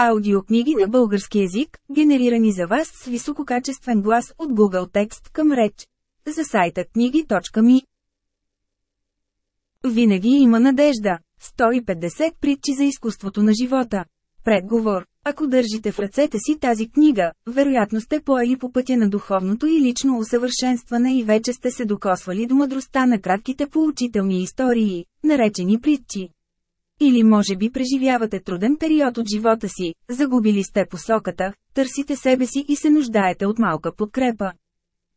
Аудиокниги на български език, генерирани за вас с висококачествен глас от Google Текст към реч. За сайта книги.ми Винаги има надежда. 150 притчи за изкуството на живота. Предговор. Ако държите в ръцете си тази книга, вероятно сте поели по пътя на духовното и лично усъвършенстване и вече сте се докосвали до мъдростта на кратките поучителни истории, наречени притчи. Или може би преживявате труден период от живота си, загубили сте посоката, търсите себе си и се нуждаете от малка подкрепа.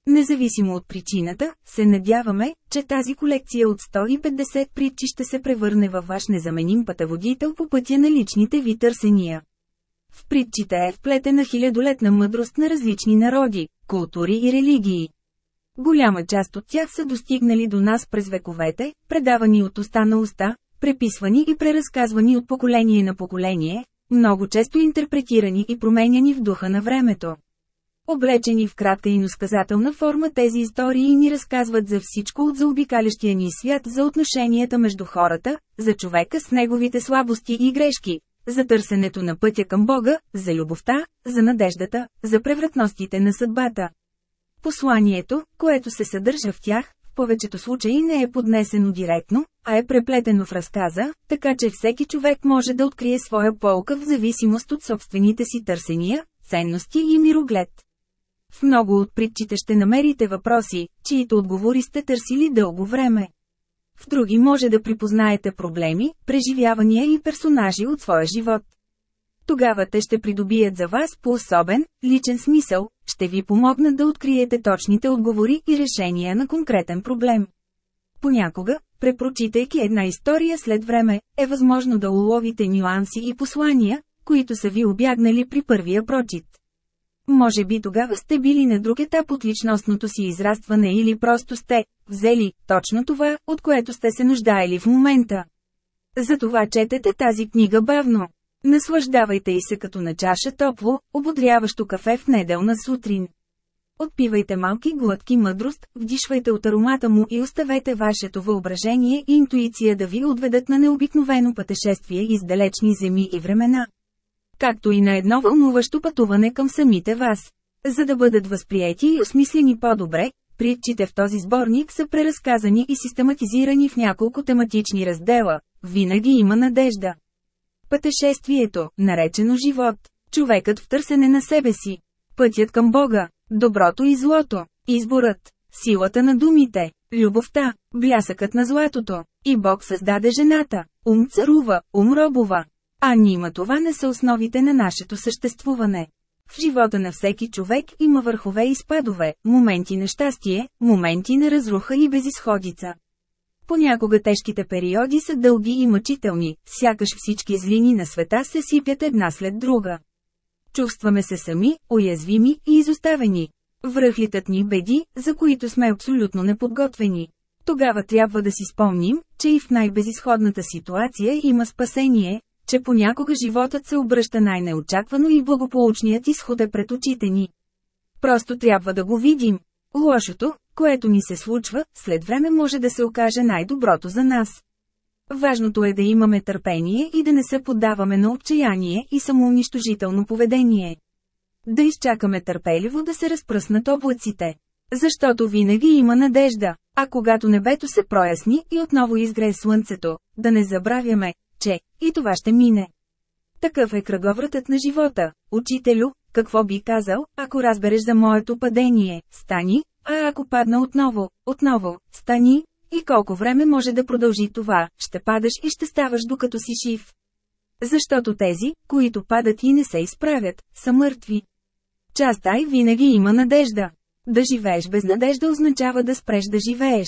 Независимо от причината, се надяваме, че тази колекция от 150 притчи ще се превърне във ваш незаменим пътеводител по пътя на личните ви търсения. В притчите е вплетена хилядолетна мъдрост на различни народи, култури и религии. Голяма част от тях са достигнали до нас през вековете, предавани от уста на уста, преписвани и преразказвани от поколение на поколение, много често интерпретирани и променяни в духа на времето. Облечени в кратка и носказателна форма тези истории ни разказват за всичко от заобикалящия ни свят за отношенията между хората, за човека с неговите слабости и грешки, за търсенето на пътя към Бога, за любовта, за надеждата, за превратностите на съдбата. Посланието, което се съдържа в тях, в повечето случаи не е поднесено директно, а е преплетено в разказа, така че всеки човек може да открие своя полка в зависимост от собствените си търсения, ценности и мироглед. В много от притчите ще намерите въпроси, чието отговори сте търсили дълго време. В други може да припознаете проблеми, преживявания и персонажи от своя живот. Тогава те ще придобият за вас по особен, личен смисъл, ще ви помогнат да откриете точните отговори и решения на конкретен проблем. Понякога, препрочитайки една история след време, е възможно да уловите нюанси и послания, които са ви обягнали при първия прочит. Може би тогава сте били на друг етап от личностното си израстване или просто сте взели точно това, от което сте се нуждаели в момента. Затова четете тази книга бавно. Наслаждавайте и се като на чаша топло, ободряващо кафе в неделна сутрин. Отпивайте малки глътки мъдрост, вдишвайте от аромата му и оставете вашето въображение и интуиция да ви отведат на необикновено пътешествие из далечни земи и времена. Както и на едно вълнуващо пътуване към самите вас. За да бъдат възприяти и осмислени по-добре, притчите в този сборник са преразказани и систематизирани в няколко тематични раздела. Винаги има надежда. Пътешествието, наречено живот, човекът в търсене на себе си, пътят към Бога, доброто и злото, изборът, силата на думите, любовта, блясъкът на златото, и Бог създаде жената, ум царува, ум робова. А нима това не са основите на нашето съществуване. В живота на всеки човек има върхове и спадове, моменти на щастие, моменти на разруха и безисходица. Понякога тежките периоди са дълги и мъчителни, сякаш всички злини на света се сипят една след друга. Чувстваме се сами, уязвими и изоставени. Връхлитат ни беди, за които сме абсолютно неподготвени. Тогава трябва да си спомним, че и в най-безисходната ситуация има спасение, че понякога животът се обръща най-неочаквано и благополучният изход е пред очите ни. Просто трябва да го видим. Лошото, което ни се случва, след време може да се окаже най-доброто за нас. Важното е да имаме търпение и да не се поддаваме на отчаяние и самоунищожително поведение. Да изчакаме търпеливо да се разпръснат облаците. Защото винаги има надежда, а когато небето се проясни и отново изгрее слънцето, да не забравяме, че и това ще мине. Такъв е кръговратът на живота. Учителю, какво би казал, ако разбереш за моето падение, стани, а ако падна отново, отново, стани, и колко време може да продължи това, ще падаш и ще ставаш докато си жив. Защото тези, които падат и не се изправят, са мъртви. Част Ай винаги има надежда. Да живееш без надежда означава да спреш да живееш.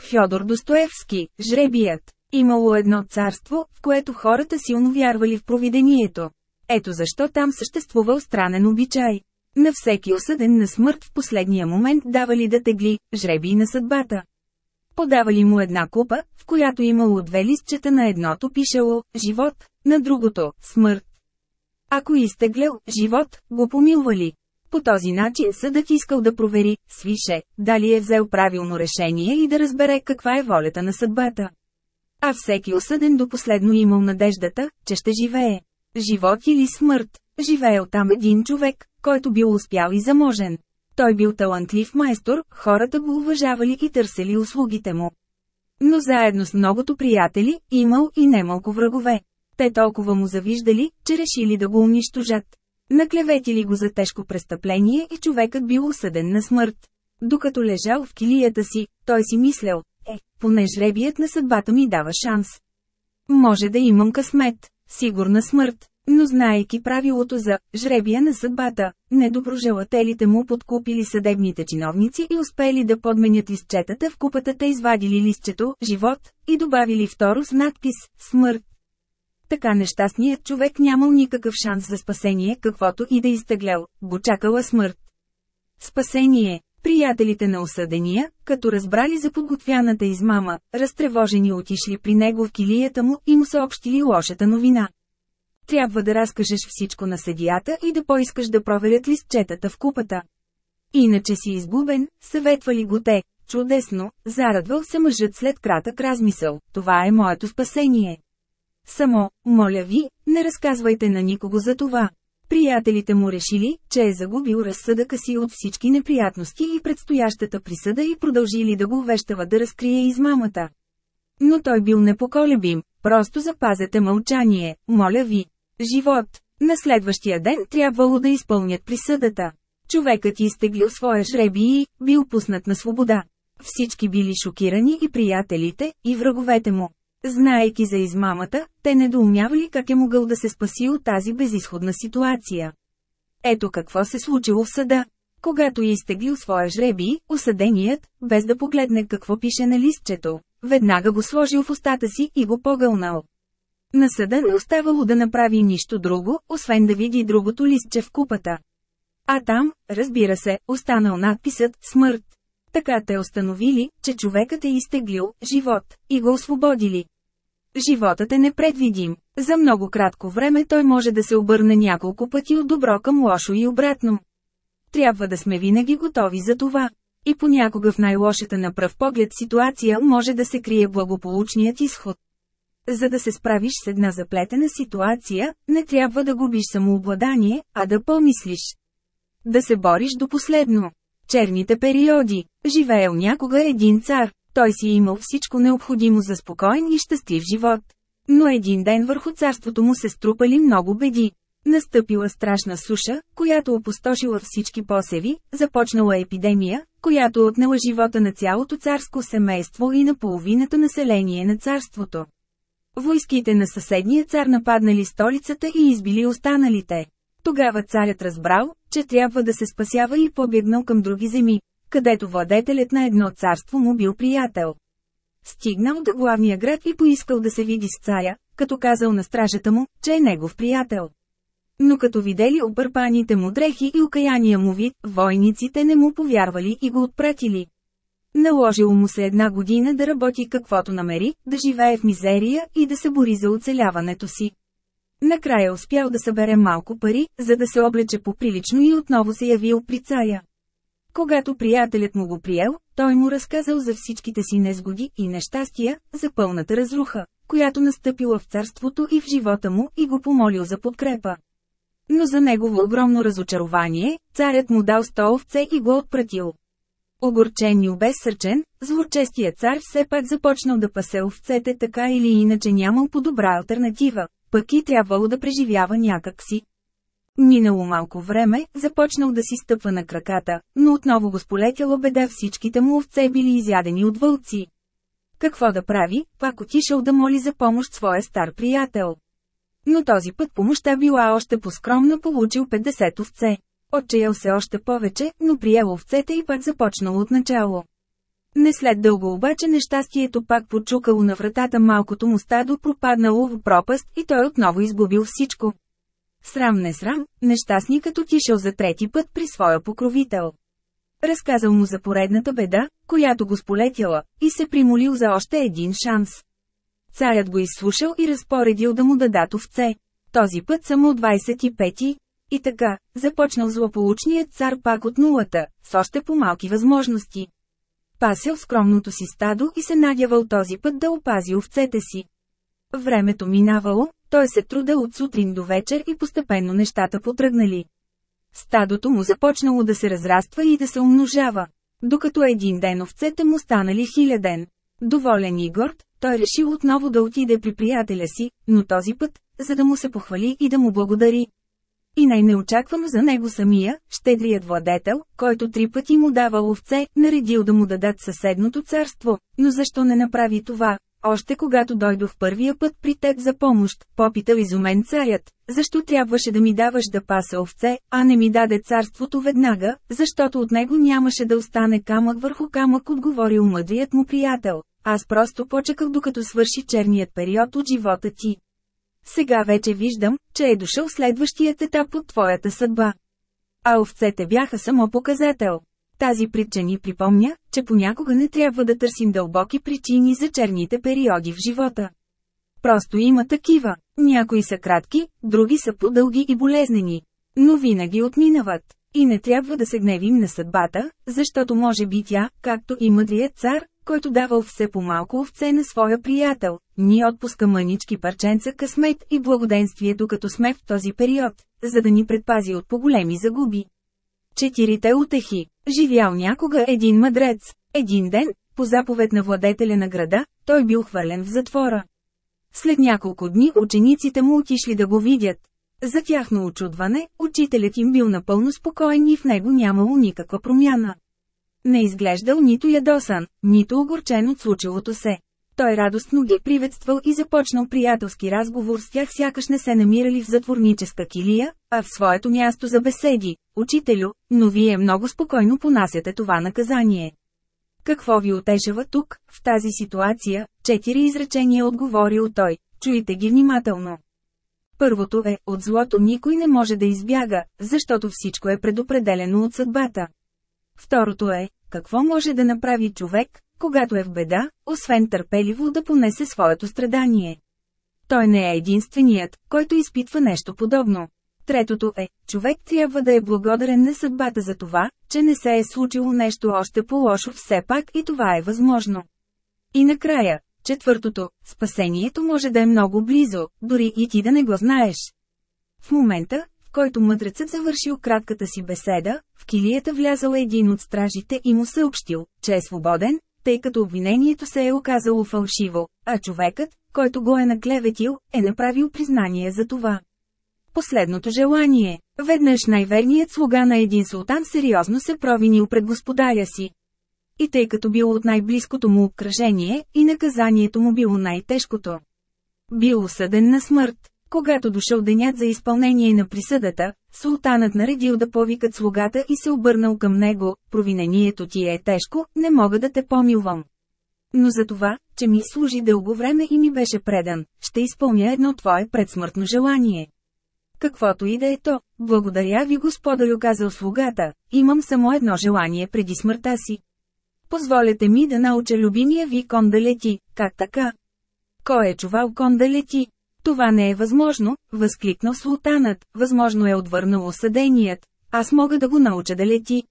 Фьодор Достоевски, жребият. Имало едно царство, в което хората силно вярвали в провидението. Ето защо там съществувал странен обичай. На всеки осъден на смърт в последния момент давали да тегли жреби на съдбата. Подавали му една купа, в която имало две листчета на едното пишело «Живот», на другото «Смърт». Ако изтеглял «Живот», го помилвали. По този начин съдът искал да провери, свише, дали е взел правилно решение и да разбере каква е волята на съдбата. А всеки осъден до последно имал надеждата, че ще живее. Живот или смърт. Живеел там един човек, който бил успял и заможен. Той бил талантлив майстор, хората го уважавали и търсили услугите му. Но заедно с многото приятели, имал и немалко врагове. Те толкова му завиждали, че решили да го унищожат. Наклеветили го за тежко престъпление и човекът бил осъден на смърт. Докато лежал в килията си, той си мислял, е, поне жребият на съдбата ми дава шанс. Може да имам късмет, сигурна смърт, но знаейки правилото за «жребия на съдбата», недоброжелателите му подкупили съдебните чиновници и успели да подменят листчетата в купата извадили листчето «живот» и добавили второ с надпис «смърт». Така нещастният човек нямал никакъв шанс за спасение, каквото и да изтеглял, го чакала смърт. Спасение Приятелите на осъдения, като разбрали за подготвяната измама, разтревожени отишли при него в килията му и му съобщили лошата новина. Трябва да разкажеш всичко на съдията и да поискаш да проверят листчетата в купата. Иначе си изгубен, съветвали го те. Чудесно, зарадвал се мъжът след кратък размисъл, това е моето спасение. Само, моля ви, не разказвайте на никого за това. Приятелите му решили, че е загубил разсъдъка си от всички неприятности и предстоящата присъда и продължили да го увещава да разкрие измамата. Но той бил непоколебим, просто запазете мълчание, моля ви. Живот. На следващия ден трябвало да изпълнят присъдата. Човекът изтеглил своя жреби и бил пуснат на свобода. Всички били шокирани и приятелите, и враговете му. Знаейки за измамата, те недоумявали как е могъл да се спаси от тази безисходна ситуация. Ето какво се случило в съда. Когато изтеглил своя жреби, осъденият, без да погледне какво пише на листчето, веднага го сложил в устата си и го погълнал. На съда не оставало да направи нищо друго, освен да види другото листче в купата. А там, разбира се, останал надписът «Смърт». Така те установили, че човекът е изтеглил живот и го освободили. Животът е непредвидим. За много кратко време той може да се обърне няколко пъти от добро към лошо и обратно. Трябва да сме винаги готови за това. И понякога в най-лошата на пръв поглед ситуация може да се крие благополучният изход. За да се справиш с една заплетена ситуация, не трябва да губиш самообладание, а да помислиш. Да се бориш до последно. Черните периоди. Живеел някога един цар. Той си имал всичко необходимо за спокоен и щастлив живот. Но един ден върху царството му се струпали много беди. Настъпила страшна суша, която опустошила всички посеви, започнала епидемия, която отнела живота на цялото царско семейство и на половината население на царството. Войските на съседния цар нападнали столицата и избили останалите. Тогава царят разбрал, че трябва да се спасява и побегнал към други земи, където владетелят на едно царство му бил приятел. Стигнал до главния град и поискал да се види с царя, като казал на стражата му, че е негов приятел. Но като видели обърпаните му дрехи и окаяния му вид, войниците не му повярвали и го отпратили. Наложило му се една година да работи каквото намери, да живее в мизерия и да се бори за оцеляването си. Накрая успял да събере малко пари, за да се облече поприлично и отново се явил при царя. Когато приятелят му го приел, той му разказал за всичките си незгоди и нещастия, за пълната разруха, която настъпила в царството и в живота му и го помолил за подкрепа. Но за негово огромно разочарование, царят му дал сто овце и го отпратил. Огорчен и обезсърчен, злочестият цар все пак започнал да пасе овцете така или иначе нямал по-добра альтернатива, пък и трябвало да преживява някак си. Минало малко време, започнал да си стъпва на краката, но отново го сполетяла беда всичките му овце били изядени от вълци. Какво да прави, пак отишъл да моли за помощ своя стар приятел. Но този път помощта била още по-скромна получил 50 овце. Отчаял се още повече, но приел овцете и пак започнал от начало. Не след дълго обаче нещастието пак почукало на вратата малкото му стадо пропаднало в пропаст и той отново изгубил всичко. Срам не срам, нещастникът отишъл за трети път при своя покровител. Разказал му за поредната беда, която го сполетяла, и се примолил за още един шанс. Царят го изслушал и разпоредил да му дадат овце. Този път само 25 и така, започнал злополучният цар пак от нулата, с още по-малки възможности. Пасил скромното си стадо и се надявал този път да опази овцете си. Времето минавало, той се трудел от сутрин до вечер и постепенно нещата потръгнали. Стадото му започнало да се разраства и да се умножава. Докато един ден овцете му станали хиляден. Доволен и горд, той решил отново да отиде при приятеля си, но този път, за да му се похвали и да му благодари. И най-неочаквано за него самия, щедрият владетел, който три пъти му давал овце, наредил да му дадат съседното царство, но защо не направи това? Още когато дойдох първия път при теб за помощ, попитал изумен царят, защо трябваше да ми даваш да паса овце, а не ми даде царството веднага, защото от него нямаше да остане камък върху камък отговорил мъдрият му приятел. Аз просто почеках докато свърши черният период от живота ти. Сега вече виждам, че е дошъл следващият етап от твоята съдба. А овцете бяха само показател. Тази притча ни припомня, че понякога не трябва да търсим дълбоки причини за черните периоди в живота. Просто има такива. Някои са кратки, други са по-дълги и болезнени. Но винаги отминават. И не трябва да се гневим на съдбата, защото може би тя, както и мъдрият цар, който давал все по-малко овце на своя приятел, ни отпуска мънички парченца късмет и благоденствие докато сме в този период, за да ни предпази от по-големи загуби. Четирите утехи. Живял някога един мъдрец. Един ден, по заповед на владетеля на града, той бил хвърлен в затвора. След няколко дни учениците му отишли да го видят. За тяхно очудване, учителят им бил напълно спокоен и в него нямало никаква промяна. Не изглеждал нито ядосан, нито огорчен от случилото се. Той радостно ги приветствал и започнал приятелски разговор с тях сякаш не се намирали в затворническа килия, а в своето място за беседи. Учителю, но вие много спокойно понасяте това наказание. Какво ви отешава тук, в тази ситуация? Четири изречения отговорил той, чуйте ги внимателно. Първото е, от злото никой не може да избяга, защото всичко е предопределено от съдбата. Второто е, какво може да направи човек, когато е в беда, освен търпеливо да понесе своето страдание. Той не е единственият, който изпитва нещо подобно. Третото е, човек трябва да е благодарен на съдбата за това, че не се е случило нещо още по-лошо все пак и това е възможно. И накрая, четвъртото, спасението може да е много близо, дори и ти да не го знаеш. В момента, който мъдрецът завършил кратката си беседа, в килията влязал един от стражите и му съобщил, че е свободен, тъй като обвинението се е оказало фалшиво, а човекът, който го е наклеветил, е направил признание за това. Последното желание. Веднъж най-верният слуга на един султан сериозно се провинил пред господаря си. И тъй като бил от най-близкото му обкръжение, и наказанието му било най-тежкото. Бил осъден на смърт. Когато дошъл денят за изпълнение на присъдата, султанът наредил да повикат слугата и се обърнал към него, провинението ти е тежко, не мога да те помилвам. Но за това, че ми служи дълго време и ми беше предан, ще изпълня едно твое предсмъртно желание. Каквото и да е то, благодаря ви господарю казал слугата, имам само едно желание преди смъртта си. Позволете ми да науча любимия ви кон да лети, как така? Кой е чувал кон да лети? Това не е възможно, възкликнал султанът, възможно е отвърнал осъденият. Аз мога да го науча да лети.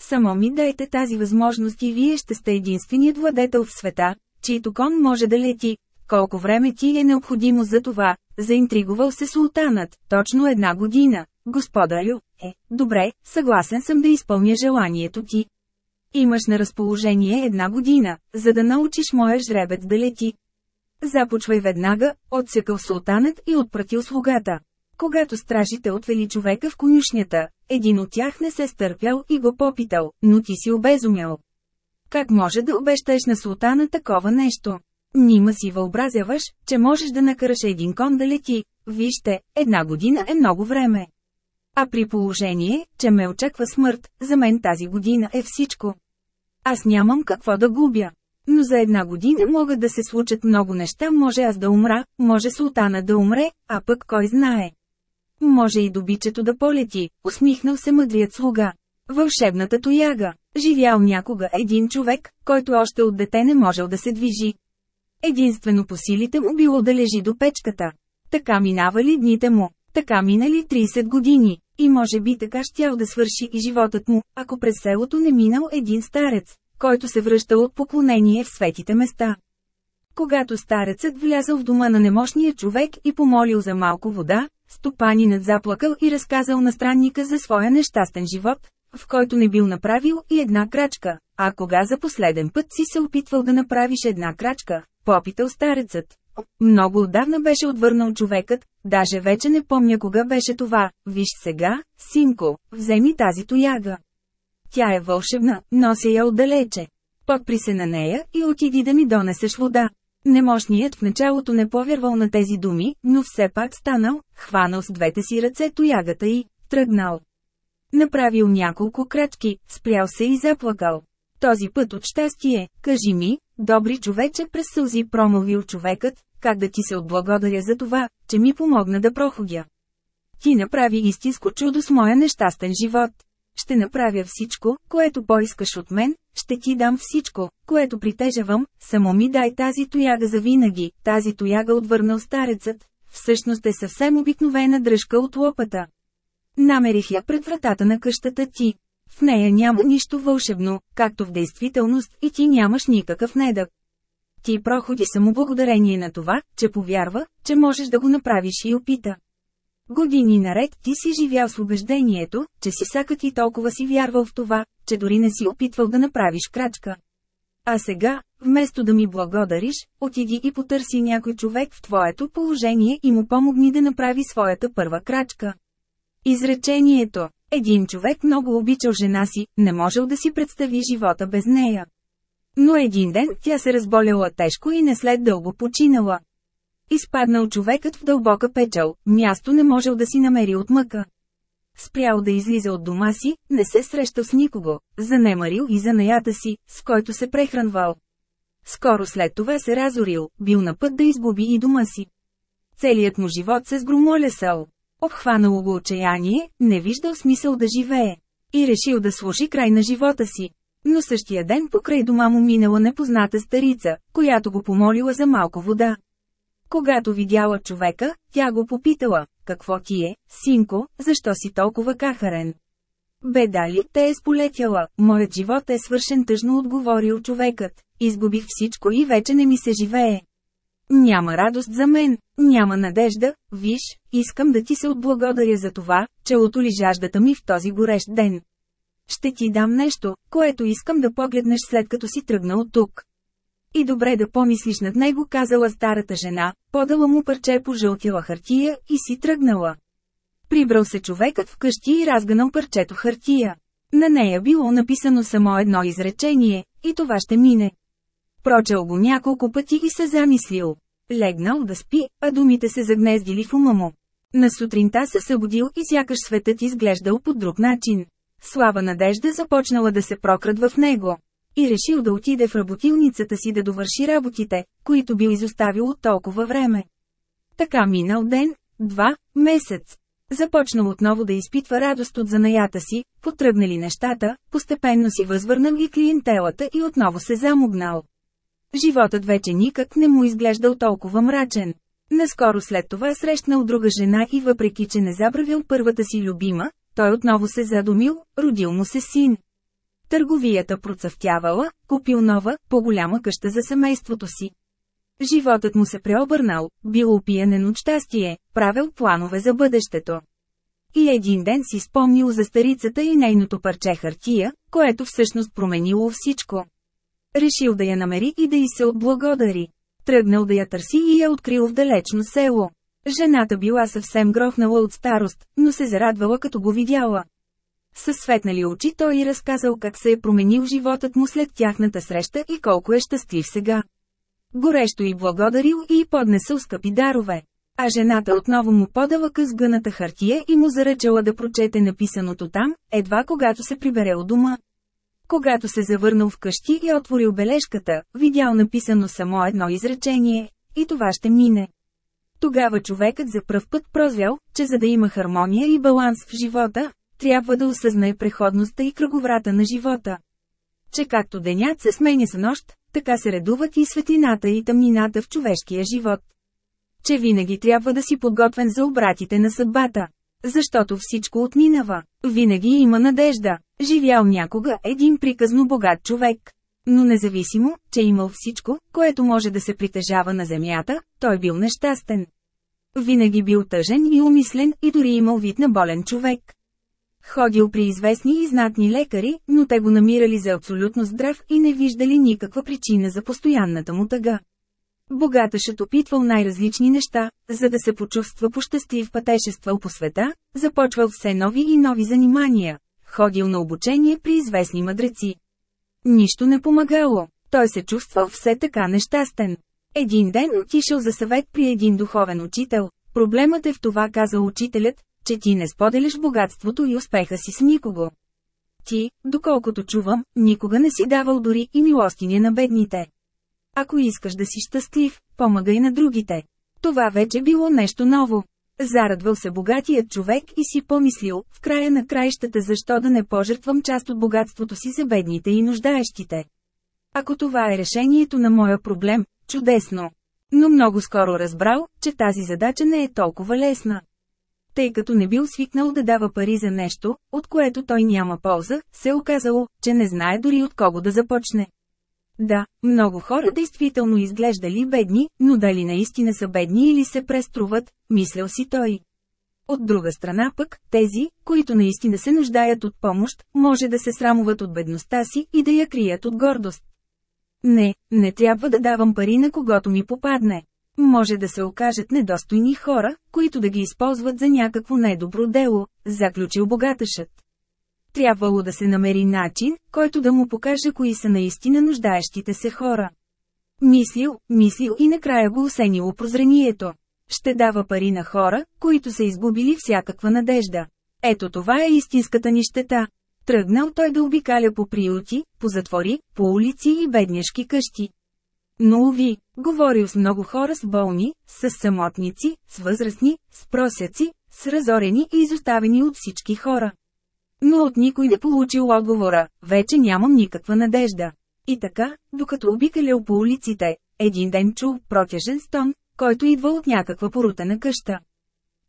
Само ми дайте тази възможност и вие ще сте единственият владетел в света, чийто кон може да лети. Колко време ти е необходимо за това? Заинтригувал се султанът, точно една година. Господарю, е, добре, съгласен съм да изпълня желанието ти. Имаш на разположение една година, за да научиш моя жребец да лети. Започвай веднага, отсекал султанът и отпратил слугата. Когато стражите отвели човека в конюшнята, един от тях не се стърпял и го попитал, но ти си обезумял. Как може да обещаеш на султана такова нещо? Нима си въобразяваш, че можеш да накараш един кон да лети. Вижте, една година е много време. А при положение, че ме очаква смърт, за мен тази година е всичко. Аз нямам какво да губя. Но за една година могат да се случат много неща, може аз да умра, може султана да умре, а пък кой знае. Може и добичето да полети, усмихнал се мъдрият слуга. Вълшебната тояга. Живял някога един човек, който още от дете не можел да се движи. Единствено по силите му било да лежи до печката. Така минавали дните му, така минали 30 години, и може би така щял да свърши и животът му, ако през селото не минал един старец, който се връща от поклонение в светите места. Когато старецът влязъл в дома на немощния човек и помолил за малко вода, стопанинът заплакал и разказал на странника за своя нещастен живот, в който не бил направил и една крачка, а кога за последен път си се опитвал да направиш една крачка, попитал старецът. Много отдавна беше отвърнал човекът, даже вече не помня кога беше това, виж сега, синко, вземи тази тояга. Тя е вълшебна, нося я отдалече. Подпри се на нея и отиди да ми донесеш вода. Немощният в началото не повярвал на тези думи, но все пак станал, хванал с двете си ръце тоягата и тръгнал. Направил няколко крачки, спрял се и заплакал. Този път от щастие, кажи ми, добри човече през сълзи промълвил човекът, как да ти се отблагодаря за това, че ми помогна да проходя. Ти направи истинско чудо с моя нещастен живот. Ще направя всичко, което поискаш от мен, ще ти дам всичко, което притежавам, само ми дай тази тояга за винаги, тази тояга отвърнал старецът, всъщност е съвсем обикновена дръжка от лопата. Намерих я пред вратата на къщата ти. В нея няма нищо вълшебно, както в действителност и ти нямаш никакъв недък. Ти проходи само благодарение на това, че повярва, че можеш да го направиш и опита. Години наред ти си живял с убеждението, че си сакът ти толкова си вярвал в това, че дори не си опитвал да направиш крачка. А сега, вместо да ми благодариш, отиди и потърси някой човек в твоето положение и му помогни да направи своята първа крачка. Изречението един човек много обичал жена си, не можел да си представи живота без нея. Но един ден тя се разболяла тежко и не след дълго починала. Изпаднал човекът в дълбока печал, място не можел да си намери от мъка. Спрял да излиза от дома си, не се срещал с никого, занемарил и занаята си, с който се прехранвал. Скоро след това се разорил, бил на път да изгуби и дома си. Целият му живот се сгромолясал. Обхванало го отчаяние, не виждал смисъл да живее. И решил да сложи край на живота си. Но същия ден покрай дома му минала непозната старица, която го помолила за малко вода. Когато видяла човека, тя го попитала, какво ти е, синко, защо си толкова кахарен? Бе дали, те е сполетяла, моят живот е свършен тъжно отговорил човекът, изгубих всичко и вече не ми се живее. Няма радост за мен, няма надежда, виж, искам да ти се отблагодаря за това, че отоли жаждата ми в този горещ ден. Ще ти дам нещо, което искам да погледнеш след като си тръгна от тук. И добре да помислиш над него, казала старата жена, подала му парче по жълтила хартия и си тръгнала. Прибрал се човекът в къщи и разгънал парчето хартия. На нея било написано само едно изречение, и това ще мине. Прочел го няколко пъти и се замислил. Легнал да спи, а думите се загнездили в ума му. На сутринта се събудил и сякаш светът изглеждал по друг начин. Слава надежда започнала да се прокрадва в него. И решил да отиде в работилницата си да довърши работите, които бил изоставил от толкова време. Така минал ден, два, месец. Започнал отново да изпитва радост от занаята си, потръгнали нещата, постепенно си възвърнал и клиентелата и отново се замогнал. Животът вече никак не му изглеждал толкова мрачен. Наскоро след това срещнал друга жена и въпреки, че не забравил първата си любима, той отново се задумил, родил му се син. Търговията процъфтявала, купил нова, по-голяма къща за семейството си. Животът му се преобърнал, бил опиянен от щастие, правил планове за бъдещето. И един ден си спомнил за старицата и нейното парче хартия, което всъщност променило всичко. Решил да я намери и да й се отблагодари. Тръгнал да я търси и я открил в далечно село. Жената била съвсем грохнала от старост, но се зарадвала като го видяла. Със светнали очи той й разказал как се е променил животът му след тяхната среща и колко е щастлив сега. Горещо й благодарил и поднесъл скъпи дарове. А жената отново му подала късгъната хартия и му заръчала да прочете написаното там, едва когато се прибере от дома. Когато се завърнал вкъщи и отворил бележката, видял написано само едно изречение, и това ще мине. Тогава човекът за пръв път прозвял, че за да има хармония и баланс в живота, трябва да осъзнае преходността и кръговрата на живота. Че както денят се сменя с нощ, така се редуват и светлината и тъмнината в човешкия живот. Че винаги трябва да си подготвен за обратите на съдбата. Защото всичко отминава. Винаги има надежда. Живял някога един приказно богат човек. Но независимо, че имал всичко, което може да се притежава на земята, той бил нещастен. Винаги бил тъжен и умислен и дори имал вид на болен човек. Ходил при известни и знатни лекари, но те го намирали за абсолютно здрав и не виждали никаква причина за постоянната му тъга. Богатъшът опитвал най-различни неща, за да се почувства пощастлив пътешествал по света, започвал все нови и нови занимания, ходил на обучение при известни мъдреци. Нищо не помагало, той се чувствал все така нещастен. Един ден отишъл за съвет при един духовен учител. Проблемът е в това, каза учителят, че ти не споделяш богатството и успеха си с никого. Ти, доколкото чувам, никога не си давал дори и милостиня на бедните. Ако искаш да си щастлив, помагай на другите. Това вече било нещо ново. Зарадвал се богатият човек и си помислил, в края на краищата защо да не пожертвам част от богатството си за бедните и нуждаещите. Ако това е решението на моя проблем, чудесно. Но много скоро разбрал, че тази задача не е толкова лесна. Тъй като не бил свикнал да дава пари за нещо, от което той няма полза, се оказало, че не знае дори от кого да започне. Да, много хора действително изглеждали бедни, но дали наистина са бедни или се преструват, мислял си той. От друга страна пък, тези, които наистина се нуждаят от помощ, може да се срамуват от бедността си и да я крият от гордост. Не, не трябва да давам пари на когото ми попадне. Може да се окажат недостойни хора, които да ги използват за някакво недобро дело, заключил богатъшът. Трябвало да се намери начин, който да му покаже кои са наистина нуждаещите се хора. Мислил, мислил и накрая го осенило прозрението. Ще дава пари на хора, които са изгубили всякаква надежда. Ето това е истинската нищета. Тръгнал той да обикаля по приюти, по затвори, по улици и бедняшки къщи. Но уви, говорил с много хора с болни, с самотници, с възрастни, с просяци, с разорени и изоставени от всички хора. Но от никой не получил отговора, вече нямам никаква надежда. И така, докато обикалял по улиците, един ден чул протяжен стон, който идва от някаква порутена къща.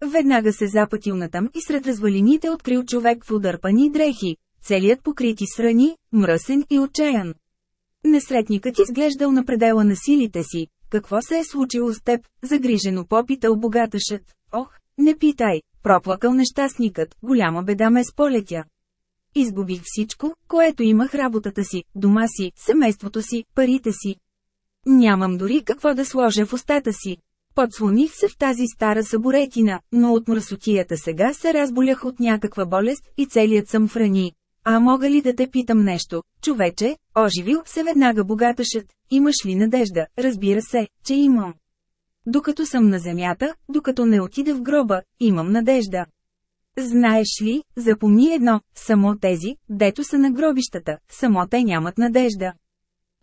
Веднага се запътил натам и сред развалините открил човек в удърпани дрехи, целият покрити с рани, мръсен и отчаян. Несретникът изглеждал на предела на силите си. Какво се е случило с теб? Загрижено попитал богатъшът. Ох, не питай, проплакал нещастникът, голяма беда ме сполетя. Изгубих всичко, което имах работата си, дома си, семейството си, парите си. Нямам дори какво да сложа в устата си. Подслоних се в тази стара съборетина, но от мръсотията сега се разболях от някаква болест и целият съм в рани. А мога ли да те питам нещо, човече? Оживил се веднага богаташът. Имаш ли надежда? Разбира се, че имам. Докато съм на земята, докато не отида в гроба, имам надежда. Знаеш ли, запомни едно, само тези, дето са на гробищата, само те нямат надежда.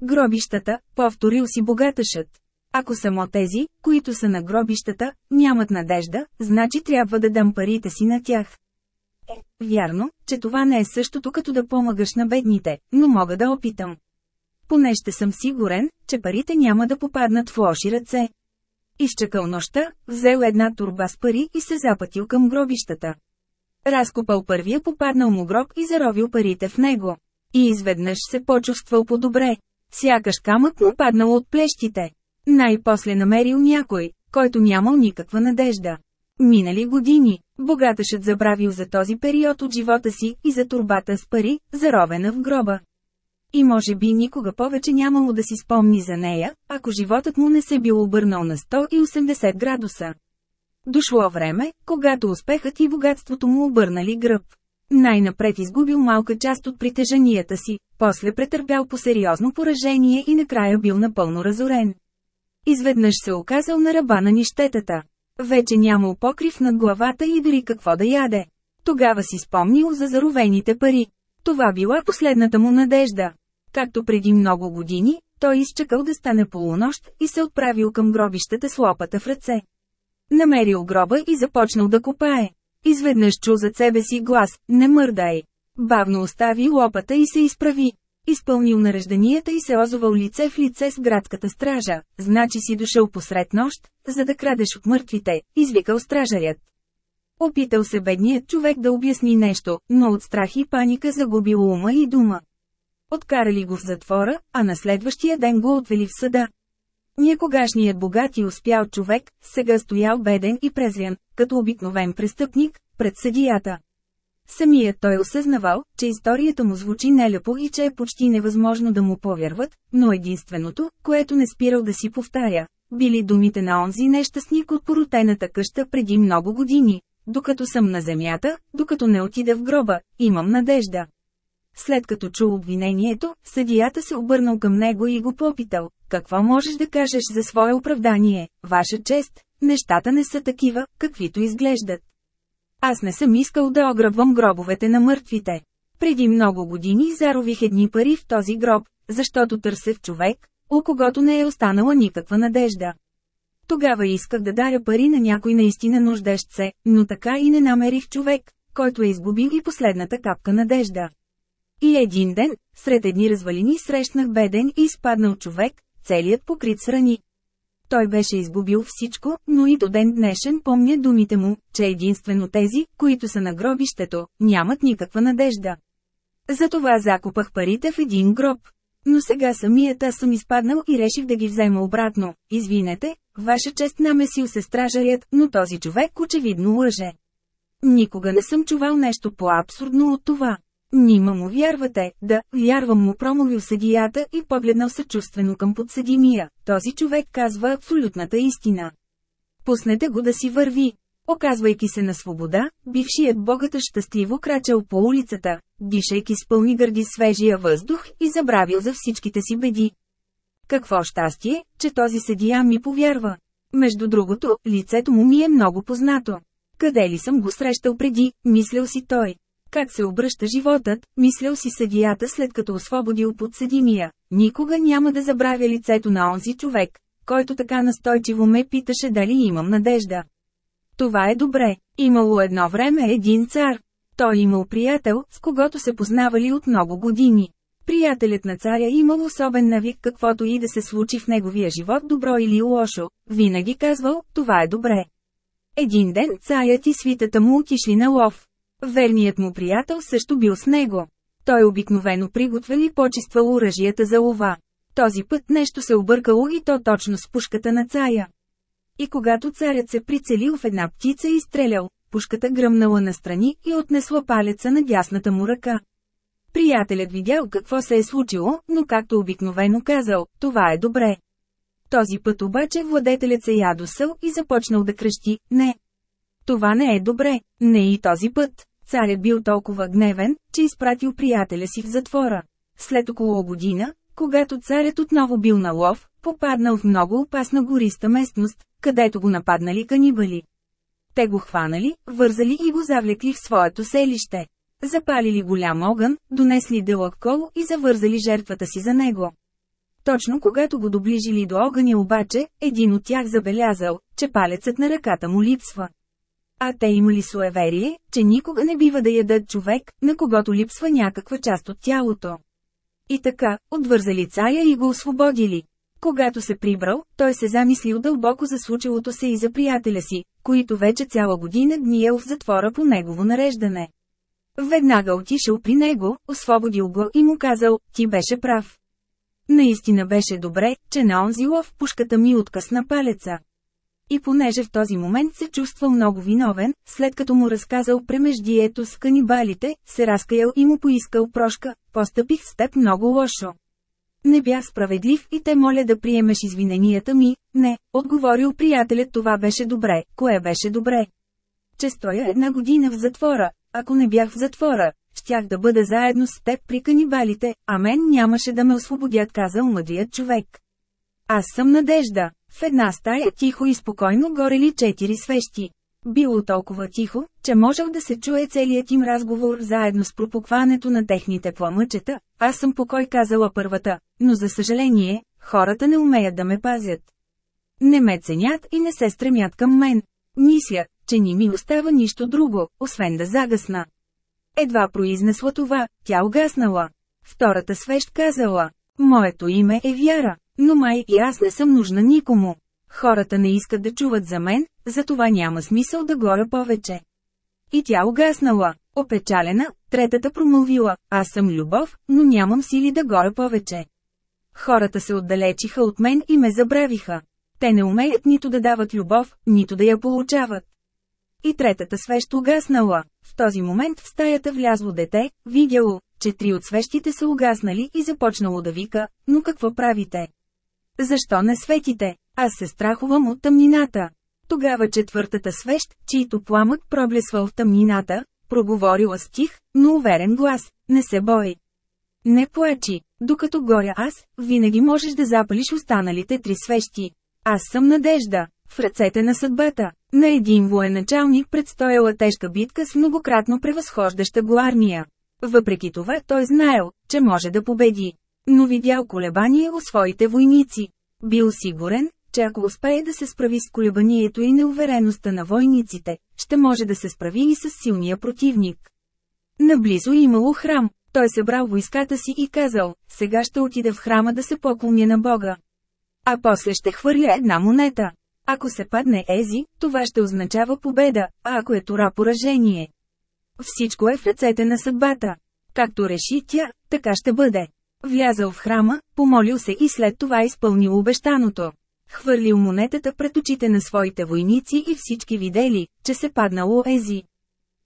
Гробищата, повторил си богаташът. Ако само тези, които са на гробищата, нямат надежда, значи трябва да дам парите си на тях. Вярно, че това не е същото като да помагаш на бедните, но мога да опитам. Поне ще съм сигурен, че парите няма да попаднат в лоши ръце. Изчакал нощта, взел една турба с пари и се запътил към гробищата. Разкопал първия попаднал му гроб и заровил парите в него. И изведнъж се почувствал по-добре. Сякаш камък му паднал от плещите. Най-после намерил някой, който нямал никаква надежда. Минали години, богаташът забравил за този период от живота си и за турбата с пари, заровена в гроба. И може би никога повече нямало да си спомни за нея, ако животът му не се бил обърнал на 180 градуса. Дошло време, когато успехът и богатството му обърнали гръб. Най-напред изгубил малка част от притежанията си, после претърпял по сериозно поражение и накрая бил напълно разорен. Изведнъж се оказал на ръба на нищетата. Вече нямал покрив над главата и дори какво да яде. Тогава си спомнил за заровените пари. Това била последната му надежда. Както преди много години, той изчакал да стане полунощ и се отправил към гробищата с лопата в ръце. Намерил гроба и започнал да копае. Изведнъж чу зад себе си глас, не мърдай. Бавно остави лопата и се изправи. Изпълнил нарежданията и се озовал лице в лице с градската стража, значи си дошъл посред нощ, за да крадеш от мъртвите, извикал стражарят. Опитал се бедният човек да обясни нещо, но от страх и паника загубил ума и дума. Откарали го в затвора, а на следващия ден го отвели в съда. Някогашният богат и успял човек, сега стоял беден и презрян, като обикновен престъпник, пред съдията. Самият той осъзнавал, че историята му звучи нелепо и че е почти невъзможно да му повярват, но единственото, което не спирал да си повтаря, били думите на онзи нещастник от поротената къща преди много години. Докато съм на земята, докато не отида в гроба, имам надежда. След като чул обвинението, съдията се обърнал към него и го попитал, какво можеш да кажеш за свое оправдание, ваша чест, нещата не са такива, каквито изглеждат. Аз не съм искал да ограбвам гробовете на мъртвите. Преди много години зарових едни пари в този гроб, защото търсех човек, у когото не е останала никаква надежда. Тогава исках да даря пари на някой наистина нуждещ се, но така и не намерих човек, който е изгубил и последната капка надежда. И един ден, сред едни развалини срещнах беден и изпаднал човек, целият покрит с рани. Той беше изгубил всичко, но и до ден днешен помня думите му, че единствено тези, които са на гробището, нямат никаква надежда. Затова закупах парите в един гроб. Но сега самият съм изпаднал и реших да ги взема обратно. Извинете, ваша чест намесил се стражарят, но този човек очевидно лъже. Никога не съм чувал нещо по-абсурдно от това. Нима му вярвате, да, вярвам му промолвил съдията и погледнал съчувствено към подсъдимия. Този човек казва абсолютната истина. Пуснете го да си върви. Оказвайки се на свобода, бившият богата щастливо крачал по улицата, дишайки с пълни гърди свежия въздух и забравил за всичките си беди. Какво щастие, че този съдия ми повярва. Между другото, лицето му ми е много познато. Къде ли съм го срещал преди, мислял си той. Как се обръща животът, мислял си съдията след като освободил подсъдимия. Никога няма да забравя лицето на онзи човек, който така настойчиво ме питаше дали имам надежда. Това е добре. Имало едно време един цар. Той имал приятел, с когото се познавали от много години. Приятелят на царя имал особен навик каквото и да се случи в неговия живот добро или лошо, винаги казвал, това е добре. Един ден царят и свитата му отишли на лов. Верният му приятел също бил с него. Той обикновено приготвил и почиствал оръжията за лова. Този път нещо се объркало и то точно с пушката на царя. И когато царят се прицелил в една птица и стрелял, пушката гръмнала настрани и отнесла палеца на дясната му ръка. Приятелят видял какво се е случило, но както обикновено казал, това е добре. Този път обаче владетелят се ядосъл и започнал да крещи, не. Това не е добре, не и този път. Царят бил толкова гневен, че изпратил приятеля си в затвора. След около година, когато царят отново бил на лов, попаднал в много опасна гориста местност, където го нападнали канибали. Те го хванали, вързали и го завлекли в своето селище. Запалили голям огън, донесли дълъг кол и завързали жертвата си за него. Точно когато го доближили до огъня обаче, един от тях забелязал, че палецът на ръката му липсва. А те имали суеверие, че никога не бива да ядат човек, на когото липсва някаква част от тялото. И така, отвързали царя и го освободили. Когато се прибрал, той се замислил дълбоко за случилото се и за приятеля си, които вече цяла година гниел в затвора по негово нареждане. Веднага отишъл при него, освободил го и му казал, ти беше прав. Наистина беше добре, че на онзи лов пушката ми откъсна палеца. И понеже в този момент се чувствал много виновен, след като му разказал премеждието с канибалите, се разкаял и му поискал прошка, постъпих с теб много лошо. Не бях справедлив и те моля да приемеш извиненията ми. Не, отговорил приятелят това беше добре, кое беше добре. Че стоя една година в затвора, ако не бях в затвора, щях да бъда заедно с теб при канибалите, а мен нямаше да ме освободят казал мъдрият човек. Аз съм надежда. В една стая тихо и спокойно горели четири свещи. Било толкова тихо, че можел да се чуе целият им разговор заедно с пропукването на техните пламъчета, аз съм покой казала първата, но за съжаление, хората не умеят да ме пазят. Не ме ценят и не се стремят към мен. Мисля, че ни ми остава нищо друго, освен да загасна. Едва произнесла това, тя угаснала. Втората свещ казала, моето име е Вяра, но май и аз не съм нужна никому. Хората не искат да чуват за мен, затова няма смисъл да горя повече. И тя угаснала. Опечалена, третата промълвила, аз съм любов, но нямам сили да горя повече. Хората се отдалечиха от мен и ме забравиха. Те не умеят нито да дават любов, нито да я получават. И третата свещ угаснала. В този момент в стаята влязло дете, видяло, че три от свещите са угаснали и започнало да вика, но какво правите? Защо не светите? Аз се страхувам от тъмнината. Тогава четвъртата свещ, чийто пламък проблесвал в тъмнината, проговорила стих, но уверен глас, не се бой. Не плачи, докато горя аз, винаги можеш да запалиш останалите три свещи. Аз съм надежда, в ръцете на съдбата. На един военачалник предстояла тежка битка с многократно превъзхождаща го армия. Въпреки това той знаел, че може да победи. Но видял колебание у своите войници. Бил сигурен, че ако успее да се справи с колебанието и неувереността на войниците, ще може да се справи и с силния противник. Наблизо имало храм, той събрал войската си и казал, сега ще отида в храма да се поклоня на Бога. А после ще хвърля една монета. Ако се падне Ези, това ще означава победа, а ако е Тора поражение. Всичко е в ръцете на съдбата. Както реши тя, така ще бъде. Влязъл в храма, помолил се и след това изпълнил обещаното. Хвърлил монетата пред очите на своите войници и всички видели, че се паднало Ези.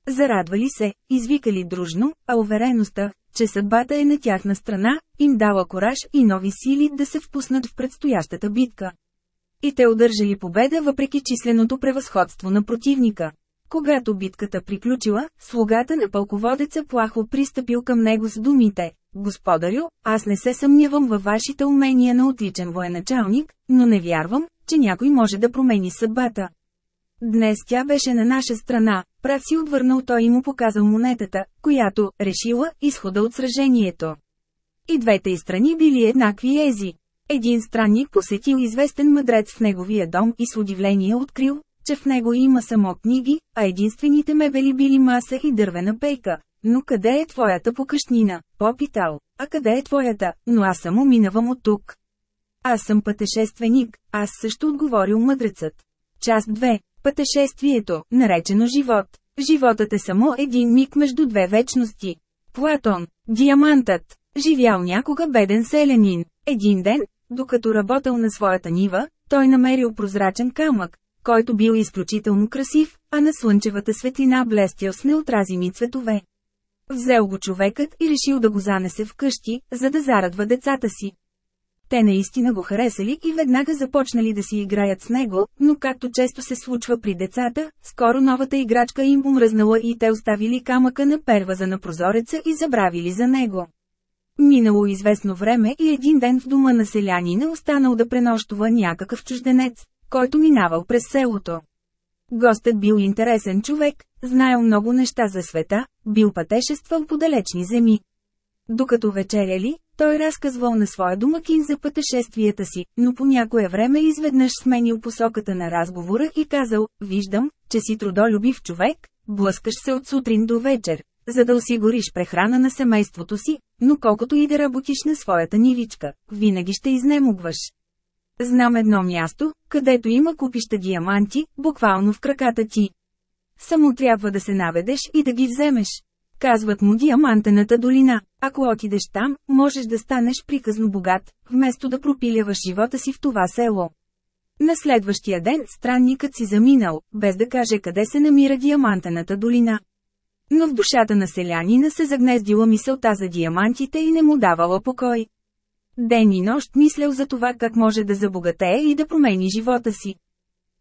Зарадвали се, извикали дружно, а увереността, че съдбата е на тяхна страна, им дала кораж и нови сили да се впуснат в предстоящата битка. И те удържали победа въпреки численото превъзходство на противника. Когато битката приключила, слугата на пълководеца плахо пристъпил към него с думите «Господарю, аз не се съмнявам във вашите умения на отличен военачалник, но не вярвам, че някой може да промени съдбата. Днес тя беше на наша страна, прав си отвърнал той и му показал монетата, която, решила, изхода от сражението. И двете страни били еднакви ези. Един странник посетил известен мъдрец в неговия дом и с удивление открил, че в него има само книги, а единствените мебели били маса и дървена пейка. Но къде е твоята покъщнина? Попитал. А къде е твоята? Но аз само минавам от тук. Аз съм пътешественик, аз също отговорил мъдрецът. Част 2. Пътешествието, наречено живот. Животът е само един миг между две вечности. Платон, диамантът, живял някога беден селянин. Един ден, докато работил на своята нива, той намерил прозрачен камък, който бил изключително красив, а на слънчевата светлина блестял с неотразими цветове. Взел го човекът и решил да го занесе в къщи, за да зарадва децата си. Те наистина го харесали и веднага започнали да си играят с него, но както често се случва при децата, скоро новата играчка им умръзнала и те оставили камъка на перваза на прозореца и забравили за него. Минало известно време и един ден в дома на селянина останал да пренощува някакъв чужденец, който минавал през селото. Гостът бил интересен човек, знаел много неща за света, бил пътешествал по далечни земи. Докато вечеряли, той разказвал на своя домакин за пътешествията си, но по някое време изведнъж сменил посоката на разговора и казал, виждам, че си трудолюбив човек, блъскаш се от сутрин до вечер, за да осигуриш прехрана на семейството си, но колкото и да работиш на своята нивичка, винаги ще изнемогваш. Знам едно място, където има купища диаманти, буквално в краката ти. Само трябва да се наведеш и да ги вземеш. Казват му диамантената долина. Ако отидеш там, можеш да станеш приказно богат, вместо да пропиляваш живота си в това село. На следващия ден странникът си заминал, без да каже къде се намира диамантената долина. Но в душата на селянина се загнездила мисълта за диамантите и не му давала покой. Ден и нощ мислял за това как може да забогатее и да промени живота си.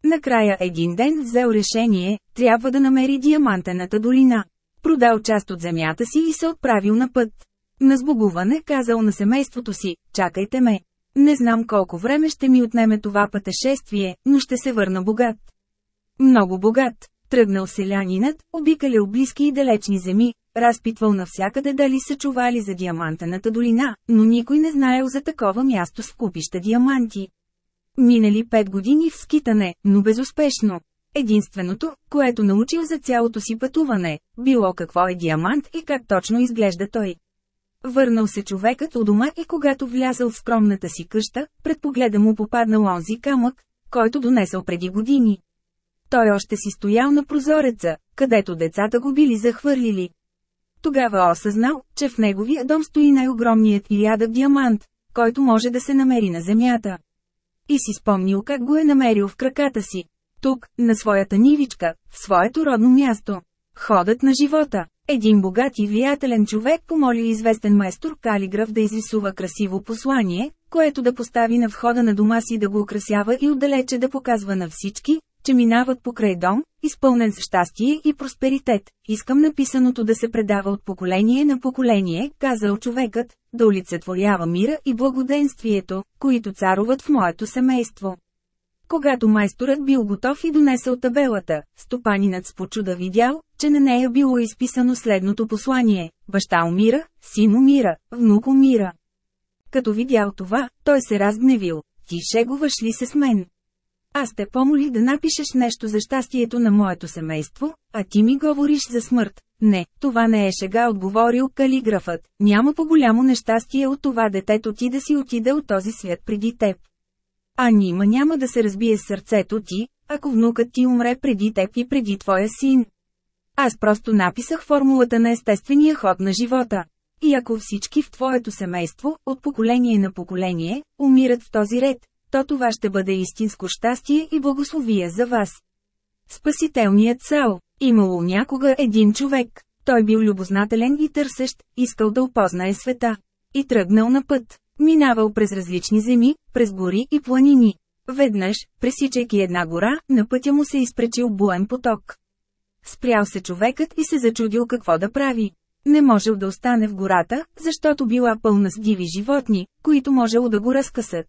Накрая един ден взел решение, трябва да намери диамантената долина. Продал част от земята си и се отправил на път. На сбогуване казал на семейството си, чакайте ме. Не знам колко време ще ми отнеме това пътешествие, но ще се върна богат. Много богат. Тръгнал селянинът, обикалял близки и далечни земи, разпитвал навсякъде дали са чували за диамантената долина, но никой не знаел за такова място с купища диаманти. Минали пет години в скитане, но безуспешно. Единственото, което научил за цялото си пътуване, било какво е диамант и как точно изглежда той. Върнал се човекът у дома и когато влязъл в скромната си къща, пред погледа му попаднал онзи камък, който донесъл преди години. Той още си стоял на прозореца, където децата го били захвърлили. Тогава осъзнал, че в неговия дом стои най-огромният и диамант, който може да се намери на земята. И си спомнил как го е намерил в краката си. Тук, на своята нивичка, в своето родно място. Ходът на живота. Един богат и влиятелен човек помоли известен майстор калиграф да изрисува красиво послание, което да постави на входа на дома си да го украсява и отдалече да показва на всички, че минават покрай дом, изпълнен с щастие и просперитет. Искам написаното да се предава от поколение на поколение, казал човекът, да олицетворява мира и благоденствието, които царуват в моето семейство. Когато майсторът бил готов и донесъл табелата, стопанинът с почуда видял, че на нея било изписано следното послание – баща умира, син умира, внук умира. Като видял това, той се разгневил – ти шегуваш ли се с мен? Аз те помолих да напишеш нещо за щастието на моето семейство, а ти ми говориш за смърт. Не, това не е шега, отговорил калиграфът. Няма по-голямо нещастие от това детето ти да си отиде от този свят преди теб. А нима няма да се разбие сърцето ти, ако внукът ти умре преди теб и преди твоя син. Аз просто написах формулата на естествения ход на живота. И ако всички в твоето семейство, от поколение на поколение, умират в този ред, то това ще бъде истинско щастие и благословие за вас. Спасителният Сао. Имало някога един човек. Той бил любознателен и търсещ, искал да опознае света. И тръгнал на път. Минавал през различни земи, през гори и планини. Веднъж, пресичайки една гора, на пътя му се изпречил буен поток. Спрял се човекът и се зачудил какво да прави. Не можел да остане в гората, защото била пълна с диви животни, които можело да го разкъсат.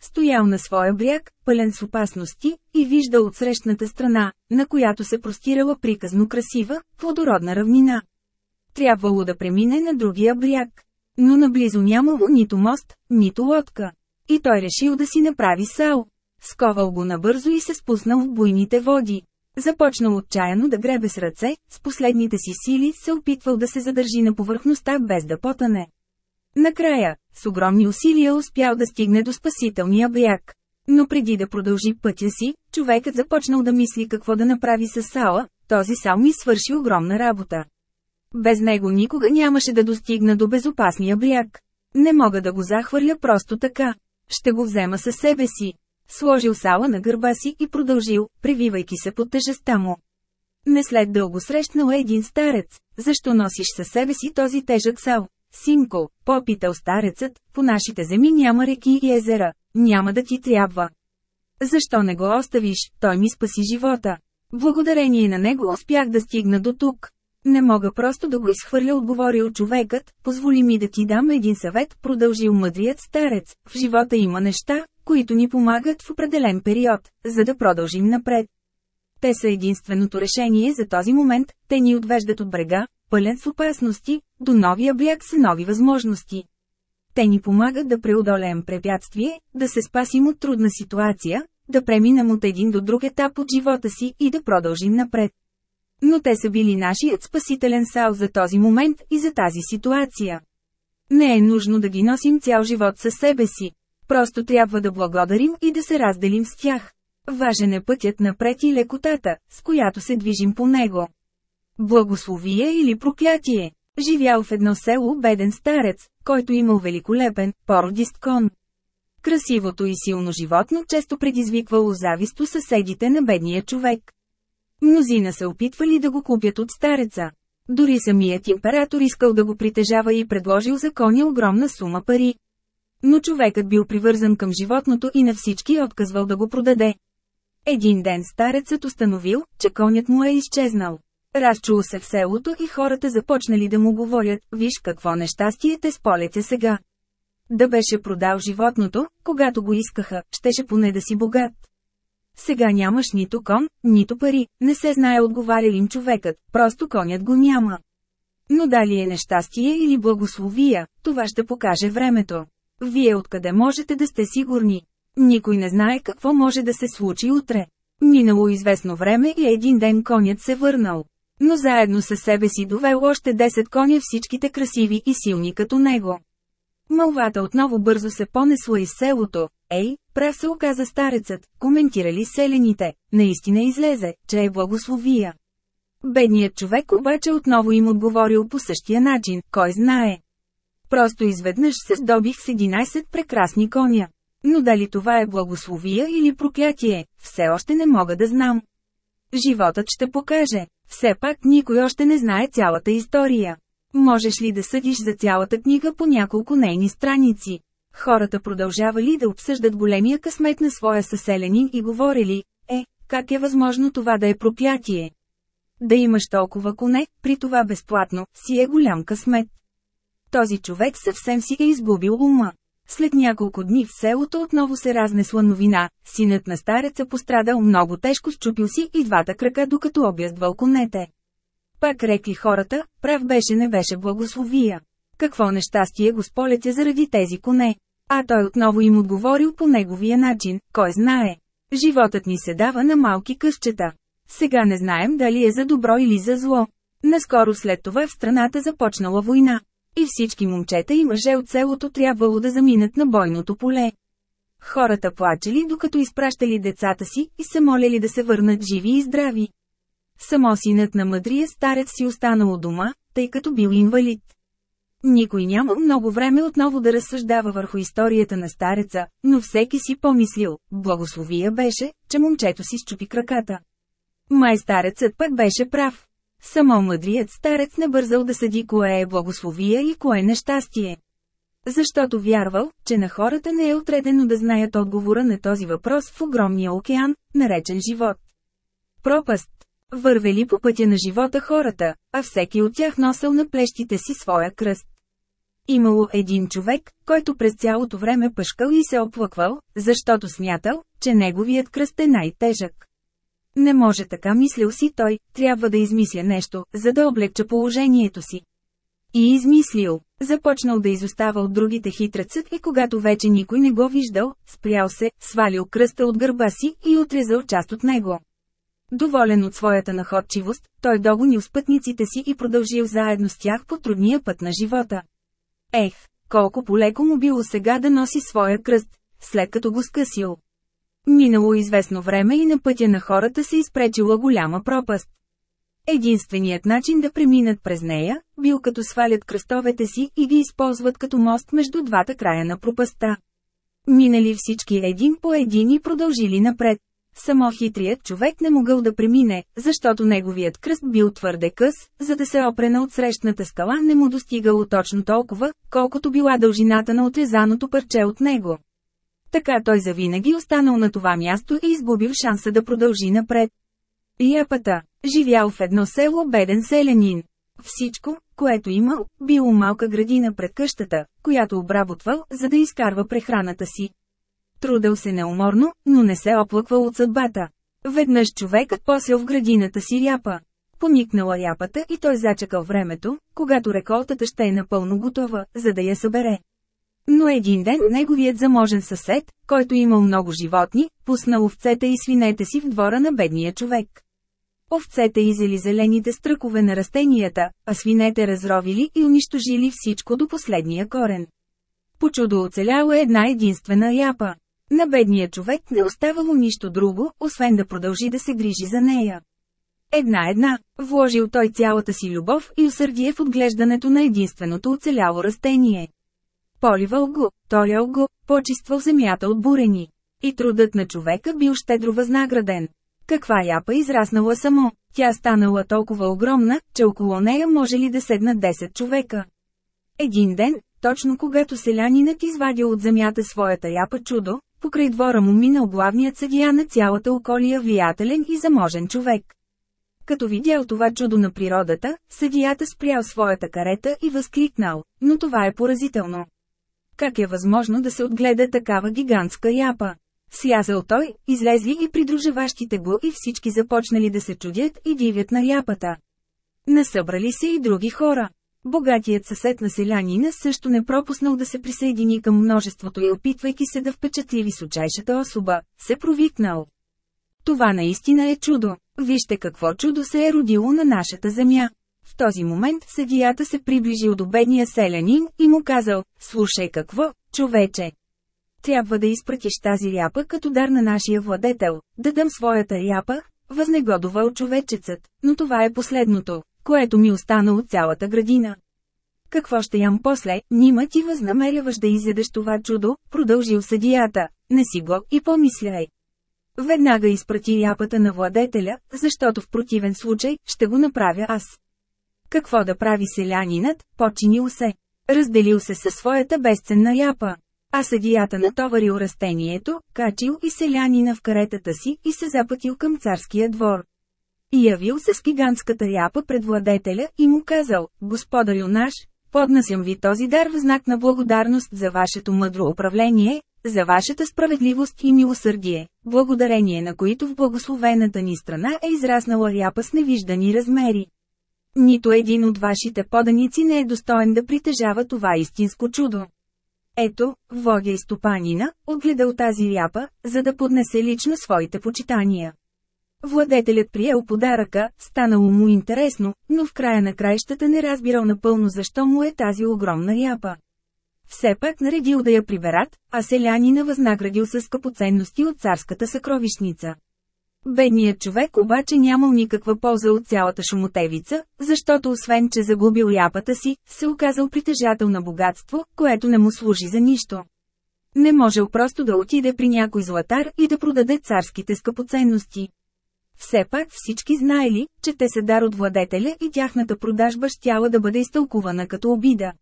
Стоял на своя бряг, пълен с опасности, и виждал от срещната страна, на която се простирала приказно красива, плодородна равнина. Трябвало да премине на другия бряг. Но наблизо нямало нито мост, нито лодка. И той решил да си направи сал. Сковал го набързо и се спуснал в буйните води. Започнал отчаяно да гребе с ръце, с последните си сили се опитвал да се задържи на повърхността без да потане. Накрая, с огромни усилия успял да стигне до спасителния бряг. Но преди да продължи пътя си, човекът започнал да мисли какво да направи с сала, този сал ми свърши огромна работа. Без него никога нямаше да достигна до безопасния бряг. Не мога да го захвърля просто така. Ще го взема със себе си. Сложил сала на гърба си и продължил, прививайки се под тежестта му. Не след дълго срещнал един старец. Защо носиш със себе си този тежък сал? Синко, попитал старецът, по нашите земи няма реки и езера, няма да ти трябва. Защо не го оставиш, той ми спаси живота. Благодарение на него успях да стигна до тук. Не мога просто да го изхвърля, отговорил човекът, позволи ми да ти дам един съвет, продължил мъдрият старец. В живота има неща, които ни помагат в определен период, за да продължим напред. Те са единственото решение за този момент, те ни отвеждат от брега, пълен с опасности, до новия бряг с нови възможности. Те ни помагат да преодолеем препятствие, да се спасим от трудна ситуация, да преминем от един до друг етап от живота си и да продължим напред. Но те са били нашият спасителен сал за този момент и за тази ситуация. Не е нужно да ги носим цял живот със себе си. Просто трябва да благодарим и да се разделим с тях. Важен е пътят напред и лекотата, с която се движим по него. Благословие или проклятие. Живял в едно село беден старец, който имал великолепен, породист кон. Красивото и силно животно често предизвиквало завист у съседите на бедния човек. Мнозина се опитвали да го купят от стареца. Дори самият император искал да го притежава и предложил за коня огромна сума пари. Но човекът бил привързан към животното и на всички отказвал да го продаде. Един ден старецът установил, че конят му е изчезнал. Разчул се в селото и хората започнали да му говорят, виж какво нещастие те сполете сега. Да беше продал животното, когато го искаха, щеше поне да си богат. Сега нямаш нито кон, нито пари, не се знае отговаря им човекът, просто конят го няма. Но дали е нещастие или благословия, това ще покаже времето. Вие откъде можете да сте сигурни? Никой не знае какво може да се случи утре. Минало известно време и един ден конят се върнал. Но заедно със себе си довел още 10 коня всичките красиви и силни като него. Мълвата отново бързо се понесла из селото. Ей, Прав се оказа старецът, коментирали селените, наистина излезе, че е благословия. Бедният човек обаче отново им отговорил по същия начин, кой знае. Просто изведнъж се здобих с 11 прекрасни коня. Но дали това е благословия или проклятие, все още не мога да знам. Животът ще покаже. Все пак никой още не знае цялата история. Можеш ли да съдиш за цялата книга по няколко нейни страници? Хората продължавали да обсъждат големия късмет на своя съселенин и говорили, е, как е възможно това да е проклятие? Да имаш толкова коне, при това безплатно, си е голям късмет. Този човек съвсем си е изгубил ума. След няколко дни в селото отново се разнесла новина, синът на стареца пострадал много тежко счупил си и двата крака докато обяздвал конете. Пак рекли хората, прав беше не беше благословия. Какво нещастие го сполетя заради тези коне. А той отново им отговорил по неговия начин, кой знае. Животът ни се дава на малки къщета. Сега не знаем дали е за добро или за зло. Наскоро след това в страната започнала война. И всички момчета и мъже от селото трябвало да заминат на бойното поле. Хората плачели докато изпращали децата си и се молели да се върнат живи и здрави. Само синът на мъдрия старец си останал дома, тъй като бил инвалид. Никой няма много време отново да разсъждава върху историята на стареца, но всеки си помислил, благословия беше, че момчето си щупи краката. Май старецът пък беше прав. Само мъдрият старец не бързал да съди кое е благословия и кое нещастие. Защото вярвал, че на хората не е отредено да знаят отговора на този въпрос в огромния океан, наречен живот. Пропаст. Вървели по пътя на живота хората, а всеки от тях носил на плещите си своя кръст. Имало един човек, който през цялото време пъшкал и се оплъквал, защото смятал, че неговият кръст е най-тежък. Не може така мислил си той, трябва да измисля нещо, за да облегча положението си. И измислил. Започнал да изостава от другите хитрецът и когато вече никой не го виждал, спрял се, свалил кръста от гърба си и отрезал част от него. Доволен от своята находчивост, той догонил спътниците си и продължил заедно с тях по трудния път на живота. Ех, колко полеко му било сега да носи своя кръст, след като го скъсил. Минало известно време и на пътя на хората се изпречила голяма пропаст. Единственият начин да преминат през нея, бил като свалят кръстовете си и ги използват като мост между двата края на пропаста. Минали всички един по един и продължили напред. Само хитрият човек не могъл да премине, защото неговият кръст бил твърде къс, за да се опре на отсрещната скала не му достигало точно толкова, колкото била дължината на отрезаното парче от него. Така той завинаги останал на това място и изгубил шанса да продължи напред. Япата, живял в едно село беден селянин. Всичко, което имал, било малка градина пред къщата, която обработвал, за да изкарва прехраната си. Трудал се неуморно, но не се оплъквал от съдбата. Веднъж човекът посел в градината си ряпа. Поникнала ряпата и той зачакал времето, когато реколтата ще е напълно готова, за да я събере. Но един ден неговият заможен съсед, който имал много животни, пуснал овцете и свинете си в двора на бедния човек. Овцете изели зелените стръкове на растенията, а свинете разровили и унищожили всичко до последния корен. По чудо оцеляла една единствена япа. На бедния човек не оставало нищо друго, освен да продължи да се грижи за нея. Една-една, вложил той цялата си любов и усърдие в отглеждането на единственото оцеляло растение. Поливал го, толял го, почиствал земята от бурени. И трудът на човека бил щедро възнаграден. Каква япа израснала само, тя станала толкова огромна, че около нея може ли да седнат 10 човека. Един ден, точно когато селянинът извадил от земята своята япа чудо, покрай двора му минал главният съдия на цялата околия влиятелен и заможен човек. Като видял това чудо на природата, съдията спрял своята карета и възкликнал, но това е поразително. Как е възможно да се отгледа такава гигантска япа? Слязал той, излезли и придружаващите го и всички започнали да се чудят и дивят на япата. Насъбрали се и други хора. Богатият съсед на селянина също не пропуснал да се присъедини към множеството и опитвайки се да впечатли височайшата особа, се провикнал. Това наистина е чудо. Вижте какво чудо се е родило на нашата земя. В този момент съдията се приближил до бедния селянин и му казал, слушай какво, човече. Трябва да изпратиш тази ряпа като дар на нашия владетел, да дам своята ряпа, възнегодовал човечецът, но това е последното, което ми остана от цялата градина. Какво ще ям после, нима ти възнамеряваш да изядеш това чудо, продължил съдията, не си го и помисляй. Веднага изпрати ряпата на владетеля, защото в противен случай, ще го направя аз. Какво да прави селянинът, починил се. Разделил се със своята безценна ряпа. А съдията натоварил растението, качил и селянина в каретата си и се запътил към царския двор. И явил се с гигантската ряпа пред владетеля и му казал, Господарю наш, поднасям ви този дар в знак на благодарност за вашето мъдро управление, за вашата справедливост и милосърдие, благодарение на които в благословената ни страна е израснала ряпа с невиждани размери. Нито един от вашите поданици не е достоен да притежава това истинско чудо. Ето, Вогя и стопанина, отгледал тази ряпа, за да поднесе лично своите почитания. Владетелят приел подаръка, станало му интересно, но в края на краищата не разбирал напълно защо му е тази огромна ряпа. Все пак наредил да я приберат, а селянина възнаградил с скъпоценности от царската съкровищница. Бедният човек обаче нямал никаква полза от цялата шумотевица, защото освен че загубил ляпата си, се оказал притежател на богатство, което не му служи за нищо. Не можел просто да отиде при някой златар и да продаде царските скъпоценности. Все пак всички знаели, че те са дар от владетеля и тяхната продажба щяла да бъде изтълкувана като обида.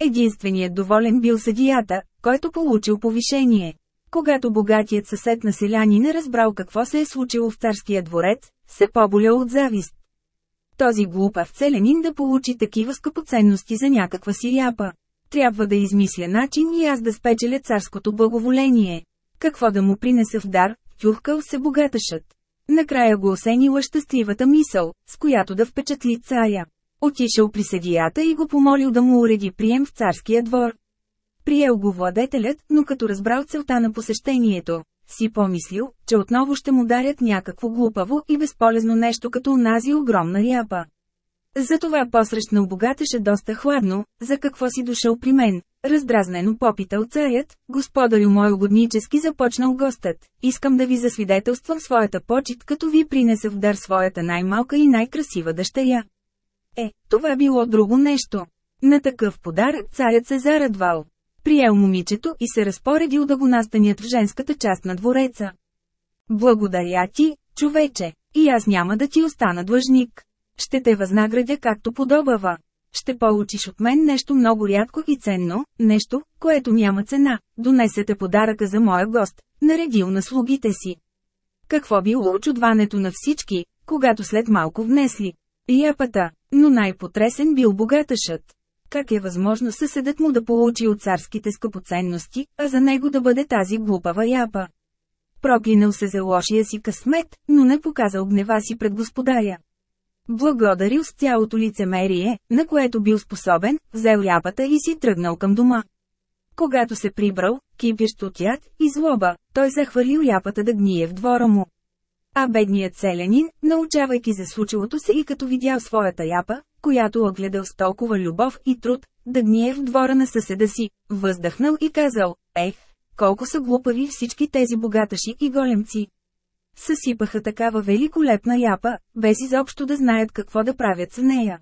Единственият доволен бил съдията, който получил повишение. Когато богатият съсед на селянина разбрал какво се е случило в царския дворец, се поболял от завист. Този глупав целенин да получи такива скъпоценности за някаква си ряпа. Трябва да измисля начин и аз да спечеля царското благоволение. Какво да му принеса в дар, тюхкал се богаташът. Накрая го осенила щастливата мисъл, с която да впечатли царя. Отишъл при съдията и го помолил да му уреди прием в царския двор. Приел го владетелят, но като разбрал целта на посещението, си помислил, че отново ще му дарят някакво глупаво и безполезно нещо като онази огромна ряпа. Затова посрещнал богатеше доста хладно, за какво си дошъл при мен, раздразнено попитал царят, господарю мой угоднически започнал гостът, искам да ви засвидетелствам своята почет като ви принеса в дар своята най-малка и най-красива дъщеря. Е, това било друго нещо. На такъв подарък царят се зарадвал. Приел момичето и се разпоредил да го настанят в женската част на двореца. Благодаря ти, човече, и аз няма да ти остана длъжник. Ще те възнаградя както подобава. Ще получиш от мен нещо много рядко и ценно, нещо, което няма цена. Донесете подаръка за моя гост, наредил на слугите си. Какво било очудването на всички, когато след малко внесли? Япата, но най-потресен бил богаташът. Как е възможно съседът му да получи от царските скъпоценности, а за него да бъде тази глупава япа? Проклинал се за лошия си късмет, но не показал гнева си пред господаря. Благодарил с цялото лицемерие, на което бил способен, взел япата и си тръгнал към дома. Когато се прибрал, кипещ от яд и злоба, той захвърлил япата да гние в двора му. А бедният селянин, научавайки за случилото се и като видял своята япа, която огледал с толкова любов и труд, да гние в двора на съседа си, въздъхнал и казал, ех, колко са глупави всички тези богаташи и големци. Съсипаха такава великолепна япа, без изобщо да знаят какво да правят с нея.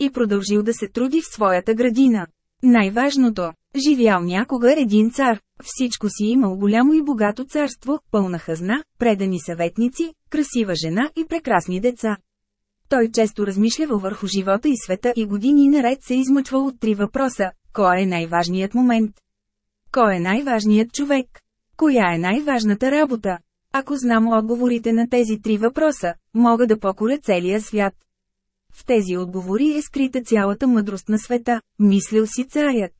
И продължил да се труди в своята градина. Най-важното, живял някога един цар, всичко си имал голямо и богато царство, пълна хазна, предани съветници, красива жена и прекрасни деца. Той често размишлява върху живота и света и години наред се измъчвал от три въпроса. Кой е най-важният момент? Кой е най-важният човек? Коя е най-важната работа? Ако знам отговорите на тези три въпроса, мога да покоря целия свят. В тези отговори е скрита цялата мъдрост на света, мислил си царят.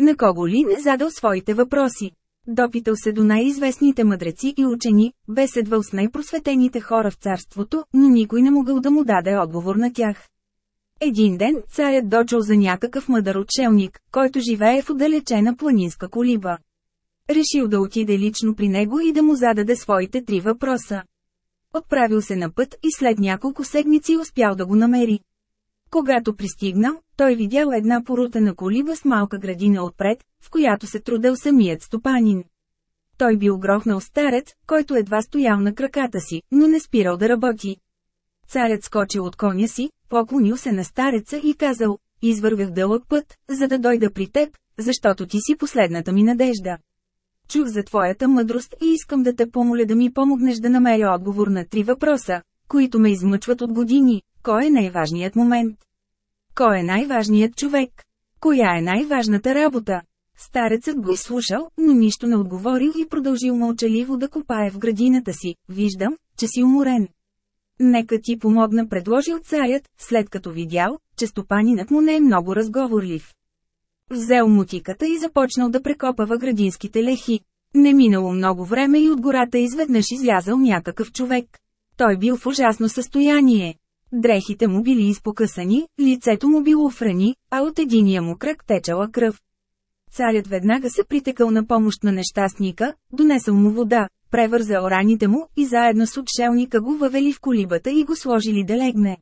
На кого ли не задал своите въпроси? Допитал се до най-известните мъдреци и учени, беседвал с най-просветените хора в царството, но никой не могъл да му даде отговор на тях. Един ден царят дочел за някакъв мъдър отшелник, който живее в отдалечена планинска колиба. Решил да отиде лично при него и да му зададе своите три въпроса. Отправил се на път и след няколко седмици успял да го намери. Когато пристигнал, той видял една порутена колиба с малка градина отпред, в която се трудел самият стопанин. Той бил грохнал старец, който едва стоял на краката си, но не спирал да работи. Царят скочил от коня си, поклонил се на стареца и казал, извървях дълъг път, за да дойда при теб, защото ти си последната ми надежда. Чух за твоята мъдрост и искам да те помоля да ми помогнеш да намеря отговор на три въпроса, които ме измъчват от години. Кой е най-важният момент? Кой е най-важният човек? Коя е най-важната работа? Старецът го изслушал, но нищо не отговорил и продължил мълчаливо да копае в градината си. Виждам, че си уморен. Нека ти помогна предложил царят, след като видял, че стопанинът му не е много разговорлив. Взел мутиката и започнал да прекопава градинските лехи. Не минало много време и от гората изведнъж излязал някакъв човек. Той бил в ужасно състояние. Дрехите му били изпокъсани, лицето му било франи, а от единия му кръг течала кръв. Царят веднага се притекал на помощ на нещастника, донесъл му вода, превързал раните му и заедно с отшелника го въвели в колибата и го сложили да легне.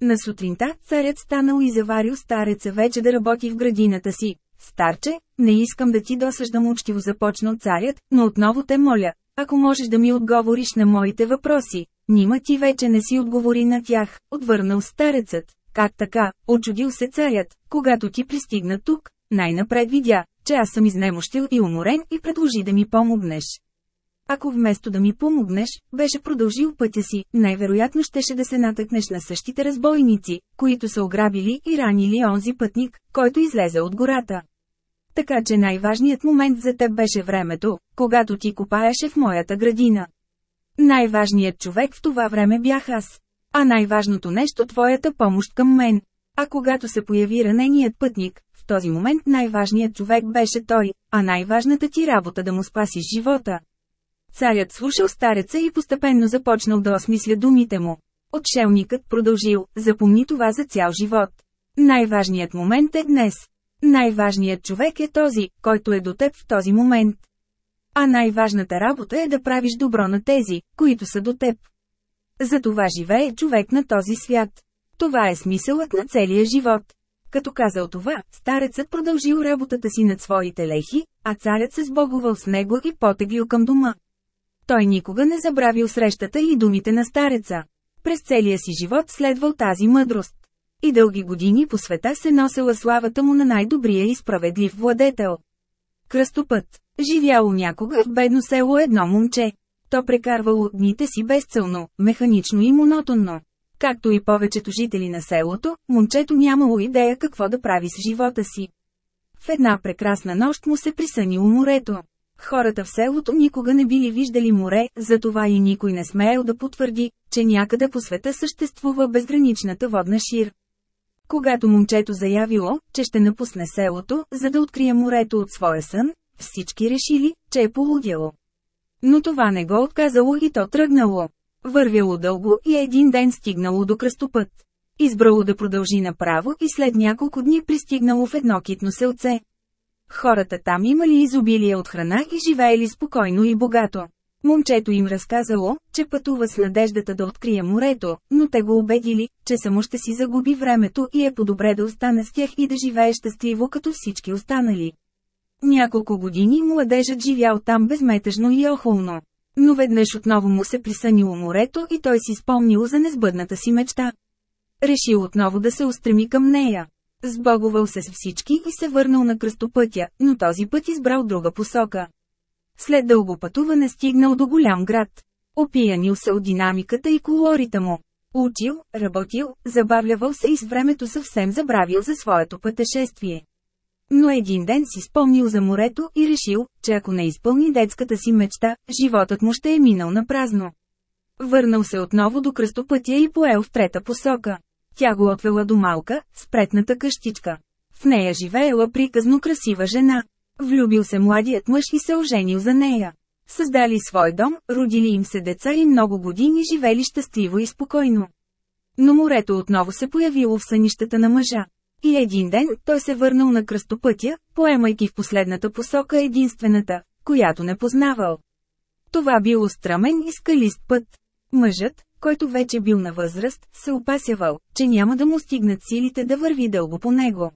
На сутринта царят станал и заварил стареца вече да работи в градината си. Старче, не искам да ти досъждам учтиво започнал царят, но отново те моля, ако можеш да ми отговориш на моите въпроси. Нима ти вече не си отговори на тях, отвърнал старецът. Как така, очудил се царят, когато ти пристигна тук, най-напред видя, че аз съм изнемощил и уморен и предложи да ми помогнеш. Ако вместо да ми помогнеш, беше продължил пътя си, най-вероятно щеше да се натъкнеш на същите разбойници, които са ограбили и ранили онзи пътник, който излезе от гората. Така че най-важният момент за теб беше времето, когато ти копаеше в моята градина. Най-важният човек в това време бях аз. А най-важното нещо твоята помощ към мен. А когато се появи раненият пътник, в този момент най-важният човек беше той, а най-важната ти работа да му спасиш живота. Царят слушал стареца и постепенно започнал да осмисля думите му. Отшелникът продължил, запомни това за цял живот. Най-важният момент е днес. Най-важният човек е този, който е до теб в този момент. А най-важната работа е да правиш добро на тези, които са до теб. Затова живее човек на този свят. Това е смисълът на целия живот. Като казал това, старецът продължил работата си над своите лехи, а царят се сбогувал с него и потеглил към дома. Той никога не забравил срещата и думите на стареца. През целия си живот следвал тази мъдрост. И дълги години по света се носела славата му на най-добрия и справедлив владетел. Кръстопът. Живяло някога в бедно село едно момче. То прекарвало дните си безцелно, механично и монотонно. Както и повечето жители на селото, момчето нямало идея какво да прави с живота си. В една прекрасна нощ му се присънило морето. Хората в селото никога не били виждали море, затова и никой не смеел да потвърди, че някъде по света съществува безграничната водна шир. Когато момчето заявило, че ще напусне селото, за да открие морето от своя сън, всички решили, че е полудяло. Но това не го отказало и то тръгнало. Вървяло дълго и един ден стигнало до кръстопът. Избрало да продължи направо и след няколко дни пристигнало в едно китно селце. Хората там имали изобилие от храна и живеели спокойно и богато. Момчето им разказало, че пътува с надеждата да открие морето, но те го убедили, че само ще си загуби времето и е по-добре да остане с тях и да живее щастливо като всички останали. Няколко години младежът живял там безметъжно и охолно. Но веднъж отново му се присънило морето и той си спомнил за незбъдната си мечта. Решил отново да се устреми към нея. Сбогувал се с всички и се върнал на кръстопътя, но този път избрал друга посока. След дълго пътуване стигнал до голям град. Опиянил се от динамиката и колорите му. Учил, работил, забавлявал се и с времето съвсем забравил за своето пътешествие. Но един ден си спомнил за морето и решил, че ако не изпълни детската си мечта, животът му ще е минал на празно. Върнал се отново до кръстопътя и поел в трета посока. Тя го отвела до малка, спретната къщичка. В нея живеела приказно красива жена. Влюбил се младият мъж и се оженил за нея. Създали свой дом, родили им се деца и много години живели щастливо и спокойно. Но морето отново се появило в сънищата на мъжа. И един ден той се върнал на кръстопътя, поемайки в последната посока единствената, която не познавал. Това било стръмен и скалист път. Мъжът, който вече бил на възраст, се опасявал, че няма да му стигнат силите да върви дълго по него.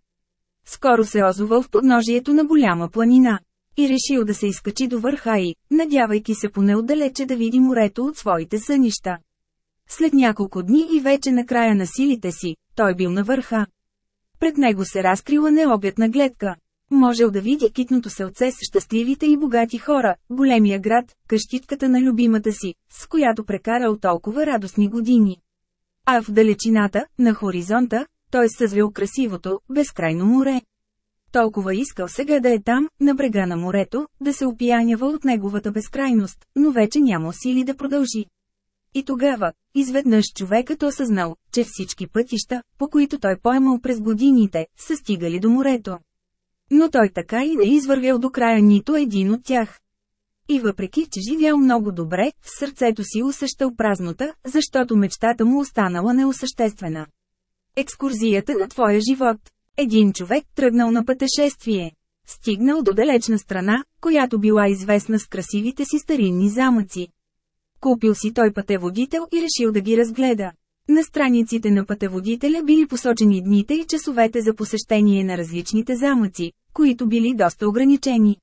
Скоро се озовал в подножието на голяма планина. И решил да се изкачи до върха и, надявайки се поне отдалече да види морето от своите сънища. След няколко дни и вече на края на силите си, той бил на върха. Пред него се разкрила необятна гледка. Можел да види китното селце с щастливите и богати хора, големия град, къщичката на любимата си, с която прекарал толкова радостни години. А в далечината, на хоризонта, той съзвил красивото, безкрайно море. Толкова искал сега да е там, на брега на морето, да се опиянява от неговата безкрайност, но вече няма сили да продължи. И тогава, изведнъж човекът осъзнал, че всички пътища, по които той поемал през годините, са стигали до морето. Но той така и не извървял до края нито един от тях. И въпреки, че живял много добре, в сърцето си усещал празнота, защото мечтата му останала неосъществена. Екскурзията на твоя живот. Един човек тръгнал на пътешествие. Стигнал до далечна страна, която била известна с красивите си старинни замъци. Купил си той пътеводител и решил да ги разгледа. На страниците на пътеводителя били посочени дните и часовете за посещение на различните замъци, които били доста ограничени.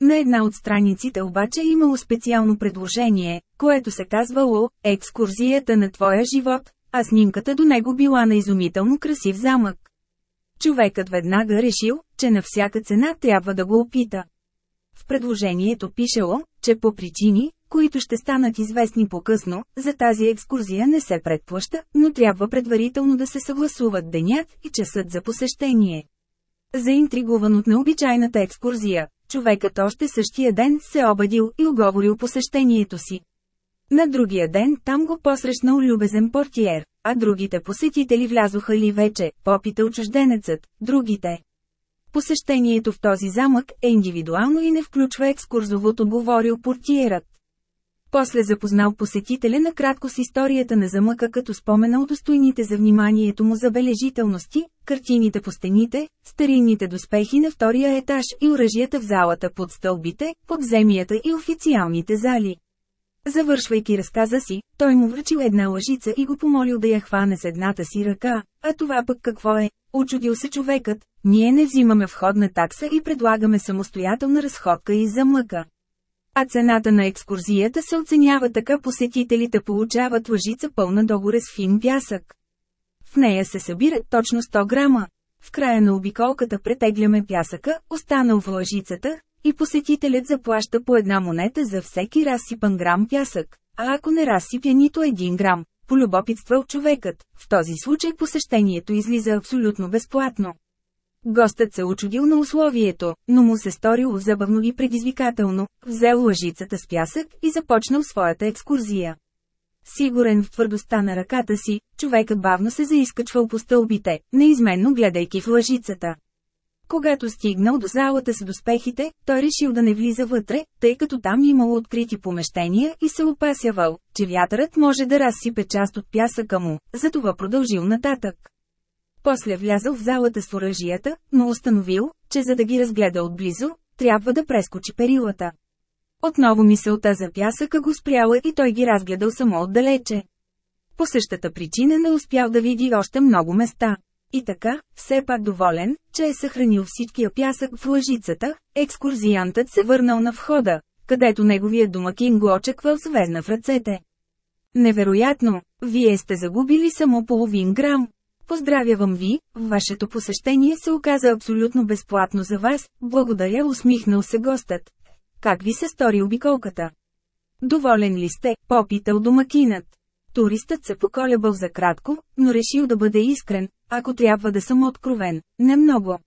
На една от страниците обаче имало специално предложение, което се казвало «Екскурзията на твоя живот», а снимката до него била на изумително красив замък. Човекът веднага решил, че на всяка цена трябва да го опита. В предложението пишело, че по причини, които ще станат известни по-късно, за тази екскурзия не се предплаща, но трябва предварително да се съгласуват денят и часът за посещение. Заинтригуван от необичайната екскурзия, човекът още същия ден се обадил и оговорил посещението си. На другия ден там го посрещнал любезен портиер, а другите посетители влязоха ли вече, попитал чужденецът, другите. Посещението в този замък е индивидуално и не включва екскурзовото, говорил портиерът. После запознал посетителя накратко с историята на замъка като спомена удостойните за вниманието му забележителности, картините по стените, старинните доспехи на втория етаж и оръжията в залата под стълбите, подземията и официалните зали. Завършвайки разказа си, той му връчил една лъжица и го помолил да я хване с едната си ръка, а това пък какво е? Очудил се човекът, ние не взимаме входна такса и предлагаме самостоятелна разходка и замъка. А цената на екскурзията се оценява така посетителите получават лъжица пълна догоре с фин пясък. В нея се събират точно 100 грама. В края на обиколката претегляме пясъка, останал в лъжицата, и посетителят заплаща по една монета за всеки разсипан грам пясък. А ако не разсипя нито един грам, полюбопитствал човекът, в този случай посещението излиза абсолютно безплатно. Гостът се очудил на условието, но му се сторило забавно и предизвикателно, взел лъжицата с пясък и започнал своята екскурзия. Сигурен в твърдостта на ръката си, човекът бавно се заискачвал по стълбите, неизменно гледайки в лъжицата. Когато стигнал до залата с доспехите, той решил да не влиза вътре, тъй като там имало открити помещения и се опасявал, че вятърът може да разсипе част от пясъка му, затова продължил нататък. После влязъл в залата с оръжията, но установил, че за да ги разгледа отблизо, трябва да прескочи перилата. Отново мисълта за пясъка го спряла и той ги разгледал само отдалече. По същата причина не успял да види още много места. И така, все пак доволен, че е съхранил всичкия пясък в лъжицата, екскурзиантът се върнал на входа, където неговия домакин го очаквал с везна в ръцете. Невероятно, вие сте загубили само половин грам. Поздравявам ви, вашето посещение се оказа абсолютно безплатно за вас, благодаря усмихнал се гостът. Как ви се стори обиколката? Доволен ли сте, попитал домакинът. Туристът се поколебал за кратко, но решил да бъде искрен, ако трябва да съм откровен, не много.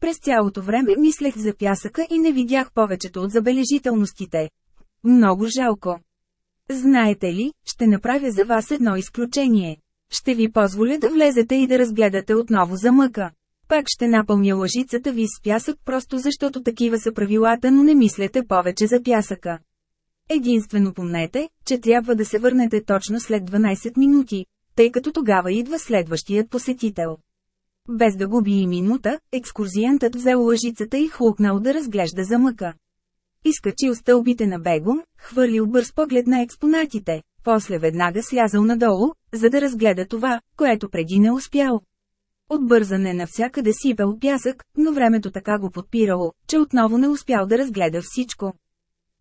През цялото време мислех за пясъка и не видях повечето от забележителностите. Много жалко. Знаете ли, ще направя за вас едно изключение. Ще ви позволя да влезете и да разгледате отново замъка. Пак ще напълня лъжицата ви с пясък просто защото такива са правилата, но не мислете повече за пясъка. Единствено помнете, че трябва да се върнете точно след 12 минути, тъй като тогава идва следващият посетител. Без да губи и минута, екскурзиантът взел лъжицата и хлукнал да разглежда замъка. Изкачил стълбите на бегом, хвърлил бърз поглед на експонатите, после веднага слязал надолу, за да разгледа това, което преди не успял. От бързане навсякъде сипел пясък, но времето така го подпирало, че отново не успял да разгледа всичко.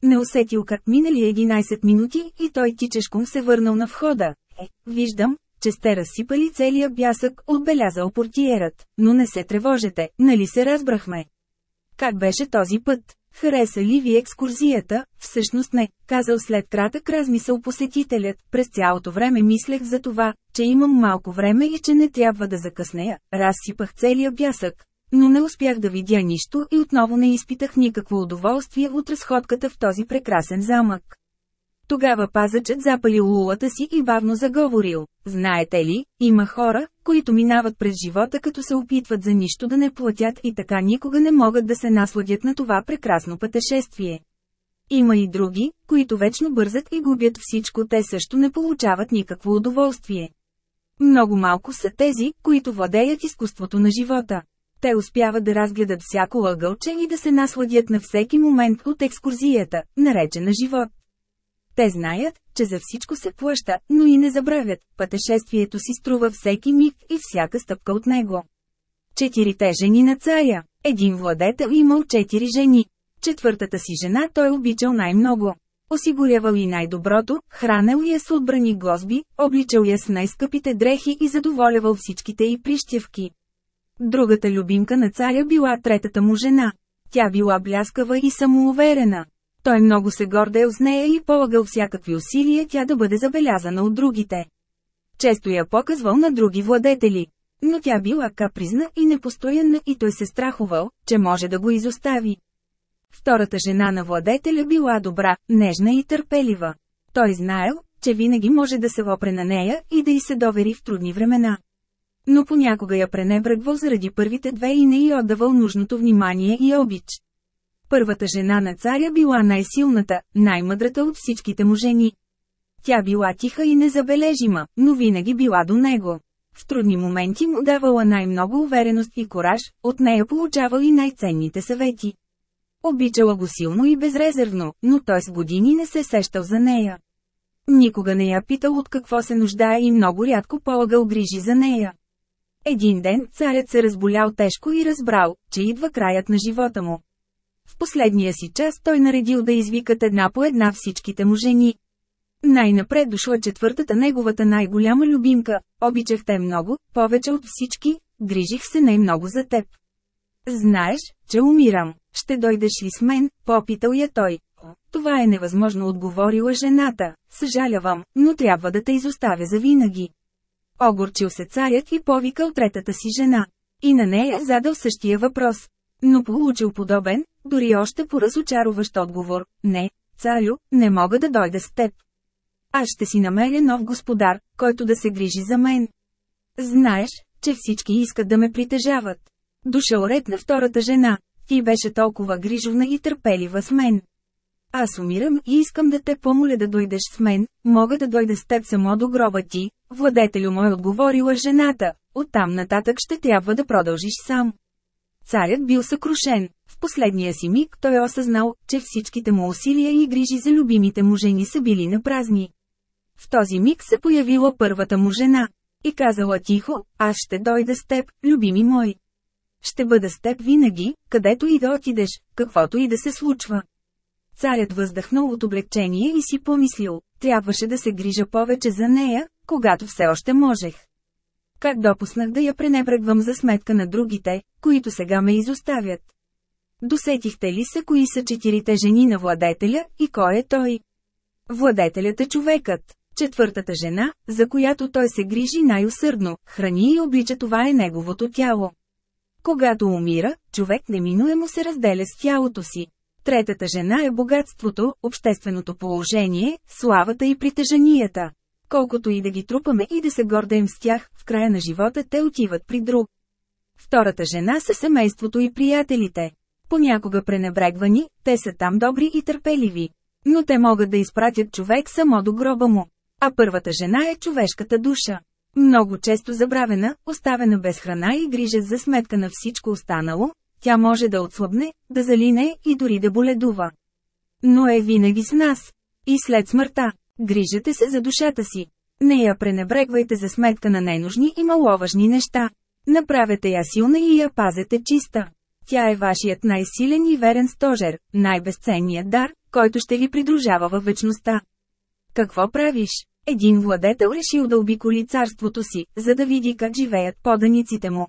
Не усетил как минали 11 минути и той тичешком се върнал на входа. Е, виждам, че сте разсипали целия бясък, отбелязал портиерът, но не се тревожете, нали се разбрахме. Как беше този път? Хареса ли ви екскурзията? Всъщност не, казал след кратък размисъл посетителят. През цялото време мислех за това, че имам малко време и че не трябва да закъснея. Разсипах целия бясък. Но не успях да видя нищо и отново не изпитах никакво удоволствие от разходката в този прекрасен замък. Тогава пазачът запалил лулата си и бавно заговорил. Знаете ли, има хора, които минават през живота като се опитват за нищо да не платят и така никога не могат да се насладят на това прекрасно пътешествие. Има и други, които вечно бързат и губят всичко, те също не получават никакво удоволствие. Много малко са тези, които владеят изкуството на живота. Те успяват да разгледат всяко ъгълче и да се насладят на всеки момент от екскурзията, наречена живот. Те знаят, че за всичко се плаща, но и не забравят, пътешествието си струва всеки миг и всяка стъпка от него. Четирите жени на царя. Един владетел имал четири жени. Четвъртата си жена той обичал най-много. Осигурявал и най-доброто, хранел я с отбрани гозби, обличал я с най-скъпите дрехи и задоволявал всичките й прищевки. Другата любимка на царя била третата му жена. Тя била бляскава и самоуверена. Той много се гордел с нея и полагал всякакви усилия тя да бъде забелязана от другите. Често я показвал на други владетели. Но тя била капризна и непостоянна и той се страхувал, че може да го изостави. Втората жена на владетеля била добра, нежна и търпелива. Той знаел, че винаги може да се опре на нея и да й се довери в трудни времена. Но понякога я пренебрегвал заради първите две и не й отдавал нужното внимание и обич. Първата жена на царя била най-силната, най-мъдрата от всичките му жени. Тя била тиха и незабележима, но винаги била до него. В трудни моменти му давала най-много увереност и кораж, от нея получавал и най-ценните съвети. Обичала го силно и безрезервно, но той с години не се сещал за нея. Никога не я питал от какво се нуждае и много рядко полагал грижи за нея. Един ден царят се разболял тежко и разбрал, че идва краят на живота му. В последния си час той наредил да извикат една по една всичките му жени. Най-напред дошла четвъртата неговата най-голяма любимка, обичах те много, повече от всички, грижих се най-много за теб. Знаеш, че умирам, ще дойдеш ли с мен, попитал я той. Това е невъзможно отговорила жената, съжалявам, но трябва да те изоставя за винаги. Огорчил се царят и повикал третата си жена. И на нея задал същия въпрос. Но получил подобен, дори още поразочароващ отговор. Не, царю, не мога да дойда с теб. Аз ще си намеря нов господар, който да се грижи за мен. Знаеш, че всички искат да ме притежават. Дошъл ред на втората жена. Ти беше толкова грижовна и търпелива с мен. Аз умирам и искам да те помоля да дойдеш с мен, мога да дойда с теб само до гроба ти, владетелю мой отговорила жената, оттам нататък ще трябва да продължиш сам. Царят бил съкрушен. В последния си миг той осъзнал, че всичките му усилия и грижи за любимите му жени са били на празни. В този миг се появила първата му жена. И казала тихо, аз ще дойда с теб, любими мой. Ще бъда с теб винаги, където и да отидеш, каквото и да се случва. Царят въздъхнал от облегчение и си помислил, трябваше да се грижа повече за нея, когато все още можех. Как допуснах да я пренебрегвам за сметка на другите, които сега ме изоставят? Досетихте ли се кои са четирите жени на владетеля и кой е той? Владетелят е човекът. Четвъртата жена, за която той се грижи най-усърдно, храни и облича това е неговото тяло. Когато умира, човек неминуемо се разделя с тялото си. Третата жена е богатството, общественото положение, славата и притежанията. Колкото и да ги трупаме и да се гордеем с тях, в края на живота те отиват при друг. Втората жена са семейството и приятелите. Понякога пренебрегвани, те са там добри и търпеливи. Но те могат да изпратят човек само до гроба му. А първата жена е човешката душа. Много често забравена, оставена без храна и грижа за сметка на всичко останало, тя може да отслабне, да залине и дори да боледува. Но е винаги с нас. И след смъртта. Грижате се за душата си. Не я пренебрегвайте за сметка на ненужни и маловажни неща. Направете я силна и я пазете чиста. Тя е вашият най-силен и верен стожер, най-безценният дар, който ще ви придружава във вечността. Какво правиш? Един владетел решил да обиколи царството си, за да види как живеят поданиците му.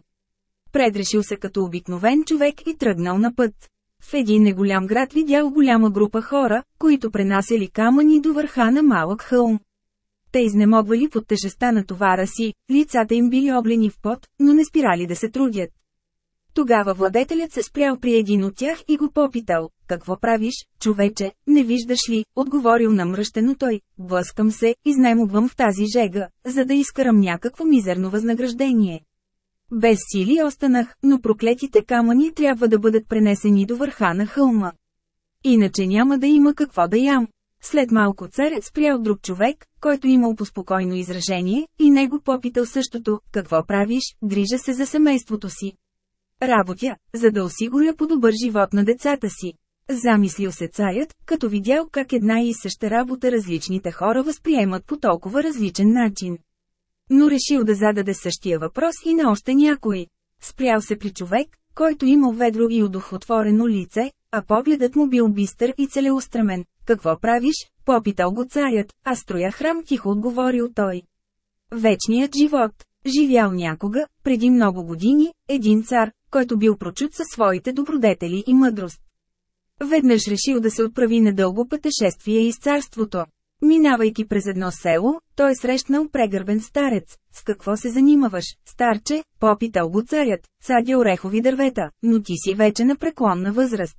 Предрешил се като обикновен човек и тръгнал на път. В един неголям град видял голяма група хора, които пренасяли камъни до върха на малък хълм. Те изнемогвали под тежестта на товара си, лицата им били облени в пот, но не спирали да се трудят. Тогава владетелят се спрял при един от тях и го попитал, какво правиш, човече, не виждаш ли, отговорил намръщено той, блъскам се, изнемогвам в тази жега, за да изкарам някакво мизерно възнаграждение. Без сили останах, но проклетите камъни трябва да бъдат пренесени до върха на хълма. Иначе няма да има какво да ям. След малко царят спрял друг човек, който имал поспокойно изражение, и него попитал същото, какво правиш, грижа се за семейството си. Работя, за да осигуря по-добър живот на децата си. Замислил се царят, като видял как една и съща работа различните хора възприемат по толкова различен начин. Но решил да зададе същия въпрос и на още някой. Спрял се при човек, който имал ведро и удохотворено лице, а погледът му бил бистър и целеустремен. Какво правиш? Попитал го царят, а строя храм тихо отговорил той. Вечният живот. Живял някога, преди много години, един цар, който бил прочут със своите добродетели и мъдрост. Веднъж решил да се отправи на дълго пътешествие из царството. Минавайки през едно село, той срещнал прегърбен старец. С какво се занимаваш, старче? Попитал го царят. Садя орехови дървета, но ти си вече на преклонна възраст.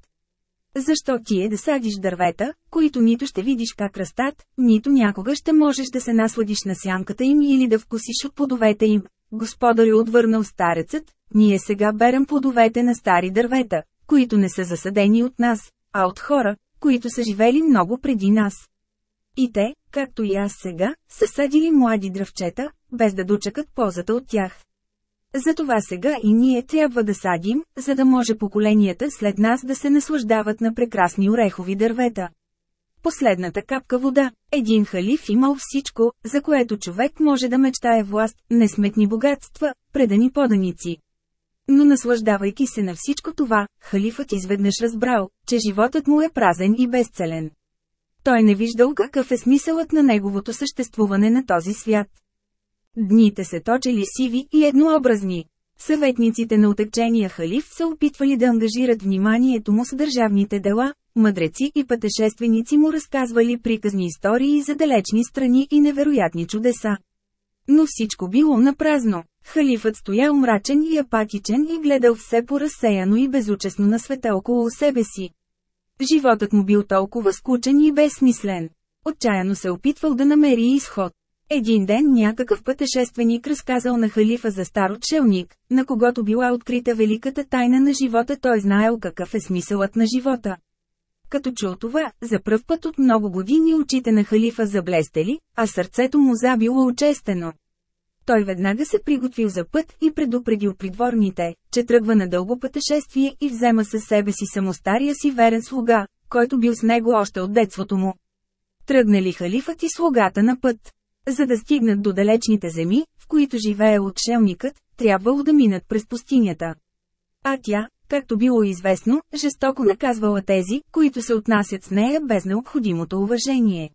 Защо ти е да садиш дървета, които нито ще видиш как растат, нито някога ще можеш да се насладиш на сянката им или да вкусиш от плодовете им? Господарю отвърнал старецът, ние сега берем плодовете на стари дървета, които не са засадени от нас, а от хора, които са живели много преди нас. И те, както и аз сега, са садили млади дръвчета, без да дочекат ползата от тях. Затова сега и ние трябва да садим, за да може поколенията след нас да се наслаждават на прекрасни орехови дървета. Последната капка вода. Един халиф имал всичко, за което човек може да мечтае власт, несметни богатства, предани поданици. Но наслаждавайки се на всичко това, халифът изведнъж разбрал, че животът му е празен и безцелен. Той не виждал какъв е смисълът на неговото съществуване на този свят. Дните се точели сиви и еднообразни. Съветниците на отекчения халиф се опитвали да ангажират вниманието му с държавните дела, мъдреци и пътешественици му разказвали приказни истории за далечни страни и невероятни чудеса. Но всичко било напразно. Халифът стоял мрачен и апатичен и гледал все по-разсеяно и безучестно на света около себе си. Животът му бил толкова скучен и безсмислен. Отчаяно се опитвал да намери изход. Един ден някакъв пътешественик разказал на халифа за стар отшелник, на когото била открита великата тайна на живота той знаел какъв е смисълът на живота. Като чул това, за пръв път от много години очите на халифа заблестели, а сърцето му забило очестено. Той веднага се приготвил за път и предупредил придворните, че тръгва на дълго пътешествие и взема със себе си само стария си верен слуга, който бил с него още от детството му. Тръгнали халифът и слугата на път. За да стигнат до далечните земи, в които живее отшелникът, трябвало да минат през пустинята. А тя, както било известно, жестоко наказвала тези, които се отнасят с нея без необходимото уважение.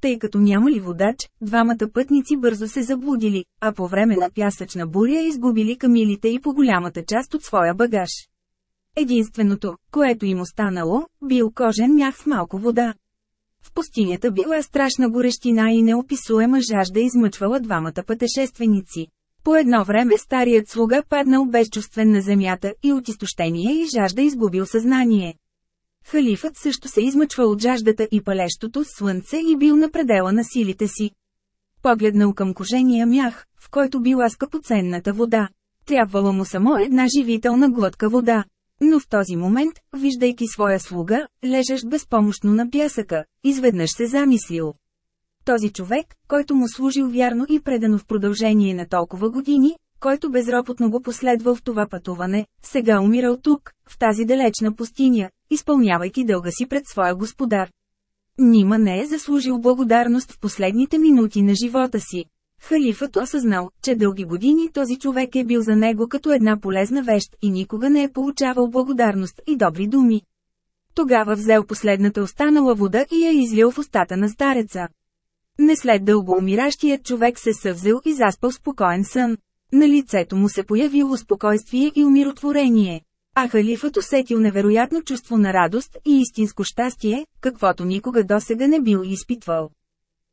Тъй като нямали водач, двамата пътници бързо се заблудили, а по време на пясъчна буря изгубили камилите и по голямата част от своя багаж. Единственото, което им останало, бил кожен мях в малко вода. В пустинята била страшна горещина и неописуема жажда измъчвала двамата пътешественици. По едно време старият слуга паднал безчувствен на земята и от изтощение и жажда изгубил съзнание. Халифът също се измъчвал от жаждата и палещото слънце и бил на предела на силите си. Погледнал към кожения мях, в който била скъпоценната вода. Трябвало му само една живителна глътка вода. Но в този момент, виждайки своя слуга, лежащ безпомощно на пясъка, изведнъж се замислил. Този човек, който му служил вярно и предано в продължение на толкова години, който безропотно го последвал в това пътуване, сега умирал тук, в тази далечна пустиня, изпълнявайки дълга си пред своя господар. Нима не е заслужил благодарност в последните минути на живота си. Халифът осъзнал, че дълги години този човек е бил за него като една полезна вещ и никога не е получавал благодарност и добри думи. Тогава взел последната останала вода и я излил в устата на стареца. Не след дълго умиращият човек се съвзел и заспал спокоен сън. На лицето му се появило спокойствие и умиротворение. А халифът усетил невероятно чувство на радост и истинско щастие, каквото никога досега не бил изпитвал.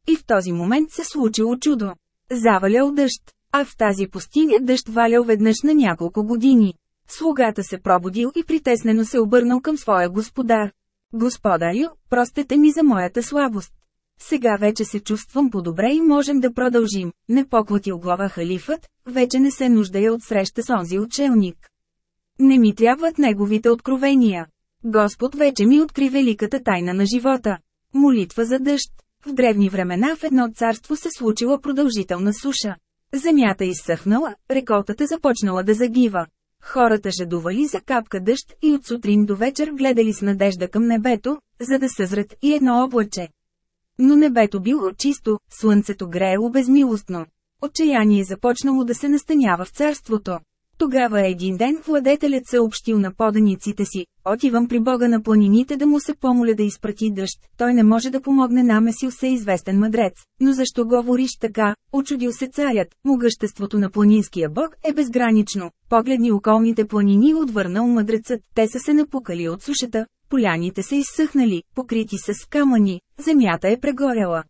И в този момент се случило чудо. Завалял дъжд, а в тази пустиня дъжд валял веднъж на няколко години. Слугата се пробудил и притеснено се обърнал към своя господар. Господарю, простете ми за моята слабост. Сега вече се чувствам по-добре и можем да продължим. Не поклатил глава халифът, вече не се нуждая от среща с онзи учелник. Не ми трябват неговите откровения. Господ вече ми откри великата тайна на живота. Молитва за дъжд. В древни времена в едно царство се случила продължителна суша. Земята изсъхнала, реколтата започнала да загива. Хората жадували за капка дъжд и от сутрин до вечер гледали с надежда към небето, за да съзрат и едно облаче. Но небето било чисто, слънцето греело безмилостно. Отчаяние започнало да се настанява в царството. Тогава един ден владетелят съобщил на поданиците си, отивам при Бога на планините да му се помоля да изпрати дъжд, той не може да помогне намесил се известен мъдрец. Но защо говориш така, очудил се царят, могъществото на планинския бог е безгранично, погледни околните планини отвърнал мъдрецът, те са се напукали от сушата, поляните са изсъхнали, покрити с камъни, земята е прегоряла.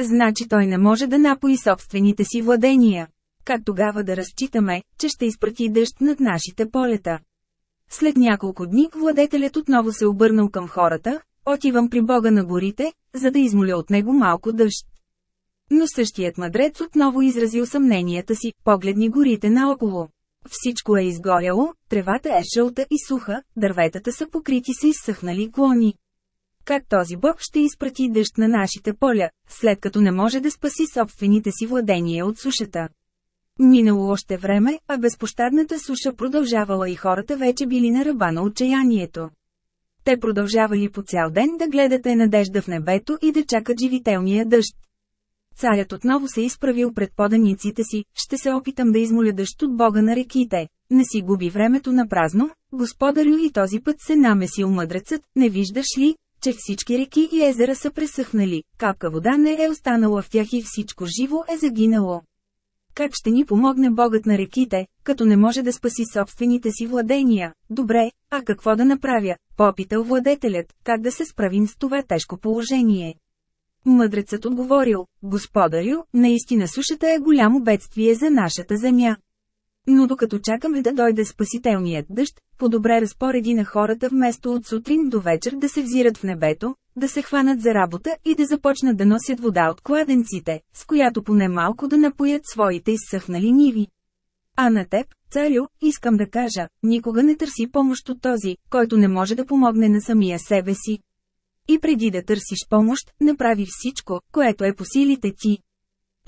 Значи той не може да напои собствените си владения. Как тогава да разчитаме, че ще изпрати дъжд над нашите полета? След няколко дни владетелят отново се обърнал към хората, отивам при Бога на горите, за да измоля от него малко дъжд. Но същият мъдрец отново изразил съмненията си, погледни горите наоколо. Всичко е изгоряло, тревата е жълта и суха, дърветата са покрити с изсъхнали клони. Как този бог ще изпрати дъжд на нашите поля, след като не може да спаси собствените си владения от сушата? Минало още време, а безпощадната суша продължавала и хората вече били на ръба на отчаянието. Те продължавали по цял ден да гледате надежда в небето и да чакат живителния дъжд. Царят отново се изправил пред поданиците си, ще се опитам да измоля дъжд от Бога на реките. Не си губи времето на празно, господарю и този път се намесил мъдрецът, не виждаш ли, че всички реки и езера са пресъхнали, капка вода не е останала в тях и всичко живо е загинало. Как ще ни помогне Богът на реките, като не може да спаси собствените си владения? Добре, а какво да направя? Попитал владетелят, как да се справим с това тежко положение. Мъдрецът отговорил, Господарю, наистина сушата е голямо бедствие за нашата земя. Но докато чакаме да дойде спасителният дъжд, по-добре разпореди на хората вместо от сутрин до вечер да се взират в небето, да се хванат за работа и да започнат да носят вода от кладенците, с която поне малко да напоят своите изсъхнали ниви. А на теб, царю, искам да кажа, никога не търси помощ от този, който не може да помогне на самия себе си. И преди да търсиш помощ, направи всичко, което е по силите ти.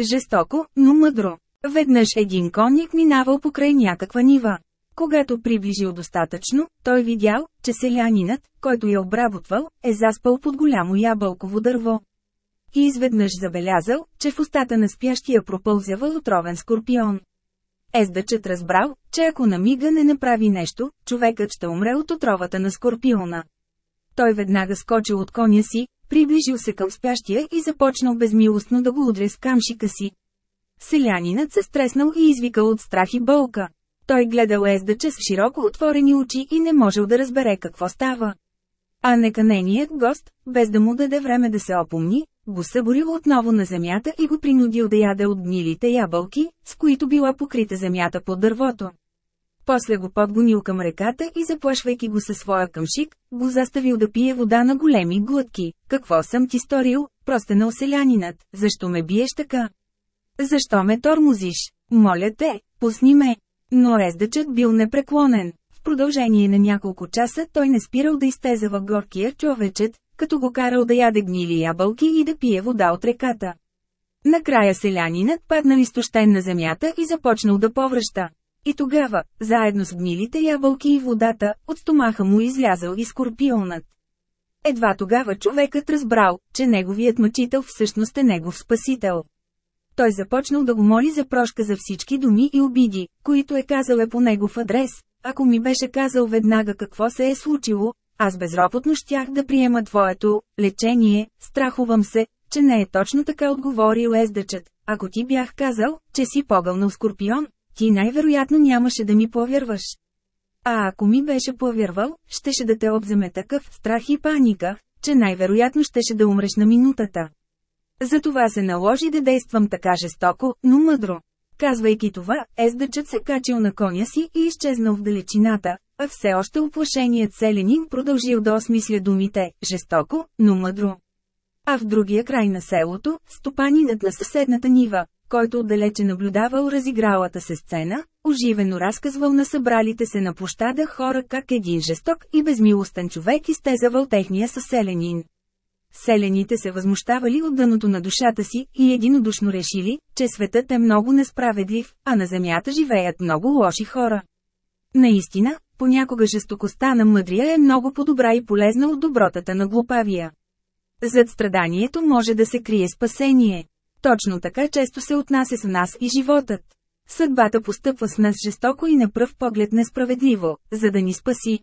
Жестоко, но мъдро. Веднъж един конник минавал покрай някаква нива. Когато приближил достатъчно, той видял, че селянинът, който я обработвал, е заспал под голямо ябълково дърво. И изведнъж забелязал, че в устата на спящия пропълзява отровен скорпион. Ездачът разбрал, че ако на мига не направи нещо, човекът ще умре от отровата на скорпиона. Той веднага скочил от коня си, приближил се към спящия и започнал безмилостно да го удря с камшика си. Селянинът се стреснал и извикал от страх и болка. Той гледал ездача с широко отворени очи и не можел да разбере какво става. А неканеният гост, без да му даде време да се опомни, го съборил отново на земята и го принудил да яде от гнилите ябълки, с които била покрита земята под дървото. После го подгонил към реката и заплашвайки го със своя къмшик, го заставил да пие вода на големи глътки. Какво съм ти сторил, на оселянинът, защо ме биеш така? Защо ме тормозиш? Моля те, пусни ме. Но ездачът бил непреклонен. В продължение на няколко часа той не спирал да изтезава горкия човечет, като го карал да яде гнили ябълки и да пие вода от реката. Накрая селянинът паднал изтощен на земята и започнал да повръща. И тогава, заедно с гнилите ябълки и водата, от стомаха му излязал и скорпионът. Едва тогава човекът разбрал, че неговият мъчител всъщност е негов спасител. Той започнал да го моли за прошка за всички думи и обиди, които е казал е по негов адрес. Ако ми беше казал веднага какво се е случило, аз безропотно щях да приема твоето лечение, страхувам се, че не е точно така отговорил ездачът. Ако ти бях казал, че си погълнал скорпион, ти най-вероятно нямаше да ми повярваш. А ако ми беше повярвал, щеше да те обземе такъв страх и паника, че най-вероятно щеше да умреш на минутата. Затова се наложи да действам така жестоко, но мъдро. Казвайки това, ездачът се качил на коня си и изчезнал в далечината, а все още оплашеният селенин продължил да осмисля думите «жестоко, но мъдро». А в другия край на селото, стопанинът на съседната нива, който отдалече наблюдавал разигралата се сцена, оживено разказвал на събралите се на площада хора как един жесток и безмилостен човек изтезавал техния съселенин. Селените се възмущавали от дъното на душата си и единодушно решили, че светът е много несправедлив, а на земята живеят много лоши хора. Наистина, понякога жестокостта на мъдрия е много по-добра и полезна от добротата на глупавия. Зад страданието може да се крие спасение. Точно така често се отнася с нас и животът. Съдбата постъпва с нас жестоко и на пръв поглед несправедливо, за да ни спаси.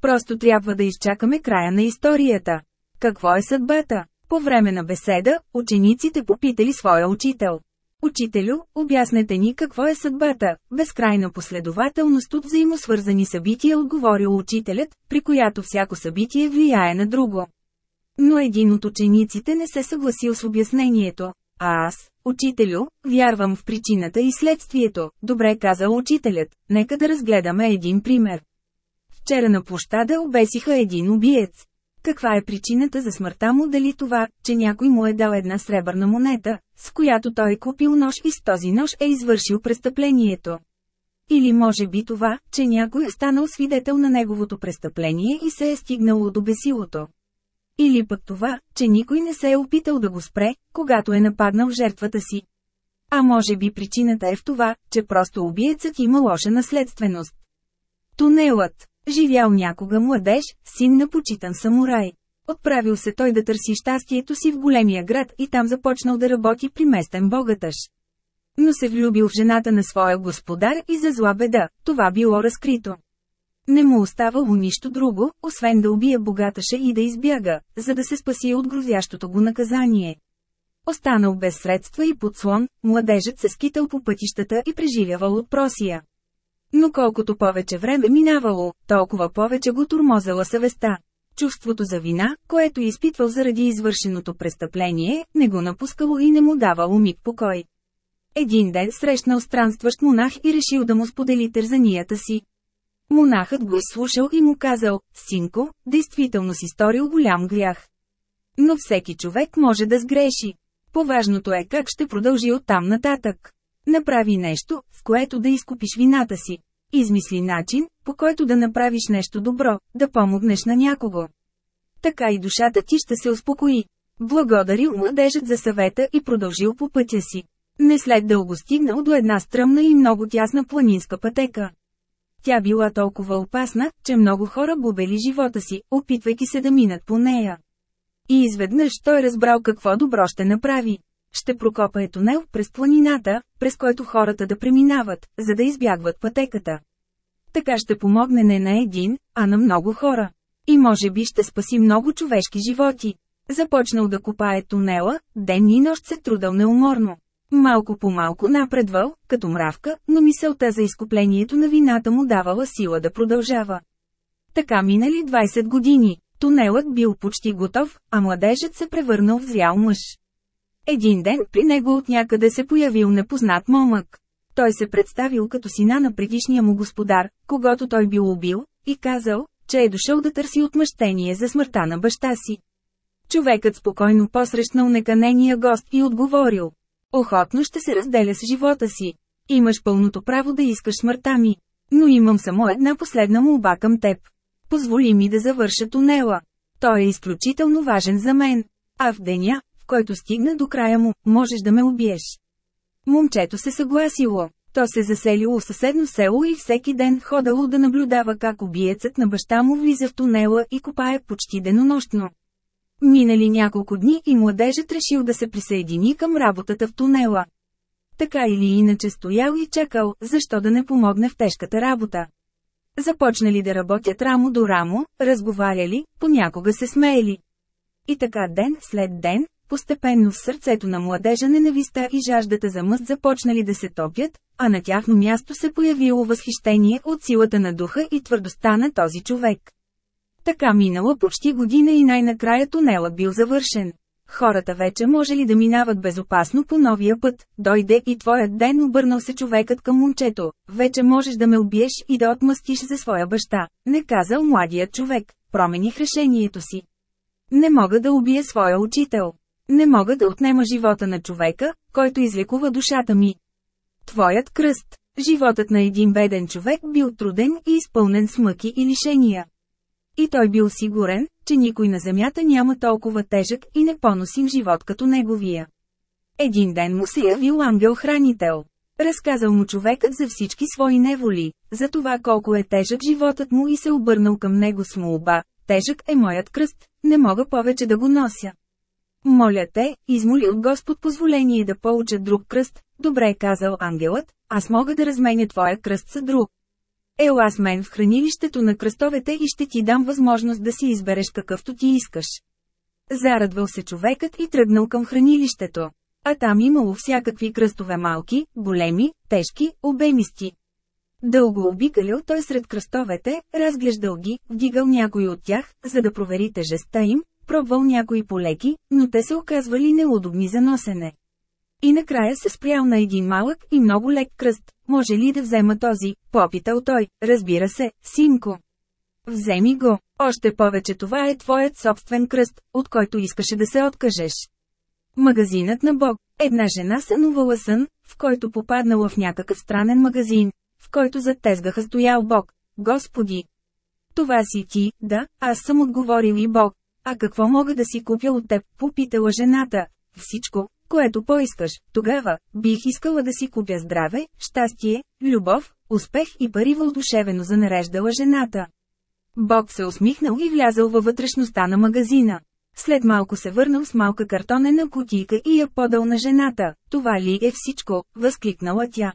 Просто трябва да изчакаме края на историята. Какво е съдбата? По време на беседа, учениците попитали своя учител. Учителю, обяснете ни какво е съдбата, безкрайна последователност от взаимосвързани събития отговорил учителят, при която всяко събитие влияе на друго. Но един от учениците не се съгласил с обяснението. А аз, учителю, вярвам в причината и следствието, добре каза учителят, нека да разгледаме един пример. Вчера на площада обесиха един убиец. Каква е причината за смъртта му дали това, че някой му е дал една сребърна монета, с която той е купил нож и с този нож е извършил престъплението? Или може би това, че някой е станал свидетел на неговото престъпление и се е стигнало до бесилото? Или пък това, че никой не се е опитал да го спре, когато е нападнал жертвата си? А може би причината е в това, че просто убиецът има лоша наследственост. Тунелът Живял някога младеж, син на почитан самурай. Отправил се той да търси щастието си в големия град и там започнал да работи при местен богатъж. Но се влюбил в жената на своя господар и за зла беда, това било разкрито. Не му оставало нищо друго, освен да убие богатъша и да избяга, за да се спаси от грозящото го наказание. Останал без средства и подслон, младежът се скитал по пътищата и преживявал от просия. Но колкото повече време минавало, толкова повече го турмозала съвестта. Чувството за вина, което изпитвал заради извършеното престъпление, не го напускало и не му давало миг покой. Един ден срещнал странстващ монах и решил да му сподели тързанията си. Монахът го изслушал и му казал, синко, действително си сторил голям грях. Но всеки човек може да сгреши. Поважното е как ще продължи оттам нататък. Направи нещо, с което да изкупиш вината си. Измисли начин, по който да направиш нещо добро, да помогнеш на някого. Така и душата ти ще се успокои. Благодарил младежът за съвета и продължил по пътя си. Не след дълго стигнал до една стръмна и много тясна планинска пътека. Тя била толкова опасна, че много хора губели живота си, опитвайки се да минат по нея. И изведнъж той разбрал какво добро ще направи. Ще прокопае тунел през планината, през който хората да преминават, за да избягват пътеката. Така ще помогне не на един, а на много хора. И може би ще спаси много човешки животи. Започнал да копае тунела, ден и нощ се трудал неуморно. Малко по малко напредвал, като мравка, но мисълта за изкуплението на вината му давала сила да продължава. Така минали 20 години. Тунелът бил почти готов, а младежът се превърнал в зрял мъж. Един ден при него от някъде се появил непознат момък. Той се представил като сина на предишния му господар, когато той бил убил, и казал, че е дошъл да търси отмъщение за смъртта на баща си. Човекът спокойно посрещнал неканения гост и отговорил. Охотно ще се разделя с живота си. Имаш пълното право да искаш смъртта ми. Но имам само една последна молба към теб. Позволи ми да завърша тунела. Той е изключително важен за мен. А в деня, който стигна до края му, можеш да ме убиеш. Момчето се съгласило. То се заселило в съседно село и всеки ден ходало да наблюдава как убиецът на баща му влиза в тунела и копае почти денонощно. Минали няколко дни и младежът решил да се присъедини към работата в тунела. Така или иначе стоял и чакал, защо да не помогне в тежката работа. Започнали да работят рамо до рамо, разговаряли, понякога се смеели. И така ден след ден, постепенно в сърцето на младежа ненависта и жаждата за мъст започнали да се топят, а на тяхно място се появило възхищение от силата на духа и твърдостта на този човек. Така минала почти година и най-накрая тунелът бил завършен. Хората вече може ли да минават безопасно по новия път, дойде и твоят ден обърнал се човекът към момчето, вече можеш да ме убиеш и да отмъстиш за своя баща, не казал младият човек, промених решението си. Не мога да убия своя учител. Не мога да отнема живота на човека, който излекува душата ми. Твоят кръст. Животът на един беден човек бил труден и изпълнен с мъки и лишения. И той бил сигурен, че никой на земята няма толкова тежък и непоносим живот като неговия. Един ден му се явил ангел-хранител. Разказал му човекът за всички свои неволи, за това колко е тежък животът му и се обърнал към него с молба. Тежък е моят кръст, не мога повече да го нося. Моля те, измолил Господ позволение да получа друг кръст, добре е казал ангелът, аз мога да разменя твоя кръст с друг. Ела с мен в хранилището на кръстовете и ще ти дам възможност да си избереш какъвто ти искаш. Зарадвал се човекът и тръгнал към хранилището. А там имало всякакви кръстове малки, големи, тежки, обемисти. Дълго обикалял той сред кръстовете, разглеждал ги, вдигал някой от тях, за да провери тежестта им, пробвал някои полеки, но те се оказвали неудобни за носене. И накрая се спрял на един малък и много лек кръст. Може ли да взема този? Попитал той. Разбира се, синко. Вземи го. Още повече това е твоят собствен кръст, от който искаше да се откажеш. Магазинът на Бог. Една жена сънувала сън, в който попаднала в някакъв странен магазин, в който зад тезгаха стоял Бог. Господи! Това си ти, да, аз съм отговорил и Бог. А какво мога да си купя от теб, попитала жената. Всичко, което поискаш, тогава, бих искала да си купя здраве, щастие, любов, успех и пари въодушевено занареждала жената. Бог се усмихнал и влязал във вътрешността на магазина. След малко се върнал с малка картонена кутийка и я подал на жената. Това ли е всичко? възкликнала тя.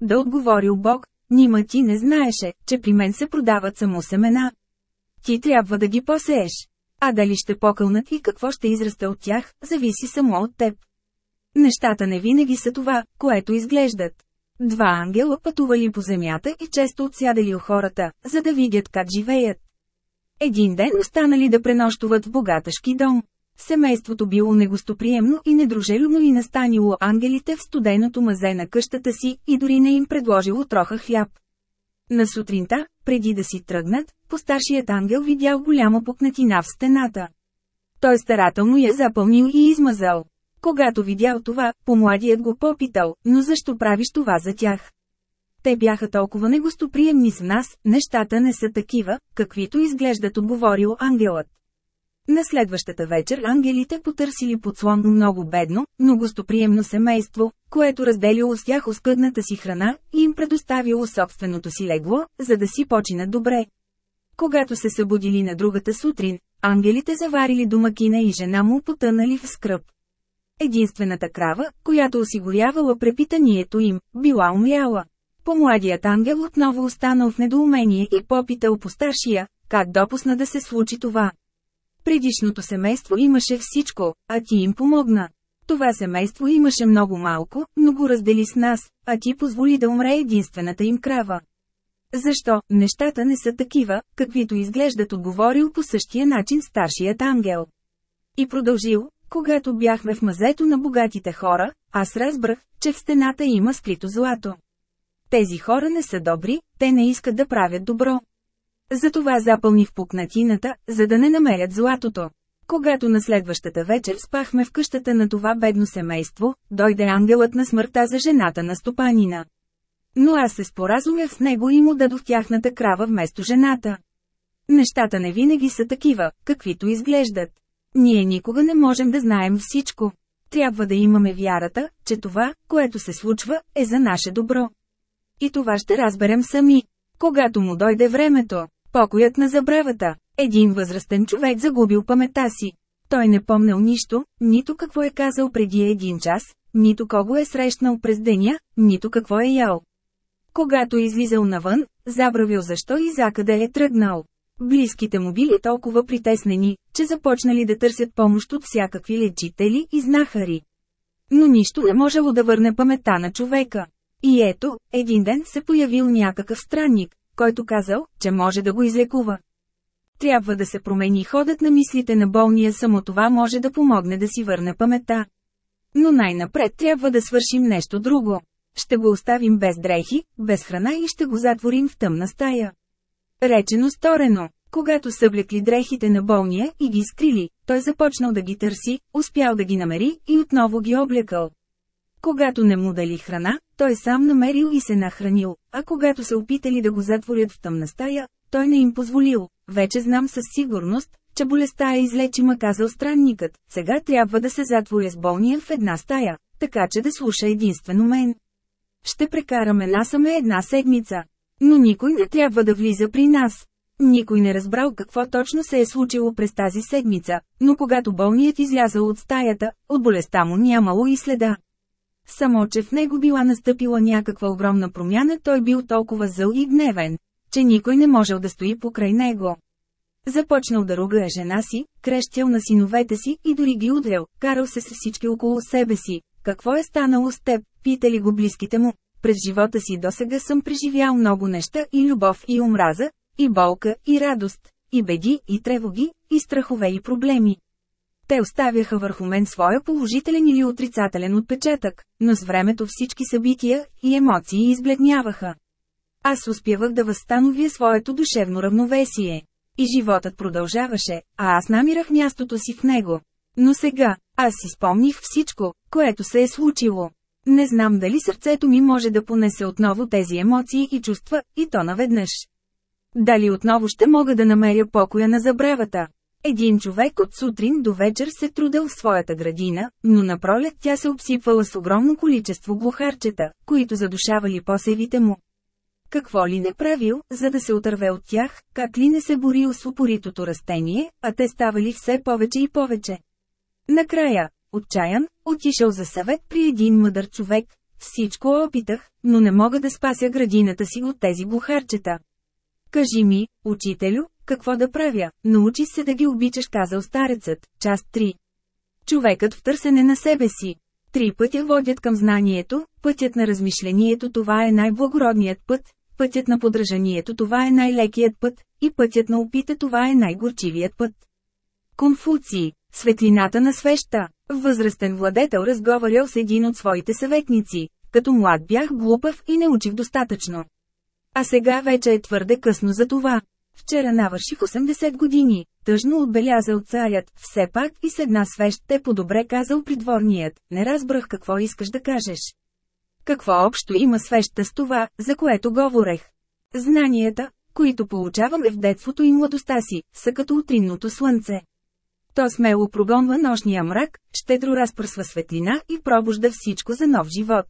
Да отговорил Бог, нима ти не знаеше, че при мен се продават само семена. Ти трябва да ги посееш. А дали ще покълнат и какво ще израста от тях, зависи само от теб. Нещата не винаги са това, което изглеждат. Два ангела пътували по земята и често отсядали у хората, за да видят как живеят. Един ден останали да пренощуват в богатъшки дом. Семейството било негостоприемно и недружелюбно и настанило ангелите в студеното мазе на къщата си и дори не им предложило троха хляб. На сутринта, преди да си тръгнат, постаршият ангел видял голяма пукнатина в стената. Той старателно я запълнил и измазал. Когато видял това, помладият го попитал, но защо правиш това за тях? Те бяха толкова негостоприемни с нас, нещата не са такива, каквито изглеждат отговорил ангелът. На следващата вечер ангелите потърсили подслон много бедно, но гостоприемно семейство, което разделило с тях оскъдната си храна и им предоставило собственото си легло, за да си починат добре. Когато се събудили на другата сутрин, ангелите заварили домакина и жена му потънали в скръп. Единствената крава, която осигурявала препитанието им, била умряла. Помладият ангел отново останал в недоумение и попитал по старшия, как допусна да се случи това. Предишното семейство имаше всичко, а ти им помогна. Това семейство имаше много малко, но го раздели с нас, а ти позволи да умре единствената им крава. Защо, нещата не са такива, каквито изглеждат отговорил по същия начин старшият ангел. И продължил, когато бяхме в мазето на богатите хора, аз разбрах, че в стената има скрито злато. Тези хора не са добри, те не искат да правят добро. Затова запълних пукнатината, за да не намерят златото. Когато на следващата вечер спахме в къщата на това бедно семейство, дойде ангелът на смъртта за жената на стопанина. Но аз се споразумях с него и му дадох тяхната крава вместо жената. Нещата не винаги са такива, каквито изглеждат. Ние никога не можем да знаем всичко. Трябва да имаме вярата, че това, което се случва, е за наше добро. И това ще разберем сами. Когато му дойде времето, покоят на забравата, един възрастен човек загубил памета си. Той не помнил нищо, нито какво е казал преди един час, нито кого е срещнал през деня, нито какво е ял. Когато излизал навън, забравил защо и за къде е тръгнал. Близките му били толкова притеснени, че започнали да търсят помощ от всякакви лечители и знахари. Но нищо не можело да върне памета на човека. И ето, един ден се появил някакъв странник, който казал, че може да го излекува. Трябва да се промени ходът на мислите на болния, само това може да помогне да си върне памета. Но най-напред трябва да свършим нещо друго. Ще го оставим без дрехи, без храна и ще го затворим в тъмна стая. Речено сторено. Когато съблекли дрехите на болния и ги скрили, той започнал да ги търси, успял да ги намери и отново ги облекал. Когато не му дали храна, той сам намерил и се нахранил, а когато се опитали да го затворят в тъмна стая, той не им позволил. Вече знам със сигурност, че болестта е излечима казал странникът, сега трябва да се затворя с болния в една стая, така че да слуша единствено мен. Ще прекараме насаме една седмица. Но никой не трябва да влиза при нас. Никой не разбрал какво точно се е случило през тази седмица, но когато болният излязал от стаята, от болестта му нямало и следа. Само, че в него била настъпила някаква огромна промяна, той бил толкова зъл и гневен, че никой не можел да стои покрай него. Започнал да ругае жена си, крещял на синовете си и дори ги удрял, карал се с всички около себе си. Какво е станало с теб, питали го близките му. През живота си досега съм преживял много неща и любов и омраза, и болка и радост, и беди и тревоги, и страхове и проблеми. Те оставяха върху мен своя положителен или отрицателен отпечатък, но с времето всички събития и емоции избледняваха. Аз успявах да възстановя своето душевно равновесие. И животът продължаваше, а аз намирах мястото си в него. Но сега, аз си спомних всичко, което се е случило. Не знам дали сърцето ми може да понесе отново тези емоции и чувства, и то наведнъж. Дали отново ще мога да намеря покоя на забравата. Един човек от сутрин до вечер се трудел в своята градина, но на пролет тя се обсипвала с огромно количество глухарчета, които задушавали посевите му. Какво ли не правил, за да се отърве от тях, как ли не се борил с упоритото растение, а те ставали все повече и повече. Накрая, отчаян, отишъл за съвет при един мъдър човек. Всичко опитах, но не мога да спася градината си от тези глухарчета. Кажи ми, учителю, какво да правя, научи се да ги обичаш, казал старецът, част 3. Човекът в търсене на себе си. Три пътя водят към знанието, пътят на размишлението това е най-благородният път, пътят на подражанието това е най-лекият път, и пътят на опита това е най-горчивият път. Конфуций, светлината на свеща, възрастен владетел разговарял с един от своите съветници, като млад бях глупав и не учих достатъчно. А сега вече е твърде късно за това. Вчера навърших 80 години, тъжно отбелязал царят, все пак и с една свещ те по-добре казал придворният, не разбрах какво искаш да кажеш. Какво общо има свеща с това, за което говорех? Знанията, които получаваме в детството и младостта си, са като утринното слънце. То смело прогонва нощния мрак, щедро разпръсва светлина и пробужда всичко за нов живот.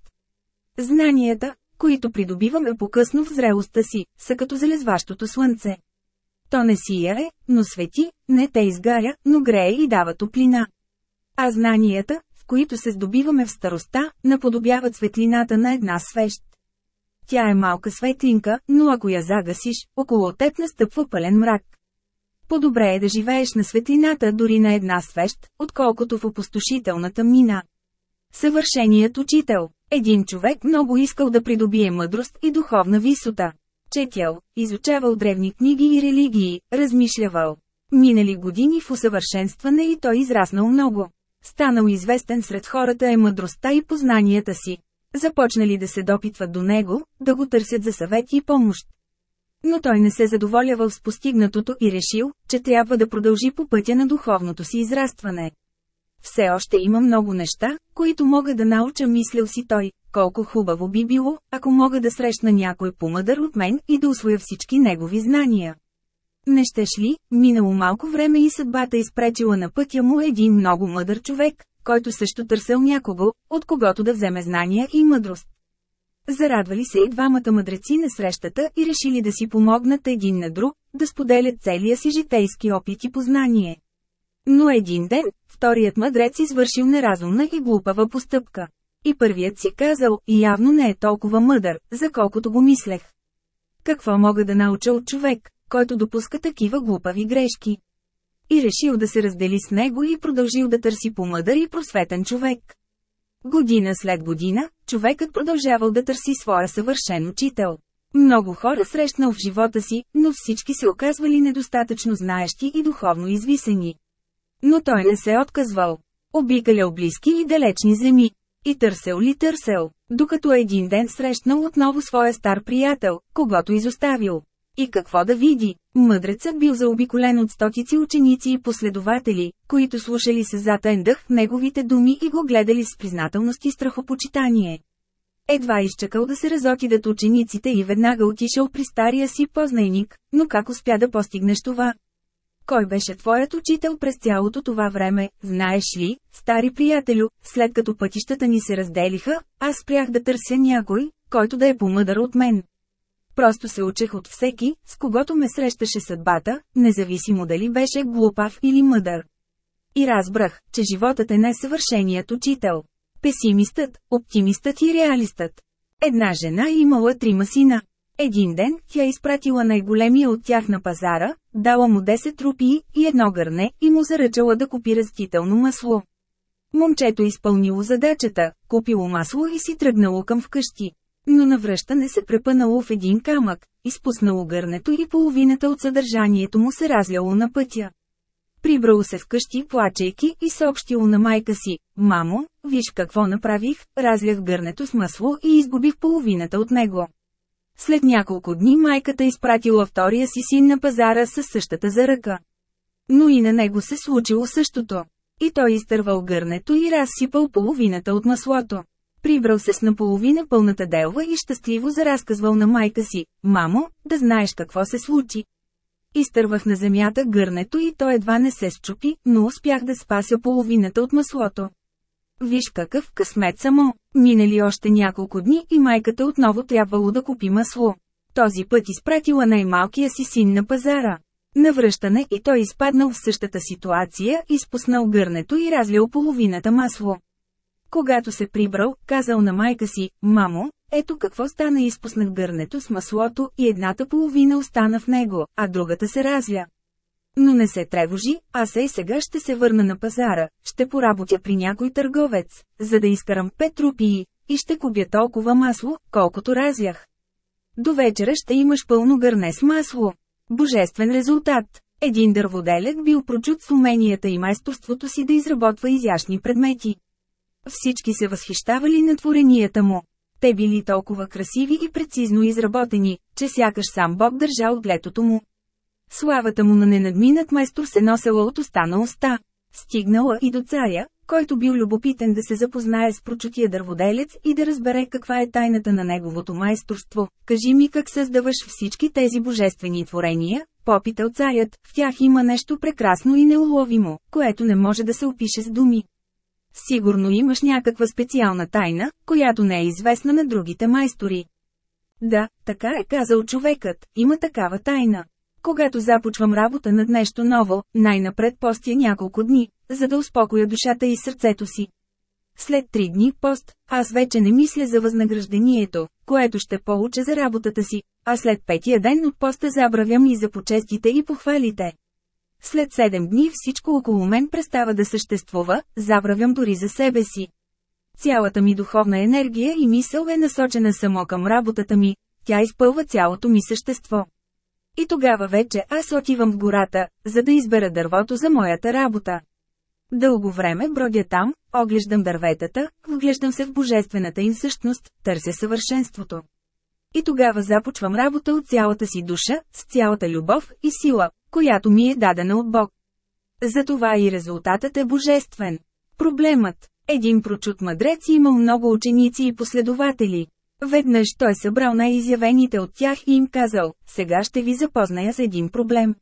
Знанията, които придобиваме по-късно в зрелостта си, са като залезващото слънце. То не сияе, но свети, не те изгаря, но грее и дава топлина. А знанията, в които се здобиваме в староста, наподобяват светлината на една свещ. Тя е малка светлинка, но ако я загасиш, около теб настъпва пълен мрак. По-добре е да живееш на светлината дори на една свещ, отколкото в опустошителна тъмнина. Съвършеният учител. Един човек много искал да придобие мъдрост и духовна висота. Четял, изучавал древни книги и религии, размишлявал. Минали години в усъвършенстване и той израснал много. Станал известен сред хората е мъдростта и познанията си. Започнали да се допитват до него, да го търсят за съвет и помощ. Но той не се задоволявал с постигнатото и решил, че трябва да продължи по пътя на духовното си израстване. Все още има много неща, които мога да науча, мислил си той, колко хубаво би било, ако мога да срещна някой помъдър от мен и да усвоя всички негови знания. Не щеш ли, минало малко време и съдбата изпречила на пътя му един много мъдър човек, който също търсел някого, от когото да вземе знания и мъдрост. Зарадвали се и двамата мъдреци на срещата и решили да си помогнат един на друг, да споделят целия си житейски опит и познание. Но един ден, вторият мъдрец извършил неразумна и глупава постъпка. И първият си казал, явно не е толкова мъдър, за колкото го мислех. Какво мога да науча от човек, който допуска такива глупави грешки? И решил да се раздели с него и продължил да търси по-мъдър и просветен човек. Година след година, човекът продължавал да търси своя съвършен учител. Много хора срещнал в живота си, но всички се оказвали недостатъчно знаещи и духовно извисени. Но той не се отказвал. Обикалял близки и далечни земи. И търсел ли търсел, докато един ден срещнал отново своя стар приятел, когато изоставил. И какво да види? Мъдрецът бил заобиколен от стотици ученици и последователи, които слушали се затен дъх неговите думи и го гледали с признателност и страхопочитание. Едва изчакал да се разотидат учениците и веднага отишъл при стария си познайник, но как успя да постигнеш това? Кой беше твоят учител през цялото това време, знаеш ли, стари приятелю, след като пътищата ни се разделиха, аз спрях да търся някой, който да е помъдър от мен. Просто се учех от всеки, с когото ме срещаше съдбата, независимо дали беше глупав или мъдър. И разбрах, че животът е най-съвършеният учител. Песимистът, оптимистът и реалистът. Една жена имала трима сина. Един ден, тя изпратила най-големия от тях на пазара, дала му 10 рупии и едно гърне и му заръчала да купи растително масло. Момчето изпълнило задачата, купило масло и си тръгнало към вкъщи. Но навръщане се препънало в един камък, изпуснало гърнето и половината от съдържанието му се разляло на пътя. Прибрало се вкъщи, плачейки и съобщило на майка си, «Мамо, виж какво направих, разлях гърнето с масло и изгубих половината от него». След няколко дни майката изпратила втория си син на пазара със същата за ръка. Но и на него се случило същото. И той изтървал гърнето и разсипал половината от маслото. Прибрал се с наполовина пълната делва и щастливо заразказвал на майка си, «Мамо, да знаеш какво се случи». Изтървах на земята гърнето и то едва не се счупи, но успях да спася половината от маслото. Виж какъв късмет само. Минали още няколко дни и майката отново трябвало да купи масло. Този път изпратила най-малкия си син на пазара. Навръщане и той изпаднал в същата ситуация, изпуснал гърнето и разлял половината масло. Когато се прибрал, казал на майка си, «Мамо, ето какво стана изпуснах гърнето с маслото и едната половина остана в него, а другата се разля. Но не се тревожи, аз и сега ще се върна на пазара, ще поработя при някой търговец, за да изкарам пет рупии, и ще купя толкова масло, колкото разях. До вечера ще имаш пълно гърне с масло. Божествен резултат. Един дърводелек бил прочут с уменията и майсторството си да изработва изящни предмети. Всички се възхищавали на творенията му. Те били толкова красиви и прецизно изработени, че сякаш сам Бог държал глетото му. Славата му на ненадминат майстор се носела от уста на уста. Стигнала и до царя, който бил любопитен да се запознае с прочутия дърводелец и да разбере каква е тайната на неговото майсторство. Кажи ми как създаваш всички тези божествени творения, попитал царят, в тях има нещо прекрасно и неуловимо, което не може да се опише с думи. Сигурно имаш някаква специална тайна, която не е известна на другите майстори. Да, така е казал човекът, има такава тайна. Когато започвам работа над нещо ново, най-напред постя няколко дни, за да успокоя душата и сърцето си. След три дни пост, аз вече не мисля за възнаграждението, което ще получа за работата си, а след петия ден от поста забравям и за почестите и похвалите. След седем дни всичко около мен престава да съществува, забравям дори за себе си. Цялата ми духовна енергия и мисъл е насочена само към работата ми, тя изпълва цялото ми същество. И тогава вече аз отивам в гората, за да избера дървото за моята работа. Дълго време бродя там, оглеждам дърветата, вглеждам се в божествената им същност, търся съвършенството. И тогава започвам работа от цялата си душа, с цялата любов и сила, която ми е дадена от Бог. Затова и резултатът е божествен. Проблемът един прочут мъдрец имал много ученици и последователи. Веднъж той събрал най-изявените от тях и им казал, сега ще ви запозная с един проблем.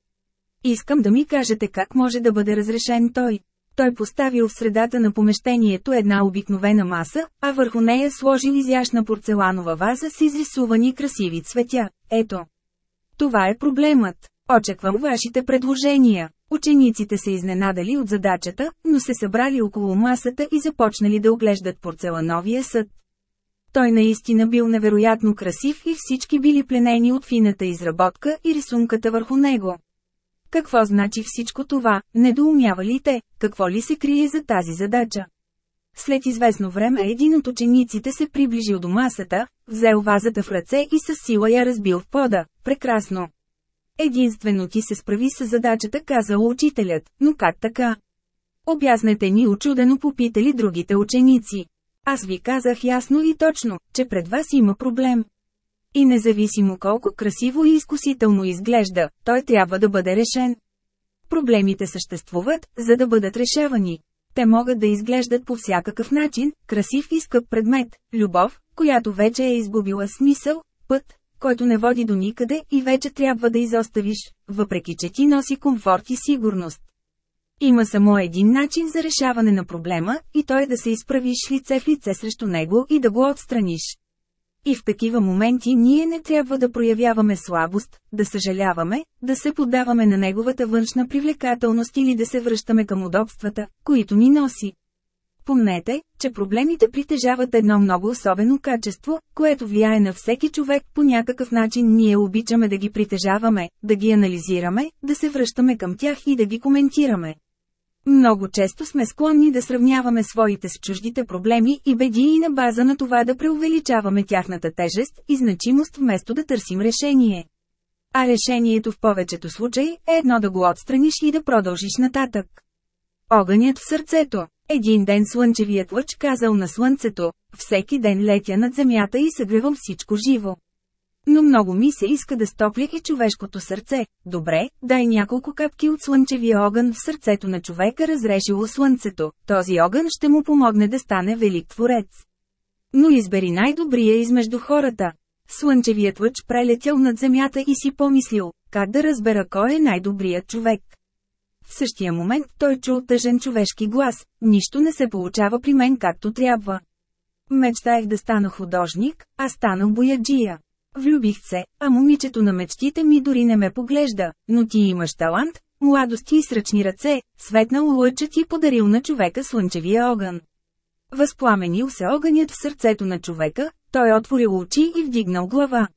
Искам да ми кажете как може да бъде разрешен той. Той поставил в средата на помещението една обикновена маса, а върху нея сложил изящна порцеланова ваза с изрисувани красиви цветя. Ето. Това е проблемът. Очаквам вашите предложения. Учениците се изненадали от задачата, но се събрали около масата и започнали да оглеждат порцелановия съд. Той наистина бил невероятно красив и всички били пленени от фината изработка и рисунката върху него. Какво значи всичко това, недоумява ли те, какво ли се крие за тази задача? След известно време един от учениците се приближил до масата, взел вазата в ръце и със сила я разбил в пода. Прекрасно! Единствено ти се справи с задачата, казал учителят, но как така? Обяснете ни очудено попитали другите ученици. Аз ви казах ясно и точно, че пред вас има проблем. И независимо колко красиво и изкусително изглежда, той трябва да бъде решен. Проблемите съществуват, за да бъдат решавани. Те могат да изглеждат по всякакъв начин, красив и скъп предмет, любов, която вече е изгубила смисъл, път, който не води до никъде и вече трябва да изоставиш, въпреки че ти носи комфорт и сигурност. Има само един начин за решаване на проблема, и той е да се изправиш лице в лице срещу него и да го отстраниш. И в такива моменти ние не трябва да проявяваме слабост, да съжаляваме, да се поддаваме на неговата външна привлекателност или да се връщаме към удобствата, които ни носи. Помнете, че проблемите притежават едно много особено качество, което влияе на всеки човек по някакъв начин ние обичаме да ги притежаваме, да ги анализираме, да се връщаме към тях и да ги коментираме. Много често сме склонни да сравняваме своите с чуждите проблеми и беди и на база на това да преувеличаваме тяхната тежест и значимост вместо да търсим решение. А решението в повечето случаи е едно да го отстраниш и да продължиш нататък. Огънят в сърцето. Един ден слънчевият лъч казал на слънцето, всеки ден летя над земята и съгревам всичко живо. Но много ми се иска да стопля и човешкото сърце. Добре, дай няколко капки от слънчевия огън в сърцето на човека разрешило слънцето. Този огън ще му помогне да стане велик творец. Но избери най-добрия измежду хората. Слънчевият лъч прелетял над земята и си помислил, как да разбера кой е най-добрият човек. В същия момент той чул тъжен човешки глас, нищо не се получава при мен както трябва. Мечтаех да стана художник, а станах бояджия. Влюбих се, а момичето на мечтите ми дори не ме поглежда, но ти имаш талант, младост и сръчни ръце, светнал лъчът и подарил на човека слънчевия огън. Възпламенил се огънят в сърцето на човека, той отворил очи и вдигнал глава.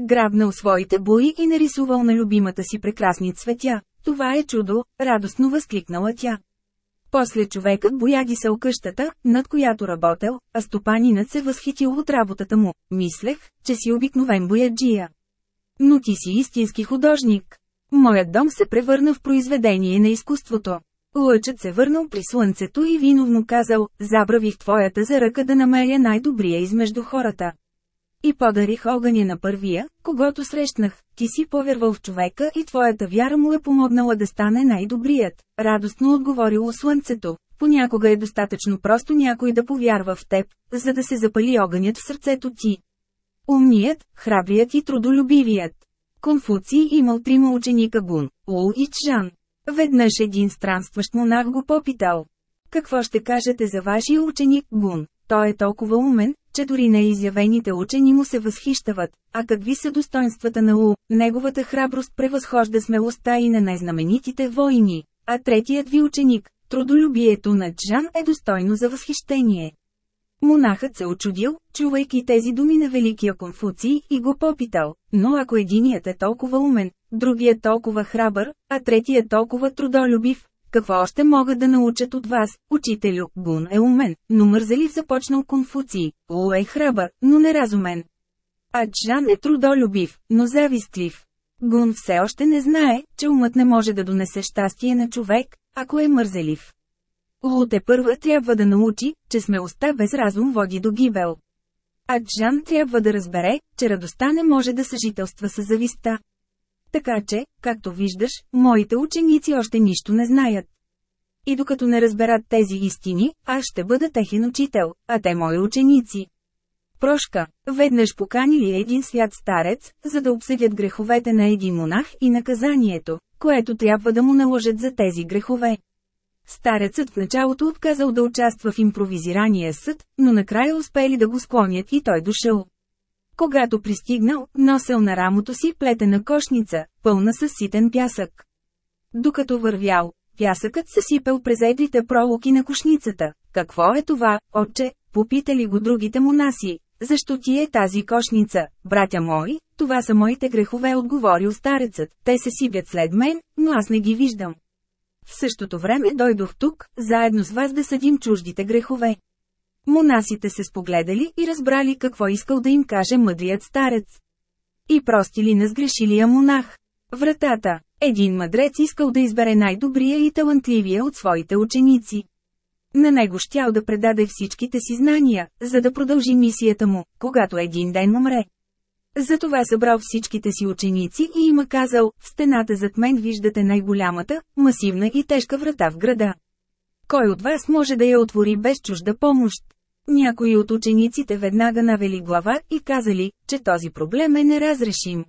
Грабнал своите бои и нарисувал на любимата си прекрасни цветя. Това е чудо, радостно възкликнала тя. После човекът бояги се къщата, над която работел, а стопанинът се възхитил от работата му. Мислех, че си обикновен бояджия. Но ти си истински художник. Моят дом се превърна в произведение на изкуството. Лъчът се върнал при слънцето и виновно казал, забравих твоята за ръка да намеря най-добрия измежду хората. И подарих огъня на първия, когато срещнах, ти си повярвал в човека и твоята вяра му е помогнала да стане най-добрият. Радостно отговорило слънцето. Понякога е достатъчно просто някой да повярва в теб, за да се запали огънят в сърцето ти. Умният, храбрият и трудолюбивият. Конфуций имал трима ученика Гун, Ул и Чжан. Веднъж един странстващ монах го попитал. Какво ще кажете за вашия ученик Гун? Той е толкова умен, че дори неизявените учени му се възхищават, а какви са достоинствата на У, неговата храброст превъзхожда смелостта и на най-знаменитите войни, а третият ви ученик, трудолюбието на Джан е достойно за възхищение. Монахът се очудил, чувайки тези думи на Великия Конфуций и го попитал, но ако единият е толкова умен, другият толкова храбър, а третият толкова трудолюбив, какво още могат да научат от вас, учителю? Гун е умен, но мързелив започнал Конфуций. Лу е храбър, но неразумен. А Джан е трудолюбив, но завистлив. Гун все още не знае, че умът не може да донесе щастие на човек, ако е мързелив. Луте първа трябва да научи, че смелостта без разум води до гибел. А Джан трябва да разбере, че радостта не може да съжителства с зависта. Така че, както виждаш, моите ученици още нищо не знаят. И докато не разберат тези истини, аз ще бъда техен учител, а те мои ученици. Прошка, веднъж поканили един свят старец, за да обсъдят греховете на един монах и наказанието, което трябва да му наложат за тези грехове. Старецът в началото отказал да участва в импровизирания съд, но накрая успели да го склонят и той дошъл. Когато пристигнал, носел на рамото си плетена кошница, пълна с ситен пясък. Докато вървял, пясъкът се сипел през едрите пролуки на кошницата. Какво е това, отче? Попитали го другите монаси. Защо ти е тази кошница, братя мои? Това са моите грехове, отговорил старецът. Те се сипят след мен, но аз не ги виждам. В същото време дойдох тук, заедно с вас да съдим чуждите грехове. Монасите се спогледали и разбрали какво искал да им каже мъдрият старец. И простили на сгрешилия монах. Вратата. Един мъдрец искал да избере най-добрия и талантливия от своите ученици. На него щял да предаде всичките си знания, за да продължи мисията му, когато един ден умре. Затова събрал всичките си ученици и има казал, в стената зад мен виждате най-голямата, масивна и тежка врата в града. Кой от вас може да я отвори без чужда помощ? Някои от учениците веднага навели глава и казали, че този проблем е неразрешим.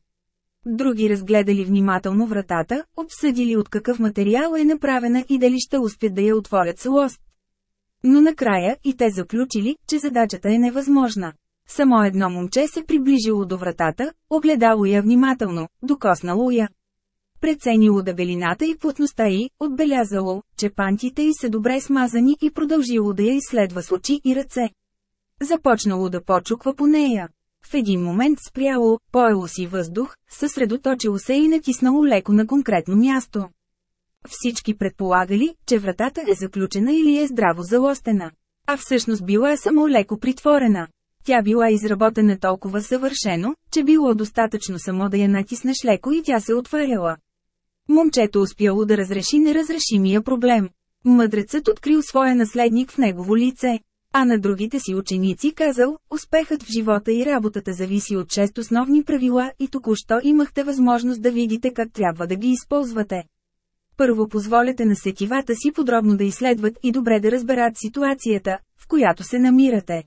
Други разгледали внимателно вратата, обсъдили от какъв материал е направена и дали ще успят да я отворят с лост. Но накрая и те заключили, че задачата е невъзможна. Само едно момче се приближило до вратата, огледало я внимателно, докоснало я. Преценило дебелината и плътността й, отбелязало, че пантите й са добре смазани и продължило да я изследва с очи и ръце. Започнало да почуква по нея. В един момент спряло, поело си въздух, съсредоточило се и натиснало леко на конкретно място. Всички предполагали, че вратата е заключена или е здраво залостена. А всъщност била само леко притворена. Тя била изработена толкова съвършено, че било достатъчно само да я натиснеш леко и тя се отваряла. Момчето успяло да разреши неразрешимия проблем. Мъдрецът открил своя наследник в негово лице. А на другите си ученици казал, успехът в живота и работата зависи от шест основни правила и току-що имахте възможност да видите как трябва да ги използвате. Първо позволете на сетивата си подробно да изследват и добре да разберат ситуацията, в която се намирате.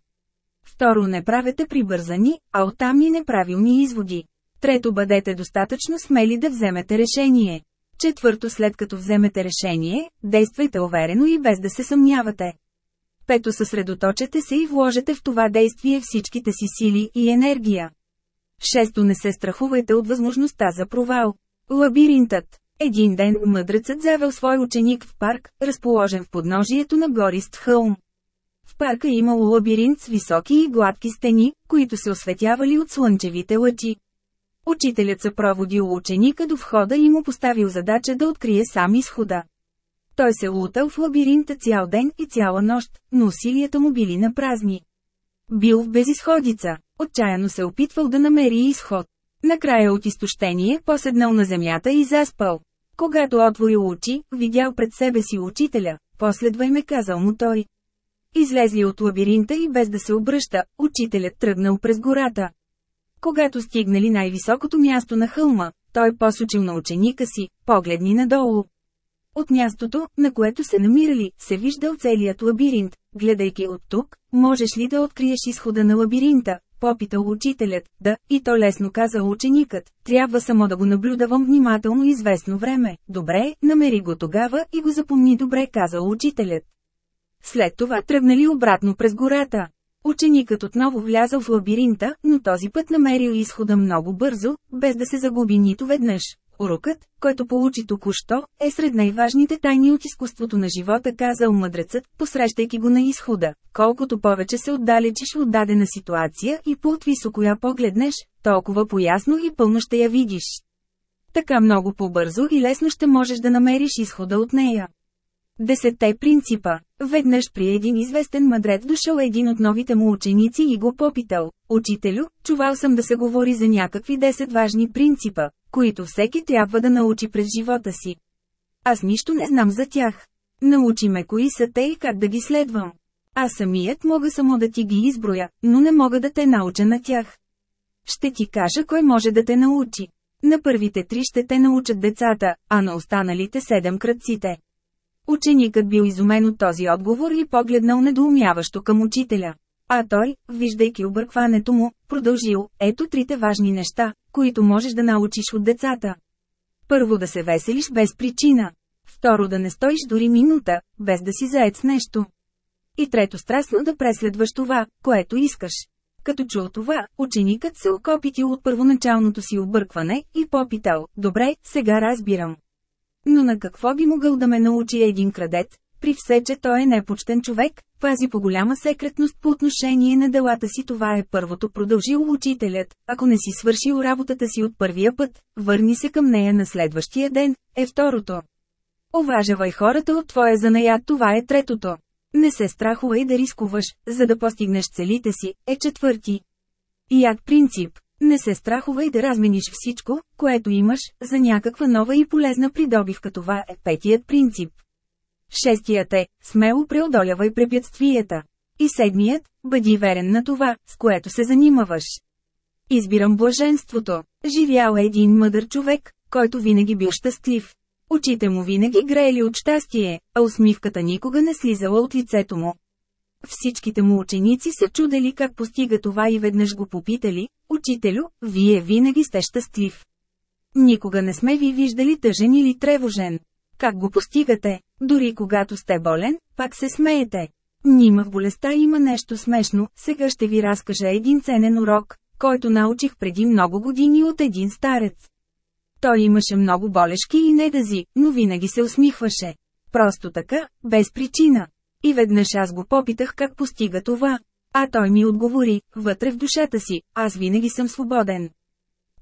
Второ не правете прибързани, а оттам и неправилни изводи. Трето бъдете достатъчно смели да вземете решение. Четвърто след като вземете решение, действайте уверено и без да се съмнявате. Пето съсредоточете се и вложете в това действие всичките си сили и енергия. Шесто не се страхувайте от възможността за провал. Лабиринтът един ден мъдрецът завел свой ученик в парк, разположен в подножието на горист хълм. В парка имало лабиринт с високи и гладки стени, които се осветявали от слънчевите лъчи. Учителят съпроводил ученика до входа и му поставил задача да открие сам изхода. Той се лутал в лабиринта цял ден и цяла нощ, но усилията му били на празни. Бил в безисходица, отчаяно се опитвал да намери изход. Накрая от изтощение поседнал на земята и заспал. Когато отворил очи, видял пред себе си учителя, последвай ме казал му той. Излезли от лабиринта и без да се обръща, учителят тръгнал през гората. Когато стигнали най-високото място на хълма, той посочил на ученика си, погледни надолу. От мястото, на което се намирали, се виждал целият лабиринт. Гледайки от тук, можеш ли да откриеш изхода на лабиринта? Попитал учителят, да, и то лесно каза ученикът, трябва само да го наблюдавам внимателно известно време. Добре, намери го тогава и го запомни добре, казал учителят. След това тръгнали обратно през гората. Ученикът отново влязъл в лабиринта, но този път намерил изхода много бързо, без да се загуби нито веднъж. Урокът, който получи току-що, е сред най-важните тайни от изкуството на живота, казал мъдрецът, посрещайки го на изхода. Колкото повече се отдалечиш от дадена ситуация и по-отвисоко я погледнеш, толкова поясно и пълно ще я видиш. Така много по-бързо и лесно ще можеш да намериш изхода от нея. Десетте принципа. Веднъж при един известен мъдрец дошъл един от новите му ученици и го попитал. Учителю, чувал съм да се говори за някакви 10 важни принципа, които всеки трябва да научи през живота си. Аз нищо не знам за тях. Научи ме кои са те и как да ги следвам. Аз самият мога само да ти ги изброя, но не мога да те науча на тях. Ще ти кажа кой може да те научи. На първите три ще те научат децата, а на останалите седем кръците. Ученикът бил изумен от този отговор и погледнал недоумяващо към учителя. А той, виждайки объркването му, продължил, ето трите важни неща, които можеш да научиш от децата. Първо да се веселиш без причина. Второ да не стоиш дори минута, без да си заед с нещо. И трето страстно да преследваш това, което искаш. Като чул това, ученикът се окопитил от първоначалното си объркване и попитал, добре, сега разбирам. Но на какво би могъл да ме научи един крадец, при все, че той е непочтен човек, пази по голяма секретност по отношение на делата си това е първото продължил учителят, ако не си свършил работата си от първия път, върни се към нея на следващия ден, е второто. Оважавай хората от твоя занаят това е третото. Не се страхувай да рискуваш, за да постигнеш целите си, е четвърти. Як принцип. Не се страхувай да размениш всичко, което имаш, за някаква нова и полезна придобивка това е петият принцип. Шестият е, смело преодолявай препятствията. И седмият, бъди верен на това, с което се занимаваш. Избирам блаженството. Живял е един мъдър човек, който винаги бил щастлив. Очите му винаги греели от щастие, а усмивката никога не слизала от лицето му. Всичките му ученици се чудели как постига това и веднъж го попитали, учителю, вие винаги сте щастлив. Никога не сме ви виждали тъжен или тревожен. Как го постигате? Дори когато сте болен, пак се смеете. Нима в болестта има нещо смешно, сега ще ви разкажа един ценен урок, който научих преди много години от един старец. Той имаше много болешки и недъзи, но винаги се усмихваше. Просто така, без причина. И веднъж аз го попитах как постига това. А той ми отговори, вътре в душата си, аз винаги съм свободен.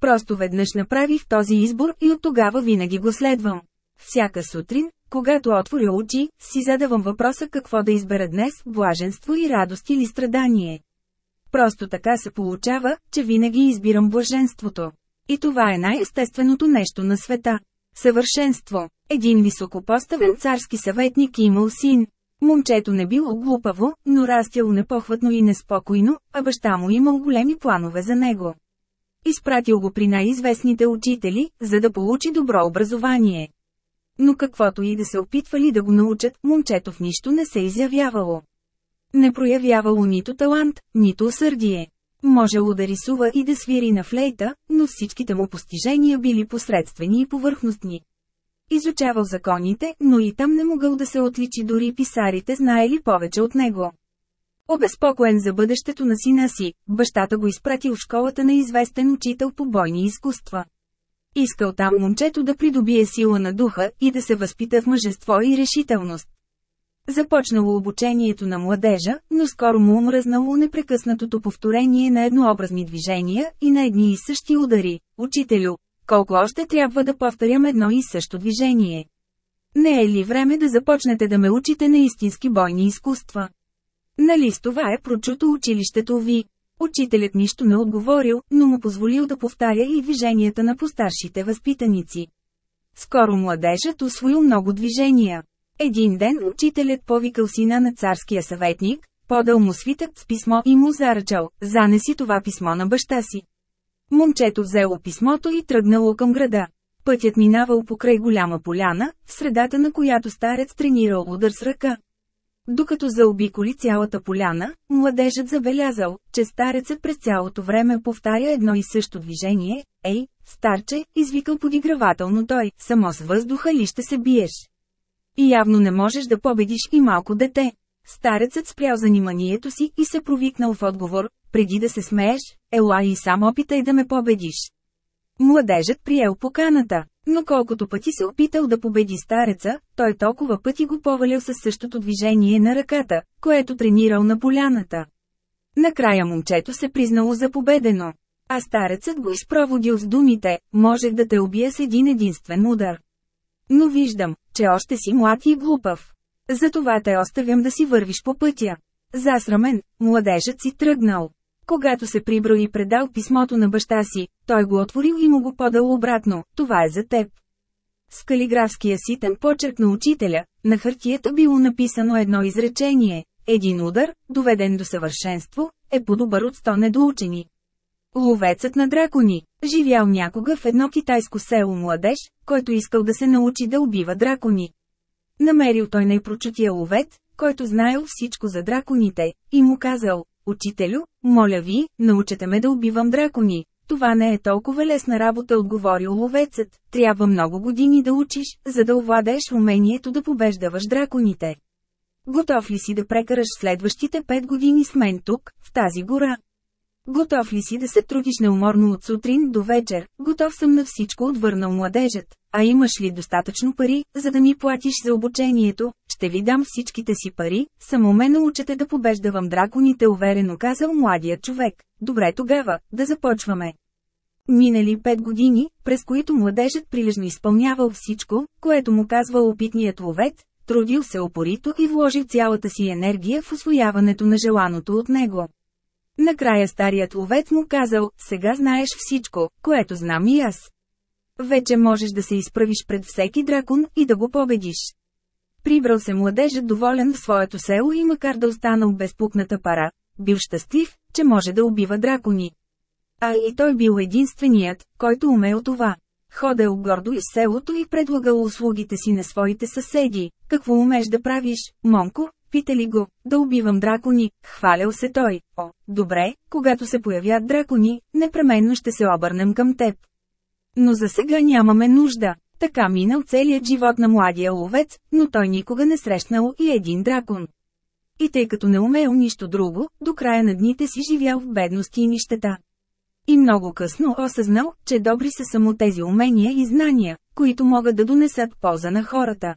Просто веднъж направих този избор и от тогава винаги го следвам. Всяка сутрин, когато отворя очи, си задавам въпроса какво да избера днес – блаженство и радост или страдание. Просто така се получава, че винаги избирам блаженството. И това е най-естественото нещо на света. Съвършенство. Един високопоставен царски съветник имал син. Момчето не било глупаво, но растяло непохватно и неспокойно, а баща му имал големи планове за него. Изпратил го при най-известните учители, за да получи добро образование. Но каквото и да се опитвали да го научат, момчето в нищо не се изявявало. Не проявявало нито талант, нито усърдие. Можело да рисува и да свири на флейта, но всичките му постижения били посредствени и повърхностни. Изучавал законите, но и там не могъл да се отличи дори писарите знаели повече от него. Обезпокоен за бъдещето на сина си, бащата го изпратил в школата на известен учител по бойни изкуства. Искал там момчето да придобие сила на духа и да се възпита в мъжество и решителност. Започнало обучението на младежа, но скоро му омръзнало непрекъснатото повторение на еднообразни движения и на едни и същи удари. Учителю, колко още трябва да повторям едно и също движение? Не е ли време да започнете да ме учите на истински бойни изкуства? Нали с това е прочуто училището ви? Учителят нищо не отговорил, но му позволил да повтаря и движенията на постаршите възпитаници. Скоро младежът усвоил много движения. Един ден учителят повикал сина на царския съветник, подал му свитък с писмо и му заръчал, занеси това писмо на баща си. Момчето взело писмото и тръгнало към града. Пътят минавал покрай голяма поляна, в средата на която старец тренирал удар с ръка. Докато заобиколи цялата поляна, младежът забелязал, че старецът през цялото време повтаря едно и също движение. Ей, старче, извикал подигравателно той, само с въздуха ли ще се биеш? И явно не можеш да победиш и малко дете. Старецът спрял заниманието си и се провикнал в отговор, преди да се смееш, ела и сам опитай да ме победиш. Младежът приел поканата, но колкото пъти се опитал да победи стареца, той толкова пъти го повалил със същото движение на ръката, което тренирал на поляната. Накрая момчето се признало за победено. А старецът го изпроводил с думите, можех да те убия с един единствен удар. Но виждам, че още си млад и глупав. Затова те оставям да си вървиш по пътя. Засрамен, младежът си тръгнал. Когато се прибрал и предал писмото на баща си, той го отворил и му го подал обратно, това е за теб. С калиграфския ситен почерк на учителя, на хартията било написано едно изречение. Един удар, доведен до съвършенство, е по-добър от сто недоучени. Ловецът на дракони. Живял някога в едно китайско село младеж, който искал да се научи да убива дракони. Намерил той най-прочутия ловец, който знаел всичко за драконите, и му казал, «Учителю, моля ви, научете ме да убивам дракони, Това не е толкова лесна работа, отговори ловецът. Трябва много години да учиш, за да овладееш умението да побеждаваш драконите. Готов ли си да прекараш следващите пет години с мен тук, в тази гора? Готов ли си да се трудиш неуморно от сутрин до вечер? Готов съм на всичко, отвърнал младежът. А имаш ли достатъчно пари, за да ми платиш за обучението? Ще ви дам всичките си пари, само ме научете да побеждавам драконите, уверено казал младият човек. Добре тогава, да започваме. Минали пет години, през които младежът прилежно изпълнявал всичко, което му казвал опитният ловец, трудил се опорито и вложил цялата си енергия в освояването на желаното от него. Накрая старият ловец му казал, сега знаеш всичко, което знам и аз. Вече можеш да се изправиш пред всеки дракон и да го победиш. Прибрал се младежът доволен в своето село и макар да останал без пукната пара, бил щастлив, че може да убива дракони. А и той бил единственият, който умел това. Ходел гордо из селото и предлагал услугите си на своите съседи. Какво умеш да правиш, Монко? Питали го, да убивам дракони, хвалял се той. О, добре, когато се появят дракони, непременно ще се обърнем към теб. Но за сега нямаме нужда. Така минал целият живот на младия ловец, но той никога не срещнал и един дракон. И тъй като не умел нищо друго, до края на дните си живял в бедност и нищета. И много късно осъзнал, че добри са само тези умения и знания, които могат да донесат полза на хората.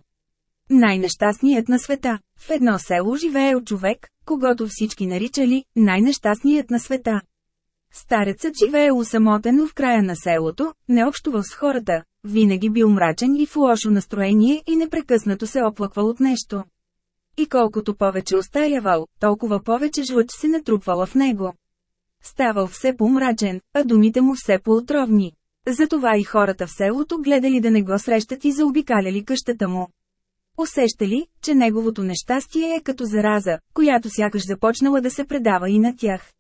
Най-нещастният на света. В едно село живеел човек, когато всички наричали най-нещастният на света. Старецът живеел усамотено в края на селото, не общувал с хората, винаги бил мрачен и в лошо настроение и непрекъснато се оплаквал от нещо. И колкото повече остарявал, толкова повече жлъч се натрупвала в него. Ставал все по-мрачен, а думите му все по-отровни. Затова и хората в селото гледали да не го срещат и заобикаляли къщата му. Усещали, че неговото нещастие е като зараза, която сякаш започнала да се предава и на тях.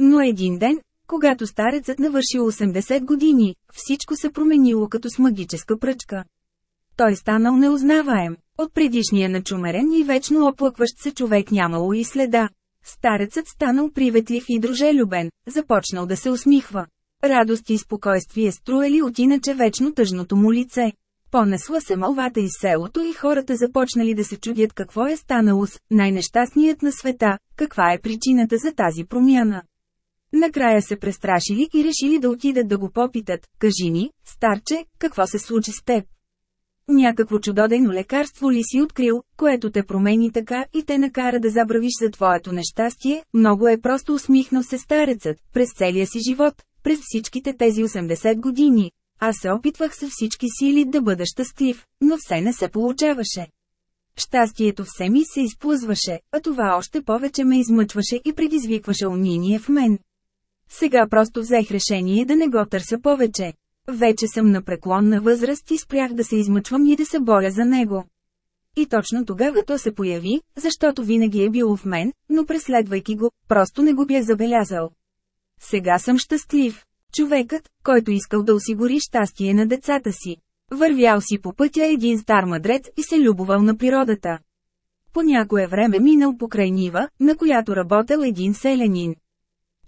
Но един ден, когато старецът навършил 80 години, всичко се променило като с магическа пръчка. Той станал неузнаваем. От предишния начумерен и вечно оплакващ се човек нямало и следа. Старецът станал приветлив и дружелюбен, започнал да се усмихва. Радост и спокойствие струели от иначе вечно тъжното му лице. Понесла се мълвата из селото и хората започнали да се чудят какво е станало с най-нещастният на света, каква е причината за тази промяна. Накрая се престрашили и решили да отидат да го попитат, кажи ни, старче, какво се случи с теб. Някакво чудодейно лекарство ли си открил, което те промени така и те накара да забравиш за твоето нещастие, много е просто усмихнал се старецът, през целия си живот, през всичките тези 80 години. Аз се опитвах със всички сили да бъда щастлив, но все не се получаваше. Щастието все ми се изплъзваше, а това още повече ме измъчваше и предизвикваше униние в мен. Сега просто взех решение да не го търся повече. Вече съм на преклонна възраст и спрях да се измъчвам и да се боря за него. И точно тогава то се появи, защото винаги е било в мен, но преследвайки го, просто не го бях забелязал. Сега съм щастлив. Човекът, който искал да осигури щастие на децата си. Вървял си по пътя един стар мъдрец и се любовал на природата. По някое време минал покрай нива, на която работел един селянин.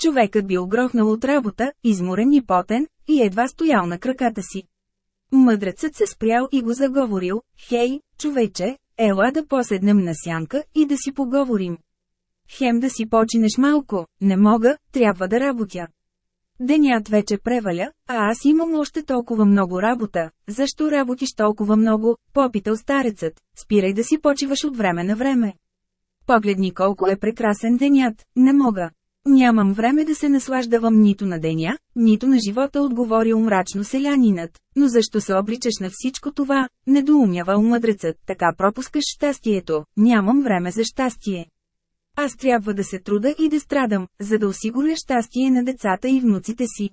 Човекът бил грохнал от работа, изморен и потен, и едва стоял на краката си. Мъдрецът се спрял и го заговорил, «Хей, човече, ела да поседнем на сянка и да си поговорим. Хем да си починеш малко, не мога, трябва да работя. Денят вече преваля, а аз имам още толкова много работа. Защо работиш толкова много? Попитал старецът. Спирай да си почиваш от време на време. Погледни колко е прекрасен денят. Не мога. Нямам време да се наслаждавам нито на деня, нито на живота, отговорил мрачно селянинът. Но защо се обличаш на всичко това? Недоумявал мъдрецът, така пропускаш щастието. Нямам време за щастие. Аз трябва да се труда и да страдам, за да осигуря щастие на децата и внуците си.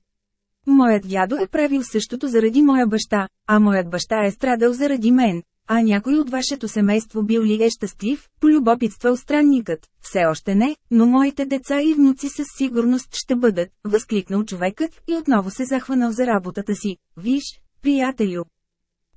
Моят дядо е правил същото заради моя баща, а моят баща е страдал заради мен. А някой от вашето семейство бил ли е щастлив, полюбопитствал странникът. Все още не, но моите деца и внуци със сигурност ще бъдат, възкликнал човекът и отново се захванал за работата си. Виж, приятелю.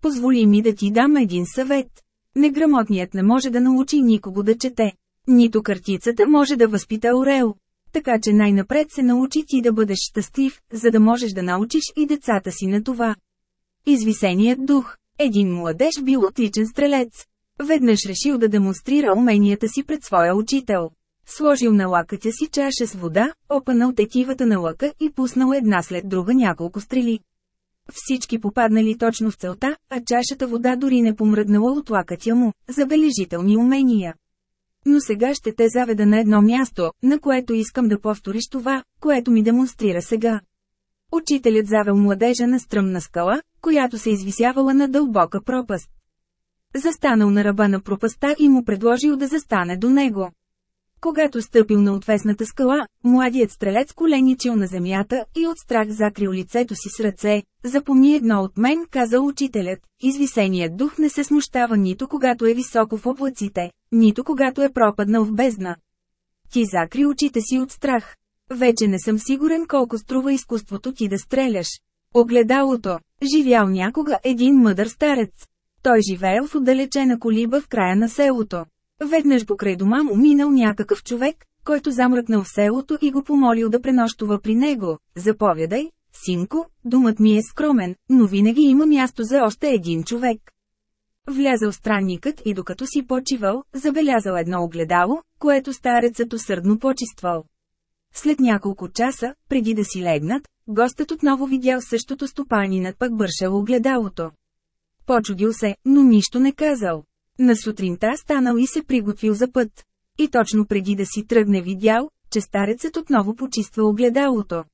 Позволи ми да ти дам един съвет. Неграмотният не може да научи никого да чете. Нито картицата може да възпита Орел. Така че най-напред се научи ти да бъдеш щастлив, за да можеш да научиш и децата си на това. Извисеният дух. Един младеж бил отличен стрелец. Веднъж решил да демонстрира уменията си пред своя учител. Сложил на лакътя си чаша с вода, опанал тетивата на лъка и пуснал една след друга няколко стрели. Всички попаднали точно в целта, а чашата вода дори не помръднала от лакътя му, забележителни умения. Но сега ще те заведа на едно място, на което искам да повториш това, което ми демонстрира сега. Учителят завел младежа на стръмна скала, която се извисявала на дълбока пропаст. Застанал на ръба на пропаста и му предложил да застане до него. Когато стъпил на отвесната скала, младият стрелец коленичил на земята и от страх закрил лицето си с ръце. Запомни едно от мен, каза учителят, извисеният дух не се смущава нито когато е високо в облаците, нито когато е пропаднал в бездна. Ти закри очите си от страх. Вече не съм сигурен колко струва изкуството ти да стреляш. Огледалото. Живял някога един мъдър старец. Той живеел в отдалечена колиба в края на селото. Веднъж покрай дома му минал някакъв човек, който замръкнал в селото и го помолил да пренощува при него. Заповядай, синко, думът ми е скромен, но винаги има място за още един човек. Влязъл странникът и докато си почивал, забелязал едно огледало, което старецът усърдно почиствал. След няколко часа, преди да си легнат, гостът отново видял същото стопанинът пък бършал огледалото. Почудил се, но нищо не казал. На сутринта станал и се приготвил за път. И точно преди да си тръгне видял, че старецът отново почиства огледалото.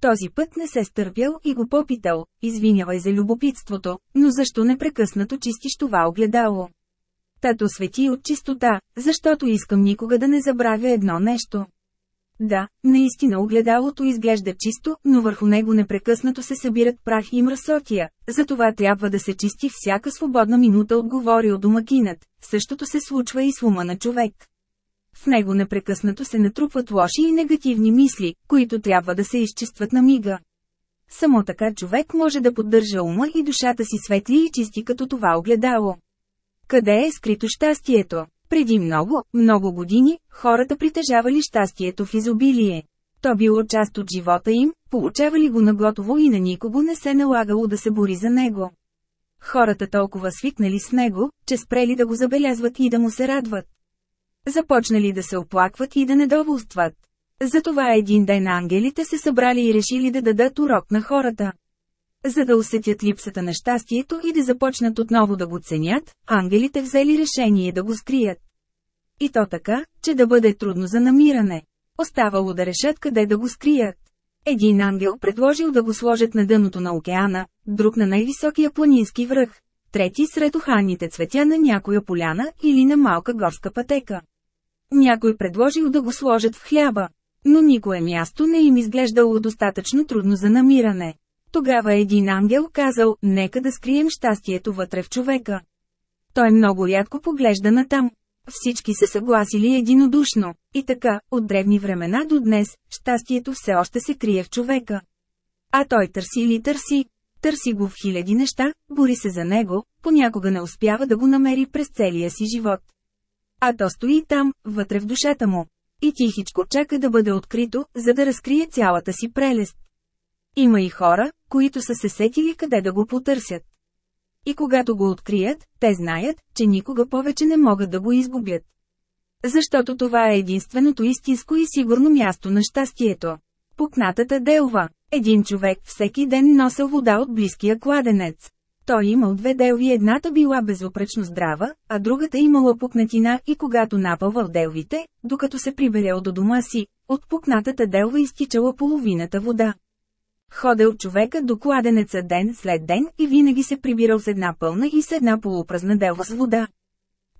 Този път не се стърпял и го попитал, извинявай за любопитството, но защо непрекъснато чистиш това огледало? Тато свети от чистота, защото искам никога да не забравя едно нещо. Да, наистина огледалото изглежда чисто, но върху него непрекъснато се събират прах и мръсотия, затова трябва да се чисти всяка свободна минута отговорил домакинът. Същото се случва и с ума на човек. В него непрекъснато се натрупват лоши и негативни мисли, които трябва да се изчистват на мига. Само така човек може да поддържа ума и душата си светли и чисти като това огледало. Къде е скрито щастието? Преди много, много години, хората притежавали щастието в изобилие. То било част от живота им, получавали го наготово и на никого не се налагало да се бори за него. Хората толкова свикнали с него, че спрели да го забелязват и да му се радват. Започнали да се оплакват и да недоволстват. Затова един ден ангелите се събрали и решили да дадат урок на хората. За да усетят липсата на щастието и да започнат отново да го ценят, ангелите взели решение да го скрият. И то така, че да бъде трудно за намиране. Оставало да решат къде да го скрият. Един ангел предложил да го сложат на дъното на океана, друг на най-високия планински връх, трети сред уханните цветя на някоя поляна или на малка горска пътека. Някой предложил да го сложат в хляба, но никое място не им изглеждало достатъчно трудно за намиране. Тогава един ангел казал, нека да скрием щастието вътре в човека. Той много рядко поглежда натам. Всички се съгласили единодушно. И така, от древни времена до днес, щастието все още се крие в човека. А той търси ли търси? Търси го в хиляди неща, бори се за него, понякога не успява да го намери през целия си живот. А то стои там, вътре в душата му. И тихичко чака да бъде открито, за да разкрие цялата си прелест. Има и хора, които са се сетили къде да го потърсят. И когато го открият, те знаят, че никога повече не могат да го изгубят. Защото това е единственото истинско и сигурно място на щастието. Пукнатата делва. Един човек всеки ден носил вода от близкия кладенец. Той имал две делви, едната била безопречно здрава, а другата имала пукнатина и когато напълвал делвите, докато се приберял до дома си, от пукнатата делва изтичала половината вода. Ходел човека до кладенеца ден след ден и винаги се прибирал с една пълна и с една полупразна делва с вода.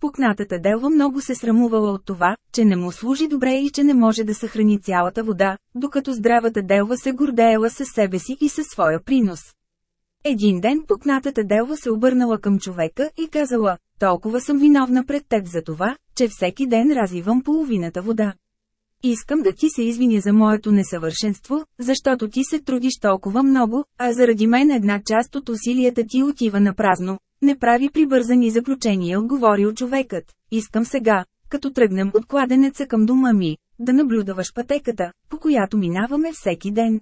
Пукнатата делва много се срамувала от това, че не му служи добре и че не може да съхрани цялата вода, докато здравата делва се гордеела със себе си и със своя принос. Един ден пукнатата делва се обърнала към човека и казала, толкова съм виновна пред теб за това, че всеки ден развивам половината вода. Искам да ти се извиня за моето несъвършенство, защото ти се трудиш толкова много, а заради мен една част от усилията ти отива на празно. Не прави прибързани заключения, отговорил човекът. Искам сега, като тръгнем от кладенеца към дома ми, да наблюдаваш пътеката, по която минаваме всеки ден.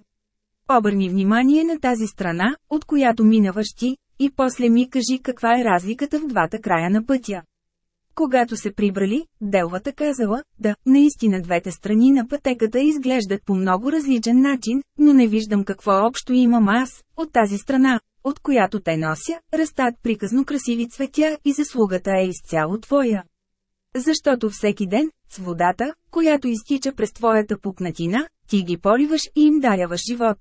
Обърни внимание на тази страна, от която минаваш ти, и после ми кажи каква е разликата в двата края на пътя. Когато се прибрали, Делвата казала, да, наистина двете страни на пътеката изглеждат по много различен начин, но не виждам какво общо имам аз, от тази страна, от която те нося, растат приказно красиви цветя и заслугата е изцяло твоя. Защото всеки ден, с водата, която изтича през твоята пукнатина, ти ги поливаш и им даряваш живот.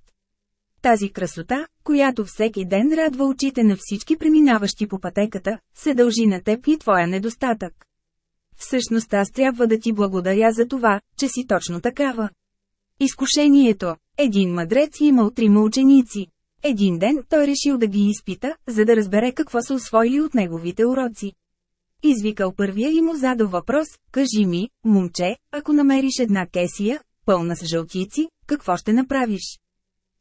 Тази красота, която всеки ден радва очите на всички преминаващи по пътеката, се дължи на теб и твоя недостатък. Всъщност аз трябва да ти благодаря за това, че си точно такава. Изкушението. Един мъдрец имал трима ученици. Един ден той решил да ги изпита, за да разбере какво са освоили от неговите уроци. Извикал първия и му задал въпрос, кажи ми, момче, ако намериш една кесия, пълна с жълтици, какво ще направиш?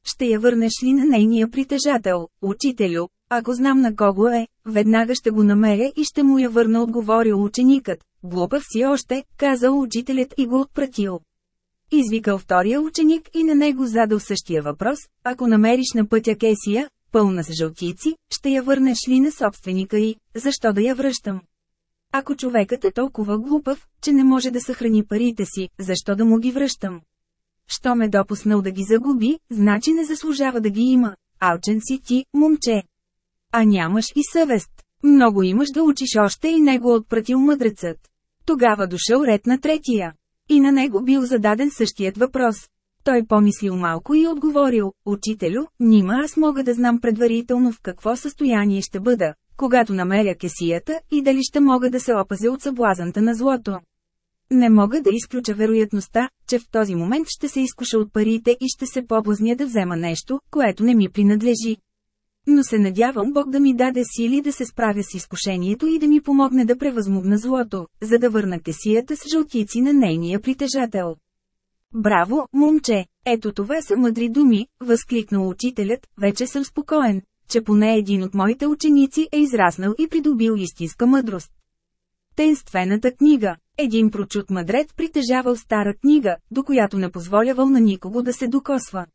Ще я върнеш ли на нейния притежател, учителю? Ако знам на кого е, веднага ще го намеря и ще му я върна отговорил ученикът. Глупав си още, казал учителят и го отпратил. Извикал втория ученик и на него задал същия въпрос, ако намериш на пътя кесия, пълна с жълтици, ще я върнеш ли на собственика й, защо да я връщам? Ако човекът е толкова глупав, че не може да съхрани парите си, защо да му ги връщам? Що ме допуснал да ги загуби, значи не заслужава да ги има. Алчен си ти, момче. А нямаш и съвест. Много имаш да учиш още и него отпратил мъдрецът. Тогава дошъл ред на третия. И на него бил зададен същият въпрос. Той помислил малко и отговорил, учителю, нима аз мога да знам предварително в какво състояние ще бъда, когато намеря кесията и дали ще мога да се опазя от съблазанта на злото. Не мога да изключа вероятността, че в този момент ще се изкуша от парите и ще се поблазня да взема нещо, което не ми принадлежи. Но се надявам Бог да ми даде сили да се справя с изкушението и да ми помогне да превъзмогна злото, за да върна кесията с жълтици на нейния притежател. Браво, момче! Ето това са мъдри думи, възкликнал учителят, вече съм спокоен, че поне един от моите ученици е израснал и придобил истинска мъдрост. Тенствената книга един прочут мъдрец притежавал стара книга, до която не позволявал на никого да се докосва.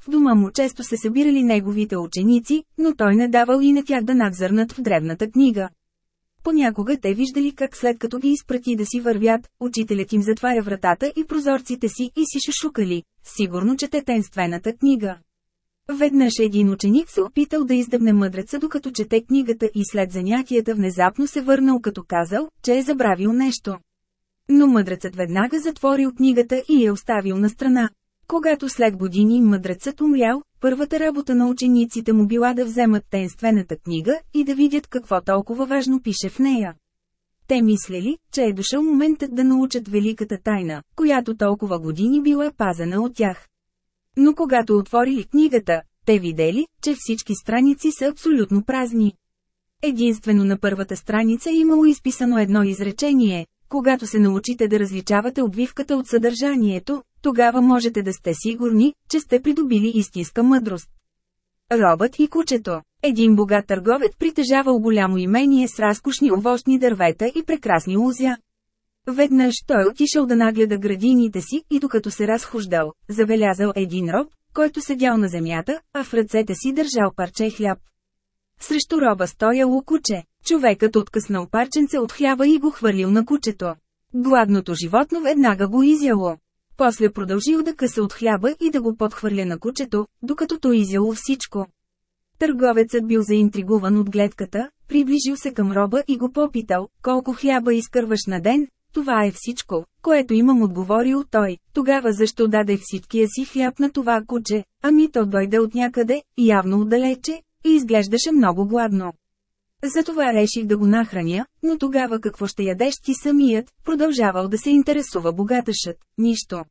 В дома му често се събирали неговите ученици, но той не давал и на тях да надзърнат в древната книга. Понякога те виждали как след като ги изпрати да си вървят, учителят им затваря вратата и прозорците си и си шушукали. Сигурно чете тенствената книга. Веднъж един ученик се опитал да издъбне мъдреца докато чете книгата и след занятията внезапно се върнал като казал, че е забравил нещо. Но мъдрецът веднага затворил книгата и я оставил на страна. Когато след години мъдрецът умрял, първата работа на учениците му била да вземат тенствената книга и да видят какво толкова важно пише в нея. Те мислели, че е дошъл моментът да научат великата тайна, която толкова години била пазена от тях. Но когато отворили книгата, те видели, че всички страници са абсолютно празни. Единствено на първата страница имало изписано едно изречение, когато се научите да различавате обвивката от съдържанието, тогава можете да сте сигурни, че сте придобили истинска мъдрост. Робът и кучето Един богат търговец притежавал голямо имение с разкошни овощни дървета и прекрасни лузя. Веднъж той отишъл да нагледа градините си и докато се разхождал, забелязал един роб, който седял на земята, а в ръцете си държал парче хляб. Срещу роба стояло куче. Човекът откъснал парченце от хляба и го хвърлил на кучето. Гладното животно веднага го изяло. После продължил да къса от хляба и да го подхвърля на кучето, докато то изяло всичко. Търговецът бил заинтригуван от гледката, приближил се към роба и го попитал, колко хляба изкърваш на ден, това е всичко, което имам отговорил той. Тогава защо даде всичкия си хляб на това куче? Ами то дойде от някъде, явно отдалече, и изглеждаше много гладно. Затова реших да го нахраня, но тогава какво ще ядеш ти самият, продължавал да се интересува богатъшът, нищо.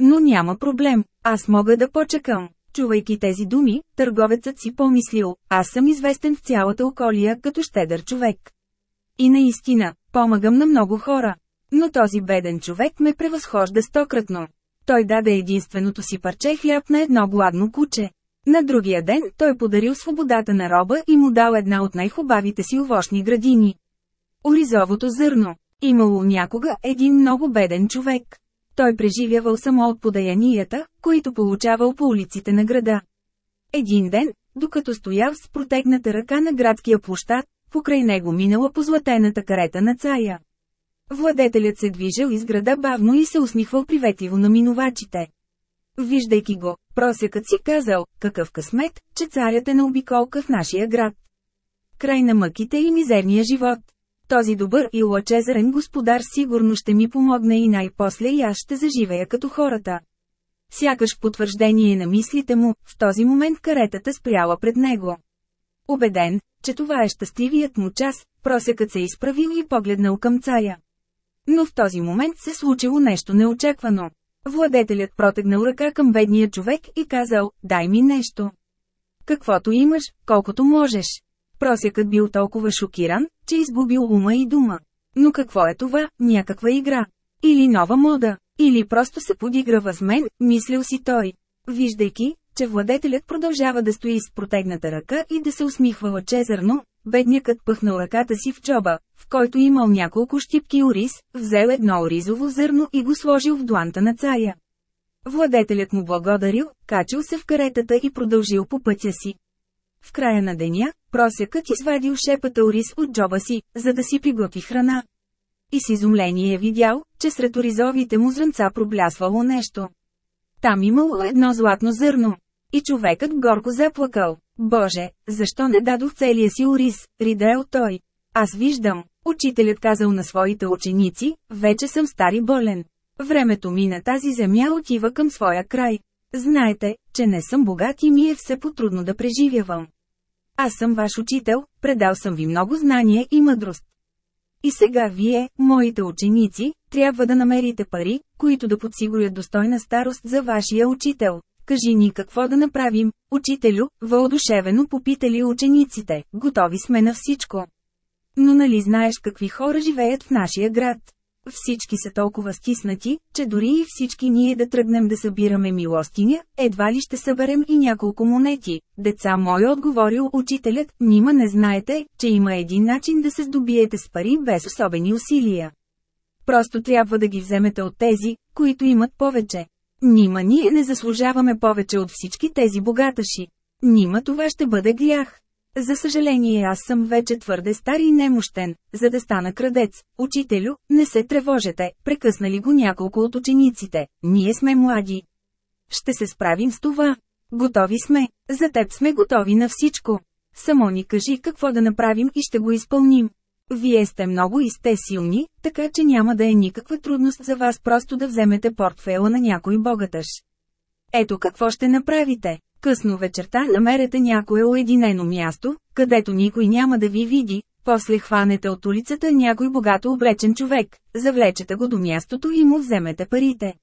Но няма проблем, аз мога да почекам. Чувайки тези думи, търговецът си помислил, аз съм известен в цялата околия като щедър човек. И наистина, помагам на много хора. Но този беден човек ме превъзхожда стократно. Той даде единственото си парче хляб на едно гладно куче. На другия ден той подарил свободата на роба и му дал една от най-хубавите си овощни градини. Оризовото зърно. Имало някога един много беден човек. Той преживявал само от подаянията, които получавал по улиците на града. Един ден, докато стоял с протегната ръка на градския площад, покрай него минала позлатената карета на цая. Владетелят се движил из града бавно и се усмихвал приветливо на минувачите. Виждайки го, просекът си казал, какъв късмет, че царят е на обиколка в нашия град. Край на мъките и мизерния живот. Този добър и лъчезарен господар сигурно ще ми помогне и най-после и аз ще заживея като хората. Сякаш потвърждение на мислите му, в този момент каретата спряла пред него. Обеден, че това е щастливият му час, просекът се изправил и погледнал към царя. Но в този момент се случило нещо неочаквано. Владетелят протегнал ръка към бедния човек и казал, дай ми нещо. Каквото имаш, колкото можеш. Просекът бил толкова шокиран, че изгубил ума и дума. Но какво е това, някаква игра? Или нова мода? Или просто се подиграва с мен, мислил си той. Виждайки, че владетелят продължава да стои с протегната ръка и да се усмихва лъчезърно, беднякът пъхнал ръката си в чоба, в който имал няколко щипки ориз, взел едно оризово зърно и го сложил в дланта на царя. Владетелят му благодарил, качил се в каретата и продължил по пътя си. В края на деня, просякът извадил шепата ориз от джоба си, за да си приготви храна. И с изумление видял, че сред оризовите му зрънца проблясвало нещо. Там имало едно златно зърно. И човекът горко заплакал. Боже, защо не дадох целия си ориз, ридел той. Аз виждам, учителят казал на своите ученици, вече съм стар и болен. Времето ми на тази земя отива към своя край. Знаете, че не съм богат и ми е все потрудно да преживявам. Аз съм ваш учител, предал съм ви много знания и мъдрост. И сега вие, моите ученици, трябва да намерите пари, които да подсигурят достойна старост за вашия учител. Кажи ни какво да направим, учителю, въодушевено попитали учениците, готови сме на всичко. Но нали знаеш какви хора живеят в нашия град? Всички са толкова стиснати, че дори и всички ние да тръгнем да събираме милостиня, едва ли ще съберем и няколко монети. Деца мой отговорил учителят, нима не знаете, че има един начин да се здобиете с пари без особени усилия. Просто трябва да ги вземете от тези, които имат повече. Нима ние не заслужаваме повече от всички тези богаташи. Нима това ще бъде грях. За съжаление аз съм вече твърде стар и немощен, за да стана крадец. Учителю, не се тревожете, прекъснали го няколко от учениците. Ние сме млади. Ще се справим с това. Готови сме. За теб сме готови на всичко. Само ни кажи какво да направим и ще го изпълним. Вие сте много и сте силни, така че няма да е никаква трудност за вас просто да вземете портфела на някой богатъж. Ето какво ще направите. Късно вечерта намерете някое уединено място, където никой няма да ви види, после хванете от улицата някой богато облечен човек, завлечете го до мястото и му вземете парите.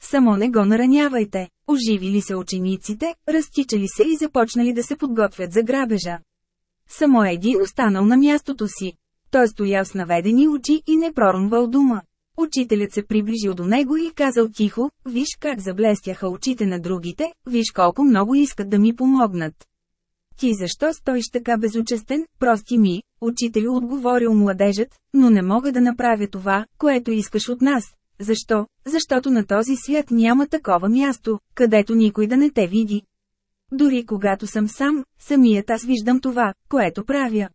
Само не го наранявайте. Оживили се учениците, разтичали се и започнали да се подготвят за грабежа. Само един останал на мястото си. Той стоял с наведени очи и не прорумвал дума. Учителят се приближил до него и казал тихо, виж как заблестяха очите на другите, виж колко много искат да ми помогнат. Ти защо стоиш така безучестен, прости ми, учителю отговорил младежът, но не мога да направя това, което искаш от нас. Защо? Защото на този свят няма такова място, където никой да не те види. Дори когато съм сам, самият аз виждам това, което правя.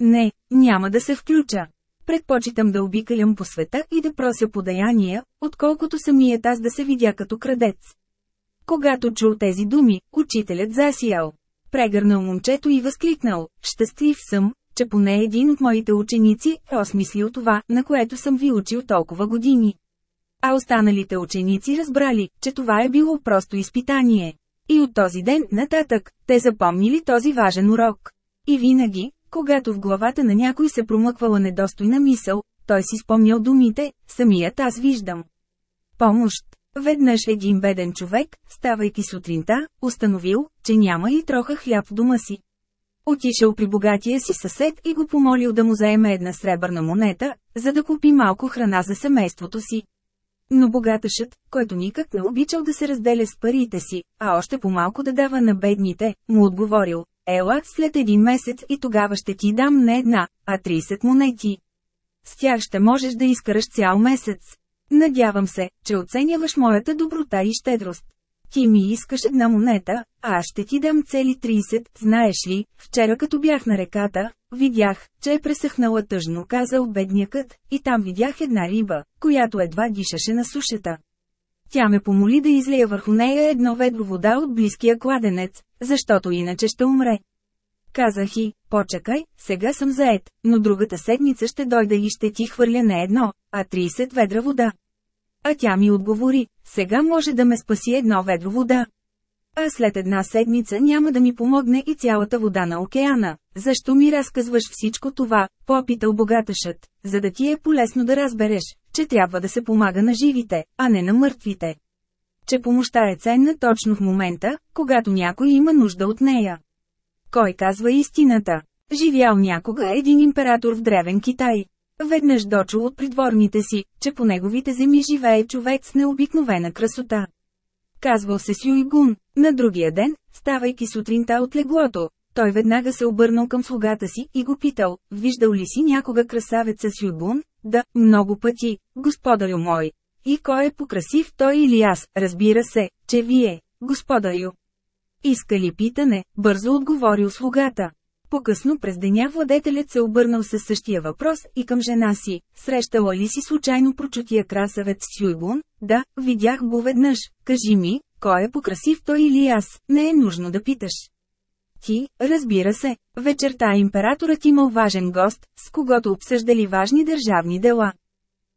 Не, няма да се включа. Предпочитам да обикалям по света и да прося подаяния, отколкото самият аз да се видя като крадец. Когато чул тези думи, учителят засиял. Прегърнал момчето и възкликнал, щастлив съм, че поне един от моите ученици е осмислил това, на което съм ви учил толкова години. А останалите ученици разбрали, че това е било просто изпитание. И от този ден нататък, те запомнили този важен урок. И винаги, когато в главата на някой се промъквала недостойна мисъл, той си спомнял думите, самият аз виждам. Помощ. Веднъж един беден човек, ставайки сутринта, установил, че няма и троха хляб в дома си. Отишъл при богатия си съсед и го помолил да му заеме една сребърна монета, за да купи малко храна за семейството си. Но богаташът, който никак не обичал да се разделя с парите си, а още по-малко да дава на бедните, му отговорил, Ела след един месец и тогава ще ти дам не една, а 30 монети. С тях ще можеш да изкараш цял месец. Надявам се, че оценяваш моята доброта и щедрост. Ти ми искаш една монета, а аз ще ти дам цели 30, знаеш ли, вчера като бях на реката, видях, че е пресъхнала тъжно, казал беднякът, и там видях една риба, която едва дишаше на сушата. Тя ме помоли да излия върху нея едно ведро вода от близкия кладенец, защото иначе ще умре. Казах и, почакай, сега съм заед, но другата седмица ще дойда и ще ти хвърля не едно, а 30 ведра вода. А тя ми отговори, сега може да ме спаси едно ведро вода. А след една седмица няма да ми помогне и цялата вода на океана. Защо ми разказваш всичко това, попитал богаташът, за да ти е полезно да разбереш, че трябва да се помага на живите, а не на мъртвите. Че помощта е ценна точно в момента, когато някой има нужда от нея. Кой казва истината? Живял някога един император в древен Китай. Веднъж дочул от придворните си, че по неговите земи живее човек с необикновена красота. Казвал се Сюйгун. На другия ден, ставайки сутринта от леглото, той веднага се обърнал към слугата си и го питал, виждал ли си някога красавеца Сюйгун? Да, много пъти, господарю мой. И кой е покрасив той или аз, разбира се, че вие, господарю. Иска ли питане, бързо отговорил слугата. По-късно през деня владетелят се обърнал със същия въпрос и към жена си, срещала ли си случайно прочутия красавец Сюйгун? Да, видях го веднъж, кажи ми, кой е покрасив той или аз, не е нужно да питаш. Ти, разбира се, вечерта императорът имал важен гост, с когото обсъждали важни държавни дела.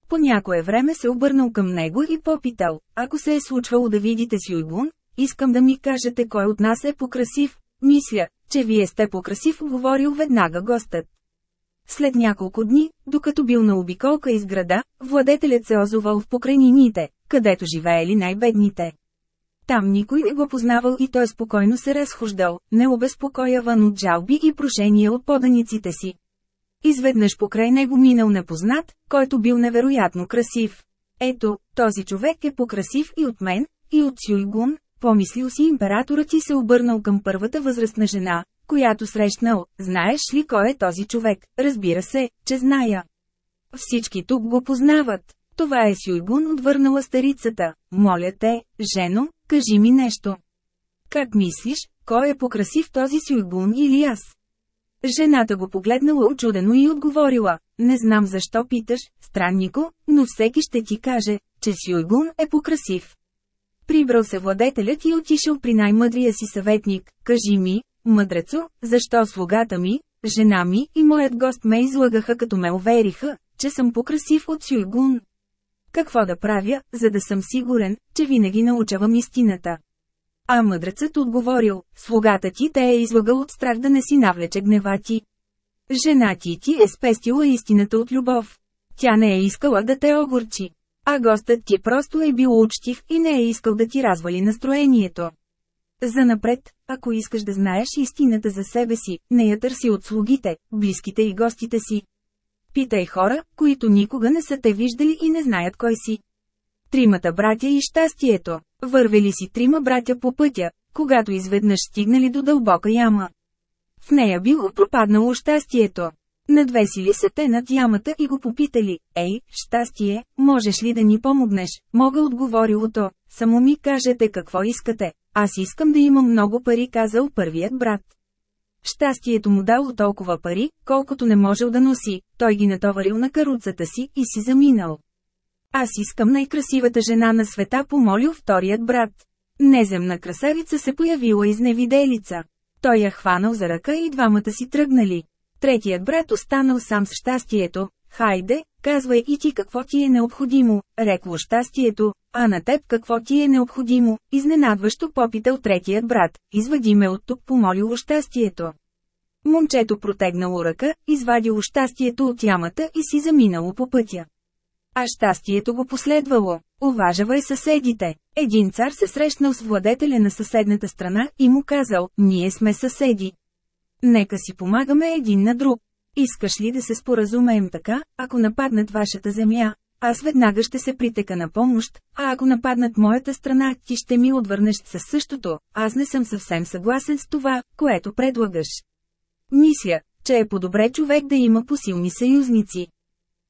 По някое време се обърнал към него и попитал, ако се е случвало да видите Сюйгун, искам да ми кажете кой от нас е покрасив, мисля, че вие сте покрасив, говорил веднага гостът. След няколко дни, докато бил на обиколка из града, владетелят се озовал в покрайнините, където живеели най-бедните. Там никой не го познавал и той спокойно се разхождал, необезпокояван от жалби и прошения от поданиците си. Изведнъж покрай него минал непознат, който бил невероятно красив. Ето, този човек е покрасив и от мен, и от Сюйгун, Помислил си императорът и се обърнал към първата възрастна жена, която срещнал. Знаеш ли кой е този човек? Разбира се, че зная. Всички тук го познават. Това е Сюйгун отвърнала старицата. Моля те, жено, кажи ми нещо. Как мислиш, кой е покрасив този Сюйгун или аз? Жената го погледнала очудено и отговорила, не знам защо питаш, страннико, но всеки ще ти каже, че Сюйгун е покрасив. Прибрал се владетелят и отишъл при най-мъдрия си съветник. Кажи ми, мъдрецо, защо слугата ми, жена ми и моят гост ме излагаха като ме увериха, че съм покрасив от Сюйгун. Какво да правя, за да съм сигурен, че винаги научавам истината? А мъдрецът отговорил, слугата ти те е излагал от страх да не си навлече гнева ти. Жена ти ти е спестила истината от любов. Тя не е искала да те огорчи. А гостът ти просто е бил учтив и не е искал да ти развали настроението. Занапред, ако искаш да знаеш истината за себе си, не я търси от слугите, близките и гостите си. Питай хора, които никога не са те виждали и не знаят кой си. Тримата братя и щастието. Вървели си трима братя по пътя, когато изведнъж стигнали до дълбока яма. В нея било пропаднало щастието. Надвесили се те над ямата и го попитали, «Ей, щастие, можеш ли да ни помогнеш?» Мога отговорило то, «Само ми кажете какво искате, аз искам да имам много пари», казал първият брат. Щастието му дало толкова пари, колкото не можел да носи, той ги натоварил на каруцата си и си заминал. Аз искам най-красивата жена на света, помолил вторият брат. Неземна красавица се появила изневиделица. Той я хванал за ръка и двамата си тръгнали. Третият брат останал сам с щастието. Хайде, казвай и ти какво ти е необходимо, рекло щастието, а на теб какво ти е необходимо, изненадващо попитал третият брат, извади ме от тук помолило щастието. Момчето протегнало ръка, извадило щастието от ямата и си заминало по пътя. А щастието го последвало. Уважавай съседите. Един цар се срещнал с владетеля на съседната страна и му казал, ние сме съседи. Нека си помагаме един на друг. Искаш ли да се споразумеем така, ако нападнат вашата земя, аз веднага ще се притека на помощ, а ако нападнат моята страна, ти ще ми отвърнеш със същото, аз не съм съвсем съгласен с това, което предлагаш. Мисля, че е по-добре човек да има посилни съюзници.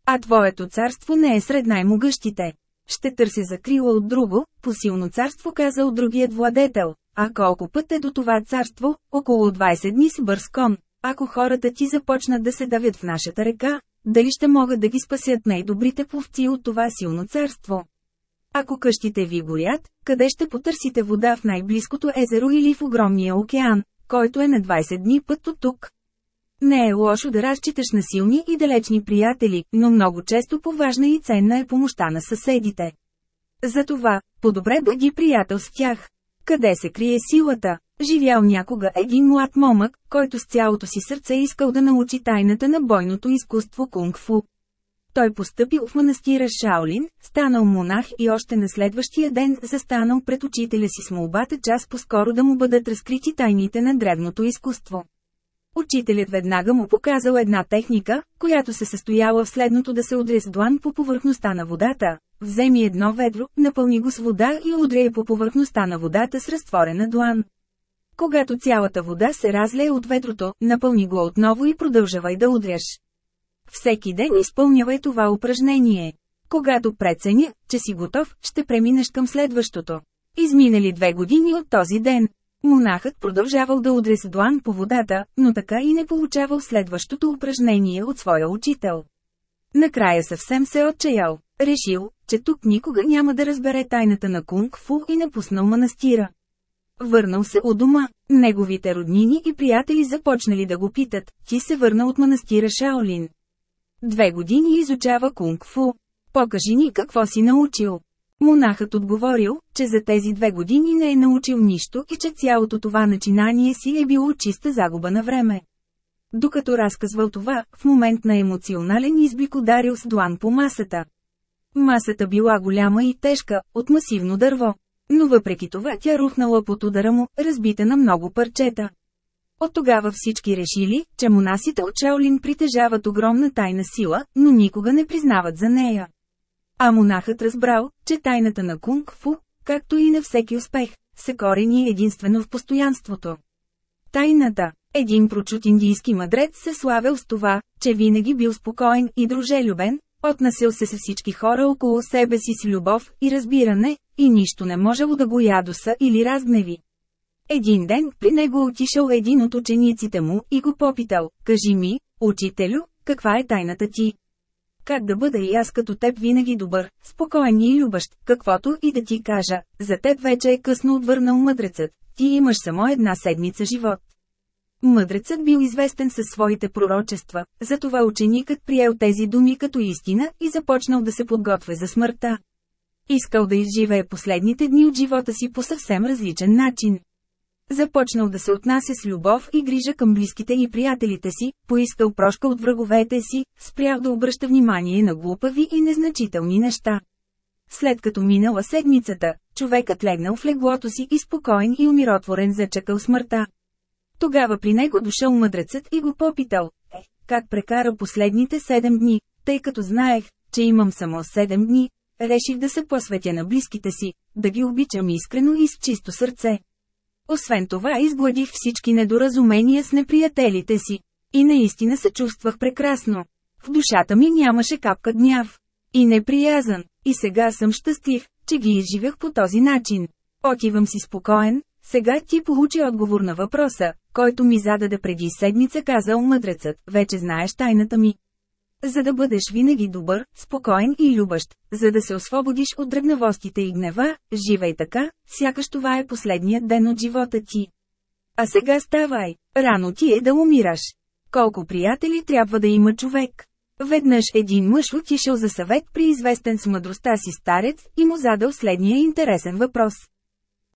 А твоето царство не е сред най-могъщите. ще търся закрила от друго, по силно царство казал другият владетел. А колко път е до това царство, около 20 дни с бърз кон. Ако хората ти започнат да се давят в нашата река, дали ще могат да ги спасят най-добрите пловци от това силно царство? Ако къщите ви горят, къде ще потърсите вода в най-близкото езеро или в огромния океан, който е на 20 дни път от тук? Не е лошо да разчиташ на силни и далечни приятели, но много често поважна и ценна е помощта на съседите. Затова, по-добре бъди приятел с тях. Къде се крие силата? Живял някога един млад момък, който с цялото си сърце искал да научи тайната на бойното изкуство кунг-фу. Той постъпил в манастира Шаолин, станал монах и още на следващия ден застанал пред учителя си с молбата час по-скоро да му бъдат разкрити тайните на древното изкуство. Учителят веднага му показал една техника, която се състояла в следното да се удря с длан по повърхността на водата. Вземи едно ведро, напълни го с вода и удряй по повърхността на водата с разтворена длан. Когато цялата вода се разлее от ведрото, напълни го отново и продължавай да удряш. Всеки ден изпълнявай това упражнение. Когато преценя, че си готов, ще преминеш към следващото. Изминали две години от този ден. Монахът продължавал да удря с длан по водата, но така и не получавал следващото упражнение от своя учител. Накрая съвсем се отчаял. Решил, че тук никога няма да разбере тайната на кунг-фу и напуснал манастира. Върнал се у дома, неговите роднини и приятели започнали да го питат, ти се върна от манастира Шаолин. Две години изучава кунг-фу. Покажи ни какво си научил. Монахът отговорил, че за тези две години не е научил нищо и че цялото това начинание си е било чиста загуба на време. Докато разказвал това, в момент на емоционален изблик ударил с длан по масата. Масата била голяма и тежка, от масивно дърво. Но въпреки това тя рухнала под удара му, разбита на много парчета. От тогава всички решили, че монасите от Шаолин притежават огромна тайна сила, но никога не признават за нея. А монахът разбрал, че тайната на кунг-фу, както и на всеки успех, се корени единствено в постоянството. Тайната Един прочут индийски мъдрец се славил с това, че винаги бил спокоен и дружелюбен, отнасял се с всички хора около себе си с любов и разбиране, и нищо не можело да го ядоса или разгневи. Един ден при него отишъл един от учениците му и го попитал, кажи ми, учителю, каква е тайната ти? Как да бъда и аз като теб винаги добър, спокоен и любащ, каквото и да ти кажа, за теб вече е късно отвърнал мъдрецът, ти имаш само една седмица живот. Мъдрецът бил известен със своите пророчества, затова ученикът приел тези думи като истина и започнал да се подготвя за смъртта. Искал да изживее последните дни от живота си по съвсем различен начин. Започнал да се отнася с любов и грижа към близките и приятелите си, поискал прошка от враговете си, спрял да обръща внимание на глупави и незначителни неща. След като минала седмицата, човекът легнал в леглото си и спокоен и умиротворен зачекал смъртта. Тогава при него дошъл мъдрецът и го попитал, е, как прекара последните седем дни, тъй като знаех, че имам само седем дни, реших да се посветя на близките си, да ги обичам искрено и с чисто сърце. Освен това изгладих всички недоразумения с неприятелите си. И наистина се чувствах прекрасно. В душата ми нямаше капка гняв. И неприязан. И сега съм щастлив, че ги изживях по този начин. Отивам си спокоен, сега ти получи отговор на въпроса, който ми зададе преди седмица казал мъдрецът, вече знаеш тайната ми. За да бъдеш винаги добър, спокоен и любащ, за да се освободиш от дръгнавостите и гнева, живей така, сякаш това е последният ден от живота ти. А сега ставай, рано ти е да умираш. Колко приятели трябва да има човек? Веднъж един мъж отишъл за съвет при известен с мъдростта си старец и му задал следния интересен въпрос.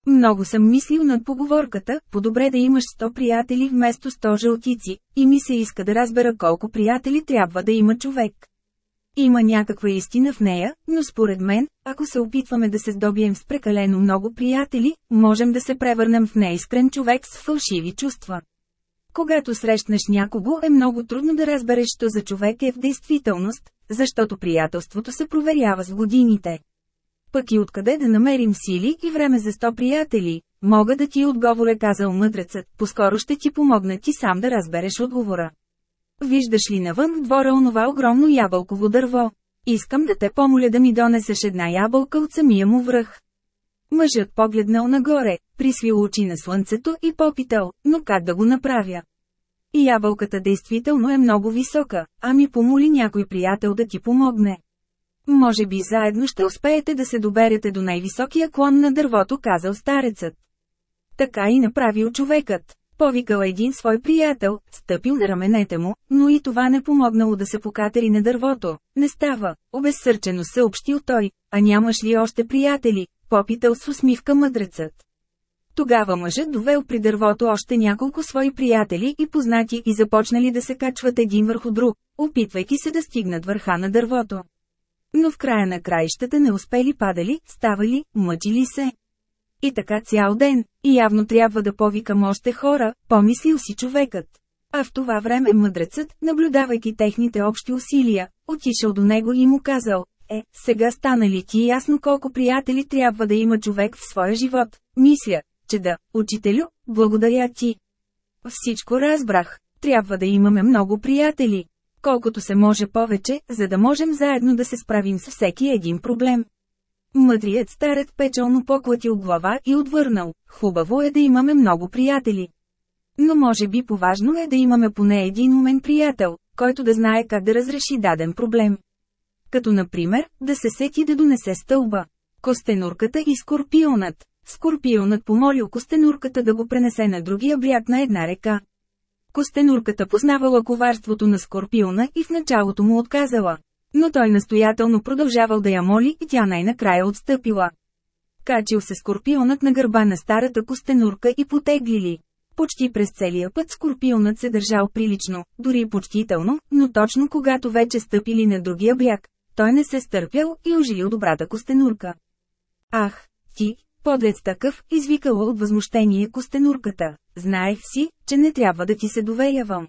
Много съм мислил над поговорката, по-добре да имаш 100 приятели вместо 100 жълтици, и ми се иска да разбера колко приятели трябва да има човек. Има някаква истина в нея, но според мен, ако се опитваме да се здобием с прекалено много приятели, можем да се превърнем в неискрен човек с фалшиви чувства. Когато срещнеш някого е много трудно да разбереш, що за човек е в действителност, защото приятелството се проверява с годините пък и откъде да намерим сили и време за сто приятели. Мога да ти отговоря казал мъдрецът, поскоро ще ти помогна ти сам да разбереш отговора. Виждаш ли навън в двора онова огромно ябълково дърво? Искам да те помоля да ми донесеш една ябълка от самия му връх. Мъжът погледнал нагоре, присвил очи на слънцето и попитал, но как да го направя? И ябълката действително е много висока, а ми помоли някой приятел да ти помогне. Може би заедно ще успеете да се доберете до най-високия клон на дървото, казал старецът. Така и направил човекът. Повикал един свой приятел, стъпил на раменете му, но и това не помогнало да се покатери на дървото. Не става, обезсърчено съобщил той, а нямаш ли още приятели, попитал с усмивка мъдрецът. Тогава мъжът довел при дървото още няколко свои приятели и познати и започнали да се качват един върху друг, опитвайки се да стигнат върха на дървото. Но в края на краищата не успели падали, ставали, мъчили се. И така цял ден, и явно трябва да повикам още хора, помислил си човекът. А в това време мъдрецът, наблюдавайки техните общи усилия, отишъл до него и му казал, е, сега стана ли ти ясно колко приятели трябва да има човек в своя живот? Мисля, че да, учителю, благодаря ти. Всичко разбрах. Трябва да имаме много приятели. Колкото се може повече, за да можем заедно да се справим с всеки един проблем. Мъдрият старец печално поклатил глава и отвърнал. Хубаво е да имаме много приятели. Но може би поважно е да имаме поне един умен приятел, който да знае как да разреши даден проблем. Като например, да се сети да донесе стълба. Костенурката и скорпионът. Скорпионът помолил костенурката да го пренесе на другия бряг на една река. Костенурката познавала коварството на скорпиона и в началото му отказала. Но той настоятелно продължавал да я моли и тя най-накрая отстъпила. Качил се скорпионът на гърба на старата костенурка и потеглили. Почти през целия път скорпионът се държал прилично, дори почтително, но точно когато вече стъпили на другия бряг, той не се стърпял и ожилил добрата костенурка. Ах, ти, подлец такъв, извикала от възмущение костенурката. Знаех си, че не трябва да ти се доверявам.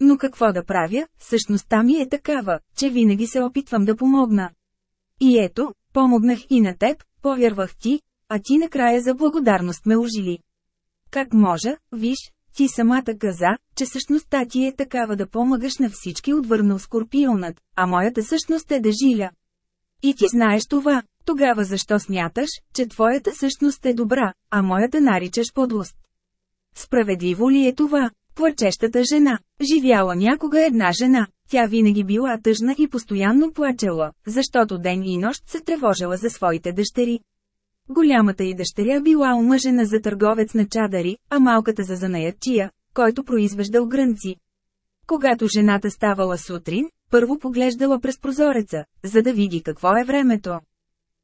Но какво да правя, същността ми е такава, че винаги се опитвам да помогна. И ето, помогнах и на теб, повярвах ти, а ти накрая за благодарност ме ожили. Как можа, виж, ти самата каза, че същността ти е такава да помагаш на всички отвърнал скорпионът, а моята същност е да жиля. И ти знаеш това, тогава защо смяташ, че твоята същност е добра, а моята наричаш подлост? Справедливо ли е това? Плачещата жена. Живяла някога една жена. Тя винаги била тъжна и постоянно плачела, защото ден и нощ се тревожила за своите дъщери. Голямата й дъщеря била омъжена за търговец на чадари, а малката за занаятчия, който произвеждал грънци. Когато жената ставала сутрин, първо поглеждала през прозореца, за да види какво е времето.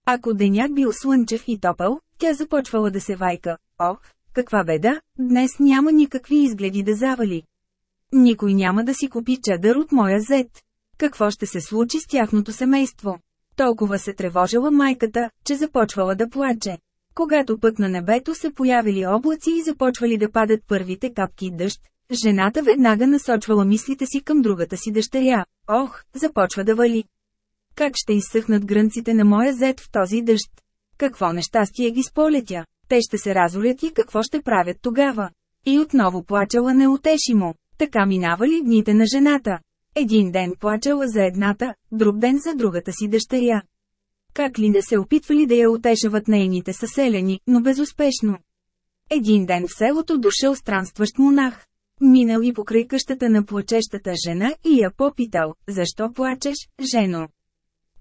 Ако денят бил слънчев и топъл, тя започвала да се вайка. Ох, каква беда, днес няма никакви изгледи да завали. Никой няма да си купи чадър от моя зет. Какво ще се случи с тяхното семейство? Толкова се тревожила майката, че започвала да плаче. Когато пък на небето се появили облаци и започвали да падат първите капки дъжд, жената веднага насочвала мислите си към другата си дъщеря. Ох, започва да вали. Как ще изсъхнат грънците на моя зет в този дъжд? Какво нещастие ги сполетя? Те ще се разолят и какво ще правят тогава? И отново плачела неутешимо. Така минавали дните на жената. Един ден плачела за едната, друг ден за другата си дъщеря. Как ли не се опитвали да я утешават нейните съселени, но безуспешно. Един ден в селото дошъл странстващ монах. Минал и покрай къщата на плачещата жена и я попитал, защо плачеш, жено?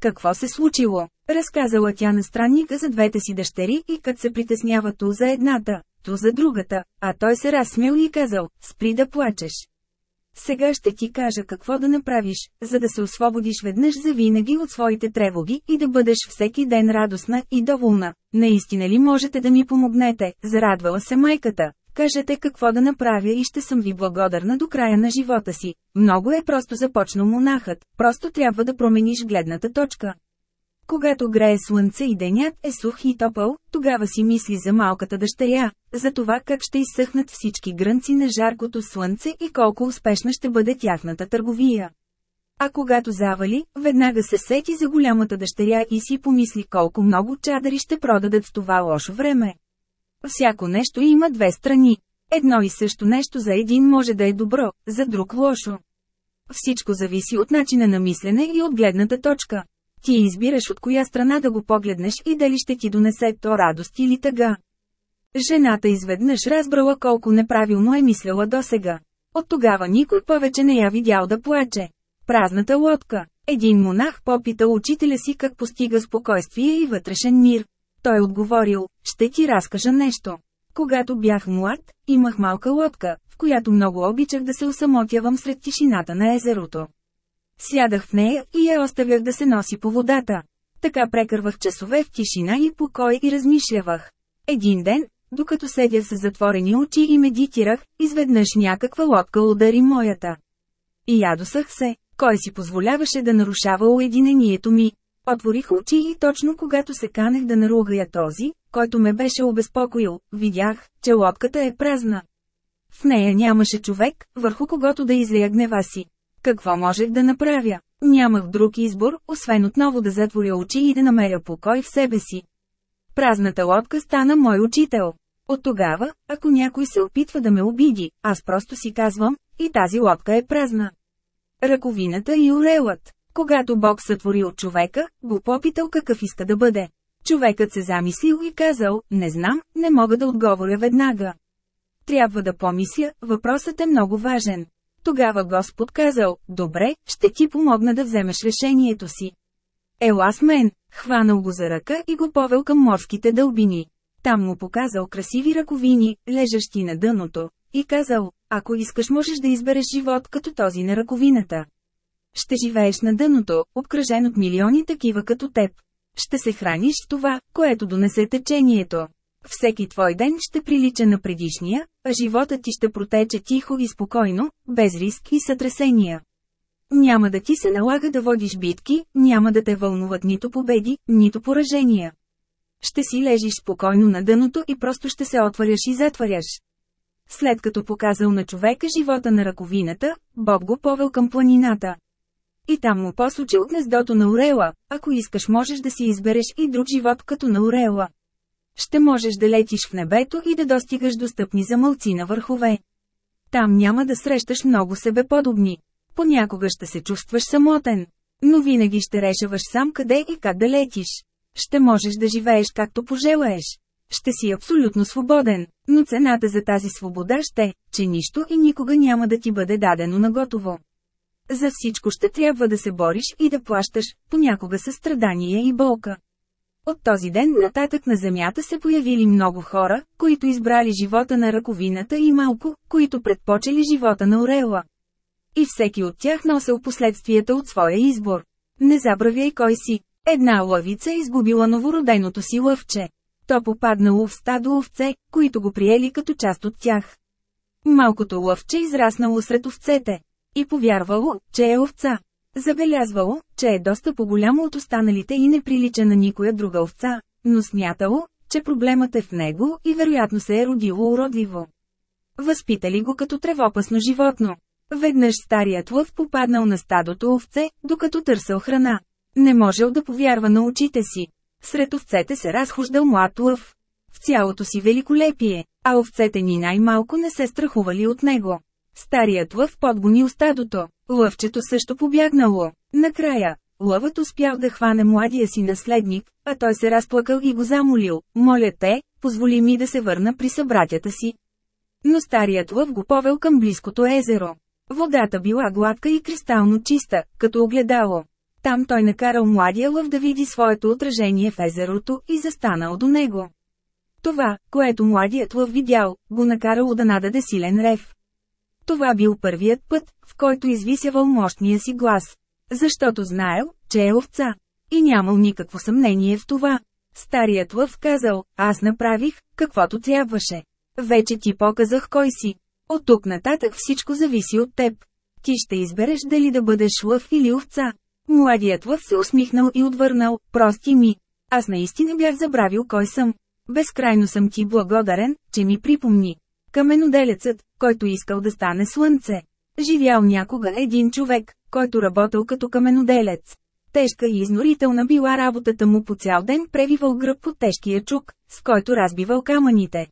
Какво се случило? Разказала тя на странника за двете си дъщери и като се притеснява ту за едната, ту за другата, а той се разсмял и казал, спри да плачеш. Сега ще ти кажа какво да направиш, за да се освободиш веднъж за винаги от своите тревоги и да бъдеш всеки ден радостна и доволна. Наистина ли можете да ми помогнете, зарадвала се майката. Кажете какво да направя и ще съм ви благодарна до края на живота си. Много е просто започнал монахът, просто трябва да промениш гледната точка. Когато грее слънце и денят е сух и топъл, тогава си мисли за малката дъщеря, за това как ще изсъхнат всички грънци на жаркото слънце и колко успешна ще бъде тяхната търговия. А когато завали, веднага се сети за голямата дъщеря и си помисли колко много чадъри ще продадат в това лошо време. Всяко нещо има две страни. Едно и също нещо за един може да е добро, за друг лошо. Всичко зависи от начина на мислене и от гледната точка. Ти избираш от коя страна да го погледнеш и дали ще ти донесе то радост или тъга. Жената изведнъж разбрала колко неправилно е мисляла досега. От тогава никой повече не я видял да плаче. Празната лодка. Един монах попитал учителя си как постига спокойствие и вътрешен мир. Той отговорил, ще ти разкажа нещо. Когато бях млад, имах малка лодка, в която много обичах да се усамотявам сред тишината на езерото. Сядах в нея и я оставях да се носи по водата. Така прекървах часове в тишина и покой и размишлявах. Един ден, докато седя с затворени очи и медитирах, изведнъж някаква лодка удари моята. И ядосах се, кой си позволяваше да нарушава уединението ми. Отворих очи и точно когато се канех да наругая този, който ме беше обезпокоил, видях, че лодката е празна. В нея нямаше човек, върху когото да излия гнева си. Какво можех да направя? Нямах друг избор, освен отново да затворя очи и да намеря покой в себе си. Празната лодка стана мой учител. От тогава, ако някой се опитва да ме обиди, аз просто си казвам, и тази лодка е празна. Ръковината и орелът. Когато Бог сътворил човека, го попитал какъв иска да бъде. Човекът се замислил и казал, не знам, не мога да отговоря веднага. Трябва да помисля, въпросът е много важен. Тогава Господ казал, добре, ще ти помогна да вземеш решението си. Ела с мен, хванал го за ръка и го повел към морските дълбини. Там му показал красиви ръковини, лежащи на дъното, и казал, ако искаш можеш да избереш живот като този на ръковината. Ще живееш на дъното, обкръжен от милиони такива като теб. Ще се храниш с това, което донесе течението. Всеки твой ден ще прилича на предишния, а живота ти ще протече тихо и спокойно, без риск и сътресения. Няма да ти се налага да водиш битки, няма да те вълнуват нито победи, нито поражения. Ще си лежиш спокойно на дъното и просто ще се отваряш и затваряш. След като показал на човека живота на ръковината, Боб го повел към планината. И там му посочил гнездото на Орела, ако искаш можеш да си избереш и друг живот като на Орела. Ще можеш да летиш в небето и да достигаш до стъпни за мълци на върхове. Там няма да срещаш много себе подобни. Понякога ще се чувстваш самотен. Но винаги ще решаваш сам къде и как да летиш. Ще можеш да живееш както пожелаеш. Ще си абсолютно свободен, но цената за тази свобода ще, че нищо и никога няма да ти бъде дадено наготово. За всичко ще трябва да се бориш и да плащаш, понякога със страдание и болка. От този ден нататък на Земята се появили много хора, които избрали живота на ръковината и малко, които предпочели живота на Орела. И всеки от тях носил последствията от своя избор. Не забравяй кой си. Една лъвица изгубила новороденото си лъвче. То попаднало в стадо овце, които го приели като част от тях. Малкото лъвче израснало сред овцете. И повярвало, че е овца. Забелязвало, че е доста по-голямо от останалите и не прилича на никоя друга овца, но смятало, че проблемът е в него и вероятно се е родило уродливо. Възпитали го като тревопасно животно. Веднъж старият лъв попаднал на стадото овце, докато търсил храна. Не можел да повярва на очите си. Сред овцете се разхождал млад лъв. В цялото си великолепие, а овцете ни най-малко не се страхували от него. Старият лъв подгонил стадото. Лъвчето също побягнало. Накрая, лъвът успял да хване младия си наследник, а той се разплакал и го замолил. Моля те, позволи ми да се върна при събратята си. Но старият лъв го повел към близкото езеро. Водата била гладка и кристално чиста, като огледало. Там той накарал младия лъв да види своето отражение в езерото и застанал до него. Това, което младият лъв видял, го накарало да нададе силен рев. Това бил първият път, в който извисявал мощния си глас. Защото знаел, че е овца. И нямал никакво съмнение в това. Старият лъв казал, аз направих, каквото трябваше. Вече ти показах кой си. От тук нататък всичко зависи от теб. Ти ще избереш дали да бъдеш лъв или овца. Младият лъв се усмихнал и отвърнал, прости ми. Аз наистина бях забравил кой съм. Безкрайно съм ти благодарен, че ми припомни. Каменоделецът, който искал да стане слънце. Живял някога един човек, който работил като каменоделец. Тежка и изнорителна била работата му по цял ден превивал гръб по тежкия чук, с който разбивал камъните.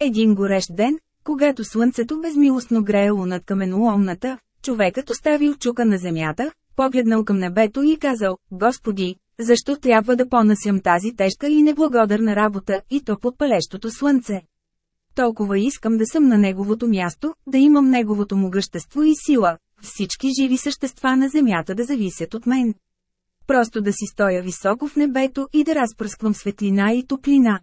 Един горещ ден, когато слънцето безмилостно греело над каменоломната, човекът оставил чука на земята, погледнал към небето и казал, Господи, защо трябва да понасям тази тежка и неблагодарна работа, и то под палещото слънце? Толкова искам да съм на неговото място, да имам неговото могъщество и сила, всички живи същества на земята да зависят от мен. Просто да си стоя високо в небето и да разпръсквам светлина и топлина.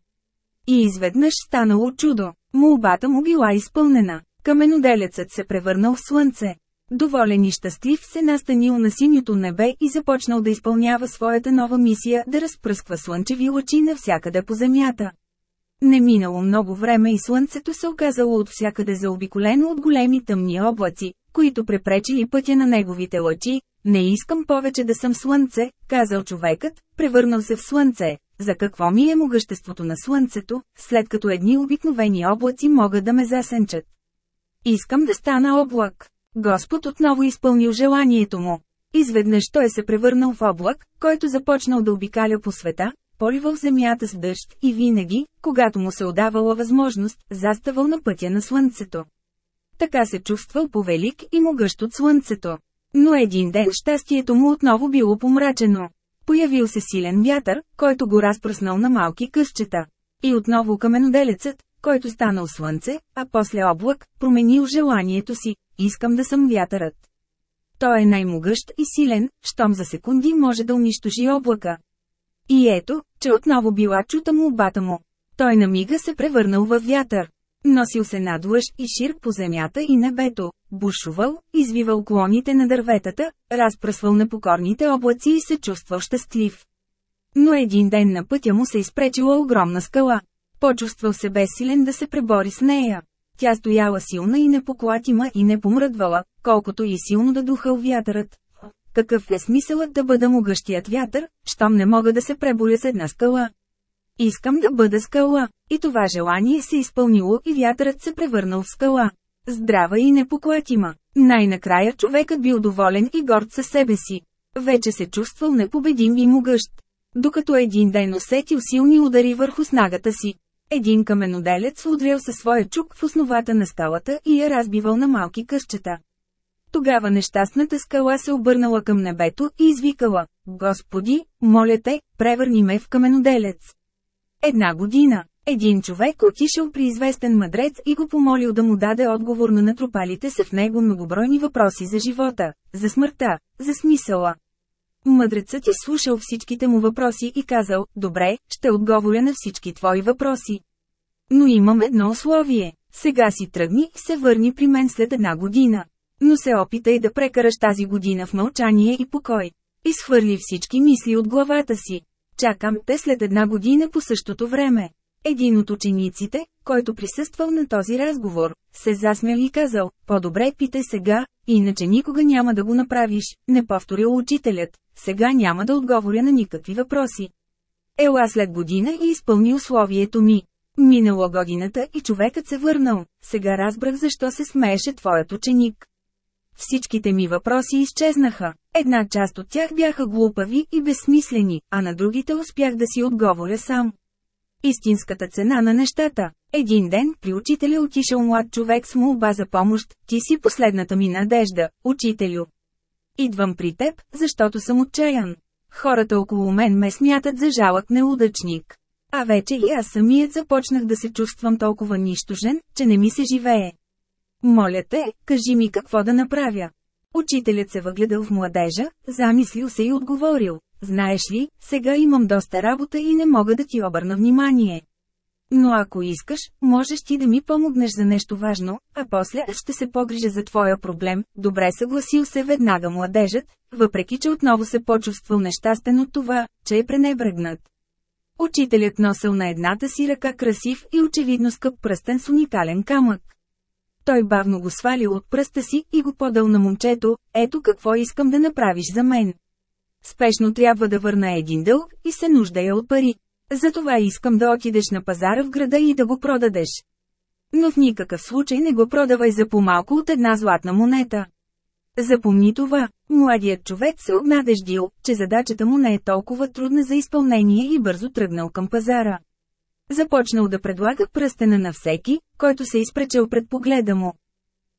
И изведнъж станало чудо. Молбата му била изпълнена. Каменоделецът се превърнал в слънце. Доволен и щастлив се настанил на синьото небе и започнал да изпълнява своята нова мисия да разпръсква слънчеви лъчи навсякъде по земята. Не минало много време и слънцето се оказало от всякъде заобиколено от големи тъмни облаци, които препречили пътя на неговите лъчи. Не искам повече да съм слънце, казал човекът, превърнал се в слънце. За какво ми е могъществото на слънцето, след като едни обикновени облаци могат да ме засенчат? Искам да стана облак. Господ отново изпълнил желанието му. Изведнъж той се превърнал в облак, който започнал да обикаля по света, поливал земята с дъжд и винаги, когато му се отдавала възможност, заставал на пътя на слънцето. Така се чувствал повелик и могъщ от слънцето. Но един ден щастието му отново било помрачено. Появил се силен вятър, който го разпръснал на малки късчета. И отново каменоделецът, който станал слънце, а после облак, променил желанието си, искам да съм вятърът. Той е най-могъщ и силен, щом за секунди може да унищожи облака. И ето, че отново била чута молбата му. Той на мига се превърнал във вятър. Носил се надлъж и шир по земята и небето, бушувал, извивал клоните на дърветата, разпръсвал непокорните облаци и се чувствал щастлив. Но един ден на пътя му се изпречила огромна скала. Почувствал се безсилен да се пребори с нея. Тя стояла силна и непоклатима и не помръдвала, колкото и силно да духал вятърът. Какъв е смисълът да бъда могъщият вятър, щом не мога да се преборя с една скала? Искам да бъда скала. И това желание се изпълнило и вятърът се превърнал в скала. Здрава и непоклатима. Най-накрая човекът бил доволен и горд със себе си. Вече се чувствал непобедим и могъщ. Докато един ден усетил силни удари върху снагата си. Един каменоделец удрял със своя чук в основата на скалата и я разбивал на малки къщета. Тогава нещастната скала се обърнала към небето и извикала, Господи, моля те, превърни ме в каменоделец. Една година. Един човек отишъл при известен мъдрец и го помолил да му даде отговор на натрупалите се в него многобройни въпроси за живота, за смъртта, за смисъла. Мъдрецът е слушал всичките му въпроси и казал, добре, ще отговоря на всички твои въпроси. Но имам едно условие. Сега си тръгни и се върни при мен след една година. Но се опитай да прекараш тази година в мълчание и покой. Изхвърли всички мисли от главата си. Чакам те след една година по същото време. Един от учениците, който присъствал на този разговор, се засмял и казал, по-добре питай сега, иначе никога няма да го направиш, не повторил учителят, сега няма да отговоря на никакви въпроси. Ела след година и изпълни условието ми. Минала годината и човекът се върнал, сега разбрах защо се смееше твоят ученик. Всичките ми въпроси изчезнаха. Една част от тях бяха глупави и безсмислени, а на другите успях да си отговоря сам. Истинската цена на нещата. Един ден при учителя отишъл млад човек с молба за помощ, ти си последната ми надежда, учителю. Идвам при теб, защото съм отчаян. Хората около мен ме смятат за жалък неудачник. А вече и аз самият започнах да се чувствам толкова нищожен, че не ми се живее. Моля те, кажи ми какво да направя. Учителят се въгледал в младежа, замислил се и отговорил. Знаеш ли, сега имам доста работа и не мога да ти обърна внимание. Но ако искаш, можеш ти да ми помогнеш за нещо важно, а после ще се погрижа за твоя проблем. Добре съгласил се веднага младежът, въпреки че отново се почувствал нещастен от това, че е пренебрегнат. Учителят носил на едната си ръка красив и очевидно скъп пръстен с уникален камък. Той бавно го свалил от пръста си и го подал на момчето, ето какво искам да направиш за мен. Спешно трябва да върна един дълг и се нуждая от пари. Затова искам да отидеш на пазара в града и да го продадеш. Но в никакъв случай не го продавай за по-малко от една златна монета. Запомни това, младият човек се обнадеждил, че задачата му не е толкова трудна за изпълнение и бързо тръгнал към пазара. Започнал да предлага пръстена на всеки, който се изпречел пред погледа му.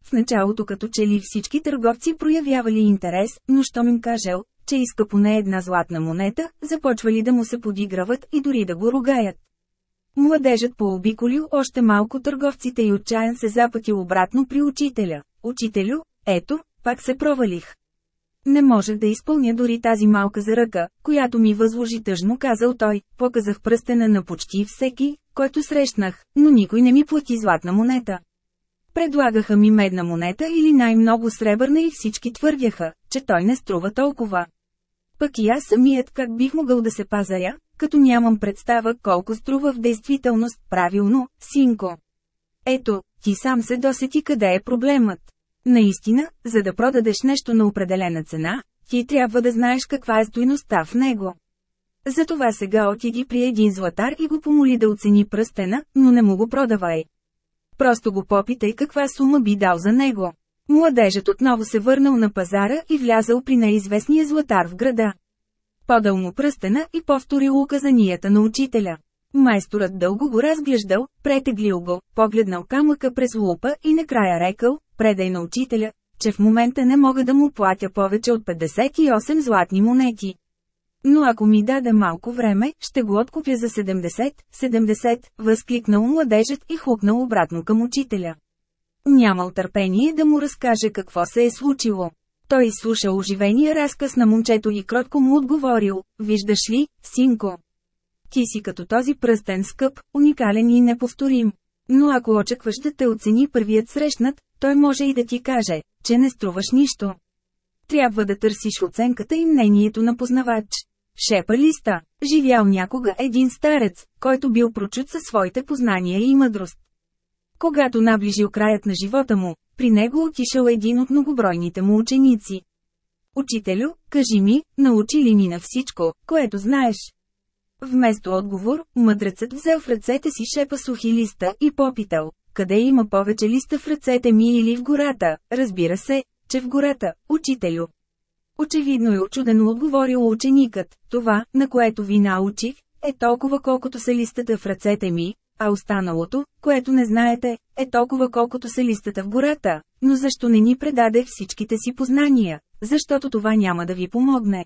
В началото като че ли всички търговци проявявали интерес, но щом им кажел, че иска поне една златна монета, започвали да му се подиграват и дори да го ругаят. Младежът пообиколил още малко търговците и отчаян се запътил обратно при учителя. Учителю, ето, пак се провалих. Не можех да изпълня дори тази малка заръка, която ми възложи тъжно казал той, показах пръстена на почти всеки, който срещнах, но никой не ми плати златна монета. Предлагаха ми медна монета или най-много сребърна и всички твърдяха, че той не струва толкова. Пък и аз самият как бих могъл да се пазаря, като нямам представа колко струва в действителност, правилно, синко. Ето, ти сам се досети къде е проблемът. Наистина, за да продадеш нещо на определена цена, ти трябва да знаеш каква е стоиността в него. Затова сега отиди при един златар и го помоли да оцени пръстена, но не му го продавай. Просто го попитай каква сума би дал за него. Младежът отново се върнал на пазара и влязал при неизвестния златар в града. Подал му пръстена и повторил указанията на учителя. Майсторът дълго го разглеждал, претеглил го, погледнал камъка през лупа и накрая рекал, предай на учителя, че в момента не мога да му платя повече от 58 златни монети. Но ако ми даде малко време, ще го откупя за 70, 70, възкликнал младежът и хукнал обратно към учителя. Нямал търпение да му разкаже какво се е случило. Той изслушал оживения разказ на момчето и кротко му отговорил, виждаш ли, синко. Ти си като този пръстен скъп, уникален и неповторим. Но ако очакваш да те оцени първият срещнат, той може и да ти каже, че не струваш нищо. Трябва да търсиш оценката и мнението на познавач. Шепа листа. Живял някога един старец, който бил прочут със своите познания и мъдрост. Когато наближил краят на живота му, при него отишъл един от многобройните му ученици. Учителю, кажи ми, научи ли ми на всичко, което знаеш? Вместо отговор, мъдрецът взел в ръцете си шепа сухи листа и попитал, къде има повече листа в ръцете ми или в гората, разбира се, че в гората, учителю. Очевидно е очудено отговорил ученикът, това, на което ви научих, е толкова колкото са листата в ръцете ми, а останалото, което не знаете, е толкова колкото са листата в гората. Но защо не ни предаде всичките си познания? Защото това няма да ви помогне.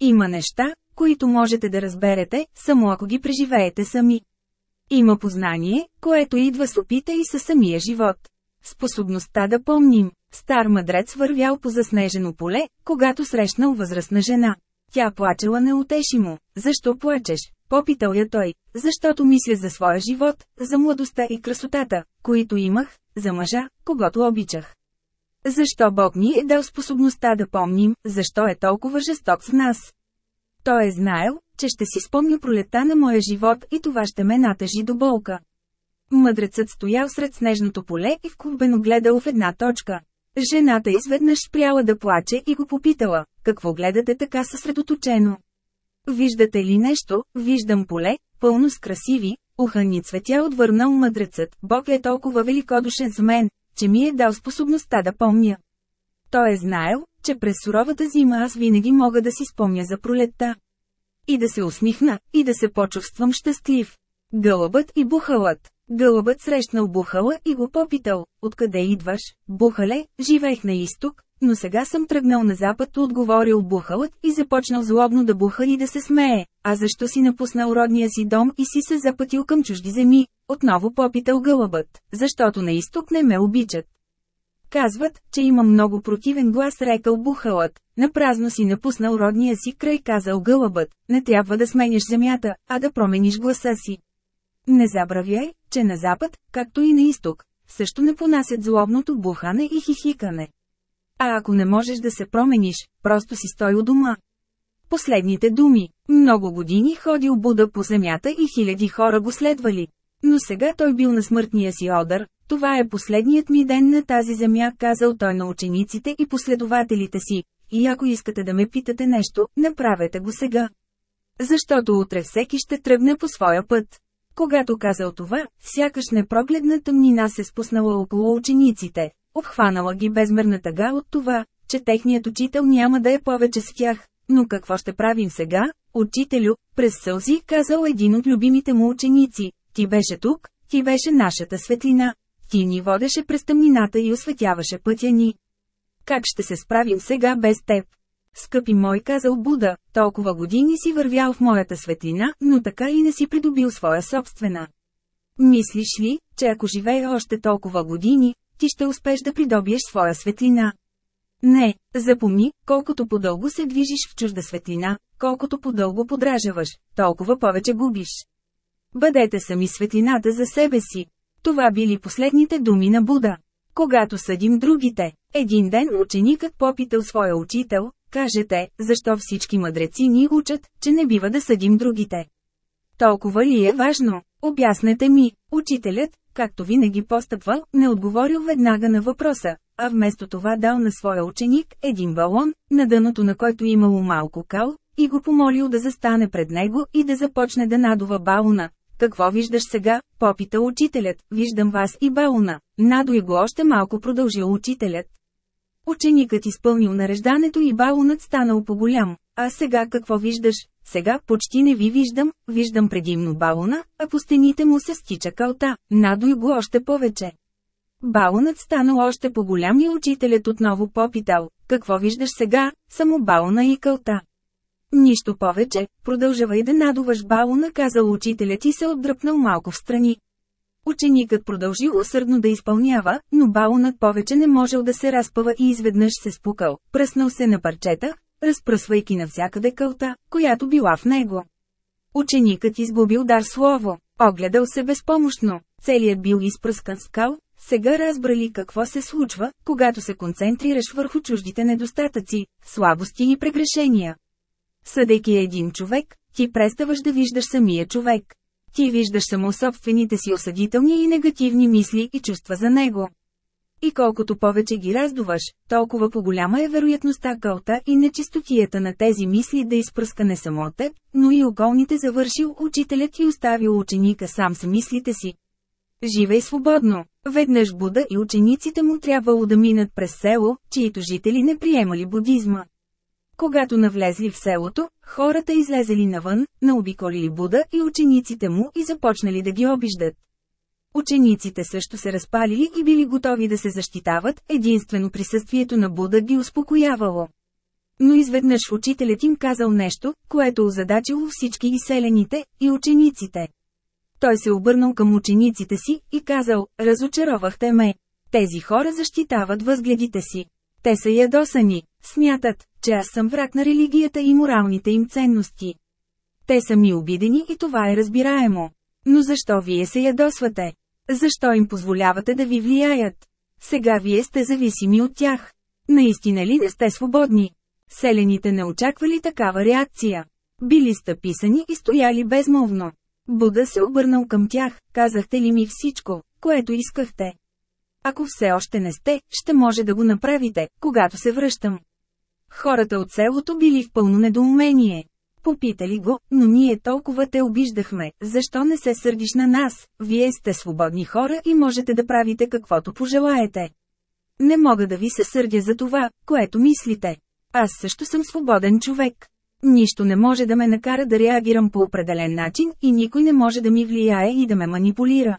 Има неща, които можете да разберете, само ако ги преживеете сами. Има познание, което идва с опита и със самия живот. Способността да помним. Стар мъдрец вървял по заснежено поле, когато срещнал възрастна жена. Тя плачела неутешимо. Защо плачеш? Попитал я той. Защото мисля за своя живот, за младостта и красотата, които имах, за мъжа, когато обичах. Защо Бог ни е дал способността да помним, защо е толкова жесток с нас? Той е знаел, че ще си спомня пролета на моя живот и това ще ме натъжи до болка. Мъдрецът стоял сред снежното поле и вкупбено гледал в една точка. Жената изведнъж спряла да плаче и го попитала, какво гледате така съсредоточено? Виждате ли нещо? Виждам поле, пълно с красиви, ухани цветя отвърнал мъдрецът. Бог е толкова великодушен с мен, че ми е дал способността да помня. Той е знаел, че през суровата зима аз винаги мога да си спомня за пролетта. И да се усмихна, и да се почувствам щастлив. Гълъбът и бухалът. Гълъбът срещнал бухала и го попитал, откъде идваш, бухале, живеех на изток, но сега съм тръгнал на запад, отговорил бухалът и започнал злобно да буха и да се смее. А защо си напуснал родния си дом и си се запътил към чужди земи? Отново попитал гълъбът, защото на изток не ме обичат. Казват, че има много противен глас, рекал бухалът. Напразно си напуснал родния си край, казал гълъбът. Не трябва да сменяш земята, а да промениш гласа си. Не забравяй, че на запад, както и на изток, също не понасят злобното бухане и хихикане. А ако не можеш да се промениш, просто си стой у дома. Последните думи. Много години ходил Буда по земята и хиляди хора го следвали. Но сега той бил на смъртния си одър, това е последният ми ден на тази земя, казал той на учениците и последователите си. И ако искате да ме питате нещо, направете го сега. Защото утре всеки ще тръгне по своя път. Когато казал това, сякаш непрогледна тъмнина се спуснала около учениците, обхванала ги безмерна тъга от това, че техният учител няма да е повече с тях. Но какво ще правим сега, учителю, през сълзи казал един от любимите му ученици, ти беше тук, ти беше нашата светлина, ти ни водеше през тъмнината и осветяваше пътя ни. Как ще се справим сега без теб? Скъпи мой казал Буда, толкова години си вървял в моята светлина, но така и не си придобил своя собствена. Мислиш ли, че ако живее още толкова години, ти ще успеш да придобиеш своя светлина? Не, запомни, колкото по-дълго се движиш в чужда светлина, колкото по-дълго подражаваш, толкова повече губиш. Бъдете сами светлината за себе си. Това били последните думи на Буда. Когато съдим другите, един ден ученикът попитал своя учител, кажете, защо всички мъдреци ни учат, че не бива да съдим другите. Толкова ли е важно? Обяснете ми, учителят, както винаги постъпвал, не отговорил веднага на въпроса, а вместо това дал на своя ученик един балон, на дъното на който имало малко кал, и го помолил да застане пред него и да започне да надува балона. Какво виждаш сега? Попита учителят, виждам вас и балона. Надуй го още малко продължил учителят. Ученикът изпълнил нареждането и балонът станал по-голям. А сега какво виждаш? Сега почти не ви виждам, виждам предимно балона, а по стените му се стича калта, надуй го още повече. Балонът станал още по-голям и учителят отново попитал, какво виждаш сега, само балона и кълта. Нищо повече, продължавай да надуваш балона, казал учителят и се отдръпнал малко в страни. Ученикът продължил усърдно да изпълнява, но балонът повече не можел да се разпъва и изведнъж се спукал, пръснал се на парчета, разпръсвайки навсякъде кълта, която била в него. Ученикът изгубил дар слово, огледал се безпомощно, целият бил изпръскан скал, сега разбрали какво се случва, когато се концентрираш върху чуждите недостатъци, слабости и прегрешения. Съдейки един човек, ти преставаш да виждаш самия човек. Ти виждаш само собствените си осъдителни и негативни мисли и чувства за него. И колкото повече ги раздуваш, толкова по-голяма е вероятността кълта и нечистотията на тези мисли да изпръска не само теб, но и околните завършил учителят и оставил ученика сам с мислите си. Живей свободно! Веднъж Буда и учениците му трябвало да минат през село, чието жители не приемали будизма. Когато навлезли в селото, хората излезели навън, наобиколили Буда и учениците му и започнали да ги обиждат. Учениците също се разпалили и били готови да се защитават, единствено присъствието на Буда ги успокоявало. Но изведнъж учителят им казал нещо, което озадачило всички изселените и учениците. Той се обърнал към учениците си и казал, разочаровахте ме. Тези хора защитават възгледите си. Те са ядосани, смятат, че аз съм враг на религията и моралните им ценности. Те са ми обидени и това е разбираемо. Но защо вие се ядосвате? Защо им позволявате да ви влияят? Сега вие сте зависими от тях. Наистина ли не сте свободни? Селените не очаквали такава реакция. Били сте писани и стояли безмолвно. Буда се обърнал към тях, казахте ли ми всичко, което искахте? Ако все още не сте, ще може да го направите, когато се връщам. Хората от селото били в пълно недоумение. Попитали го, но ние толкова те обиждахме, защо не се сърдиш на нас, вие сте свободни хора и можете да правите каквото пожелаете. Не мога да ви се сърдя за това, което мислите. Аз също съм свободен човек. Нищо не може да ме накара да реагирам по определен начин и никой не може да ми влияе и да ме манипулира.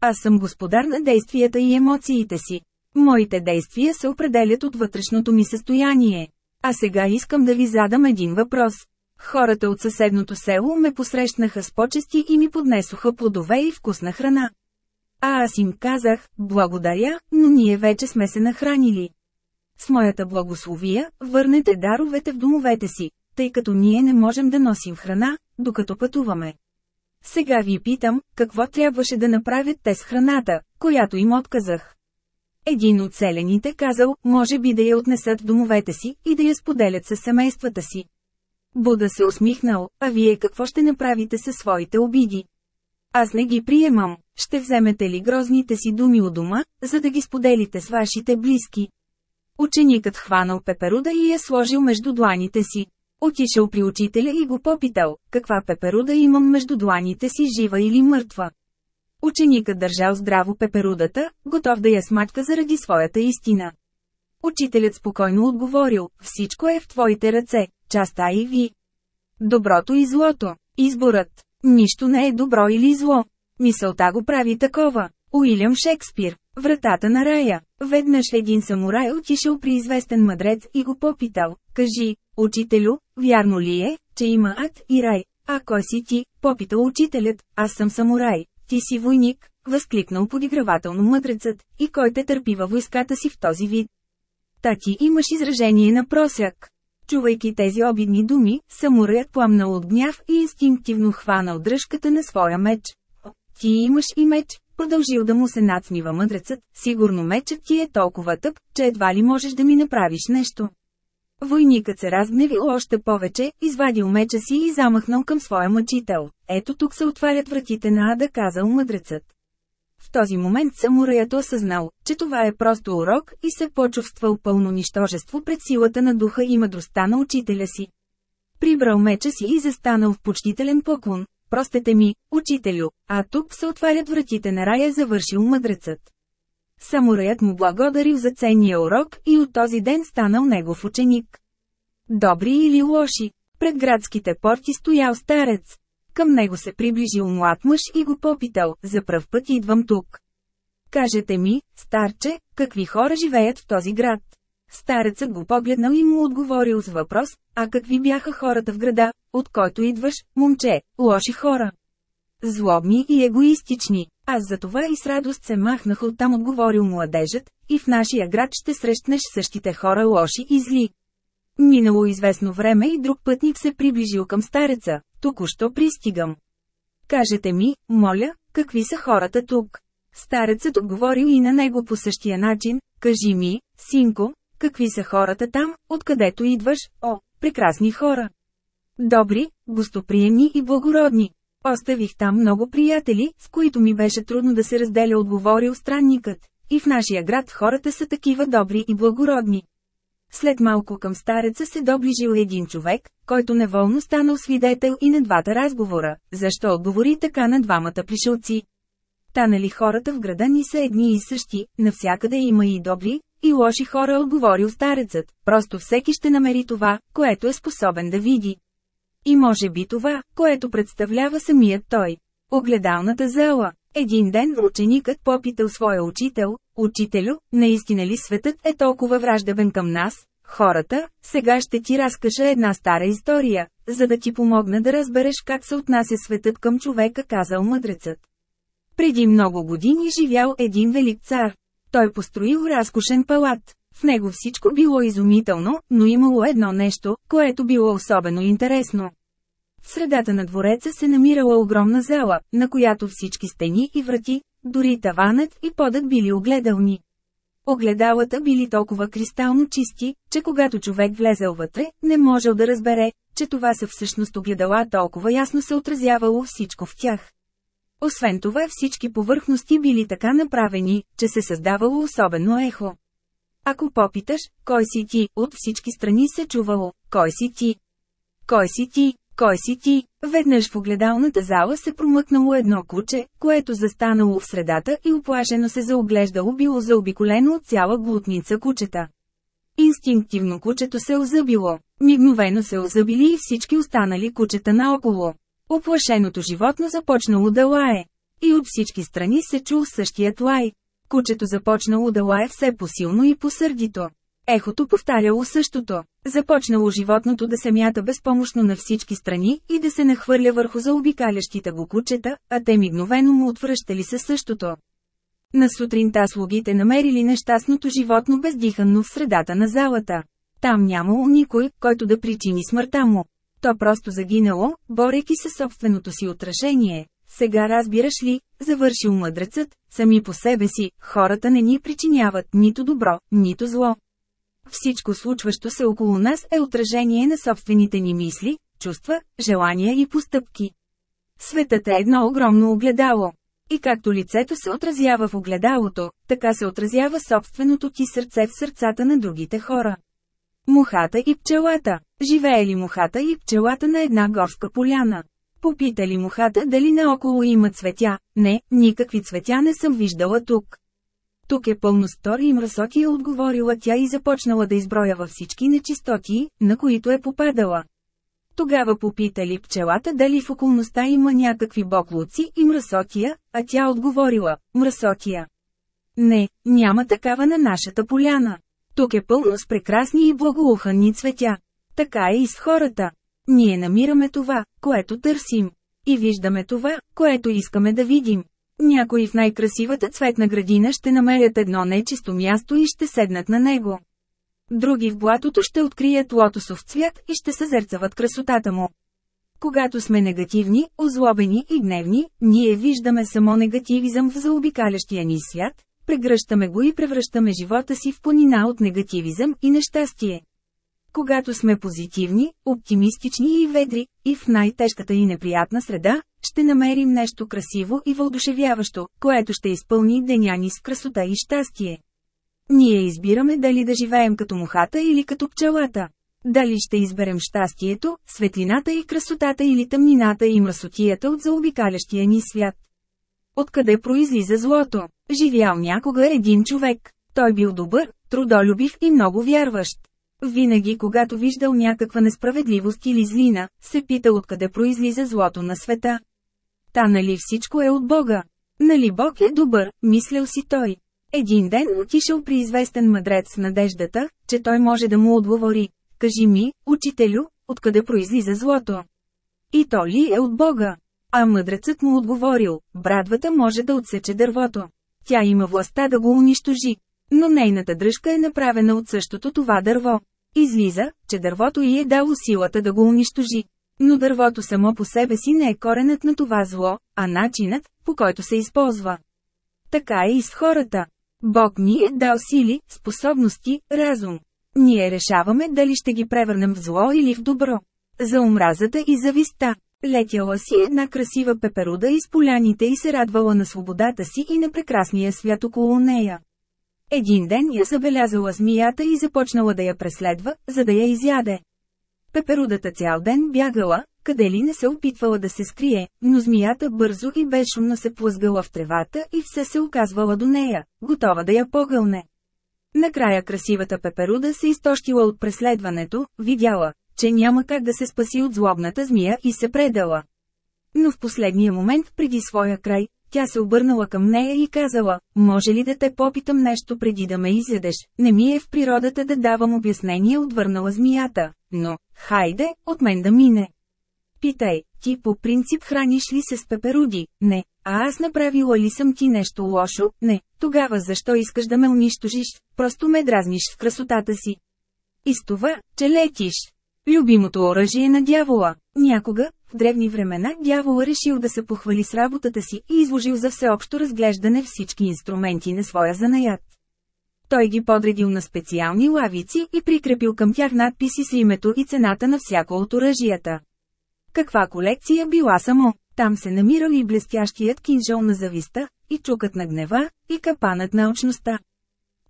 Аз съм господар на действията и емоциите си. Моите действия се определят от вътрешното ми състояние. А сега искам да ви задам един въпрос. Хората от съседното село ме посрещнаха с почести и ми поднесоха плодове и вкусна храна. А аз им казах, благодаря, но ние вече сме се нахранили. С моята благословия, върнете даровете в домовете си, тъй като ние не можем да носим храна, докато пътуваме. Сега ви питам, какво трябваше да направят те с храната, която им отказах. Един от селените казал, може би да я отнесат в домовете си и да я споделят с семействата си. Буда се усмихнал, а вие какво ще направите със своите обиди? Аз не ги приемам, ще вземете ли грозните си думи у дома, за да ги споделите с вашите близки? Ученикът хванал пеперуда и я сложил между дланите си. Отишъл при учителя и го попитал, каква пеперуда имам между дланите си, жива или мъртва. Ученикът държал здраво пеперудата, готов да я смачка заради своята истина. Учителят спокойно отговорил, всичко е в твоите ръце, частта и ви. Доброто и злото, изборът, нищо не е добро или зло. Мисълта го прави такова. Уилям Шекспир, Вратата на рая. Веднъж един самурай отишъл при известен мъдрец и го попитал, кажи, учителю, вярно ли е, че има ад и рай? А кой си ти? Попитал учителят, аз съм самурай, ти си войник, възкликнал подигравателно мъдрецът, и кой те търпи във войската си в този вид. Та ти имаш изражение на просяк. Чувайки тези обидни думи, самураят пламнал от гняв и инстинктивно хванал дръжката на своя меч. Ти имаш и меч, продължил да му се надсмива мъдрецът, сигурно мечът ти е толкова тъп, че едва ли можеш да ми направиш нещо. Войникът се разгневил още повече, извадил меча си и замахнал към своя мъчител. Ето тук се отварят вратите на Ада, казал мъдрецът. В този момент самураят осъзнал, че това е просто урок и се почувствал пълно нищожество пред силата на духа и мъдростта на учителя си. Прибрал меча си и застанал в почтителен поклон. Простете ми, учителю, а тук се отварят вратите на рая завършил мъдрецът. Самураят му благодарил за ценния урок и от този ден станал негов ученик. Добри или лоши, пред градските порти стоял старец. Към него се приближил млад мъж и го попитал, за пръв път идвам тук. Кажете ми, старче, какви хора живеят в този град? Старецът го погледнал и му отговорил с въпрос, а какви бяха хората в града, от който идваш, момче, лоши хора. Злобни и егоистични. Аз за това и с радост се махнах оттам отговорил младежът, и в нашия град ще срещнеш същите хора лоши и зли. Минало известно време и друг пътник се приближил към стареца, току-що пристигам. Кажете ми, моля, какви са хората тук? Старецът отговорил и на него по същия начин, кажи ми, синко, какви са хората там, откъдето идваш, о, прекрасни хора. Добри, гостоприемни и благородни. Оставих там много приятели, с които ми беше трудно да се разделя отговорил странникът. И в нашия град хората са такива добри и благородни. След малко към стареца се доближил един човек, който неволно станал свидетел и на двата разговора, защо отговори така на двамата пришелци. Танали хората в града ни са едни и същи, навсякъде има и добри, и лоши хора отговорил старецът, просто всеки ще намери това, което е способен да види. И може би това, което представлява самият той. Огледалната зала. Един ден ученикът попитал своя учител, Учителю, наистина ли светът е толкова враждебен към нас, хората, сега ще ти разкажа една стара история, за да ти помогна да разбереш как се отнася светът към човека, казал мъдрецът. Преди много години живял един велик цар. Той построил разкошен палат. В него всичко било изумително, но имало едно нещо, което било особено интересно. В средата на двореца се намирала огромна зала, на която всички стени и врати, дори таванът и подът били огледални. Огледалата били толкова кристално чисти, че когато човек влезел вътре, не можел да разбере, че това са всъщност огледала толкова ясно се отразявало всичко в тях. Освен това всички повърхности били така направени, че се създавало особено ехо. Ако попиташ, кой си ти, от всички страни се чувало, кой си ти? Кой си ти? Кой си ти? Веднъж в огледалната зала се промъкнало едно куче, което застанало в средата и оплашено се заоглеждало било заобиколено от цяла глутница кучета. Инстинктивно кучето се озъбило. Мигновено се озъбили и всички останали кучета наоколо. Оплашеното животно започнало да лае. И от всички страни се чул същият лай. Кучето започнало да лае все посилно и посърдито. Ехото повтаряло същото. Започнало животното да се мята безпомощно на всички страни и да се нахвърля върху заобикалящите го кучета, а те мигновено му отвръщали се същото. На сутринта слугите намерили нещастното животно бездиханно в средата на залата. Там нямало никой, който да причини смъртта му. То просто загинало, борейки се собственото си отражение. Сега разбираш ли, завършил мъдрецът, сами по себе си, хората не ни причиняват нито добро, нито зло. Всичко случващо се около нас е отражение на собствените ни мисли, чувства, желания и постъпки. Светът е едно огромно огледало. И както лицето се отразява в огледалото, така се отразява собственото ти сърце в сърцата на другите хора. Мухата и пчелата. Живее ли мухата и пчелата на една горска поляна? Попита ли мухата дали наоколо има цветя? Не, никакви цветя не съм виждала тук. Тук е пълно стори и мръсоти е отговорила тя и започнала да изброява всички нечистоти, на които е попадала. Тогава попитали пчелата дали в околността има някакви боклуци и мръсотия, а тя отговорила – мръсотия. Не, няма такава на нашата поляна. Тук е пълно с прекрасни и благоуханни цветя. Така е и с хората. Ние намираме това, което търсим. И виждаме това, което искаме да видим. Някои в най-красивата цветна градина ще намерят едно нечисто място и ще седнат на него. Други в блатото ще открият лотосов цвят и ще съзерцават красотата му. Когато сме негативни, озлобени и гневни, ние виждаме само негативизъм в заобикалящия ни свят, прегръщаме го и превръщаме живота си в планина от негативизъм и нещастие. Когато сме позитивни, оптимистични и ведри, и в най-тежката и неприятна среда, ще намерим нещо красиво и вълдушевяващо, което ще изпълни деня ни с красота и щастие. Ние избираме дали да живеем като мухата или като пчелата. Дали ще изберем щастието, светлината и красотата или тъмнината и мръсотията от заобикалящия ни свят. Откъде произлиза злото? Живял някога един човек. Той бил добър, трудолюбив и много вярващ. Винаги когато виждал някаква несправедливост или злина, се питал откъде произлиза злото на света. Та нали всичко е от Бога? Нали Бог е добър, мислял си той. Един ден отишъл при известен мъдрец с надеждата, че той може да му отговори. Кажи ми, учителю, откъде произлиза злото? И то ли е от Бога? А мъдрецът му отговорил, брадвата може да отсече дървото. Тя има властта да го унищожи. Но нейната дръжка е направена от същото това дърво. Излиза, че дървото й е дало силата да го унищожи. Но дървото само по себе си не е коренът на това зло, а начинът, по който се използва. Така е и с хората. Бог ни е дал сили, способности, разум. Ние решаваме дали ще ги превърнем в зло или в добро. За омразата и зависта. Летяла си една красива пеперуда из поляните и се радвала на свободата си и на прекрасния свят около нея. Един ден я забелязала змията и започнала да я преследва, за да я изяде. Пеперудата цял ден бягала, къде ли не се опитвала да се скрие, но змията бързо и безшумно се плъзгала в тревата и все се оказвала до нея, готова да я погълне. Накрая красивата пеперуда се изтощила от преследването, видяла, че няма как да се спаси от злобната змия и се предала. Но в последния момент преди своя край, тя се обърнала към нея и казала, може ли да те попитам нещо преди да ме изядеш, не ми е в природата да давам обяснение отвърнала змията, но, хайде, от мен да мине. Питай, ти по принцип храниш ли се с пеперуди? Не. А аз направила ли съм ти нещо лошо? Не. Тогава защо искаш да ме унищожиш? Просто ме дразниш в красотата си. И с това, че летиш. Любимото оръжие на дявола. Някога, в древни времена, дявола решил да се похвали с работата си и изложил за всеобщо разглеждане всички инструменти на своя занаят. Той ги подредил на специални лавици и прикрепил към тях надписи с името и цената на всяко от оръжията. Каква колекция била само? Там се намирал и блестящият кинжал на зависта, и чукът на гнева, и капанът на очността.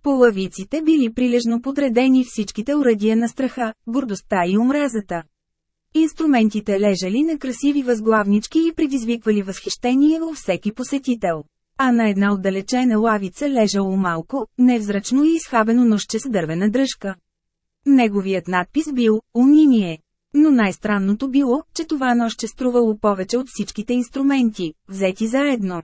По лавиците били прилежно подредени всичките урадия на страха, гордостта и омразата. Инструментите лежали на красиви възглавнички и предизвиквали възхищение у всеки посетител. А на една отдалечена лавица лежало малко, невзрачно и изхабено нощче с дървена дръжка. Неговият надпис бил «Униние». Но най-странното било, че това нощче струвало повече от всичките инструменти, взети заедно.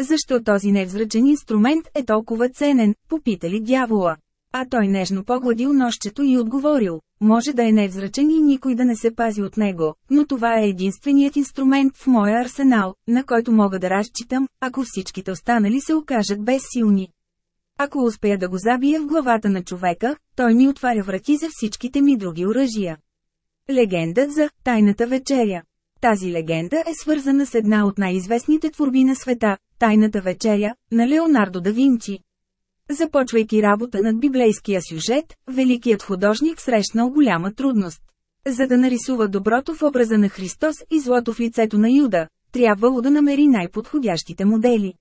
Защо този невзрачен инструмент е толкова ценен, попитали дявола. А той нежно погладил нощчето и отговорил, може да е невзрачен и никой да не се пази от него, но това е единственият инструмент в моя арсенал, на който мога да разчитам, ако всичките останали се окажат безсилни. Ако успея да го забия в главата на човека, той ми отваря врати за всичките ми други оръжия. Легенда за «Тайната вечеря» Тази легенда е свързана с една от най-известните творби на света – «Тайната вечеря» на Леонардо да Винчи. Започвайки работа над библейския сюжет, великият художник срещнал голяма трудност. За да нарисува доброто в образа на Христос и злото в лицето на Юда, трябвало да намери най-подходящите модели.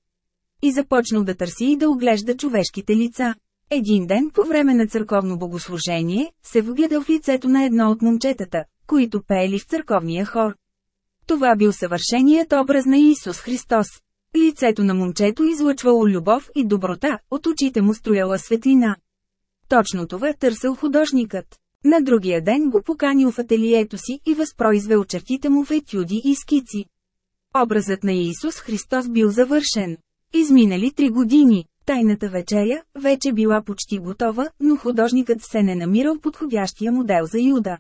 И започнал да търси и да оглежда човешките лица. Един ден по време на църковно богослужение, се вгледал в лицето на едно от момчетата, които пеели в църковния хор. Това бил съвършеният образ на Исус Христос. Лицето на момчето излъчвало любов и доброта, от очите му строяла светлина. Точно това търсил художникът. На другия ден го поканил в ателието си и възпроизвел чертите му в етюди и скици. Образът на Иисус Христос бил завършен. Изминали три години, тайната вечеря, вече била почти готова, но художникът се не намирал подходящия модел за Юда.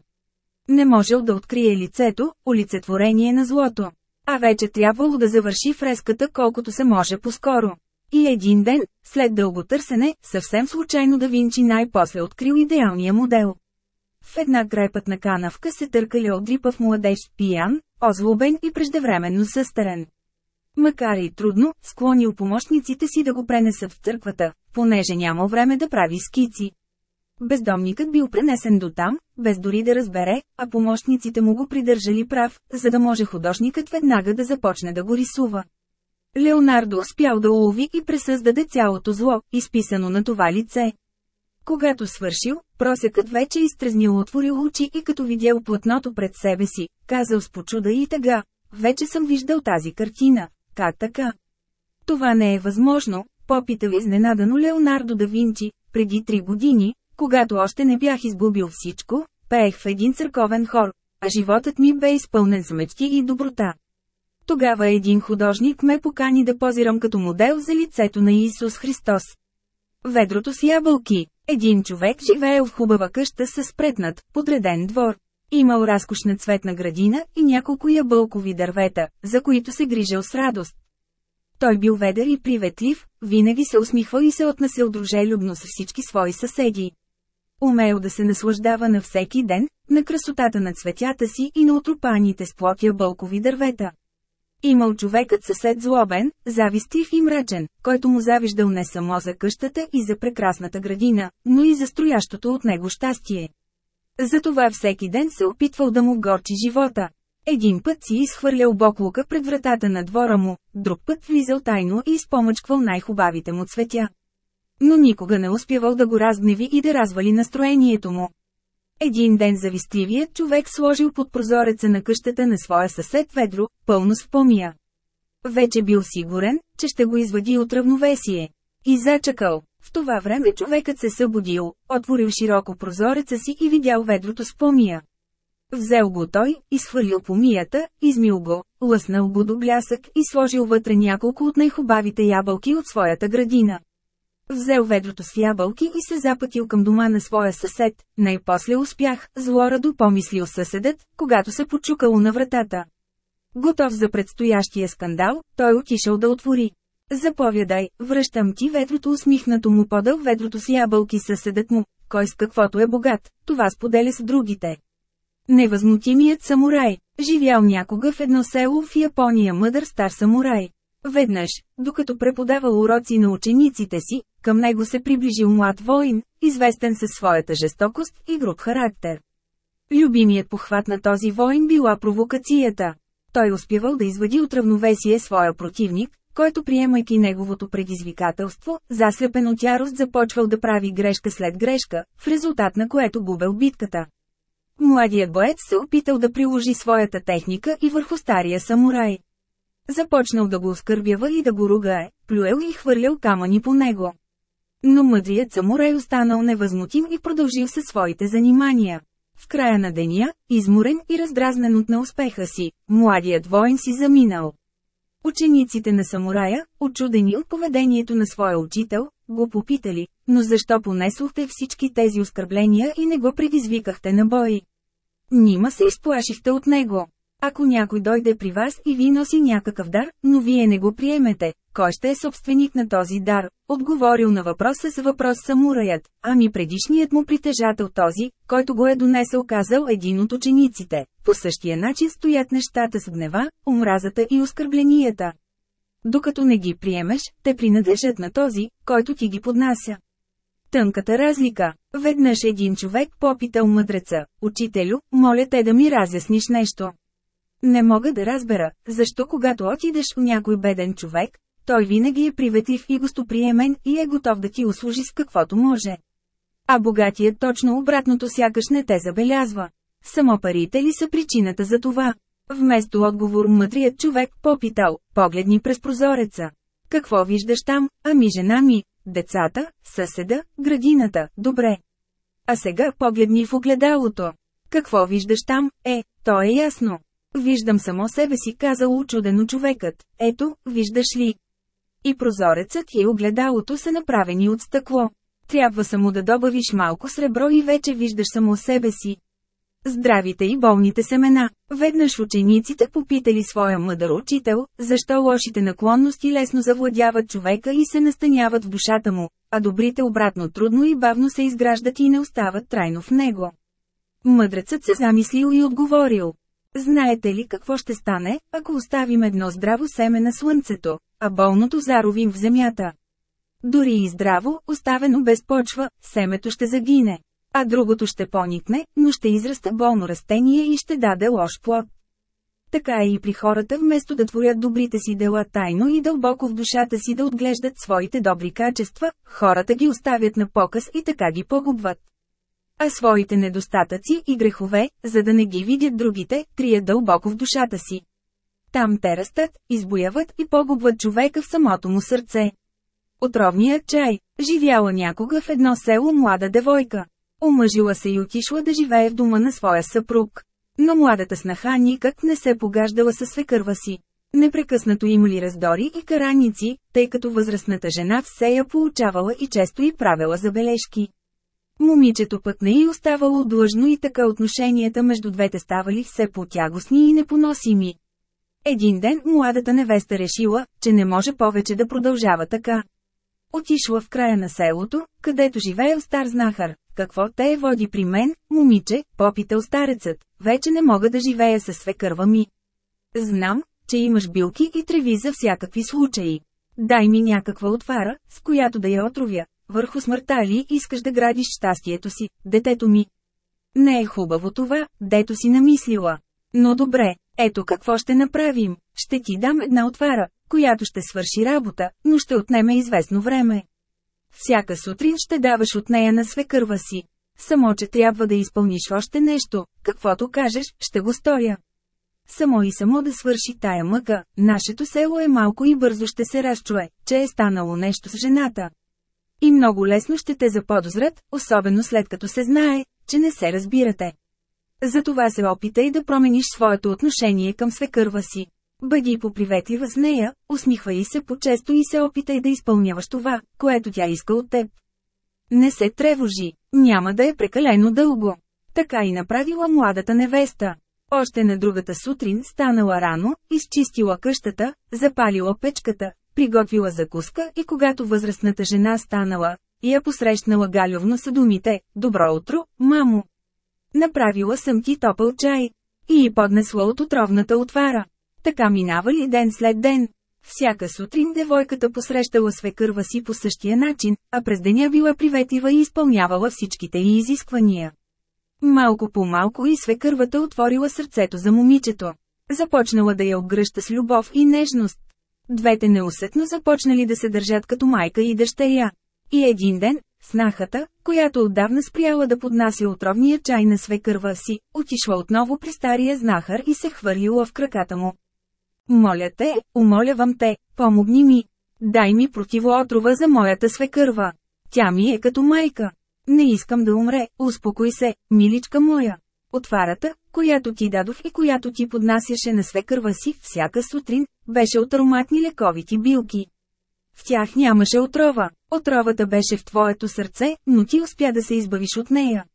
Не можел да открие лицето, олицетворение на злото. А вече трябвало да завърши фреската колкото се може по-скоро. И един ден, след дълго търсене, съвсем случайно да Винчи най-после открил идеалния модел. В една крайпътна канавка се търкали дрипав младеж, пиян, озлобен и преждевременно състарен. Макар и трудно, склонил помощниците си да го пренесат в църквата, понеже нямал време да прави скици. Бездомникът бил пренесен до там, без дори да разбере, а помощниците му го придържали прав, за да може художникът веднага да започне да го рисува. Леонардо успял да улови и пресъздаде цялото зло, изписано на това лице. Когато свършил, просекът вече изтрезнил отворил очи и като видял платното пред себе си, казал с почуда и тъга, вече съм виждал тази картина, как така? Това не е възможно, попитал изненадано Леонардо да Винчи, преди три години, когато още не бях изгубил всичко, пеех в един църковен хор, а животът ми бе изпълнен с мечти и доброта. Тогава един художник ме покани да позирам като модел за лицето на Исус Христос. Ведрото с ябълки. Един човек живеел в хубава къща с спретнат, подреден двор. Имал разкошна цветна градина и няколко ябълкови дървета, за които се грижал с радост. Той бил ведър и приветлив, винаги се усмихвал и се отнасял дружелюбно с всички свои съседи. Умеел да се наслаждава на всеки ден, на красотата на цветята си и на отрупаните с плотя бълкови дървета. Имал човекът съсед злобен, завистлив и мрачен, който му завиждал не само за къщата и за прекрасната градина, но и за строящото от него щастие. Затова всеки ден се опитвал да му горчи живота. Един път си изхвърлял боклука пред вратата на двора му, друг път влизал тайно и изпомъчквал най-хубавите му цветя. Но никога не успявал да го разгневи и да развали настроението му. Един ден завистливият човек сложил под прозореца на къщата на своя съсед ведро, пълно с помия. Вече бил сигурен, че ще го извади от равновесие. И зачакал. В това време човекът се събудил, отворил широко прозореца си и видял ведрото с помия. Взел го той, изхвърлил помията, измил го, лъснал го до блясък и сложил вътре няколко от най-хубавите ябълки от своята градина. Взел ведрото с ябълки и се запътил към дома на своя съсед. Най-после успях, злорадо помислил съседът, когато се почукало на вратата. Готов за предстоящия скандал, той отишъл да отвори. Заповядай, връщам ти ведрото усмихнато му подал ведрото с ябълки съседът му, кой с каквото е богат, това споделя с другите. Невъзмутимият самурай, живял някога в едно село в Япония мъдър стар самурай. Веднъж, докато преподавал уроци на учениците си, към него се приближил млад воин, известен със своята жестокост и груб характер. Любимият похват на този воин била провокацията. Той успявал да извади от равновесие своя противник, който приемайки неговото предизвикателство, заслепен от ярост започвал да прави грешка след грешка, в резултат на което губел битката. Младият боец се опитал да приложи своята техника и върху стария самурай. Започнал да го оскърбява и да го ругае, плюел и хвърлял камъни по него. Но мъдрият самурай останал невъзмутим и продължил със своите занимания. В края на деня, изморен и раздразнен от неуспеха си, младият воин си заминал. Учениците на самурая, очудени от поведението на своя учител, го попитали, но защо понесохте всички тези оскърбления и не го предизвикахте на бои? Нима се изплашихте от него. Ако някой дойде при вас и ви носи някакъв дар, но вие не го приемете, кой ще е собственик на този дар? Отговорил на въпроса с въпрос самураят, ами предишният му притежател този, който го е донесъл казал един от учениците. По същия начин стоят нещата с гнева, омразата и оскърбленията. Докато не ги приемеш, те принадлежат на този, който ти ги поднася. Тънката разлика. Веднъж един човек попитал мъдреца, учителю, моля те да ми разясниш нещо. Не мога да разбера, защо когато отидеш у някой беден човек, той винаги е приветлив и гостоприемен и е готов да ти услужи с каквото може. А богатият точно обратното сякаш не те забелязва. Само парите ли са причината за това? Вместо отговор мъдрият човек попитал, погледни през прозореца. Какво виждаш там, ами жена ми, децата, съседа, градината, добре. А сега погледни в огледалото. Какво виждаш там? Е, то е ясно. Виждам само себе си, казал очудено човекът. Ето, виждаш ли? И прозорецът и огледалото са направени от стъкло. Трябва само да добавиш малко сребро и вече виждаш само себе си. Здравите и болните семена. Веднъж учениците попитали своя мъдър учител, защо лошите наклонности лесно завладяват човека и се настаняват в душата му, а добрите обратно трудно и бавно се изграждат и не остават трайно в него. Мъдрецът се замислил и отговорил. Знаете ли какво ще стане, ако оставим едно здраво семе на слънцето, а болното заровим в земята? Дори и здраво, оставено без почва, семето ще загине. А другото ще поникне, но ще израста болно растение и ще даде лош плод. Така е и при хората вместо да творят добрите си дела тайно и дълбоко в душата си да отглеждат своите добри качества, хората ги оставят на показ и така ги погубват. А своите недостатъци и грехове, за да не ги видят другите, трият дълбоко в душата си. Там те растат, избояват и погубват човека в самото му сърце. Отровният чай. Живяла някога в едно село млада девойка. Омъжила се и отишла да живее в дома на своя съпруг. Но младата снаха никак не се погаждала със свекърва си. Непрекъснато имали раздори и караници, тъй като възрастната жена все я получавала и често и правила забележки. Момичето пък не й оставало длъжно и така отношенията между двете ставали все по-тягостни и непоносими. Един ден младата невеста решила, че не може повече да продължава така. Отишла в края на селото, където живеел стар знахар. Какво те е води при мен, момиче, попитал старецът, вече не мога да живея със свекърва ми. Знам, че имаш билки и треви за всякакви случаи. Дай ми някаква отвара, с която да я отровя. Върху смъртта ли искаш да градиш щастието си, детето ми? Не е хубаво това, дето си намислила. Но добре, ето какво ще направим. Ще ти дам една отвара, която ще свърши работа, но ще отнеме известно време. Всяка сутрин ще даваш от нея на свекърва си. Само, че трябва да изпълниш още нещо, каквото кажеш, ще го сторя. Само и само да свърши тая мъка, нашето село е малко и бързо ще се разчуе, че е станало нещо с жената. И много лесно ще те заподозрат, особено след като се знае, че не се разбирате. Затова се опитай да промениш своето отношение към свекърва си. Бъди поприветлива с нея, усмихвай се по-често и се опитай да изпълняваш това, което тя иска от теб. Не се тревожи, няма да е прекалено дълго. Така и направила младата невеста. Още на другата сутрин станала рано, изчистила къщата, запалила печката, приготвила закуска и когато възрастната жена станала, я посрещнала галювно са думите «Добро утро, мамо!» Направила съм ти топъл чай. И й поднесла от отровната отвара. Така минавали ден след ден. Всяка сутрин девойката посрещала свекърва си по същия начин, а през деня била приветлива и изпълнявала всичките й изисквания. Малко по малко и свекървата отворила сърцето за момичето. Започнала да я обгръща с любов и нежност. Двете неусетно започнали да се държат като майка и дъщеря. И един ден, снахата, която отдавна спряла да поднася отровния чай на свекърва си, отишла отново при стария знахар и се хвърлила в краката му. Моля те, умолявам те, помогни ми. Дай ми противоотрова за моята свекърва. Тя ми е като майка. Не искам да умре, успокой се, миличка моя. Отварата, която ти дадох и която ти поднасяше на свекърва си всяка сутрин, беше от ароматни лековити билки. В тях нямаше отрова. Отровата беше в твоето сърце, но ти успя да се избавиш от нея.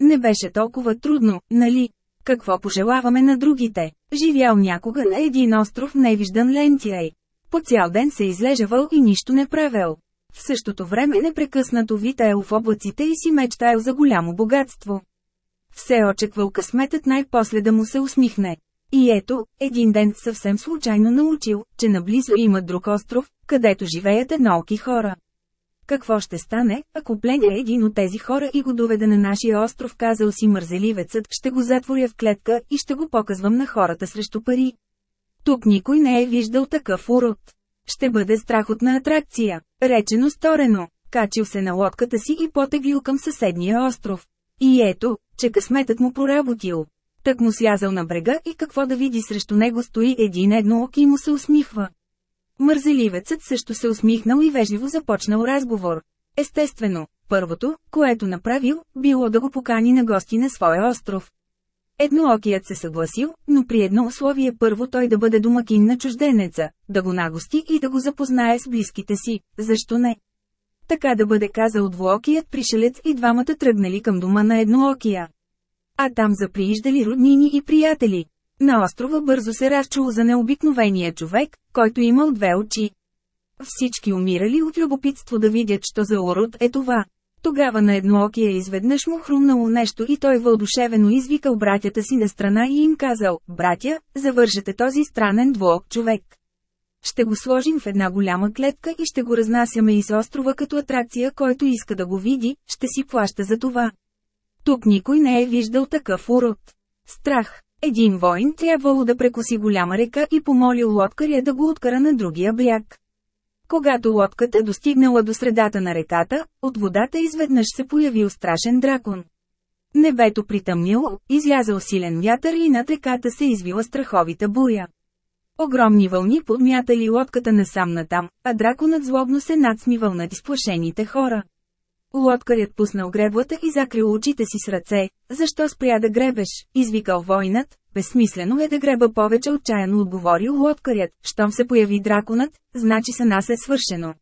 Не беше толкова трудно, нали? Какво пожелаваме на другите? Живял някога на един остров невиждан лентирей. По цял ден се излежавал и нищо не правил. В същото време непрекъснато витаел в облаците и си мечтаял за голямо богатство. Все очеквал късметът най-после да му се усмихне. И ето, един ден съвсем случайно научил, че наблизо има друг остров, където живеят еднолки хора. Какво ще стане, ако пленя един от тези хора и го доведе на нашия остров, казал си мързеливецът, ще го затворя в клетка и ще го показвам на хората срещу пари. Тук никой не е виждал такъв урод. Ще бъде страхотна атракция. Речено сторено. Качил се на лодката си и потеглил към съседния остров. И ето, че късметът му проработил. Так му слязал на брега и какво да види срещу него стои един едноок и му се усмихва. Мързеливецът също се усмихнал и вежливо започнал разговор. Естествено, Първото, което направил, било да го покани на гости на своя остров. Едноокият се съгласил, но при едно условие първо той да бъде домакин на чужденеца, да го нагости и да го запознае с близките си, защо не? Така да бъде казал двуокият пришелец и двамата тръгнали към дома на едноокия. А там заприиждали роднини и приятели. На острова бързо се разчул за необикновения човек, който имал две очи. Всички умирали от любопитство да видят, що за урод е това. Тогава на едноокия изведнъж му хрумнало нещо и той въодушевено извикал братята си на страна и им казал, братя, завържете този странен двуок човек. Ще го сложим в една голяма клетка и ще го разнасяме из острова като атракция, който иска да го види, ще си плаща за това. Тук никой не е виждал такъв урод. Страх. Един воин трябвало да прекоси голяма река и помолил лодкаря да го откара на другия бряг. Когато лодката достигнала до средата на реката, от водата изведнъж се появил страшен дракон. Небето притъмнило, излязъл силен вятър и над реката се извила страховита буя. Огромни вълни подмятали лодката насам натам, а драконът злобно се надсмивал над изплашените хора. Лодкарят пуснал греблата и закрил очите си с ръце. Защо спря да гребеш? Извикал войнат. Безсмислено е да греба повече отчаяно отговорил лодкарят. Щом се появи драконът, значи са нас е свършено.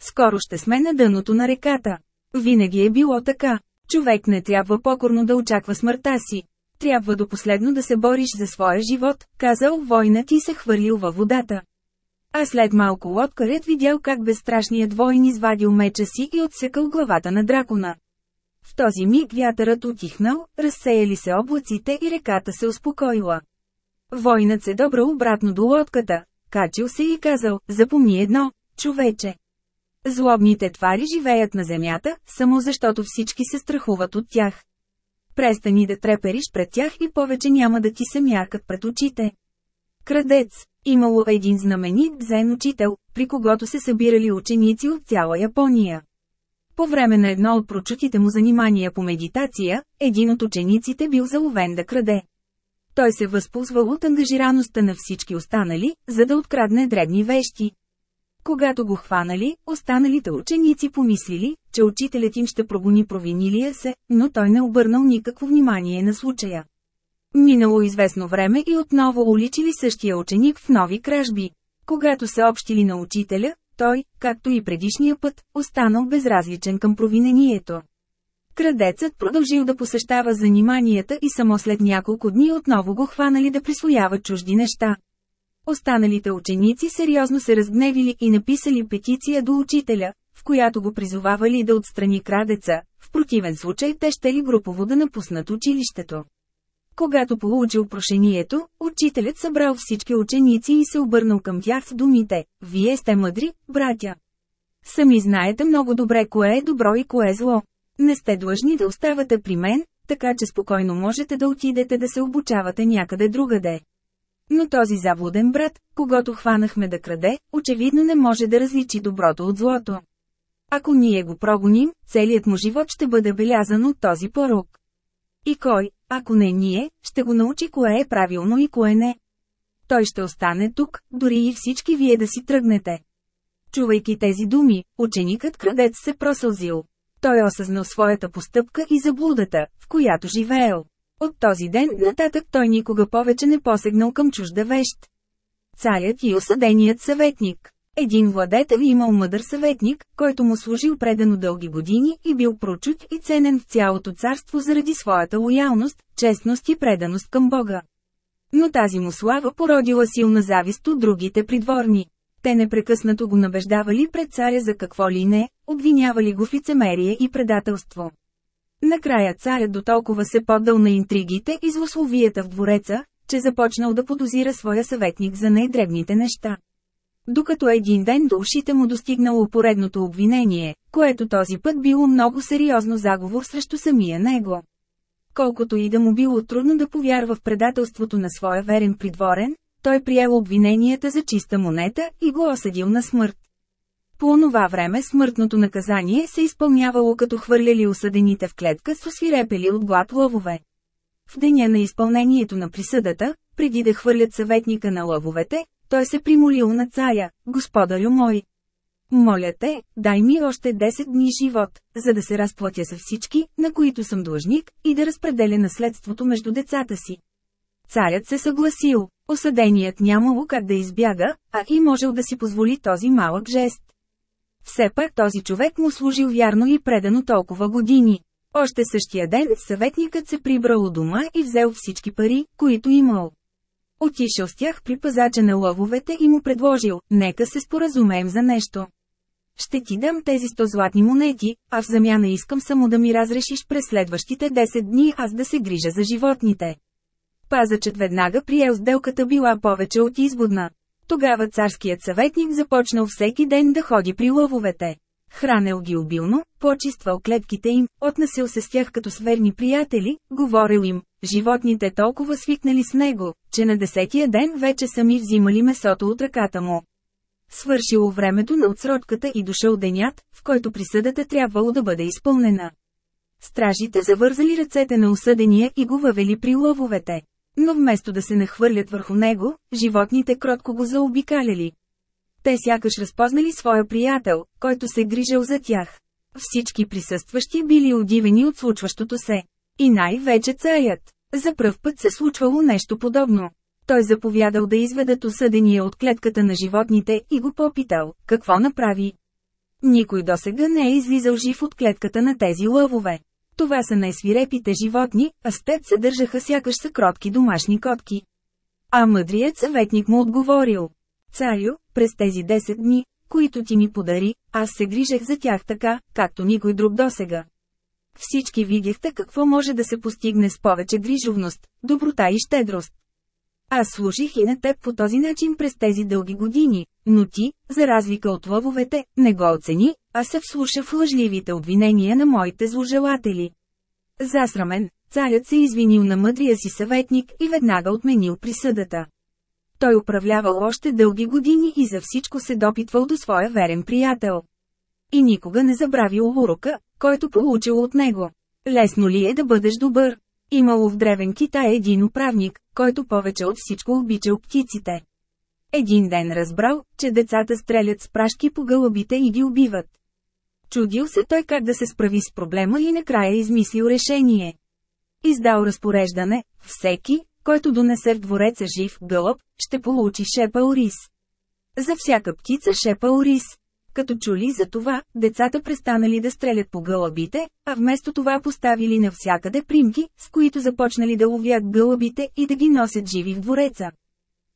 Скоро ще сме на дъното на реката. Винаги е било така. Човек не трябва покорно да очаква смъртта си. Трябва до последно да се бориш за своя живот, казал войнат и се хвърлил във водата. А след малко лодкарят видял как безстрашният воин извадил меча си и отсекал главата на дракона. В този миг вятърът отихнал, разсеяли се облаците и реката се успокоила. Войнат се добрал обратно до лодката, качил се и казал, запомни едно, човече. Злобните твари живеят на земята, само защото всички се страхуват от тях. Престани да трепериш пред тях и повече няма да ти се мякат пред очите. Крадец. Имало един знаменит дзен учител, при когото се събирали ученици от цяла Япония. По време на едно от прочутите му занимания по медитация, един от учениците бил заловен да краде. Той се възползвал от ангажираността на всички останали, за да открадне дребни вещи. Когато го хванали, останалите ученици помислили, че учителят им ще прогони провинилия се, но той не обърнал никакво внимание на случая. Минало известно време и отново уличили същия ученик в нови кражби. Когато се общили на учителя, той, както и предишния път, останал безразличен към провинението. Крадецът продължил да посещава заниманията и само след няколко дни отново го хванали да присвоява чужди неща. Останалите ученици сериозно се разгневили и написали петиция до учителя, в която го призовавали да отстрани крадеца, в противен случай те ще ли групово да напуснат училището. Когато получил прошението, учителят събрал всички ученици и се обърнал към тях с думите «Вие сте мъдри, братя». Сами знаете много добре кое е добро и кое е зло. Не сте длъжни да оставате при мен, така че спокойно можете да отидете да се обучавате някъде другаде. Но този заблуден брат, когато хванахме да краде, очевидно не може да различи доброто от злото. Ако ние го прогоним, целият му живот ще бъде белязан от този порок. И кой, ако не ние, ще го научи кое е правилно и кое не. Той ще остане тук, дори и всички вие да си тръгнете. Чувайки тези думи, ученикът крадец се просълзил. Той осъзнал своята постъпка и заблудата, в която живеел. От този ден нататък той никога повече не посегнал към чужда вещ. Царят и осъденият съветник един владетел имал мъдър съветник, който му служил предано дълги години и бил прочут и ценен в цялото царство заради своята лоялност, честност и преданост към Бога. Но тази му слава породила силна завист от другите придворни. Те непрекъснато го набеждавали пред царя за какво ли не, обвинявали го в лицемерие и предателство. Накрая царят до толкова се поддал на интригите и злословията в двореца, че започнал да подозира своя съветник за най-дребните неща. Докато един ден до ушите му достигнало поредното обвинение, което този път било много сериозно заговор срещу самия него. Колкото и да му било трудно да повярва в предателството на своя верен придворен, той приел обвиненията за чиста монета и го осъдил на смърт. По онова време смъртното наказание се изпълнявало като хвърляли осъдените в клетка с освирепели от глад лъвове. В деня на изпълнението на присъдата, преди да хвърлят съветника на лъвовете, той се примолил на царя, господарю мой. Моля те, дай ми още 10 дни живот, за да се разплатя с всички, на които съм длъжник, и да разпределя наследството между децата си. Царят се съгласил, осъденият нямало как да избяга, а и можел да си позволи този малък жест. Все пак този човек му служил вярно и предано толкова години. Още същия ден съветникът се прибрал у дома и взел всички пари, които имал. Отишъл с тях при пазача на лъвовете и му предложил, нека се споразумеем за нещо. Ще ти дам тези 100 златни монети, а в замяна искам само да ми разрешиш през следващите 10 дни аз да се грижа за животните. Пазачът веднага приел сделката била повече от изгодна. Тогава царският съветник започнал всеки ден да ходи при лъвовете. Хранел ги обилно, почиствал клетките им, отнасил се с тях като с верни приятели, говорил им, животните толкова свикнали с него, че на десетия ден вече сами взимали месото от ръката му. Свършило времето на отсрочката и дошъл денят, в който присъдата трябвало да бъде изпълнена. Стражите завързали ръцете на осъдения и го въвели при лъвовете. Но вместо да се нахвърлят върху него, животните кротко го заобикаляли. Те сякаш разпознали своя приятел, който се грижал за тях. Всички присъстващи били удивени от случващото се. И най-вече царят. За пръв път се случвало нещо подобно. Той заповядал да изведат осъдения от клетката на животните и го попитал, какво направи. Никой досега не е излизал жив от клетката на тези лъвове. Това са най-свирепите животни, а с теб се държаха сякаш са кротки домашни котки. А мъдрият съветник му отговорил. Царю, през тези 10 дни, които ти ми подари, аз се грижех за тях така, както никой друг досега. Всички видяхте какво може да се постигне с повече грижовност, доброта и щедрост. Аз служих и на теб по този начин през тези дълги години, но ти, за разлика от лъвовете, не го оцени, а се вслуша в лъжливите обвинения на моите зложелатели. Засрамен, царят се извинил на мъдрия си съветник и веднага отменил присъдата. Той управлявал още дълги години и за всичко се допитвал до своя верен приятел. И никога не забравил урока, който получил от него. Лесно ли е да бъдеш добър? Имало в древен Китай един управник, който повече от всичко обичал птиците. Един ден разбрал, че децата стрелят с прашки по гълъбите и ги убиват. Чудил се той как да се справи с проблема и накрая измислил решение. Издал разпореждане, всеки, който донесе в двореца жив гълъб, ще получи шепа ориз. За всяка птица шепа ориз. Като чули за това, децата престанали да стрелят по гълъбите, а вместо това поставили навсякъде примки, с които започнали да ловят гълъбите и да ги носят живи в двореца.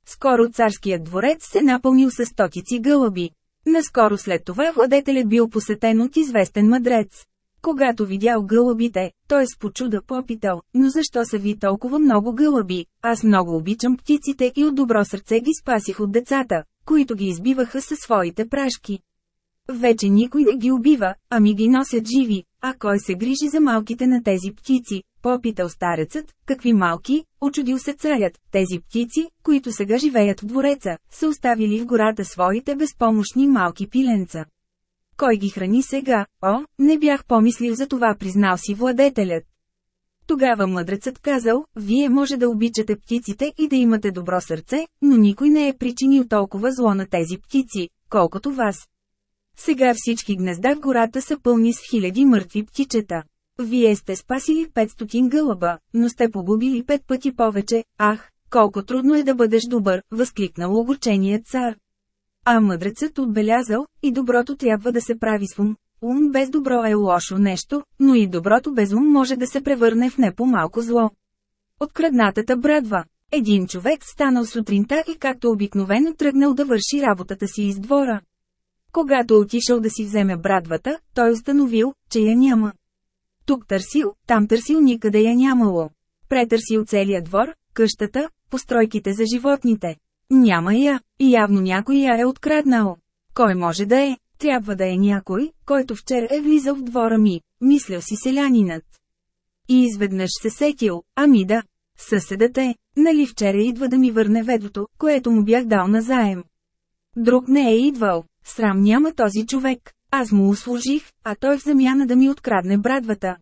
Скоро царският дворец се напълнил с стотици гълъби. Наскоро след това владетелят бил посетен от известен мъдрец. Когато видял гълъбите, той с почуда попитал, но защо са ви толкова много гълъби? Аз много обичам птиците и от добро сърце ги спасих от децата, които ги избиваха със своите прашки. Вече никой не ги убива, ами ги носят живи, а кой се грижи за малките на тези птици? Попитал старецът, какви малки, очудил се царят, тези птици, които сега живеят в двореца, са оставили в гората своите безпомощни малки пиленца. Кой ги храни сега? О, не бях помислил за това признал си владетелят. Тогава мъдрецът казал, вие може да обичате птиците и да имате добро сърце, но никой не е причинил толкова зло на тези птици, колкото вас. Сега всички гнезда в гората са пълни с хиляди мъртви птичета. Вие сте спасили 500 гълъба, но сте погубили пет пъти повече. Ах, колко трудно е да бъдеш добър, възкликнал огорченият цар. А мъдрецът отбелязал, и доброто трябва да се прави с ум. Ум без добро е лошо нещо, но и доброто без ум може да се превърне в не по-малко зло. Откраднатата брадва. Един човек станал сутринта и както обикновено тръгнал да върши работата си из двора. Когато отишъл да си вземе брадвата, той установил, че я няма. Тук търсил, там търсил никъде я нямало. Претърсил целият двор, къщата, постройките за животните. Няма я, и явно някой я е откраднал. Кой може да е? Трябва да е някой, който вчера е влизал в двора ми, мислял си селянинът. И изведнъж се сетил, ами да, съседът е, нали вчера идва да ми върне ведото, което му бях дал на заем. Друг не е идвал, срам няма този човек, аз му услужих, а той в замяна да ми открадне брадвата.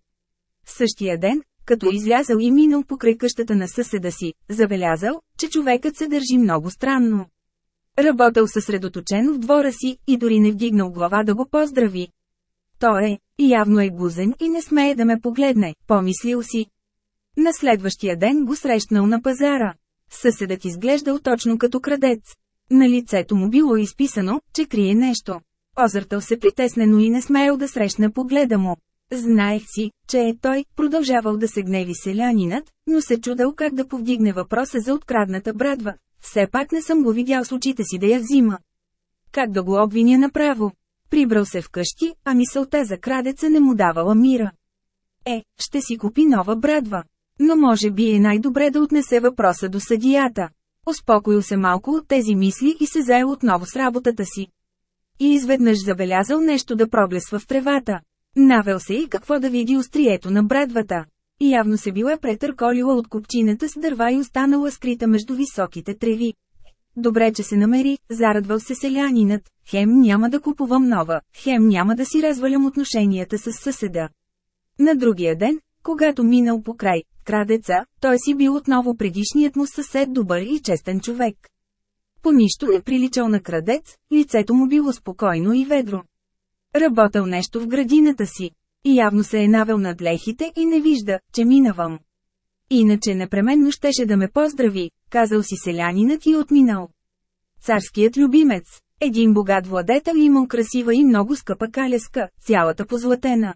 Същия ден, като излязал и минал покрай къщата на съседа си, забелязал, че човекът се държи много странно. Работил съсредоточено в двора си и дори не вдигнал глава да го поздрави. Той е, явно е гузен и не смее да ме погледне, помислил си. На следващия ден го срещнал на пазара. Съседът изглеждал точно като крадец. На лицето му било изписано, че крие нещо. Озъртал се притеснено и не смеял да срещне погледа му. Знаех си, че е той, продължавал да се гневи селянинът, но се чудел как да повдигне въпроса за открадната брадва. Все пак не съм го видял с очите си да я взима. Как да го обвиня направо? Прибрал се вкъщи, а мисълта за крадеца не му давала мира. Е, ще си купи нова брадва. Но може би е най-добре да отнесе въпроса до съдията. Успокоил се малко от тези мисли и се заел отново с работата си. И изведнъж забелязал нещо да проблесва в тревата. Навел се и какво да види острието на брадвата. Явно се била претърколила от купчината с дърва и останала скрита между високите треви. Добре, че се намери, зарадвал се селянинът, хем няма да купувам нова, хем няма да си развалям отношенията с съседа. На другия ден, когато минал по край, крадеца, той си бил отново предишният му съсед добър и честен човек. По нищо не приличал на крадец, лицето му било спокойно и ведро. Работил нещо в градината си. И явно се е навел над лехите и не вижда, че минавам. Иначе непременно щеше да ме поздрави, казал си селянинът и отминал. Царският любимец. Един богат владетел имал красива и много скъпа калеска, цялата позлатена.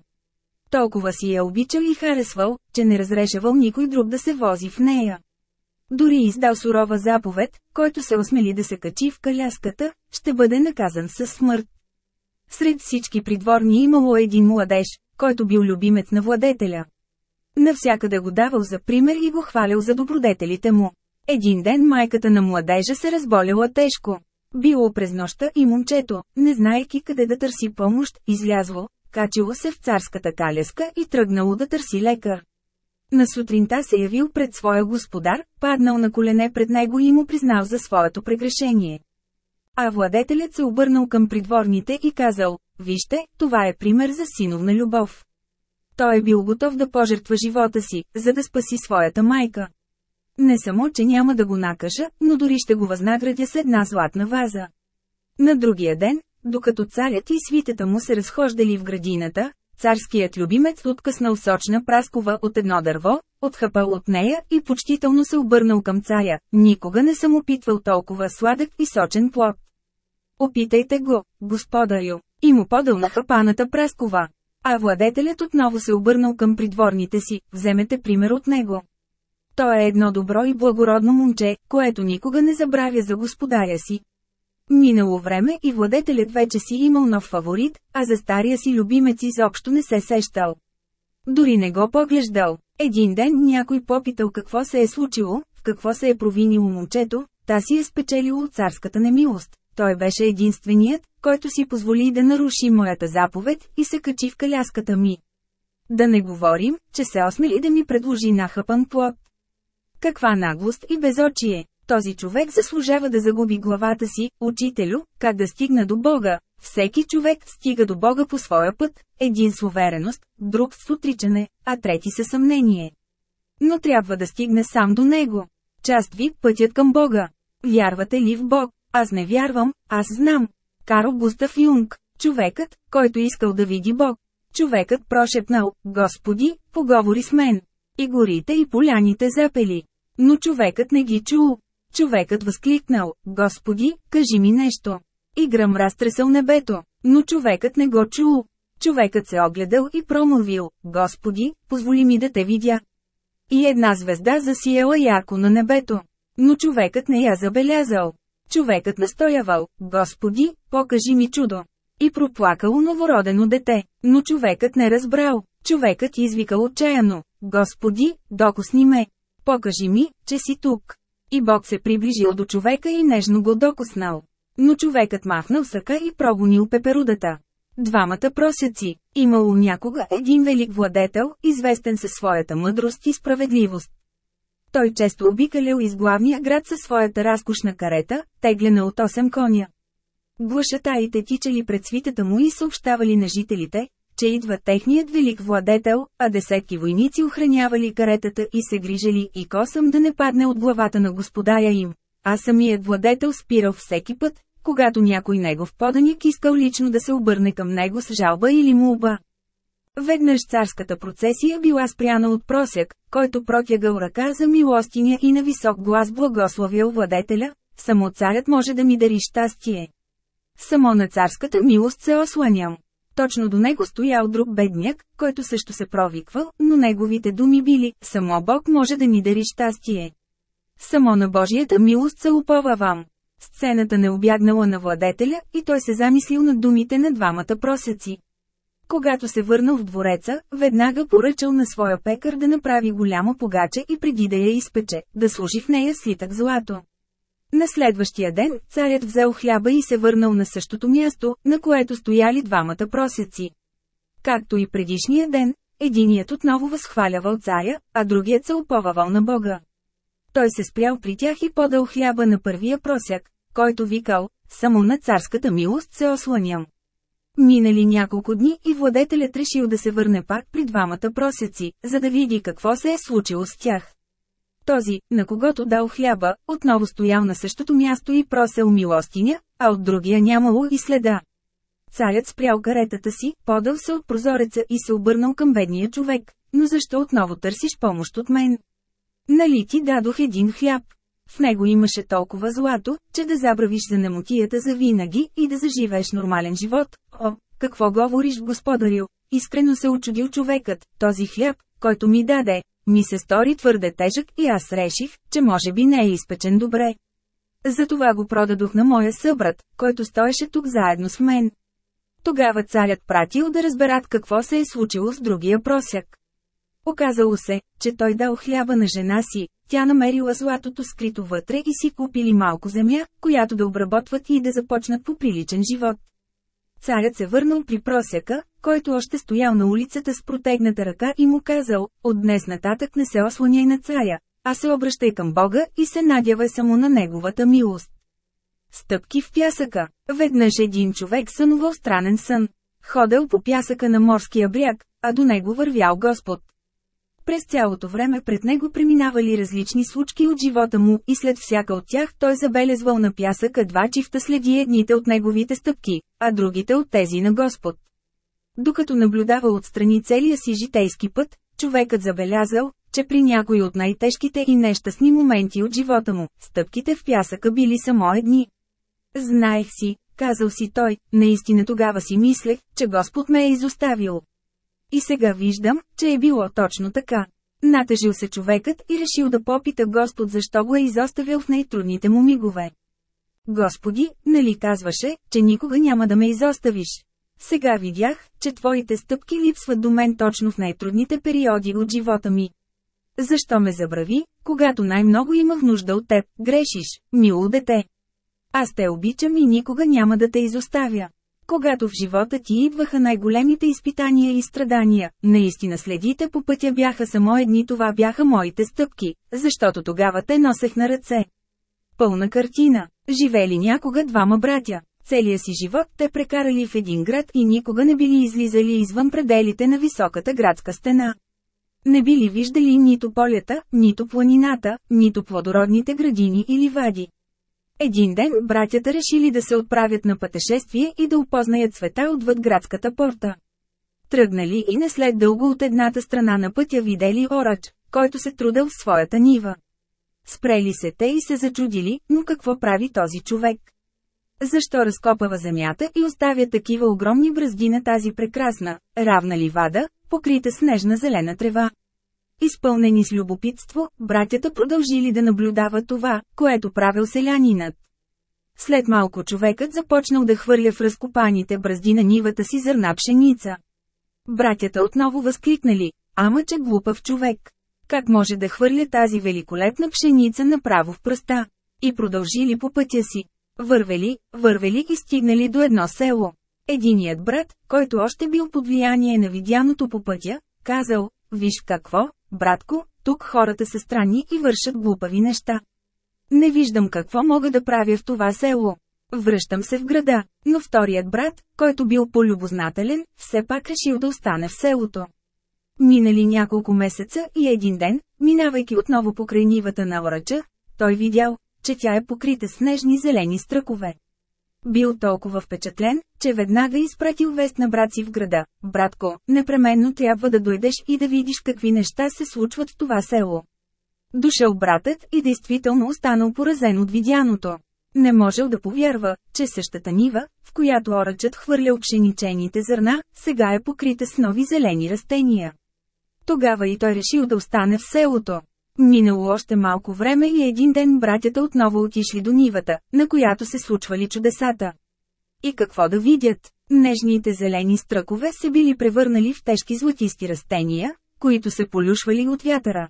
Толкова си я обичал и харесвал, че не разрешавал никой друг да се вози в нея. Дори издал сурова заповед, който се осмели да се качи в каляската, ще бъде наказан със смърт. Сред всички придворни имало един младеж, който бил любимец на владетеля. Навсякъде го давал за пример и го хвалял за добродетелите му. Един ден майката на младежа се разболяла тежко. Било през нощта и момчето, не знаеки къде да търси помощ, излязло, качило се в царската каляска и тръгнало да търси лекар. На сутринта се явил пред своя господар, паднал на колене пред него и му признал за своето прегрешение. А владетелят се обърнал към придворните и казал, вижте, това е пример за синовна любов. Той е бил готов да пожертва живота си, за да спаси своята майка. Не само, че няма да го накажа, но дори ще го възнаградя с една златна ваза. На другия ден, докато царят и свитата му се разхождали в градината, царският любимец откъснал сочна праскова от едно дърво, отхъпал от нея и почтително се обърнал към царя. Никога не съм опитвал толкова сладък и сочен плод. Опитайте го, господарю, и му подал на хапаната праскова. А владетелят отново се обърнал към придворните си, вземете пример от него. Той е едно добро и благородно момче, което никога не забравя за господаря си. Минало време и владетелят вече си имал нов фаворит, а за стария си любимец изобщо не се сещал. Дори не го поглеждал. Един ден някой попитал какво се е случило, в какво се е провинило момчето, та си е спечелило царската немилост. Той беше единственият, който си позволи да наруши моята заповед и се качи в каляската ми. Да не говорим, че се осмели да ми предложи нахъпан плод. Каква наглост и безочие! Този човек заслужава да загуби главата си, учителю, как да стигна до Бога. Всеки човек стига до Бога по своя път, един с увереност, друг с отричане, а трети със съмнение. Но трябва да стигне сам до Него. Част ви пътят към Бога. Вярвате ли в Бог? Аз не вярвам, аз знам. Карл Густав Юнг, човекът, който искал да види Бог. Човекът прошепнал, Господи, поговори с мен. И горите и поляните запели. Но човекът не ги чул. Човекът възкликнал, Господи, кажи ми нещо. И гръм разтресъл небето, но човекът не го чул. Човекът се огледал и промълвил, Господи, позволи ми да те видя. И една звезда засияла ярко на небето. Но човекът не я забелязал. Човекът настоявал, Господи, покажи ми чудо. И проплакало новородено дете, но човекът не разбрал. Човекът извикал отчаяно, Господи, докосни ме. Покажи ми, че си тук. И Бог се приближил до човека и нежно го докоснал. Но човекът махнал съка и прогонил пеперудата. Двамата просяци. Имало някога един велик владетел, известен със своята мъдрост и справедливост. Той често обикалял из главния град със своята разкошна карета, теглена от 8 коня. Глашатаите тичали пред свитата му и съобщавали на жителите, че идва техният велик владетел, а десетки войници охранявали каретата и се грижали и косъм да не падне от главата на господаря им. а самият владетел спирал всеки път, когато някой негов поданик искал лично да се обърне към него с жалба или молба. Веднъж царската процесия била спряна от просяк, който протягал ръка за милостиня и на висок глас благословил владетеля, само царят може да ми дари щастие. Само на царската милост се осланям. Точно до него стоял друг бедняк, който също се провиквал, но неговите думи били, само Бог може да ни дари щастие. Само на Божията милост се уповавам. Сцената не обягнала на владетеля и той се замислил над думите на двамата просеци. Когато се върнал в двореца, веднага поръчал на своя пекар да направи голяма погача и преди да я изпече, да служи в нея слитък злато. На следващия ден, царят взел хляба и се върнал на същото място, на което стояли двамата просеци. Както и предишния ден, единият отново възхвалявал царя, а другият се уповавал на Бога. Той се спрял при тях и подал хляба на първия просяк, който викал, само на царската милост се осланям. Минали няколко дни и владетелят решил да се върне пак при двамата просеци, за да види какво се е случило с тях. Този, на когото дал хляба, отново стоял на същото място и просел милостиня, а от другия нямало и следа. Царят спрял каретата си, подал се от прозореца и се обърнал към бедния човек. Но защо отново търсиш помощ от мен? Нали ти дадох един хляб? В него имаше толкова злато, че да забравиш за немотията за винаги и да заживееш нормален живот. О, какво говориш, господарю? Искрено се очудил човекът, този хляб, който ми даде, ми се стори твърде тежък и аз реших, че може би не е изпечен добре. Затова го продадох на моя събрат, който стоеше тук заедно с мен. Тогава царят пратил да разберат какво се е случило с другия просяк. Оказало се, че той дал хляба на жена си, тя намерила златото скрито вътре и си купили малко земя, която да обработват и да започнат по приличен живот. Царят се върнал при просяка, който още стоял на улицата с протегната ръка и му казал, от днес нататък не се осланяй на царя, а се обръщай към Бога и се надявай само на Неговата милост. Стъпки в пясъка. Веднъж един човек сънувал странен сън. Ходел по пясъка на морския бряг, а до него вървял Господ. През цялото време пред него преминавали различни случки от живота му и след всяка от тях той забелезвал на пясъка два чифта следи едните от неговите стъпки, а другите от тези на Господ. Докато наблюдава отстрани целия си житейски път, човекът забелязал, че при някои от най-тежките и нещастни моменти от живота му, стъпките в пясъка били само едни. Знаех си, казал си той, наистина тогава си мислех, че Господ ме е изоставил. И сега виждам, че е било точно така. Натъжил се човекът и решил да попита Господ защо го е изоставил в най-трудните му мигове. Господи, нали казваше, че никога няма да ме изоставиш? Сега видях, че твоите стъпки липсват до мен точно в най-трудните периоди от живота ми. Защо ме забрави, когато най-много имах нужда от теб, грешиш, мило дете? Аз те обичам и никога няма да те изоставя. Когато в живота ти идваха най-големите изпитания и страдания, наистина следите по пътя бяха само едни това бяха моите стъпки, защото тогава те носех на ръце. Пълна картина. Живели някога двама братя. Целия си живот те прекарали в един град и никога не били излизали извън пределите на високата градска стена. Не били виждали нито полета, нито планината, нито плодородните градини или вади. Един ден братята решили да се отправят на пътешествие и да опознаят света отвъд градската порта. Тръгнали и не след дълго от едната страна на пътя видели орач, който се трудел в своята нива. Спрели се те и се зачудили, но какво прави този човек? Защо разкопава земята и оставя такива огромни бръзди на тази прекрасна, равна ливада, покрита с нежна зелена трева? Изпълнени с любопитство, братята продължили да наблюдават това, което правил селянинът. След малко човекът започнал да хвърля в разкопаните бръзди на нивата си зърна пшеница. Братята отново възкликнали, ама че глупав човек. Как може да хвърля тази великолепна пшеница направо в пръста? И продължили по пътя си. Вървели, вървели и стигнали до едно село. Единият брат, който още бил под влияние на видяното по пътя, казал, виж какво, братко, тук хората са странни и вършат глупави неща. Не виждам какво мога да правя в това село. Връщам се в града, но вторият брат, който бил по-любознателен, все пак решил да остане в селото. Минали няколко месеца и един ден, минавайки отново покрай нивата на врача, той видял, че тя е покрита с нежни зелени стръкове. Бил толкова впечатлен, че веднага изпратил вест на брат си в града. Братко, непременно трябва да дойдеш и да видиш какви неща се случват в това село. Дошъл братът и действително останал поразен от видяното. Не можел да повярва, че същата нива, в която орачът хвърлял пшеничените зърна, сега е покрита с нови зелени растения. Тогава и той решил да остане в селото. Минало още малко време и един ден братята отново отишли до нивата, на която се случвали чудесата. И какво да видят? Нежните зелени стръкове се били превърнали в тежки златисти растения, които се полюшвали от вятъра.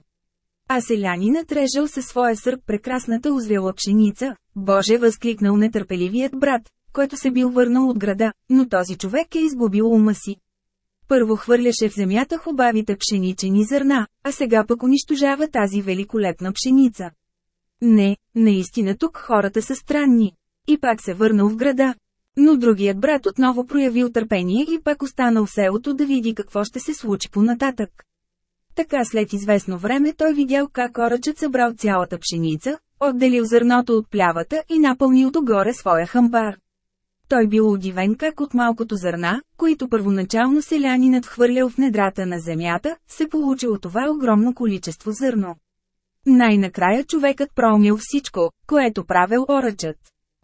А селянинът режал със своя сърп прекрасната узвела пшеница. Боже възкликнал нетърпеливият брат, който се бил върнал от града, но този човек е изгубил ума си. Първо хвърляше в земята хубавите пшеничени зърна, а сега пък унищожава тази великолепна пшеница. Не, наистина тук хората са странни. И пак се върнал в града. Но другият брат отново проявил търпение и пак останал в селото да види какво ще се случи понататък. Така след известно време той видял как орачът събрал цялата пшеница, отделил зърното от плявата и напълнил догоре своя хамбар. Той бил удивен как от малкото зърна, които първоначално селянинът хвърлял в недрата на земята, се получило това огромно количество зърно. Най-накрая човекът проумил всичко, което правил орачът.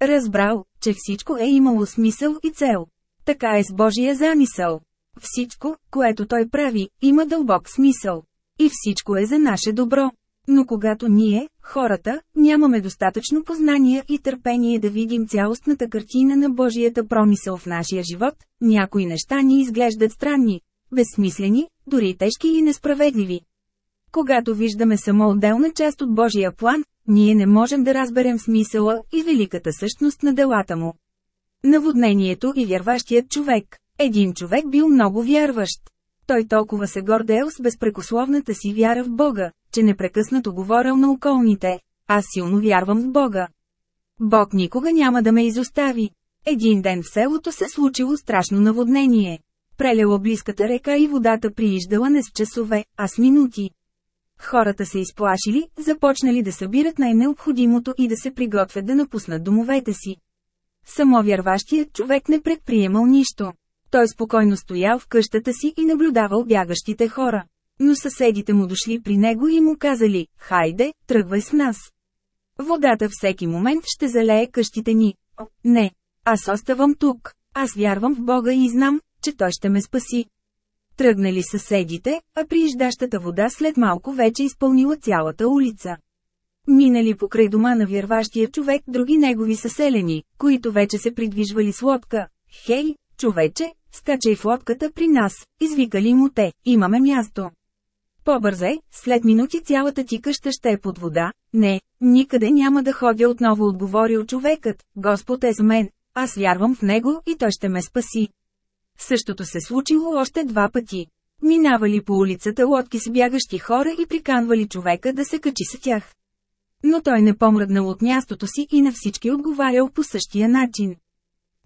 Разбрал, че всичко е имало смисъл и цел. Така е с Божия замисъл. Всичко, което той прави, има дълбок смисъл. И всичко е за наше добро. Но когато ние, хората, нямаме достатъчно познание и търпение да видим цялостната картина на Божията промисъл в нашия живот, някои неща ни изглеждат странни, безсмислени, дори тежки и несправедливи. Когато виждаме само отделна част от Божия план, ние не можем да разберем смисъла и великата същност на делата му. Наводнението и вярващият човек един човек бил много вярващ. Той толкова се гордеел с безпрекословната си вяра в Бога, че непрекъснато говорил на околните. Аз силно вярвам в Бога. Бог никога няма да ме изостави. Един ден в селото се случило страшно наводнение. Преляло близката река и водата прииждала не с часове, а с минути. Хората се изплашили, започнали да събират най-необходимото и да се приготвят да напуснат домовете си. Само вярващият човек не предприемал нищо. Той спокойно стоял в къщата си и наблюдавал бягащите хора. Но съседите му дошли при него и му казали, хайде, тръгвай с нас. Водата всеки момент ще залее къщите ни. Не, аз оставам тук. Аз вярвам в Бога и знам, че Той ще ме спаси. Тръгнали съседите, а прииждащата вода след малко вече изпълнила цялата улица. Минали покрай дома на вярващия човек други негови съселени, които вече се придвижвали с лодка. Хей, човече, скачай в лодката при нас, извикали му те, имаме място. Побързай, след минути цялата ти къща ще е под вода. Не, никъде няма да ходя отново отговорил човекът, Господ е с мен, аз вярвам в него и той ще ме спаси. Същото се случило още два пъти. Минавали по улицата лодки с бягащи хора и приканвали човека да се качи с тях. Но той не помръднал от мястото си и на всички отговарял по същия начин.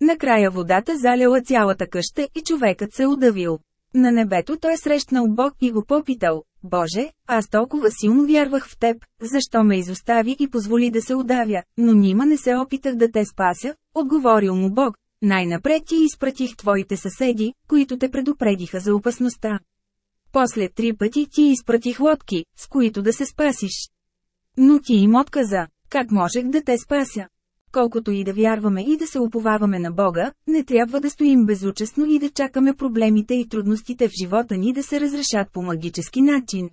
Накрая водата заляла цялата къща и човекът се удавил. На небето той срещнал Бог и го попитал, Боже, аз толкова силно вярвах в теб, защо ме изостави и позволи да се удавя, но нима не се опитах да те спася, отговорил му Бог, най-напред ти изпратих твоите съседи, които те предупредиха за опасността. После три пъти ти изпратих лодки, с които да се спасиш. Но ти им отказа, как можех да те спася? Колкото и да вярваме и да се уповаваме на Бога, не трябва да стоим безучестно и да чакаме проблемите и трудностите в живота ни да се разрешат по магически начин.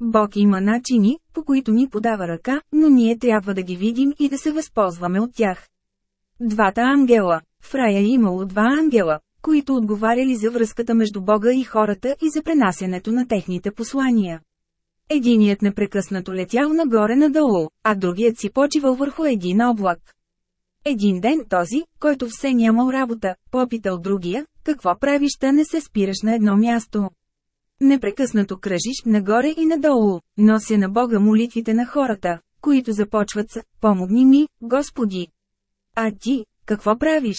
Бог има начини, по които ни подава ръка, но ние трябва да ги видим и да се възползваме от тях. Двата ангела. В рая имало два ангела, които отговаряли за връзката между Бога и хората и за пренасянето на техните послания. Единият непрекъснато летял нагоре-надолу, а другият си почивал върху един облак. Един ден този, който все нямал работа, попитал другия, какво правиш да не се спираш на едно място. Непрекъснато кръжиш нагоре и надолу, нося на Бога молитвите на хората, които започват с «Помогни ми, Господи». А ти, какво правиш?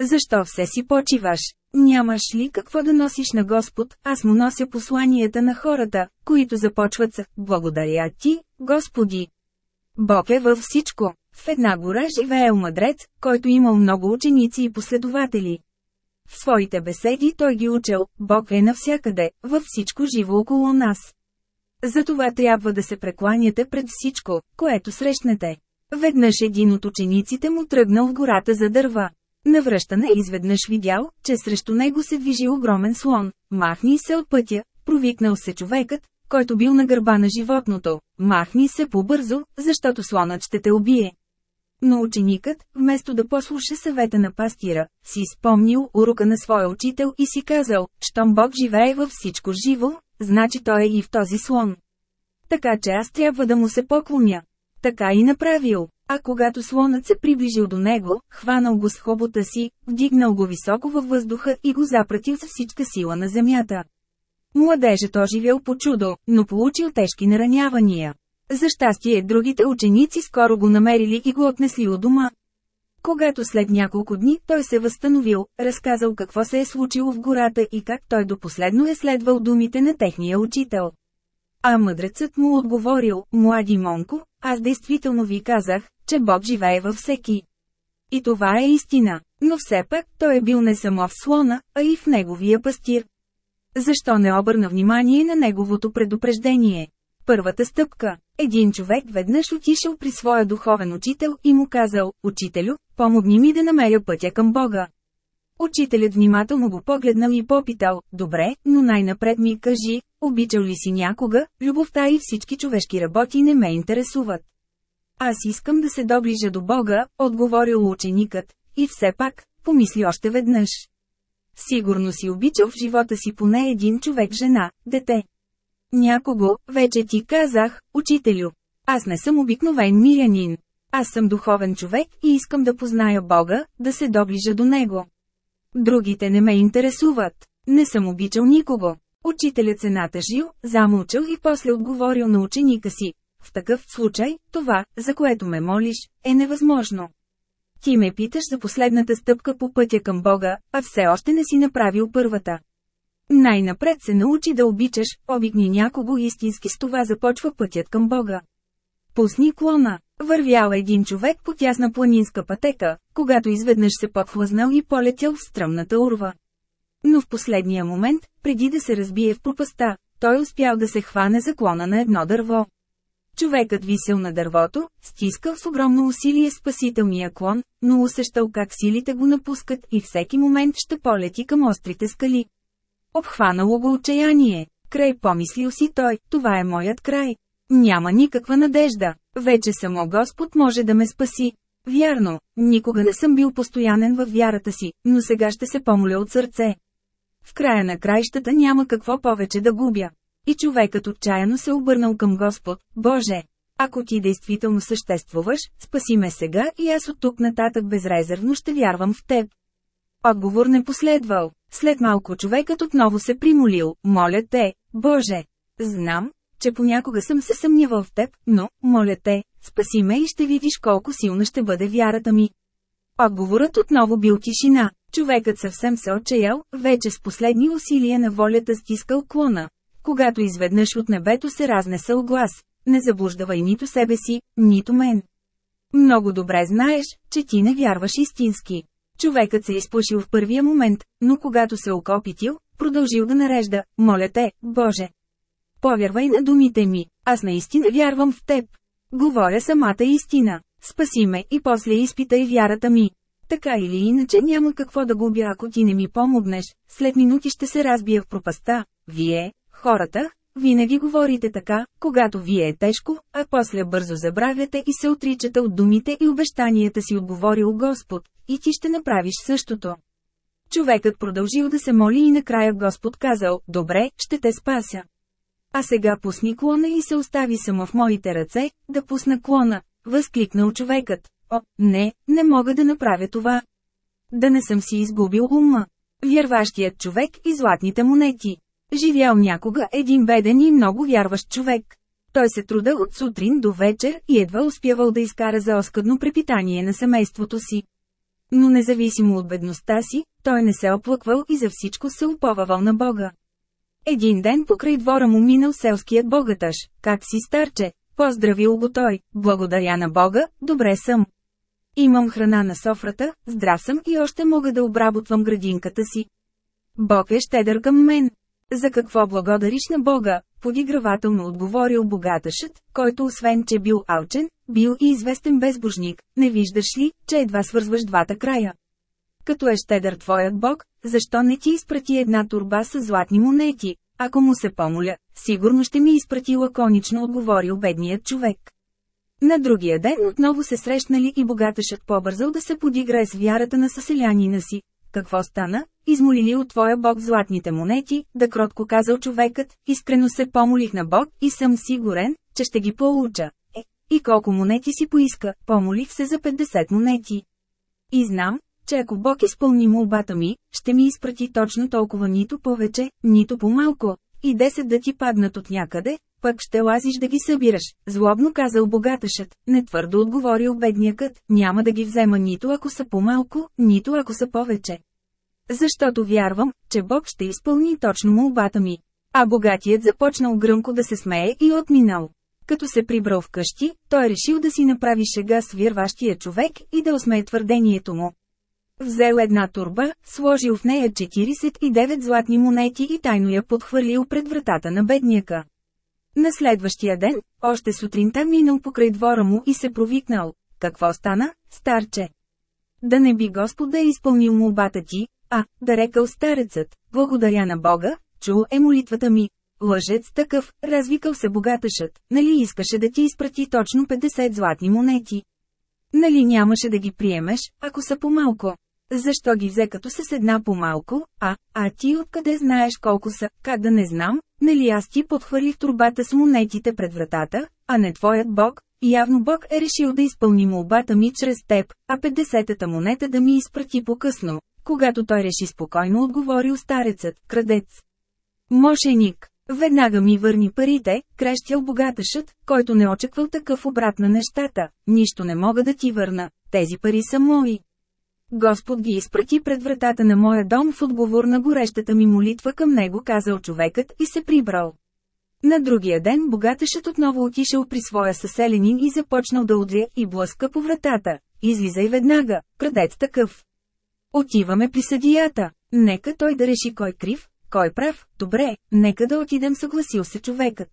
Защо все си почиваш? Нямаш ли какво да носиш на Господ, аз му нося посланията на хората, които започват с «Благодаря ти, Господи». Бог е във всичко. В една гора живеел мъдрец, който имал много ученици и последователи. В своите беседи той ги учел, Бог е навсякъде, във всичко живо около нас. Затова трябва да се прекланяте пред всичко, което срещнете. Веднъж един от учениците му тръгнал в гората за дърва. Навръщане изведнъж видял, че срещу него се движи огромен слон. Махни се от пътя, провикнал се човекът, който бил на гърба на животното. Махни се побързо, защото слонът ще те убие. Но ученикът, вместо да послуша съвета на пастира, си спомнил урока на своя учител и си казал, щом Бог живее във всичко живо, значи той е и в този слон. Така че аз трябва да му се поклоня. Така и направил. А когато слонът се приближил до него, хванал го с хобота си, вдигнал го високо във въздуха и го запратил с всичка сила на земята. Младежът оживял по чудо, но получил тежки наранявания. За щастие другите ученици скоро го намерили и го отнесли от дома. Когато след няколко дни той се възстановил, разказал какво се е случило в гората и как той до последно е следвал думите на техния учител. А мъдрецът му отговорил, млади Монко, аз действително ви казах, че Бог живее във всеки. И това е истина, но все пак той е бил не само в слона, а и в неговия пастир. Защо не обърна внимание на неговото предупреждение? Първата стъпка. Един човек веднъж отишъл при своя духовен учител и му казал, «Учителю, помогни ми да намеря пътя към Бога». Учителят внимателно го погледнал и попитал, «Добре, но най-напред ми кажи, обичал ли си някога, любовта и всички човешки работи не ме интересуват». Аз искам да се доближа до Бога, отговорил ученикът, и все пак, помисли още веднъж. Сигурно си обичал в живота си поне един човек жена, дете. Някого, вече ти казах, учителю. Аз не съм обикновен мирянин. Аз съм духовен човек и искам да позная Бога, да се доближа до Него. Другите не ме интересуват. Не съм обичал никого. Учителят се натъжил, замълчал и после отговорил на ученика си. В такъв случай, това, за което ме молиш, е невъзможно. Ти ме питаш за последната стъпка по пътя към Бога, а все още не си направил първата. Най-напред се научи да обичаш, обикни някого истински с това започва пътят към Бога. Пусни клона. Вървял един човек по тясна планинска пътека, когато изведнъж се подхлъзнал и полетял в стръмната урва. Но в последния момент, преди да се разбие в пропаста, той успял да се хване за клона на едно дърво. Човекът висел на дървото, стискал с огромно усилие спасителния клон, но усещал как силите го напускат и всеки момент ще полети към острите скали. Обхванало го отчаяние. Край помислил си той, това е моят край. Няма никаква надежда. Вече само Господ може да ме спаси. Вярно, никога не съм бил постоянен във вярата си, но сега ще се помоля от сърце. В края на краищата няма какво повече да губя. И човекът отчаяно се обърнал към Господ, Боже, ако ти действително съществуваш, спаси ме сега и аз от тук нататък безрезервно ще вярвам в теб. Отговор не последвал. След малко човекът отново се примолил, моля те, Боже. Знам, че понякога съм се съмнявал в теб, но, моля те, спаси ме и ще видиш колко силна ще бъде вярата ми. Отговорът отново бил тишина. Човекът съвсем се отчаял, вече с последни усилия на волята стискал клона. Когато изведнъж от небето се разнесъл глас, не заблуждавай нито себе си, нито мен. Много добре знаеш, че ти не вярваш истински. Човекът се изплашил в първия момент, но когато се окопитил, продължил да нарежда, моля те, Боже. Повярвай на думите ми, аз наистина вярвам в теб. Говоря самата истина. Спаси ме и после изпитай вярата ми. Така или иначе няма какво да губя ако ти не ми помогнеш, след минути ще се разбия в пропаста. Вие, хората, винаги говорите така, когато вие е тежко, а после бързо забравяте и се отричате от думите и обещанията си отговорил Господ, и ти ще направиш същото. Човекът продължил да се моли и накрая Господ казал, добре, ще те спася. А сега пусни клона и се остави само в моите ръце, да пусна клона, възкликнал човекът. О, не, не мога да направя това. Да не съм си изгубил ума. Вярващият човек и златните монети. Живял някога един беден и много вярващ човек. Той се труда от сутрин до вечер и едва успявал да изкара за оскъдно препитание на семейството си. Но независимо от бедността си, той не се оплъквал и за всичко се уповавал на Бога. Един ден покрай двора му минал селският богатъж. Как си старче? поздравил го той, благодаря на Бога, добре съм. Имам храна на софрата, здрав съм и още мога да обработвам градинката си. Бог е щедър към мен. За какво благодариш на Бога? Подигравателно отговорил богаташът, който освен че бил алчен, бил и известен безбожник. Не виждаш ли, че едва свързваш двата края? Като е щедър твоят Бог, защо не ти изпрати една турба с златни монети? Ако му се помоля, сигурно ще ми изпрати лаконично отговорил бедният човек. На другия ден отново се срещнали и богаташът побързал да се подиграе с вярата на съселянина си. Какво стана? Измолили от твоя Бог златните монети, да кротко казал човекът, искрено се помолих на Бог и съм сигурен, че ще ги получа. Е, и колко монети си поиска, помолих се за 50 монети. И знам, че ако Бог изпълни молбата ми, ще ми изпрати точно толкова нито повече, нито по-малко, и 10 да ти паднат от някъде, пък ще лазиш да ги събираш, злобно казал богаташът, не твърдо отговорил беднякът, няма да ги взема нито ако са по-малко, нито ако са повече. Защото вярвам, че Бог ще изпълни точно молбата ми. А богатият започнал гръмко да се смее и отминал. Като се прибрал вкъщи, той решил да си направи шега с вирващия човек и да осмее твърдението му. Взел една турба, сложил в нея 49 златни монети и тайно я подхвърлил пред вратата на бедняка. На следващия ден, още сутринта минал покрай двора му и се провикнал. Какво стана, старче? Да не би Господ да е изпълнил молбата ти, а, да рекал старецът, благодаря на Бога, чул е молитвата ми. Лъжец такъв, развикал се богаташът, нали искаше да ти изпрати точно 50 златни монети? Нали нямаше да ги приемеш, ако са по-малко? Защо ги взе като с една по-малко, а, а ти откъде знаеш колко са, как да не знам, нали аз ти подхвърлих турбата с монетите пред вратата, а не твоят бог, явно бог е решил да изпълни молбата ми чрез теб, а 50-та монета да ми изпрати по-късно, когато той реши спокойно отговорил старецът, крадец. Мошеник, веднага ми върни парите, крещял богаташът, който не очаквал такъв обрат на нещата, нищо не мога да ти върна, тези пари са мои. Господ ги изпрати пред вратата на моя дом в отговор на горещата ми молитва към него казал човекът и се прибрал. На другия ден богаташът отново отишъл при своя съселенин и започнал да удря и блъска по вратата. Излизай веднага, крадец такъв. Отиваме при съдията. Нека той да реши кой крив, кой прав, добре, нека да отидем съгласил се човекът.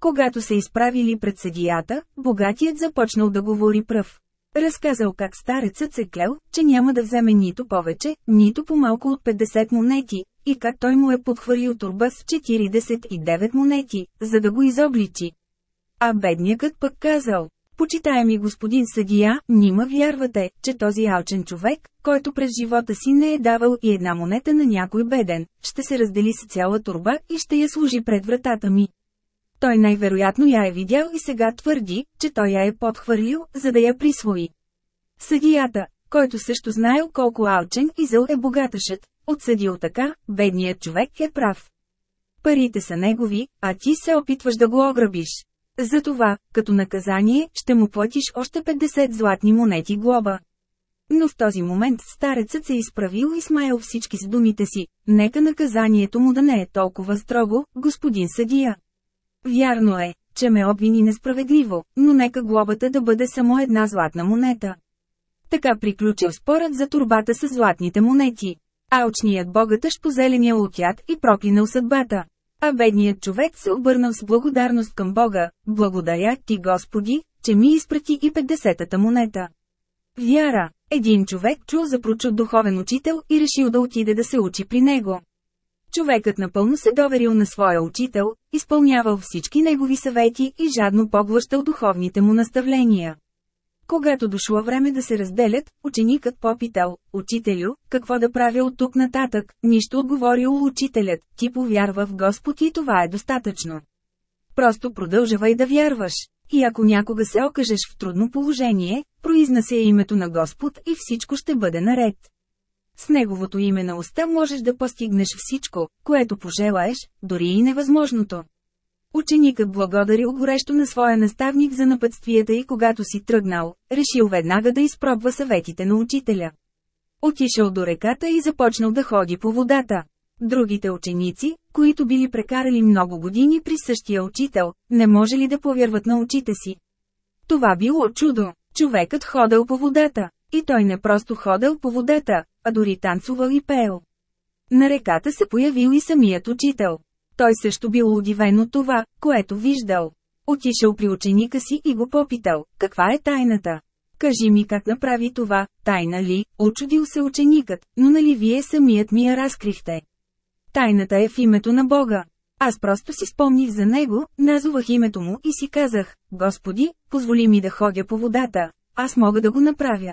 Когато се изправили пред съдията, богатият започнал да говори пръв. Разказал как старецът се клел, че няма да вземе нито повече, нито по-малко от 50 монети, и как той му е подхвърлил турба с 49 монети, за да го изобличи. А беднякът пък казал, Почитаеми господин съдия, нима вярвате, че този алчен човек, който през живота си не е давал и една монета на някой беден, ще се раздели с цяла турба и ще я служи пред вратата ми. Той най-вероятно я е видял и сега твърди, че той я е подхвърлил, за да я присвои. Съдията, който също знаел колко алчен и зъл е богаташът, отсъдил така, бедният човек е прав. Парите са негови, а ти се опитваш да го ограбиш. Затова, като наказание, ще му платиш още 50 златни монети глоба. Но в този момент старецът се изправил и смаял всички с думите си, нека наказанието му да не е толкова строго, господин съдия. Вярно е, че ме обвини несправедливо, но нека глобата да бъде само една златна монета. Така приключил спорът за турбата с златните монети. Алчният богатъж позеленял от яд и проклинал съдбата. А бедният човек се обърнал с благодарност към Бога, благодаря ти Господи, че ми изпрати и 50-та монета. Вяра. Един човек чул за прочут духовен учител и решил да отиде да се учи при него. Човекът напълно се доверил на своя учител, изпълнявал всички негови съвети и жадно поглъщал духовните му наставления. Когато дошло време да се разделят, ученикът попитал, «Учителю, какво да правя от тук нататък?» Нищо отговорил учителят, «Ти повярва в Господ и това е достатъчно. Просто продължавай да вярваш. И ако някога се окажеш в трудно положение, произнася името на Господ и всичко ще бъде наред. С Неговото име на уста можеш да постигнеш всичко, което пожелаеш, дори и невъзможното. Ученикът благодарил горещо на своя наставник за напътствията и когато си тръгнал, решил веднага да изпробва съветите на учителя. Отишъл до реката и започнал да ходи по водата. Другите ученици, които били прекарали много години при същия учител, не може ли да повярват на очите си. Това било чудо. Човекът ходил по водата. И той не просто ходил по водата, а дори танцувал и пеел. На реката се появил и самият учител. Той също бил удивен от това, което виждал. Отишъл при ученика си и го попитал, каква е тайната. Кажи ми как направи това, тайна ли, очудил се ученикът, но нали вие самият ми я разкрихте. Тайната е в името на Бога. Аз просто си спомних за него, назовах името му и си казах, Господи, позволи ми да ходя по водата, аз мога да го направя.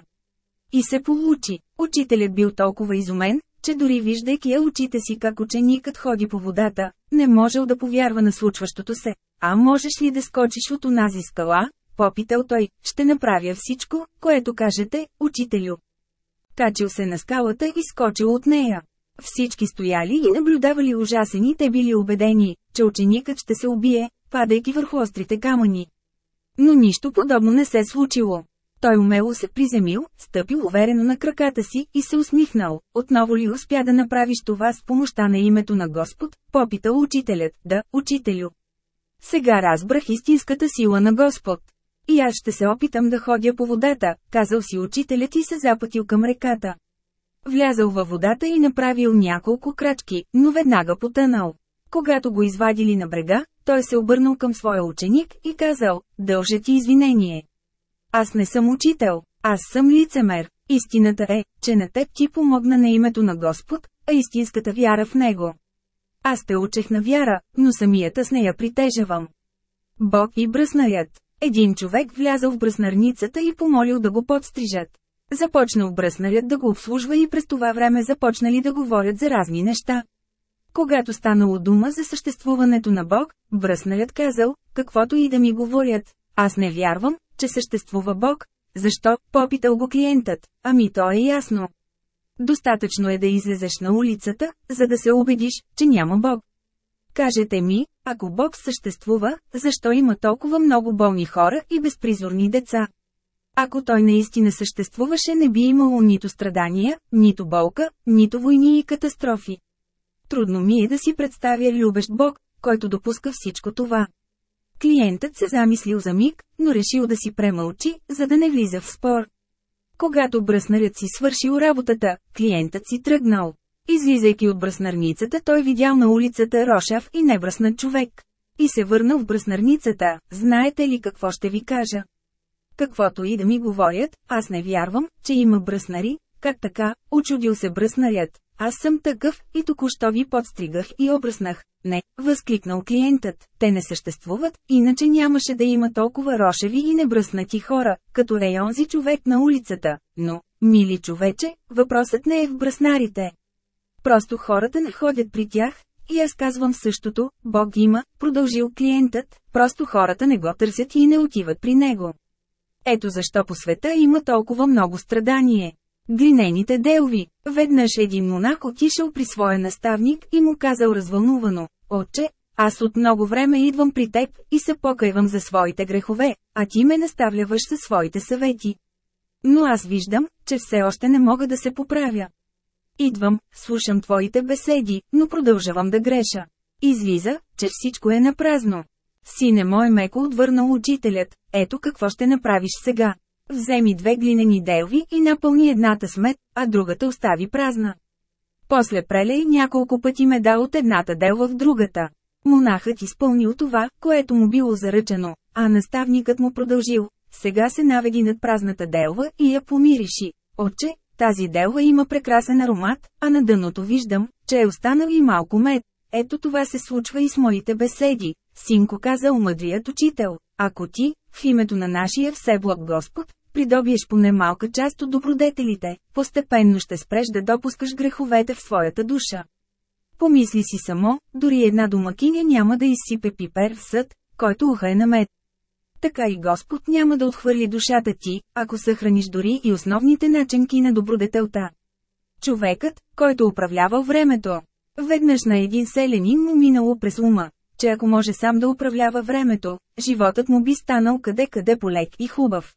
И се получи. Учителят бил толкова изумен, че дори виждайки я очите си как ученикът ходи по водата, не можел да повярва на случващото се. А можеш ли да скочиш от онази скала? Попитал той, ще направя всичко, което кажете, учителю. Качил се на скалата и скочил от нея. Всички стояли и наблюдавали ужасени, те били убедени, че ученикът ще се убие, падайки върху острите камъни. Но нищо подобно не се случило. Той умело се приземил, стъпил уверено на краката си и се усмихнал. Отново ли успя да направиш това с помощта на името на Господ? Попитал учителят. Да, учителю. Сега разбрах истинската сила на Господ. И аз ще се опитам да ходя по водата, казал си учителят и се запътил към реката. Влязъл във водата и направил няколко крачки, но веднага потънал. Когато го извадили на брега, той се обърнал към своя ученик и казал, дължа ти извинение. Аз не съм учител, аз съм лицемер. Истината е, че на теб ти помогна на името на Господ, а истинската вяра в Него. Аз те учех на вяра, но самията с нея притежавам. Бог и бръснарят. Един човек влязъл в бръснарницата и помолил да го подстрижат. Започнал бръснарят да го обслужва и през това време започнали да говорят за разни неща. Когато станало дума за съществуването на Бог, бръснарят казал, каквото и да ми говорят, аз не вярвам, че съществува Бог. Защо? Попитал го клиентът. Ами то е ясно. Достатъчно е да излезеш на улицата, за да се убедиш, че няма Бог. Кажете ми, ако Бог съществува, защо има толкова много болни хора и безпризорни деца? Ако той наистина съществуваше не би имало нито страдания, нито болка, нито войни и катастрофи. Трудно ми е да си представя любещ Бог, който допуска всичко това. Клиентът се замислил за миг, но решил да си премълчи, за да не влиза в спор. Когато бръснарят си свършил работата, клиентът си тръгнал. Излизайки от бръснарницата той видял на улицата рошав и небръснат човек. И се върнал в бръснарницата, знаете ли какво ще ви кажа? Каквото и да ми говорят, аз не вярвам, че има бръснари, как така, очудил се бръснарят. Аз съм такъв, и току-що ви подстригах и обръснах. Не, възкликнал клиентът, те не съществуват, иначе нямаше да има толкова рошеви и небръснати хора, като рейонзи човек на улицата. Но, мили човече, въпросът не е в бръснарите. Просто хората не ходят при тях, и аз казвам същото, Бог има, продължил клиентът, просто хората не го търсят и не отиват при него. Ето защо по света има толкова много страдание. Глинените делви. Веднъж един монах отишъл при своя наставник и му казал развълнувано, «Отче, аз от много време идвам при теб и се покайвам за своите грехове, а ти ме наставляваш със своите съвети. Но аз виждам, че все още не мога да се поправя. Идвам, слушам твоите беседи, но продължавам да греша. Излиза, че всичко е напразно. Сине мой меко отвърнал учителят, ето какво ще направиш сега. Вземи две глинени делви и напълни едната смет, а другата остави празна. После прелей няколко пъти меда от едната делва в другата. Монахът изпълнил това, което му било заръчено, а наставникът му продължил. Сега се наведи над празната делва и я помириши. Отче, тази делва има прекрасен аромат, а на дъното виждам, че е останал и малко мед. Ето това се случва и с моите беседи. Синко каза мъдрият учител. Ако ти, в името на нашия Всеблаг Господ, придобиеш поне малка част от добродетелите, постепенно ще спреш да допускаш греховете в своята душа. Помисли си само, дори една домакиня няма да изсипе пипер в съд, който уха е намет. Така и Господ няма да отхвърли душата ти, ако съхраниш дори и основните начинки на добродетелта. Човекът, който управлява времето. Веднъж на един селянин му минало през ума, че ако може сам да управлява времето, животът му би станал къде-къде полек и хубав.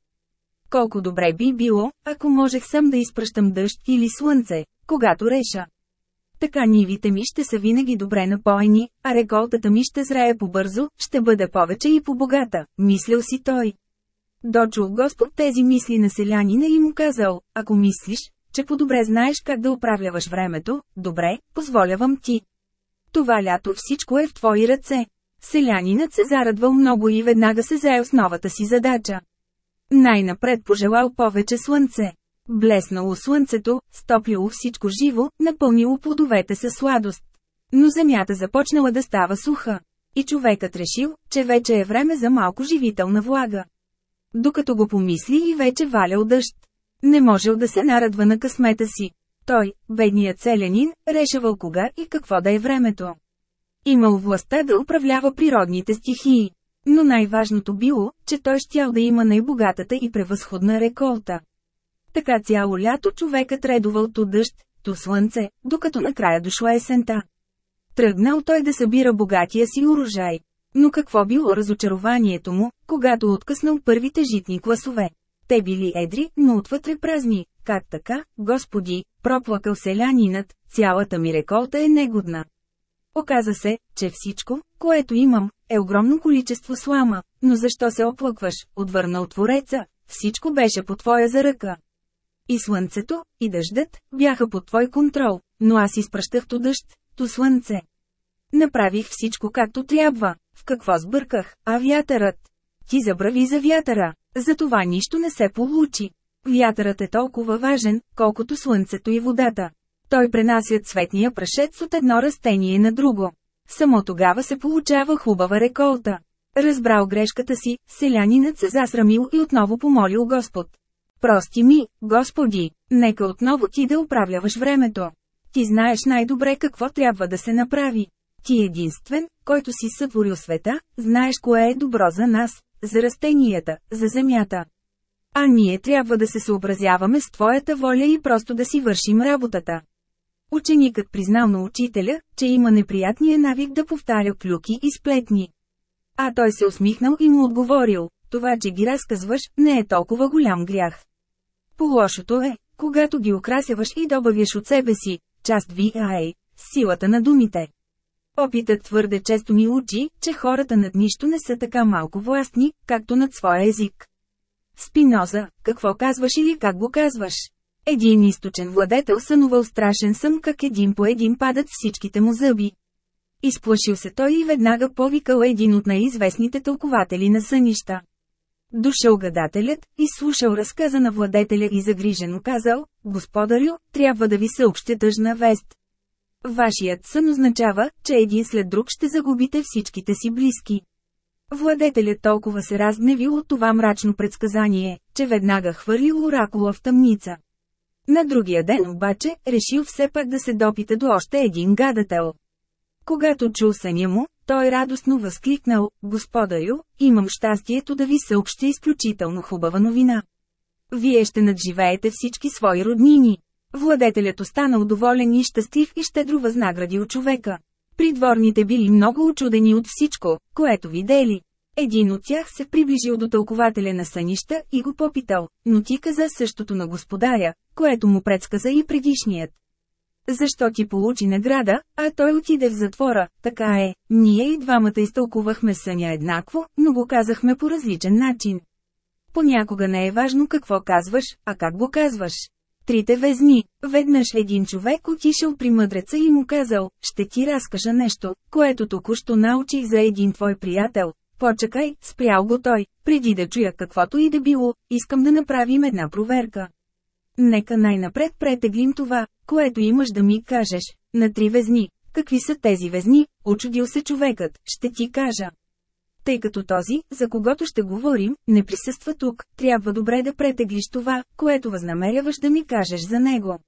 Колко добре би било, ако можех сам да изпръщам дъжд или слънце, когато реша. Така нивите ми ще са винаги добре напоени, а реколтата ми ще зрее побързо, ще бъде повече и по-богата, мислил си той. Дочул Господ тези мисли на селянина и му казал, ако мислиш, че по-добре знаеш как да управляваш времето, добре, позволявам ти. Това лято всичко е в твои ръце. Селянинът се зарадвал много и веднага се заел с новата си задача. Най-напред пожелал повече слънце. Блеснало слънцето, стоплило всичко живо, напълнило плодовете със сладост. Но земята започнала да става суха. И човекът решил, че вече е време за малко живителна влага. Докато го помисли и вече валял дъжд. Не можел да се нарадва на късмета си. Той, бедният селянин, решавал кога и какво да е времето. Имал властта да управлява природните стихии. Но най-важното било, че той щял да има най-богатата и превъзходна реколта. Така цяло лято човекът редувал то дъжд, то слънце, докато накрая дошла есента. Тръгнал той да събира богатия си урожай. Но какво било разочарованието му, когато откъснал първите житни класове? Те били едри, но отвътре празни. Как така, господи, проплакал селянинът, цялата ми реколта е негодна. Оказа се, че всичко, което имам, е огромно количество слама, но защо се оплакваш, отвърнал Твореца, всичко беше по твоя заръка. И слънцето, и дъждът, бяха под твой контрол, но аз изпращах то дъжд, то слънце. Направих всичко както трябва, в какво сбърках, а вятърът. Ти забрави за вятъра, за това нищо не се получи. Вятърът е толкова важен, колкото слънцето и водата. Той пренася цветния прашец от едно растение на друго. Само тогава се получава хубава реколта. Разбрал грешката си, селянинът се засрамил и отново помолил Господ. Прости ми, Господи, нека отново ти да управляваш времето. Ти знаеш най-добре какво трябва да се направи. Ти единствен, който си сътворил света, знаеш кое е добро за нас, за растенията, за земята. А ние трябва да се съобразяваме с твоята воля и просто да си вършим работата. Ученикът признал на учителя, че има неприятния навик да повтаря клюки и сплетни. А той се усмихнал и му отговорил, това, че ги разказваш, не е толкова голям грях. По-лошото е, когато ги украсяваш и добавяш от себе си, част VIA, силата на думите. Опитът твърде често ми учи, че хората над нищо не са така малко властни, както над своя език. Спиноза, какво казваш или как го казваш? Един източен владетел сънувал страшен сън как един по един падат всичките му зъби. Изплашил се той и веднага повикал един от най-известните тълкователи на сънища. Дошъл гадателят, изслушал разказа на владетеля и загрижено казал, Господарю, трябва да ви съобщя тъжна вест. Вашият сън означава, че един след друг ще загубите всичките си близки. Владетелят толкова се разгневил от това мрачно предсказание, че веднага хвърлил оракула в тъмница. На другия ден обаче, решил все пак да се допита до още един гадател. Когато чул съня му, той радостно възкликнал, Господарю, имам щастието да ви съобщя изключително хубава новина. Вие ще надживеете всички свои роднини. Владетелят останал доволен и щастлив и щедро възнагради от човека. Придворните били много очудени от всичко, което видели. Един от тях се приближил до тълкователя на сънища и го попитал, но ти каза същото на господаря, което му предсказа и предишният. Защо ти получи награда, а той отиде в затвора, така е, ние и двамата изтълкувахме съня еднакво, но го казахме по различен начин. Понякога не е важно какво казваш, а как го казваш. Трите везни. Веднъж един човек отишъл при мъдреца и му казал, ще ти разкажа нещо, което току-що научих за един твой приятел. Почакай, спрял го той, преди да чуя каквото и да било, искам да направим една проверка. Нека най-напред претеглим това, което имаш да ми кажеш, на три везни. Какви са тези везни? Очудил се човекът, ще ти кажа. Тъй като този, за когото ще говорим, не присъства тук, трябва добре да претеглиш това, което възнамеряваш да ми кажеш за него.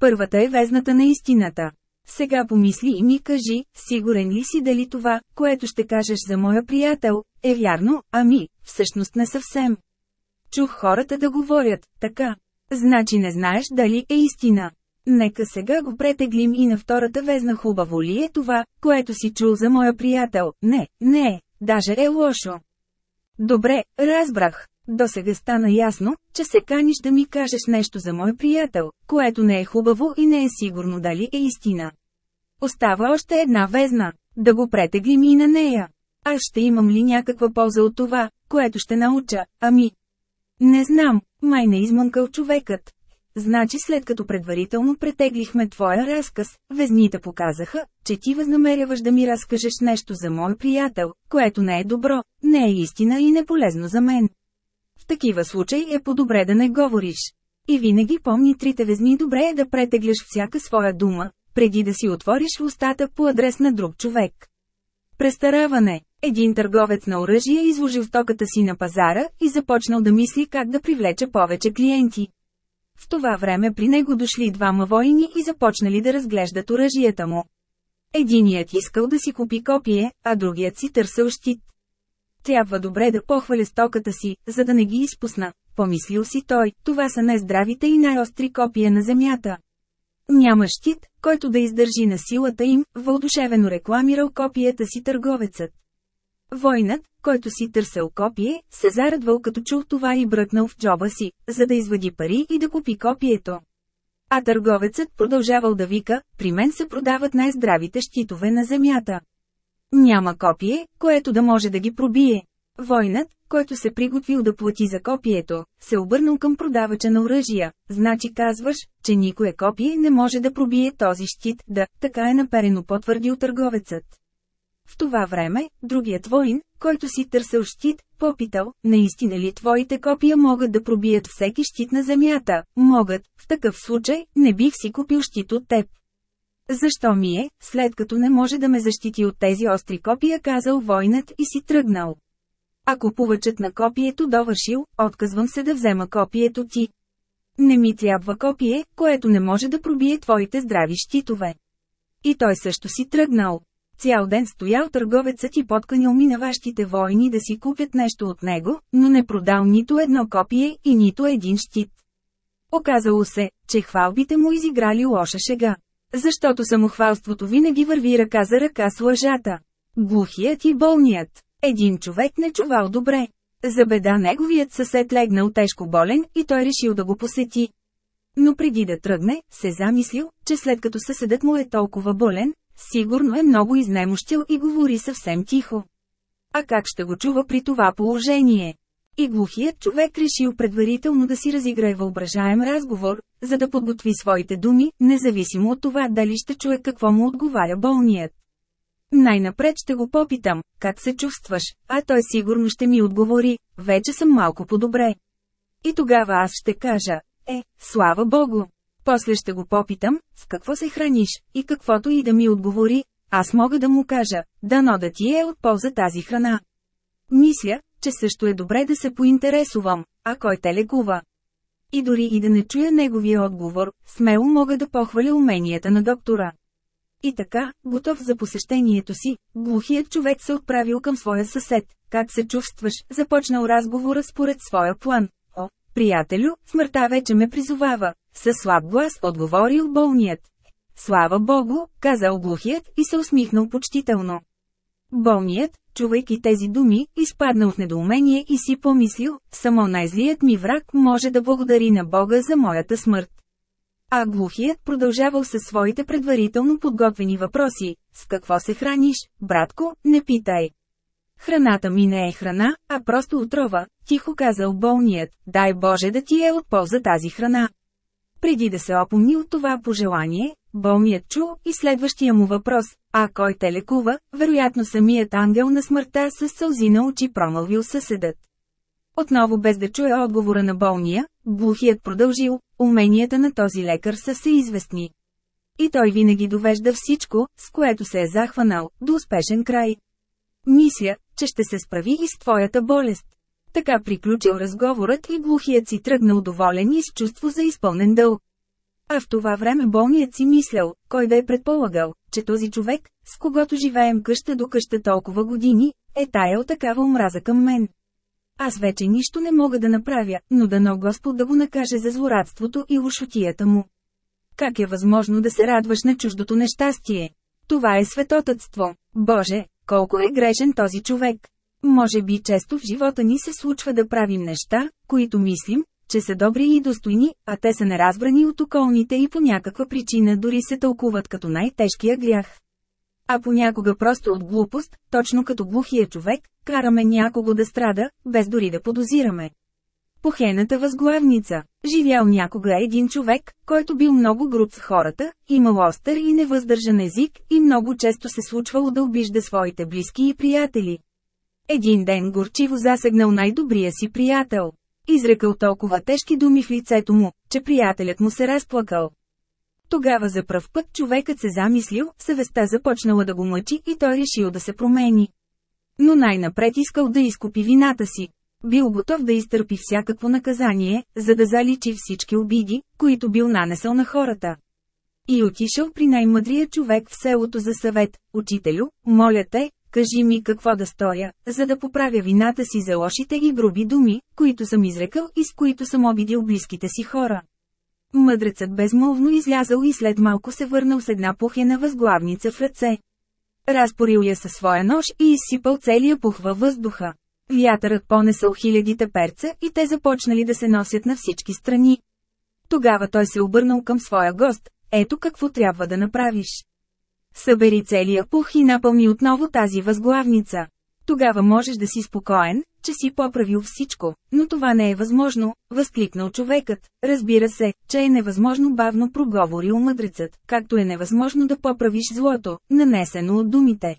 Първата е везната на истината. Сега помисли и ми кажи, сигурен ли си дали това, което ще кажеш за моя приятел, е вярно, ами, всъщност не съвсем. Чух хората да говорят, така. Значи не знаеш дали е истина. Нека сега го претеглим и на втората везна хубаво ли е това, което си чул за моя приятел. Не, не даже е лошо. Добре, разбрах. До сега стана ясно, че се каниш да ми кажеш нещо за мой приятел, което не е хубаво и не е сигурно дали е истина. Остава още една везна. Да го претеглим и на нея. Аз ще имам ли някаква полза от това, което ще науча, ами? Не знам, май не измънкал човекът. Значи след като предварително претеглихме твоя разказ, везните показаха, че ти възнамеряваш да ми разкажеш нещо за мой приятел, което не е добро, не е истина и не полезно за мен. В такива случаи е по-добре да не говориш. И винаги помни трите везни добре е да претегляш всяка своя дума, преди да си отвориш устата по адрес на друг човек. Престараване един търговец на оръжие изложил стоката си на пазара и започнал да мисли как да привлече повече клиенти. В това време при него дошли двама войни и започнали да разглеждат оръжията му. Единият искал да си купи копие, а другият си търсил щит. Трябва добре да похваля стоката си, за да не ги изпусна, помислил си той, това са нездравите и най-остри копия на земята. Няма щит, който да издържи на силата им, въодушевено рекламирал копията си търговецът. Войнат, който си търсил копие, се зарадвал като чул това и бръкнал в джоба си, за да извади пари и да купи копието. А търговецът продължавал да вика, при мен се продават най-здравите щитове на земята. Няма копие, което да може да ги пробие. Войнат, който се приготвил да плати за копието, се обърнал към продавача на оръжия. Значи казваш, че никое копие не може да пробие този щит, да, така е наперено потвърдил търговецът. В това време, другият воин, който си търсил щит, попитал, наистина ли твоите копия могат да пробият всеки щит на земята? Могат, в такъв случай, не бих си купил щит от теб. Защо ми е, след като не може да ме защити от тези остри копия, казал войнат и си тръгнал. А купувачът на копието довършил, отказвам се да взема копието ти. Не ми трябва копие, което не може да пробие твоите здрави щитове. И той също си тръгнал. Цял ден стоял търговецът и подканил минаващите войни да си купят нещо от него, но не продал нито едно копие и нито един щит. Оказало се, че хвалбите му изиграли лоша шега. Защото самохвалството винаги върви ръка за ръка с лъжата. Глухият и болният. Един човек не чувал добре. За беда неговият съсед легнал тежко болен и той решил да го посети. Но преди да тръгне, се замислил, че след като съседът му е толкова болен, Сигурно е много изнемощил и говори съвсем тихо. А как ще го чува при това положение? И глухият човек решил предварително да си разиграе въображаем разговор, за да подготви своите думи, независимо от това дали ще чуе какво му отговаря болният. Най-напред ще го попитам, как се чувстваш, а той сигурно ще ми отговори, вече съм малко по-добре. И тогава аз ще кажа, е, слава Богу. После ще го попитам, с какво се храниш, и каквото и да ми отговори, аз мога да му кажа, дано да ти е от полза тази храна. Мисля, че също е добре да се поинтересувам, а кой те лекува. И дори и да не чуя неговия отговор, смело мога да похваля уменията на доктора. И така, готов за посещението си, глухият човек се отправил към своя съсед. Как се чувстваш? Започнал разговора според своя план. О, приятелю, смъртта вече ме призовава. Със слаб глас отговорил болният. Слава Богу, казал глухият и се усмихнал почтително. Болният, чувайки тези думи, изпаднал в недоумение и си помислил, само най-злият ми враг може да благодари на Бога за моята смърт. А глухият продължавал със своите предварително подготвени въпроси. С какво се храниш, братко, не питай. Храната ми не е храна, а просто отрова, тихо казал болният, дай Боже да ти е от полза тази храна. Преди да се опомни от това пожелание, болният чу и следващия му въпрос, а кой те лекува, вероятно самият ангел на смъртта с сълзи на очи промълвил съседът. Отново без да чуе отговора на болния, глухият продължил, уменията на този лекар са всеизвестни. И той винаги довежда всичко, с което се е захванал, до успешен край. Мисля, че ще се справи и с твоята болест. Така приключил разговорът и глухият си тръгнал доволен и с чувство за изпълнен дълг. А в това време болният си мислял, кой да е предполагал, че този човек, с когото живеем къща до къща толкова години, е таял такава омраза към мен. Аз вече нищо не мога да направя, но дано Господ да го накаже за злорадството и ушотията му. Как е възможно да се радваш на чуждото нещастие? Това е светотътство. Боже, колко е грешен този човек. Може би често в живота ни се случва да правим неща, които мислим, че са добри и достойни, а те са неразбрани от околните и по някаква причина дори се тълкуват като най-тежкия грях. А понякога просто от глупост, точно като глухия човек, караме някого да страда, без дори да подозираме. Похената възглавница. Живял някога един човек, който бил много груб с хората, имал остър и невъздържан език и много често се случвало да обижда своите близки и приятели. Един ден горчиво засегнал най-добрия си приятел. Изрекал толкова тежки думи в лицето му, че приятелят му се разплакал. Тогава за пръв път човекът се замислил, съвестта започнала да го мъчи и той решил да се промени. Но най-напред искал да изкупи вината си. Бил готов да изтърпи всякакво наказание, за да заличи всички обиди, които бил нанесъл на хората. И отишъл при най-мъдрия човек в селото за съвет, учителю, моля те, кажи ми какво да сторя, за да поправя вината си за лошите и груби думи, които съм изрекал и с които съм обидил близките си хора. Мъдрецът безмолвно излязъл и след малко се върнал с една пухена възглавница в ръце. Разпорил я със своя нож и изсипал целия пух във въздуха. Вятърът понесъл хилядите перца и те започнали да се носят на всички страни. Тогава той се обърнал към своя гост, ето какво трябва да направиш. Събери целия пух и напълни отново тази възглавница. Тогава можеш да си спокоен, че си поправил всичко, но това не е възможно, възкликнал човекът. Разбира се, че е невъзможно бавно проговорил мъдрецът, както е невъзможно да поправиш злото, нанесено от думите.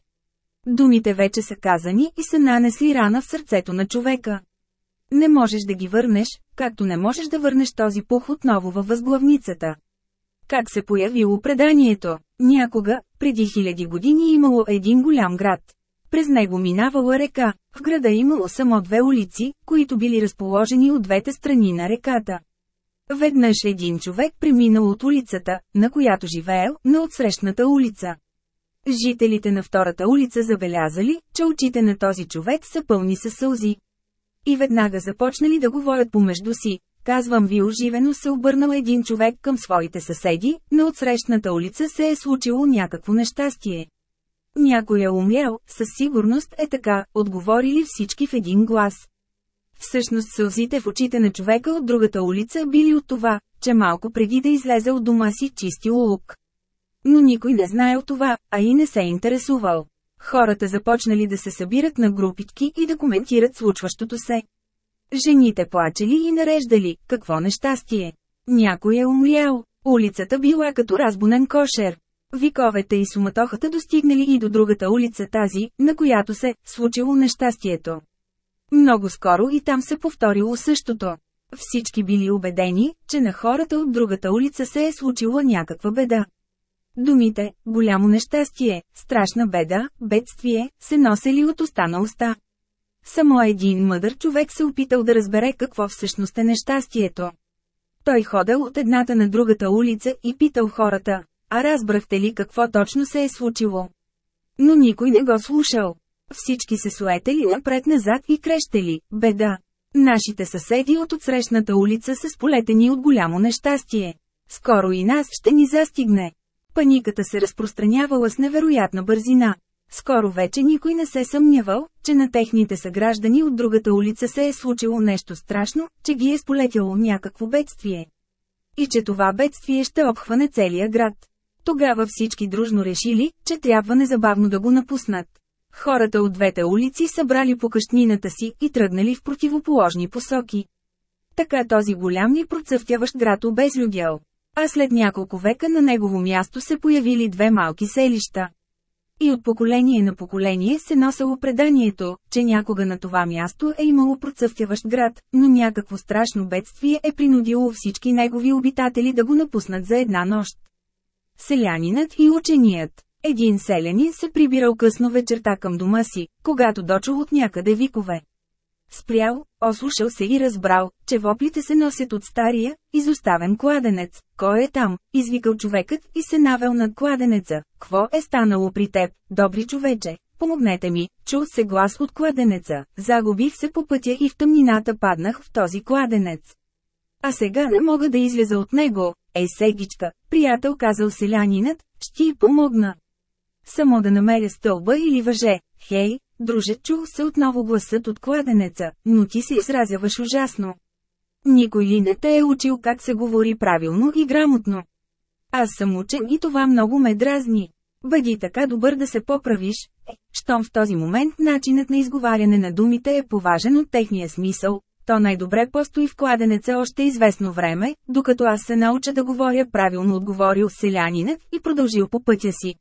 Думите вече са казани и са нанесли рана в сърцето на човека. Не можеш да ги върнеш, както не можеш да върнеш този пух отново във възглавницата. Как се появило преданието? Някога, преди хиляди години имало един голям град. През него минавала река, в града имало само две улици, които били разположени от двете страни на реката. Веднъж един човек преминал от улицата, на която живеел, на отсрещната улица. Жителите на втората улица забелязали, че очите на този човек са пълни със сълзи. И веднага започнали да говорят помежду си. Казвам ви оживено се обърнал един човек към своите съседи, на отсрещната улица се е случило някакво нещастие. Някой е умрял, със сигурност е така, отговорили всички в един глас. Всъщност сълзите в очите на човека от другата улица били от това, че малко преди да излезе от дома си чистил лук. Но никой не знаел това, а и не се интересувал. Хората започнали да се събират на групички и да коментират случващото се. Жените плачели и нареждали, какво нещастие. Някой е умрял, улицата била като разбунен кошер. Виковете и суматохата достигнали и до другата улица тази, на която се случило нещастието. Много скоро и там се повторило същото. Всички били убедени, че на хората от другата улица се е случила някаква беда. Думите «голямо нещастие», «страшна беда», «бедствие» се носели от уста на уста. Само един мъдър човек се опитал да разбере какво всъщност е нещастието. Той ходил от едната на другата улица и питал хората, а разбрахте ли какво точно се е случило? Но никой не го слушал. Всички се суетели напред-назад и крещели, беда. Нашите съседи от отсрещната улица са сполетени от голямо нещастие. Скоро и нас ще ни застигне. Паниката се разпространявала с невероятна бързина. Скоро вече никой не се съмнявал, че на техните съграждани от другата улица се е случило нещо страшно, че ги е сполетяло някакво бедствие. И че това бедствие ще обхване целия град. Тогава всички дружно решили, че трябва незабавно да го напуснат. Хората от двете улици събрали по къщнината си и тръгнали в противоположни посоки. Така този голям и процъфтяващ град обезлюдял. А след няколко века на негово място се появили две малки селища. И от поколение на поколение се носало преданието, че някога на това място е имало процъфтяващ град, но някакво страшно бедствие е принудило всички негови обитатели да го напуснат за една нощ. Селянинът и ученият Един селянин се прибирал късно вечерта към дома си, когато дочул от някъде викове. Спрял, ослушал се и разбрал, че воплите се носят от стария, изоставен кладенец. Кой е там? Извикал човекът и се навел над кладенеца. Кво е станало при теб, добри човече? Помогнете ми, чул се глас от кладенеца. Загубих се по пътя и в тъмнината паднах в този кладенец. А сега не мога да излеза от него. Ей сегичка, приятел казал селянинът, ще ти помогна. Само да намеря стълба или въже. Хей, Друже, чул се отново гласът от кладенеца, но ти се изразяваш ужасно. Никой ли не те е учил как се говори правилно и грамотно? Аз съм учен и това много ме дразни. Бъди така добър да се поправиш. Е, щом в този момент начинът на изговаряне на думите е поважен от техния смисъл, то най-добре постои в кладенеца още известно време, докато аз се науча да говоря правилно отговорил селянинът и продължил по пътя си.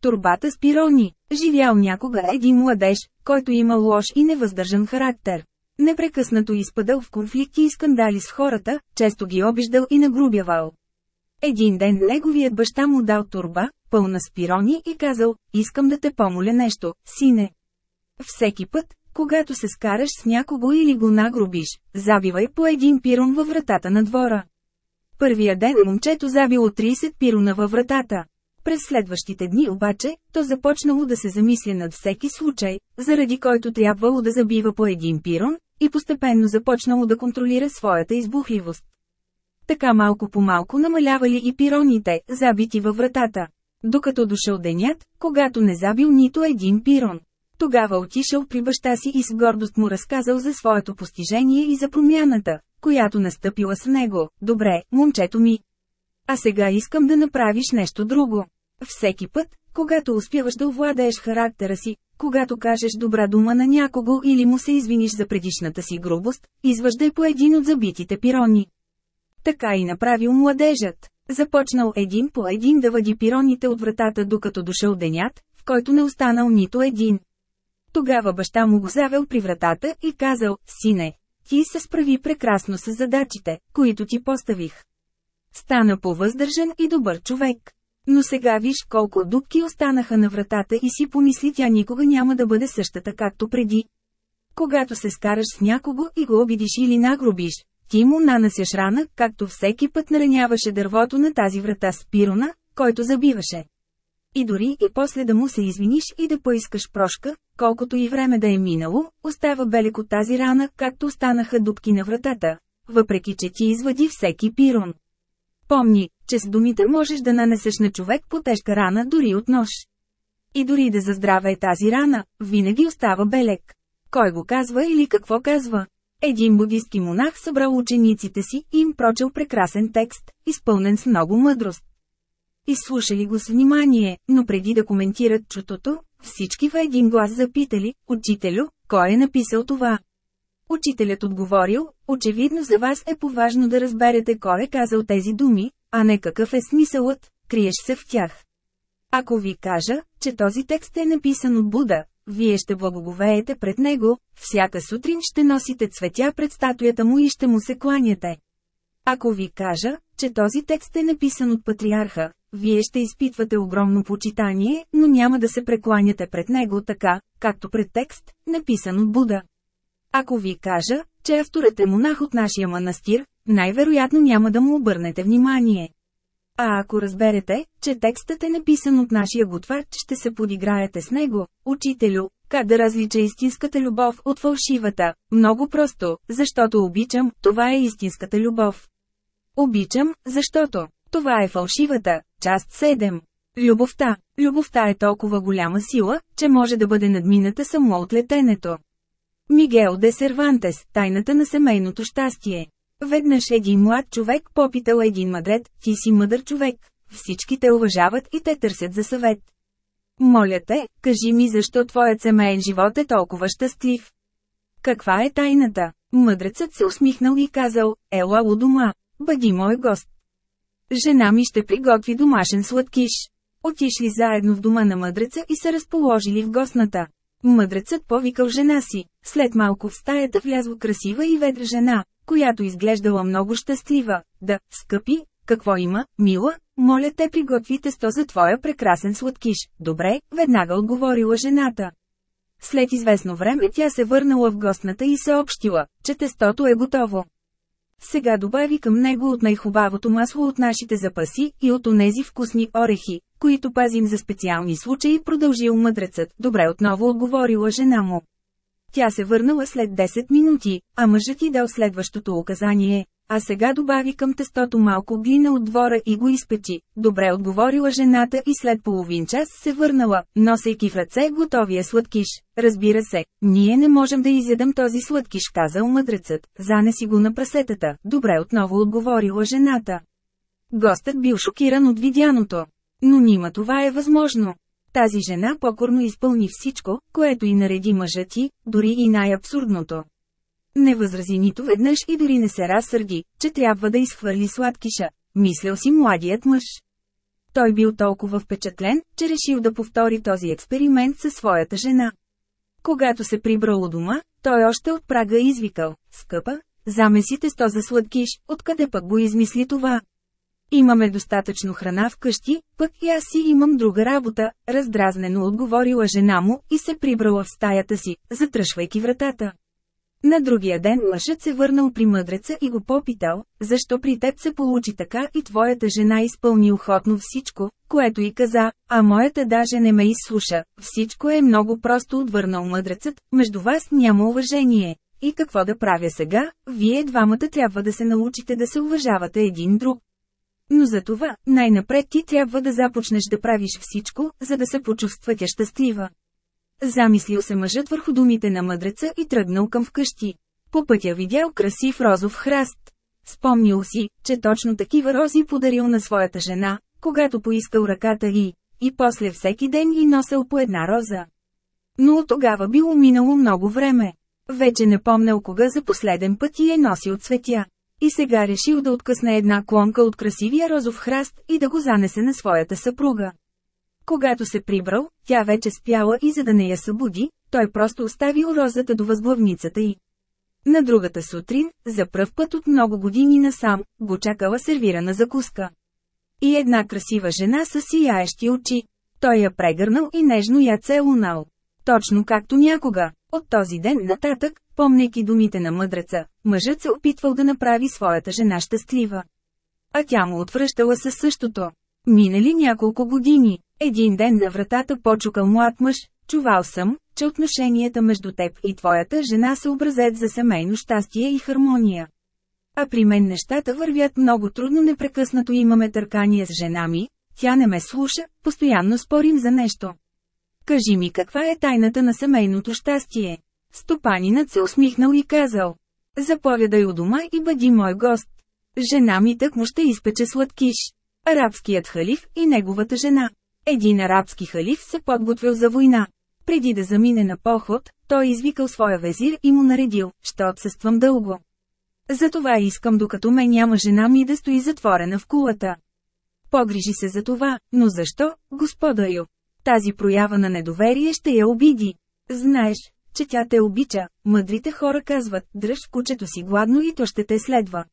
Турбата с пирони. Живял някога един младеж, който имал лош и невъздържан характер. Непрекъснато изпадал в конфликти и скандали с хората, често ги обиждал и нагрубявал. Един ден неговият баща му дал турба, пълна с пирони и казал, искам да те помоля нещо, сине. Всеки път, когато се скараш с някого или го нагрубиш, забивай по един пирон във вратата на двора. Първия ден момчето забило 30 пирона във вратата. През следващите дни обаче, то започнало да се замисля над всеки случай, заради който трябвало да забива по един пирон, и постепенно започнало да контролира своята избухливост. Така малко по малко намалявали и пироните, забити във вратата. Докато дошъл денят, когато не забил нито един пирон. Тогава отишъл при баща си и с гордост му разказал за своето постижение и за промяната, която настъпила с него. Добре, момчето ми. А сега искам да направиш нещо друго. Всеки път, когато успяваш да овладееш характера си, когато кажеш добра дума на някого или му се извиниш за предишната си грубост, изваждай по един от забитите пирони. Така и направил младежът. Започнал един по един да въди пироните от вратата докато дошъл денят, в който не останал нито един. Тогава баща му го завел при вратата и казал, сине, ти се справи прекрасно с задачите, които ти поставих. Стана повъздържан и добър човек. Но сега виж колко дубки останаха на вратата и си помисли тя никога няма да бъде същата както преди. Когато се скараш с някого и го обидиш или нагробиш, ти му нанасяш рана, както всеки път нараняваше дървото на тази врата с пирона, който забиваше. И дори и после да му се извиниш и да поискаш прошка, колкото и време да е минало, остава белек от тази рана, както останаха дубки на вратата, въпреки че ти извади всеки пирон. Помни, че с думите можеш да нанесеш на човек по тежка рана дори от нож. И дори да заздраве тази рана, винаги остава белек. Кой го казва или какво казва? Един будистки монах събрал учениците си и им прочел прекрасен текст, изпълнен с много мъдрост. Изслушали го с внимание, но преди да коментират чутото, всички в един глас запитали, «Учителю, кой е написал това?» Учителят отговорил, очевидно за вас е поважно да разберете кой е казал тези думи, а не какъв е смисълът, криеш се в тях. Ако ви кажа, че този текст е написан от Буда, вие ще благоговеете пред него, всяка сутрин ще носите цветя пред статуята му и ще му се кланяте. Ако ви кажа, че този текст е написан от патриарха, вие ще изпитвате огромно почитание, но няма да се прекланяте пред него така, както пред текст, написан от Буда. Ако ви кажа, че авторът е монах от нашия манастир, най-вероятно няма да му обърнете внимание. А ако разберете, че текстът е написан от нашия готвач, ще се подиграете с него, учителю, как да различа истинската любов от фалшивата? Много просто, защото обичам, това е истинската любов. Обичам, защото това е фалшивата, част 7. Любовта. Любовта е толкова голяма сила, че може да бъде надмината само от летенето. Мигел де Сервантес, тайната на семейното щастие. Веднъж един млад човек попитал един мъдрет, ти си мъдър човек, всички те уважават и те търсят за съвет. Моля те, кажи ми защо твоят семейен живот е толкова щастлив. Каква е тайната? Мъдрецът се усмихнал и казал, ела у дома, бъди мой гост. Жена ми ще приготви домашен сладкиш. Отишли заедно в дома на мъдреца и се разположили в гостната. Мъдрецът повикал жена си. След малко в стаята влязла красива и ведра жена, която изглеждала много щастлива. Да, скъпи, какво има, мила, моля те приготвите сто за твоя прекрасен сладкиш. Добре, веднага отговорила жената. След известно време тя се върнала в гостната и съобщила, че тестото е готово. Сега добави към него от най-хубавото масло от нашите запаси и от онези вкусни орехи, които пазим за специални случаи, продължил мъдрецът. Добре отново отговорила жена му. Тя се върнала след 10 минути, а мъжът ти дал следващото указание. А сега добави към тестото малко глина от двора и го изпечи. Добре отговорила жената и след половин час се върнала, носейки в ръце готовия сладкиш. Разбира се, ние не можем да изядам този сладкиш, казал мъдрецът, занеси го на прасетата. Добре отново отговорила жената. Гостът бил шокиран от видяното. Но нима това е възможно. Тази жена покорно изпълни всичко, което и нареди мъжът ти, дори и най-абсурдното. Не възрази нито веднъж и дори не се разсърди, че трябва да изхвърли сладкиша. Мислял си младият мъж. Той бил толкова впечатлен, че решил да повтори този експеримент със своята жена. Когато се прибрал у дома, той още от прага извикал, скъпа, замесите сто за сладкиш, откъде пък го измисли това. Имаме достатъчно храна вкъщи, пък и аз си имам друга работа, раздразнено отговорила жена му и се прибрала в стаята си, затръшвайки вратата. На другия ден мъжът се върнал при мъдреца и го попитал, защо при теб се получи така и твоята жена изпълни охотно всичко, което и каза, а моята даже не ме изслуша. Всичко е много просто отвърнал мъдрецът, между вас няма уважение. И какво да правя сега, вие двамата трябва да се научите да се уважавате един друг. Но за това, най-напред ти трябва да започнеш да правиш всичко, за да се почувства тя щастлива. Замислил се мъжът върху думите на мъдреца и тръгнал към вкъщи. По пътя видял красив розов храст. Спомнил си, че точно такива рози подарил на своята жена, когато поискал ръката й, и после всеки ден и носел по една роза. Но от тогава било минало много време. Вече не помнял кога за последен път и е носил цветя. И сега решил да откъсне една клонка от красивия розов храст и да го занесе на своята съпруга. Когато се прибрал, тя вече спяла и за да не я събуди, той просто оставил розата до възглавницата й. На другата сутрин, за пръв път от много години насам, го чакала сервирана закуска. И една красива жена с сияещи очи. Той я прегърнал и нежно я целунал. Точно както някога. От този ден нататък, помнейки думите на мъдреца, мъжът се опитвал да направи своята жена щастлива. А тя му отвръщала със същото. Минали няколко години. Един ден на вратата почукал млад мъж, чувал съм, че отношенията между теб и твоята жена са образец за семейно щастие и хармония. А при мен нещата вървят много трудно непрекъснато имаме търкания с жена ми, тя не ме слуша, постоянно спорим за нещо. Кажи ми каква е тайната на семейното щастие? Стопанинът се усмихнал и казал. Заповядай у дома и бъди мой гост. Жена ми так му ще изпече сладкиш. Арабският халиф и неговата жена. Един арабски халиф се подготвил за война. Преди да замине на поход, той извикал своя везир и му наредил, ще отсъствам дълго. Затова искам докато ме няма жена ми да стои затворена в кулата. Погрижи се за това, но защо, господарю? Тази проява на недоверие ще я обиди. Знаеш, че тя те обича, мъдрите хора казват, дръж кучето си гладно и то ще те следва.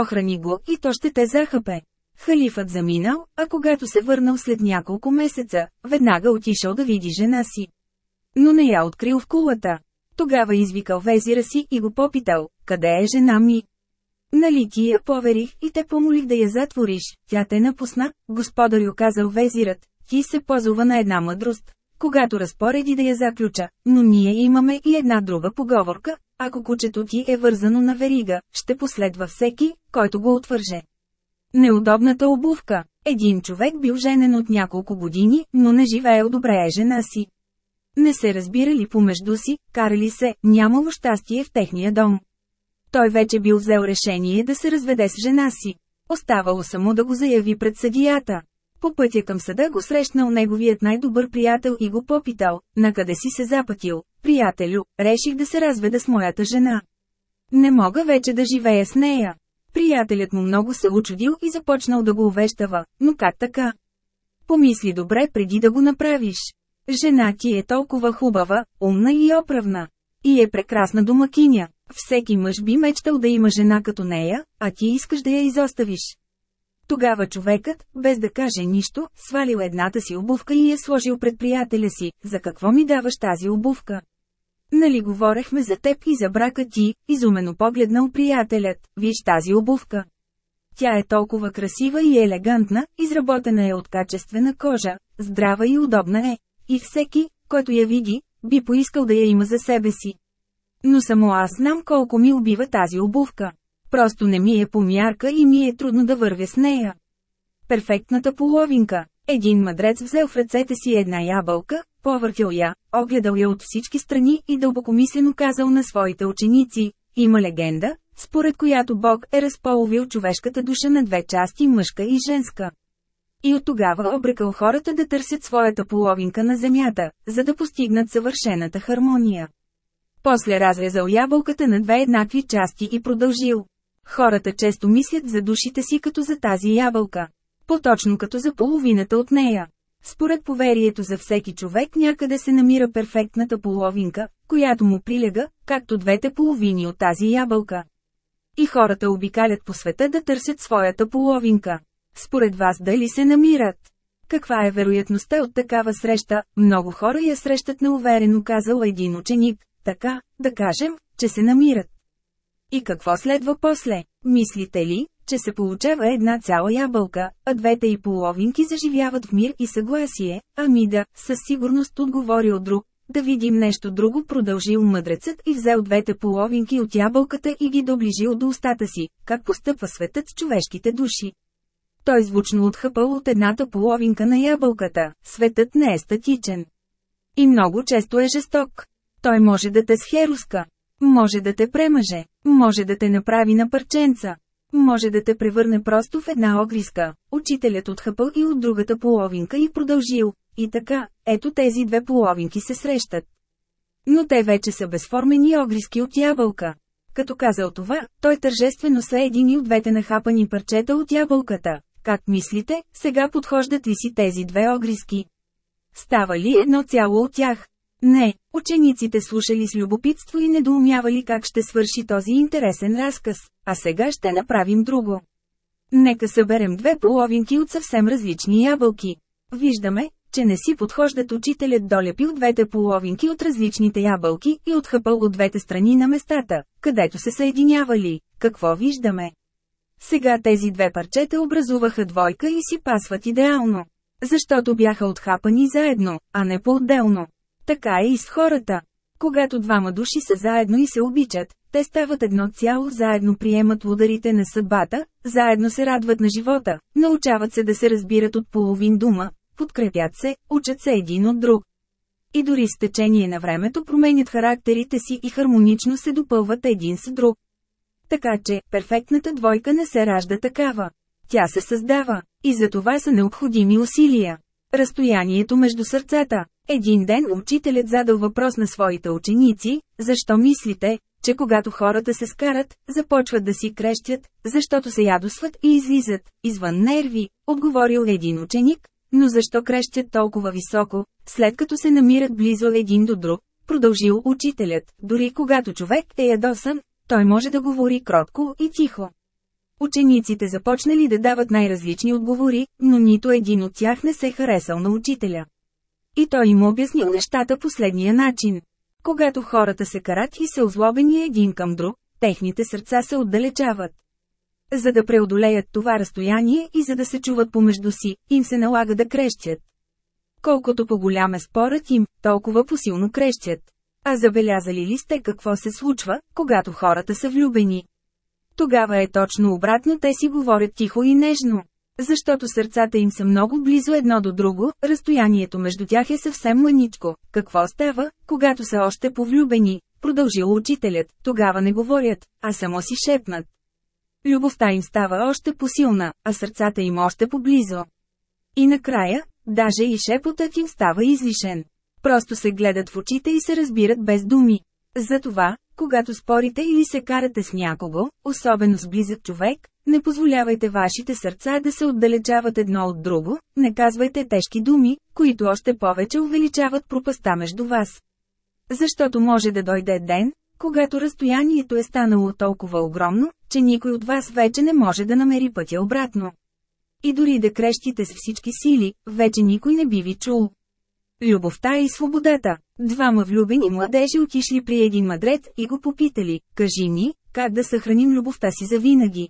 Охрани го и то ще те захъпе. Халифът заминал, а когато се върнал след няколко месеца, веднага отишъл да види жена си. Но не я открил в кулата. Тогава извикал везира си и го попитал, къде е жена ми? Нали ти я поверих и те помолих да я затвориш, тя те напусна, господарю казал везират, ти се позова на една мъдрост, когато разпореди да я заключа, но ние имаме и една друга поговорка, ако кучето ти е вързано на верига, ще последва всеки, който го отвърже. Неудобната обувка. Един човек бил женен от няколко години, но не живеел добре е жена си. Не се разбирали помежду си, карали се, нямало щастие в техния дом. Той вече бил взел решение да се разведе с жена си. Оставало само да го заяви пред съдията. По пътя към съда го срещнал неговият най-добър приятел и го попитал, накъде си се запътил, приятелю, реших да се разведа с моята жена. Не мога вече да живея с нея. Приятелят му много се очудил и започнал да го увещава, но как така? Помисли добре преди да го направиш. Жена ти е толкова хубава, умна и оправна. И е прекрасна домакиня. Всеки мъж би мечтал да има жена като нея, а ти искаш да я изоставиш. Тогава човекът, без да каже нищо, свалил едната си обувка и я сложил пред приятеля си. За какво ми даваш тази обувка? Нали говорехме за теб и за брака ти, изумено погледнал приятелят, виж тази обувка. Тя е толкова красива и елегантна, изработена е от качествена кожа, здрава и удобна е. И всеки, който я види, би поискал да я има за себе си. Но само аз знам колко ми убива тази обувка. Просто не ми е помярка и ми е трудно да вървя с нея. Перфектната половинка. Един мъдрец взел в ръцете си една ябълка, повъртял я, огледал я от всички страни и дълбокомислено казал на своите ученици, има легенда, според която Бог е разполовил човешката душа на две части мъжка и женска. И от тогава обрекал хората да търсят своята половинка на земята, за да постигнат съвършената хармония. После разрезал ябълката на две еднакви части и продължил. Хората често мислят за душите си като за тази ябълка. По-точно като за половината от нея. Според поверието за всеки човек някъде се намира перфектната половинка, която му прилега, както двете половини от тази ябълка. И хората обикалят по света да търсят своята половинка. Според вас дали се намират? Каква е вероятността от такава среща? Много хора я срещат неуверено казал един ученик, така, да кажем, че се намират. И какво следва после? Мислите ли, че се получава една цяла ябълка, а двете и половинки заживяват в мир и съгласие? Ами да, със сигурност отговорил друг. Да видим нещо друго продължил мъдрецът и взел двете половинки от ябълката и ги доближил до устата си, как постъпва светът с човешките души. Той звучно отхъпал от едната половинка на ябълката, светът не е статичен. И много често е жесток. Той може да те схеруска. Може да те премъже. Може да те направи на парченца. Може да те превърне просто в една огриска. Учителят отхъпал и от другата половинка и продължил. И така, ето тези две половинки се срещат. Но те вече са безформени огриски от ябълка. Като казал това, той тържествено са един от двете нахапани парчета от ябълката. Как мислите, сега подхождат ли си тези две огриски? Става ли едно цяло от тях? Не, учениците слушали с любопитство и недоумявали как ще свърши този интересен разказ, а сега ще направим друго. Нека съберем две половинки от съвсем различни ябълки. Виждаме, че не си подхождат учителят долепил двете половинки от различните ябълки и отхъпал от двете страни на местата, където се съединявали. Какво виждаме? Сега тези две парчета образуваха двойка и си пасват идеално. Защото бяха отхапани заедно, а не по-отделно. Така е и с хората. Когато двама души са заедно и се обичат, те стават едно цяло, заедно приемат ударите на съдбата, заедно се радват на живота, научават се да се разбират от половин дума, подкрепят се, учат се един от друг. И дори с течение на времето променят характерите си и хармонично се допълват един с друг. Така че, перфектната двойка не се ражда такава. Тя се създава, и за това са необходими усилия. Разстоянието между сърцата. Един ден учителят задал въпрос на своите ученици, защо мислите, че когато хората се скарат, започват да си крещят, защото се ядосват и излизат, извън нерви, отговорил един ученик, но защо крещят толкова високо, след като се намират близо един до друг, продължил учителят, дори когато човек е ядосан, той може да говори кротко и тихо. Учениците започнали да дават най-различни отговори, но нито един от тях не се харесал на учителя. И той им обяснил нещата последния начин. Когато хората се карат и се озлобени един към друг, техните сърца се отдалечават. За да преодолеят това разстояние и за да се чуват помежду си, им се налага да крещят. Колкото по-голям е спорът им, толкова посилно крещят. А забелязали ли сте какво се случва, когато хората са влюбени? Тогава е точно обратно те си говорят тихо и нежно. Защото сърцата им са много близо едно до друго, разстоянието между тях е съвсем мъничко. Какво става, когато са още повлюбени? Продължил учителят, тогава не говорят, а само си шепнат. Любовта им става още посилна, а сърцата им още поблизо. И накрая, даже и шепотът им става излишен. Просто се гледат в очите и се разбират без думи. Затова, когато спорите или се карате с някого, особено с близък човек, не позволявайте вашите сърца да се отдалечават едно от друго, не казвайте тежки думи, които още повече увеличават пропаста между вас. Защото може да дойде ден, когато разстоянието е станало толкова огромно, че никой от вас вече не може да намери пътя обратно. И дори да крещите с всички сили, вече никой не би ви чул. Любовта и свободата. Двама влюбени младежи отишли при един мъдрец и го попитали, кажи ни, как да съхраним любовта си за винаги.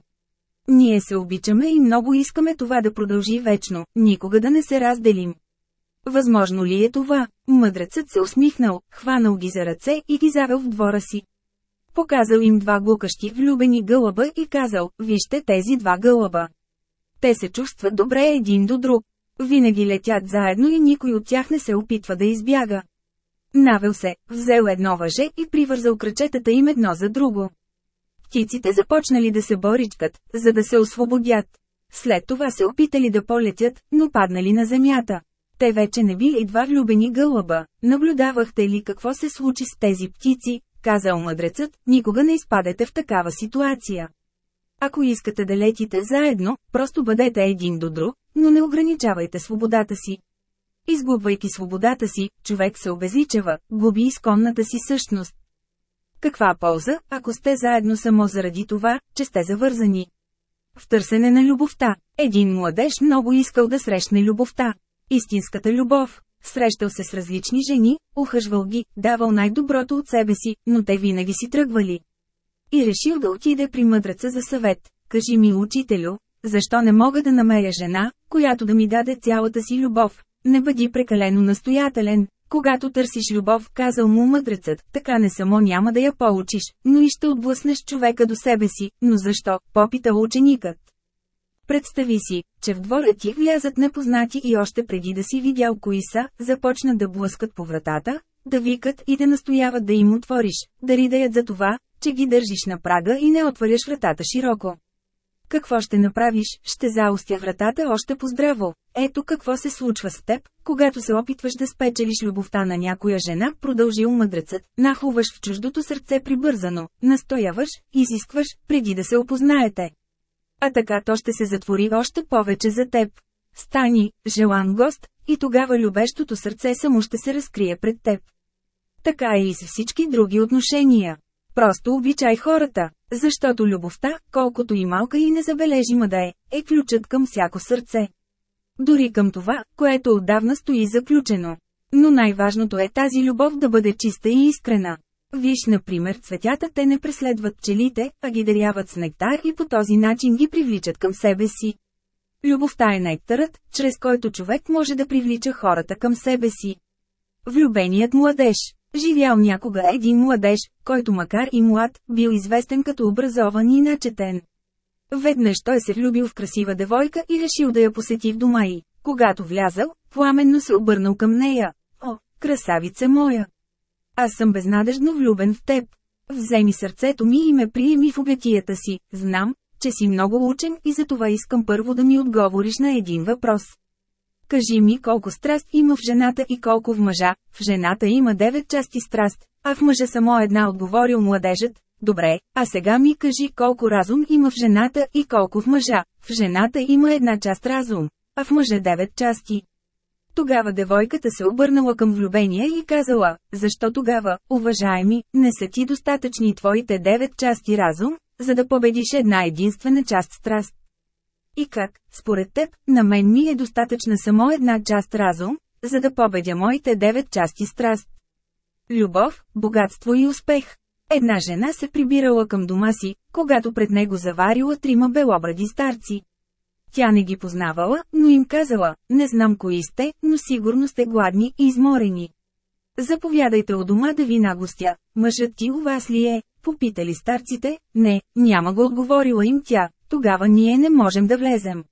Ние се обичаме и много искаме това да продължи вечно, никога да не се разделим. Възможно ли е това? Мъдрецът се усмихнал, хванал ги за ръце и ги завел в двора си. Показал им два глукащи влюбени гълъба и казал, вижте тези два гълъба. Те се чувстват добре един до друг. Винаги летят заедно и никой от тях не се опитва да избяга. Навел се, взел едно въже и привързал кръчетата им едно за друго. Птиците започнали да се боричкат, за да се освободят. След това се опитали да полетят, но паднали на земята. Те вече не били два влюбени гълъба. Наблюдавахте ли какво се случи с тези птици, казал мъдрецът, никога не изпадете в такава ситуация. Ако искате да летите заедно, просто бъдете един до друг, но не ограничавайте свободата си. Изгубвайки свободата си, човек се обезличава, губи изконната си същност. Каква полза, ако сте заедно само заради това, че сте завързани? В търсене на любовта, един младеж много искал да срещне любовта. Истинската любов. Срещал се с различни жени, ухъжвал ги, давал най-доброто от себе си, но те винаги си тръгвали. И решил да отиде при мъдреца за съвет. Кажи ми, учителю, защо не мога да намеря жена, която да ми даде цялата си любов? Не бъди прекалено настоятелен. Когато търсиш любов, казал му мъдрецът, така не само няма да я получиш, но и ще отблъснеш човека до себе си. Но защо? Попита ученикът. Представи си, че в двора ти влязат непознати и още преди да си видял кои са, започнат да блъскат по вратата, да викат и да настояват да им отвориш, да ридаят за това, че ги държиш на прага и не отваряш вратата широко. Какво ще направиш, ще заустя вратата още поздраво. Ето какво се случва с теб, когато се опитваш да спечелиш любовта на някоя жена, продължил мъдрецът, нахлуваш в чуждото сърце прибързано, настояваш, изискваш, преди да се опознаете. А така то ще се затвори още повече за теб. Стани, желан гост, и тогава любещото сърце само ще се разкрие пред теб. Така е и с всички други отношения. Просто обичай хората, защото любовта, колкото и малка и незабележима да е, е ключът към всяко сърце. Дори към това, което отдавна стои заключено. Но най-важното е тази любов да бъде чиста и искрена. Виж, например, цветята те не преследват пчелите, а ги даряват с нектар и по този начин ги привличат към себе си. Любовта е нектарът, чрез който човек може да привлича хората към себе си. Влюбеният младеж Живял някога един младеж, който макар и млад, бил известен като образован и начетен. Веднъж той се влюбил в красива девойка и решил да я посети в дома й. Когато влязал, пламенно се обърнал към нея. О, красавице моя! Аз съм безнадежно влюбен в теб. Вземи сърцето ми и ме приеми в обетията си. Знам, че си много учен и затова искам първо да ми отговориш на един въпрос. Кажи ми колко страст има в жената и колко в мъжа. В жената има девет части страст, а в мъжа само една отговорил младежът. Добре, а сега ми кажи колко разум има в жената и колко в мъжа. В жената има една част разум, а в мъжа девет части. Тогава девойката се обърнала към влюбения и казала, защо тогава, уважаеми, не са ти достатъчни твоите девет части разум, за да победиш една единствена част страст. И как, според теб, на мен ми е достатъчна само една част разум, за да победя моите девет части страст. Любов, богатство и успех. Една жена се прибирала към дома си, когато пред него заварила трима белобради старци. Тя не ги познавала, но им казала, не знам кои сте, но сигурно сте гладни и изморени. Заповядайте у дома да ви нагостя, мъжът ти у вас ли е? Попитали старците, не, няма го отговорила им тя, тогава ние не можем да влезем.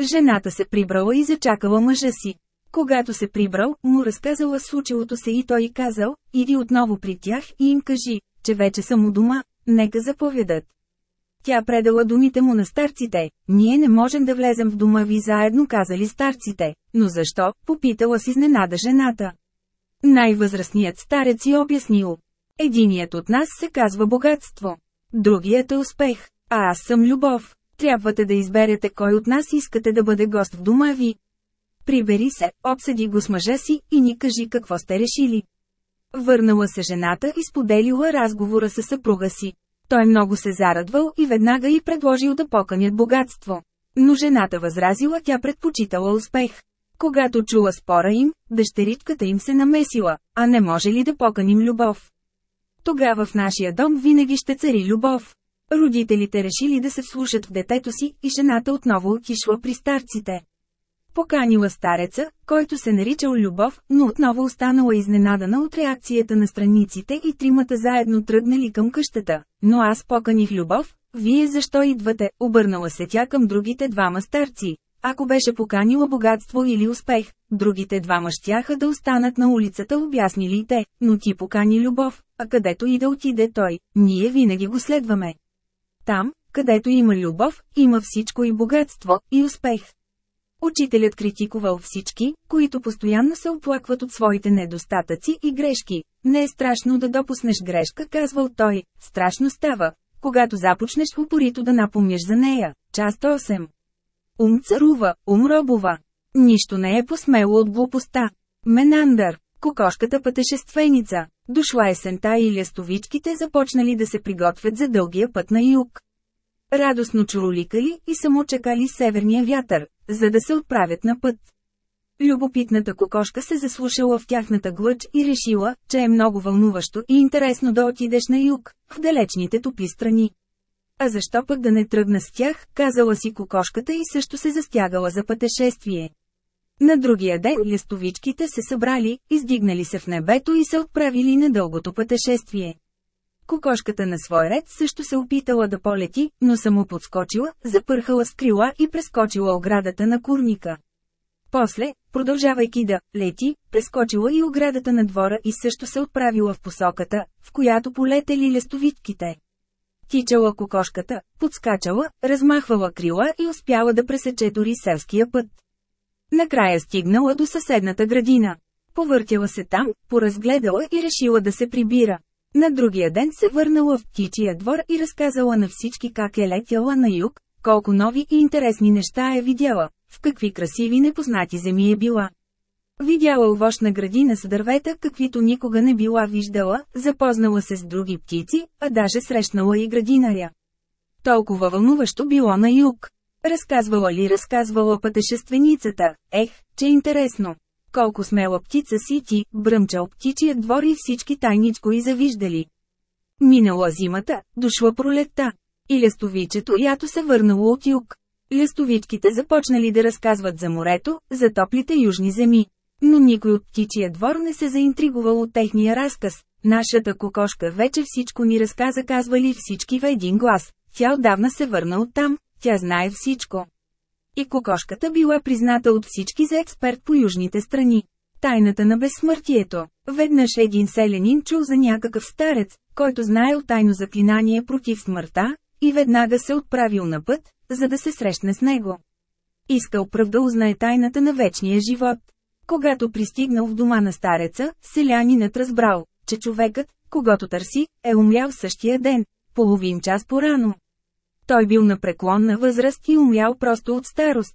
Жената се прибрала и зачакала мъжа си. Когато се прибрал, му разказала случилото се и той казал, иди отново при тях и им кажи, че вече съм у дома, нека заповядат. Тя предала думите му на старците, ние не можем да влезем в дома ви заедно казали старците, но защо, попитала с изненада жената. Най-възрастният старец си обяснил. Единият от нас се казва богатство. Другият е успех, а аз съм любов. Трябвате да изберете кой от нас искате да бъде гост в дома ви. Прибери се, обсъди го с мъжа си и ни кажи какво сте решили. Върнала се жената и споделила разговора с съпруга си. Той много се зарадвал и веднага й предложил да поканят богатство. Но жената възразила тя предпочитала успех. Когато чула спора им, дъщеричката им се намесила, а не може ли да поканим любов? Тогава в нашия дом винаги ще цари любов. Родителите решили да се вслушат в детето си и жената отново отишла при старците. Поканила стареца, който се наричал Любов, но отново останала изненадана от реакцията на страниците и тримата заедно тръгнали към къщата. Но аз поканих Любов, вие защо идвате, обърнала се тя към другите двама старци. Ако беше поканила богатство или успех, другите двама щяха да останат на улицата обяснили те, но ти покани любов, а където и да отиде той, ние винаги го следваме. Там, където има любов, има всичко и богатство, и успех. Учителят критикувал всички, които постоянно се оплакват от своите недостатъци и грешки. Не е страшно да допуснеш грешка, казвал той, страшно става, когато започнеш упорито да напомняш за нея. Част 8 Ум царува, ум робова. Нищо не е посмело от глупостта. Менандър, кокошката пътешественица. Дошла есента и лестовичките започнали да се приготвят за дългия път на юг. Радостно чуроликали и само чекали северния вятър, за да се отправят на път. Любопитната кокошка се заслушала в тяхната глъч и решила, че е много вълнуващо и интересно да отидеш на юг, в далечните топи страни. А защо пък да не тръгна с тях, казала си кокошката и също се застягала за пътешествие. На другия ден листовичките се събрали, издигнали се в небето и се отправили на дългото пътешествие. Кокошката на свой ред също се опитала да полети, но само подскочила, запърхала с крила и прескочила оградата на курника. После, продължавайки да лети, прескочила и оградата на двора и също се отправила в посоката, в която полетели лестовитките. Тичала кокошката, подскачала, размахвала крила и успяла да пресече дори селския път. Накрая стигнала до съседната градина. Повъртяла се там, поразгледала и решила да се прибира. На другия ден се върнала в птичия двор и разказала на всички как е летяла на юг, колко нови и интересни неща е видяла, в какви красиви непознати земи е била. Видяла овощна градина с дървета, каквито никога не била виждала, запознала се с други птици, а даже срещнала и градинаря. Толкова вълнуващо било на юг. Разказвала ли разказвала пътешественицата, ех, че интересно. Колко смела птица си ти, бръмчал птичият двор и всички тайничко и завиждали. Минала зимата, дошла пролетта. И лестовичето ято се върнало от юг. Лестовичките започнали да разказват за морето, за топлите южни земи. Но никой от птичия двор не се заинтригувал от техния разказ. Нашата кокошка вече всичко ни разказа казвали всички в един глас. Тя отдавна се върна оттам, тя знае всичко. И кокошката била призната от всички за експерт по южните страни. Тайната на безсмъртието. Веднъж един селянин чул за някакъв старец, който знаел тайно заклинание против смъртта, и веднага се отправил на път, за да се срещне с него. Искал пръв да узнае тайната на вечния живот. Когато пристигнал в дома на стареца, селянинът разбрал, че човекът, когато търси, е умрял същия ден, половин час по-рано. Той бил на преклонна възраст и умрял просто от старост.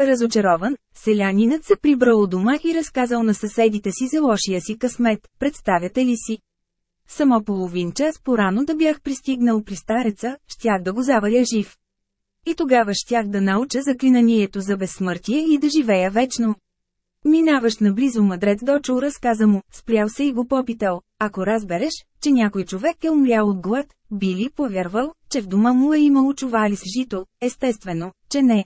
Разочарован, селянинът се прибрал у дома и разказал на съседите си за лошия си късмет, представяте ли си? Само половин час порано да бях пристигнал при стареца, щях да го заваля жив. И тогава щях да науча заклинанието за безсмъртие и да живея вечно. Минаваш наблизо мъдрец дочул разказа му, спрял се и го попитал, ако разбереш, че някой човек е умрял от глад, би ли повярвал, че в дома му е имало чували с жито, естествено, че не.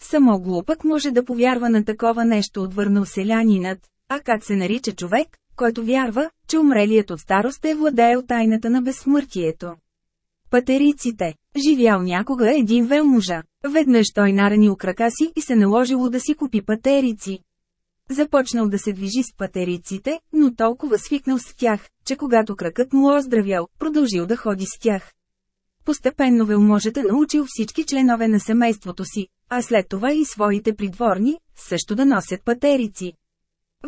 Само глупък може да повярва на такова нещо отвърнал селянинът, а как се нарича човек, който вярва, че умрелият от старост е владеел тайната на безсмъртието. Патериците. Живял някога един велмужа. Веднъж той наранил крака си и се наложило да си купи патерици. Започнал да се движи с патериците, но толкова свикнал с тях, че когато кракът му оздравял, продължил да ходи с тях. Постепенно велможата научил всички членове на семейството си, а след това и своите придворни, също да носят патерици.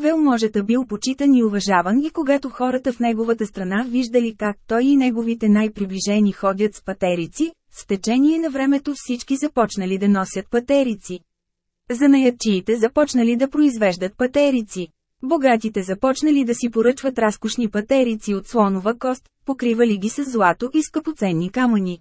Велможата бил почитан и уважаван и когато хората в неговата страна виждали как той и неговите най-приближени ходят с патерици, с течение на времето всички започнали да носят патерици. Занаятчиите започнали да произвеждат патерици. Богатите започнали да си поръчват разкошни патерици от слонова кост, покривали ги с злато и скъпоценни камъни.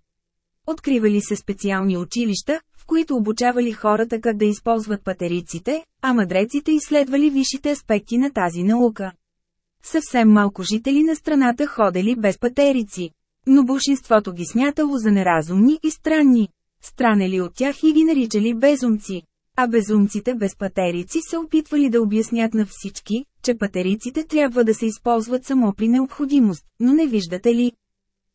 Откривали се специални училища, в които обучавали хората как да използват патериците, а мъдреците изследвали висшите аспекти на тази наука. Съвсем малко жители на страната ходели без патерици. Но большинството ги смятало за неразумни и странни. Странели от тях и ги наричали безумци. А безумците без патерици се опитвали да обяснят на всички, че патериците трябва да се използват само при необходимост, но не виждате ли?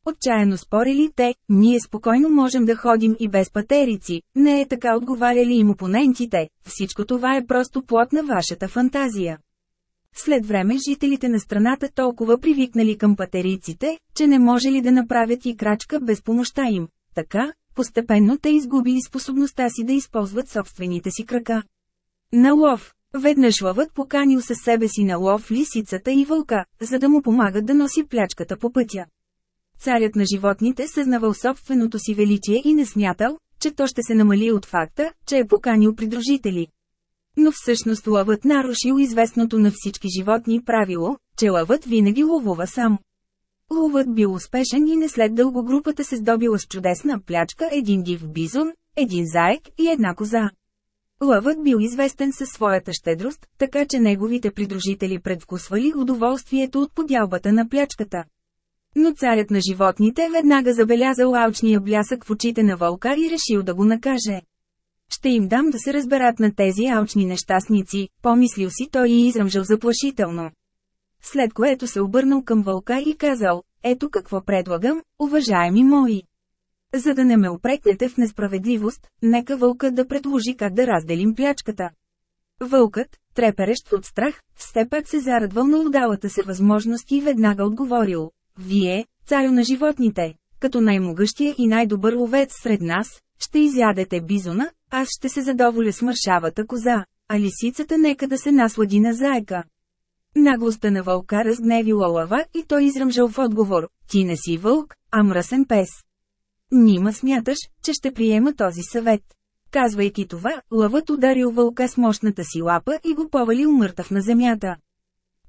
Отчаяно спорили те, ние спокойно можем да ходим и без патерици, не е така отговаряли им опонентите, всичко това е просто плод на вашата фантазия. След време жителите на страната толкова привикнали към патериците, че не може ли да направят и крачка без помощта им. Така, постепенно те изгубили способността си да използват собствените си крака. На лов. Веднъж лъвът поканил със себе си на лов лисицата и вълка, за да му помагат да носи плячката по пътя. Царят на животните съзнавал собственото си величие и не смятал, че то ще се намали от факта, че е поканил придружители. Но всъщност лъвът нарушил известното на всички животни правило, че лъвът винаги ловува сам. Ловът бил успешен и не след дълго групата се здобила с чудесна плячка един див бизон, един заек и една коза. Лъвът бил известен със своята щедрост, така че неговите придружители предвкусвали удоволствието от подялбата на плячката. Но царят на животните веднага забелязал алчния блясък в очите на вълка и решил да го накаже. Ще им дам да се разберат на тези алчни нещастници, помислил си той и изръмжал заплашително. След което се обърнал към вълка и казал, ето какво предлагам, уважаеми мои. За да не ме опрекнете в несправедливост, нека вълкът да предложи как да разделим плячката. Вълкът, треперещ от страх, все пак се зарадвал на удалата се възможност и веднага отговорил. Вие, царю на животните, като най-могъщия и най-добър ловец сред нас, ще изядете бизона, аз ще се задоволя с мършавата коза, а лисицата нека да се наслади на заека. Наглостта на вълка разгневила лъва и той изръмжал в отговор, ти не си вълк, а мръсен пес. Нима смяташ, че ще приема този съвет. Казвайки това, лъвът ударил вълка с мощната си лапа и го повалил мъртъв на земята.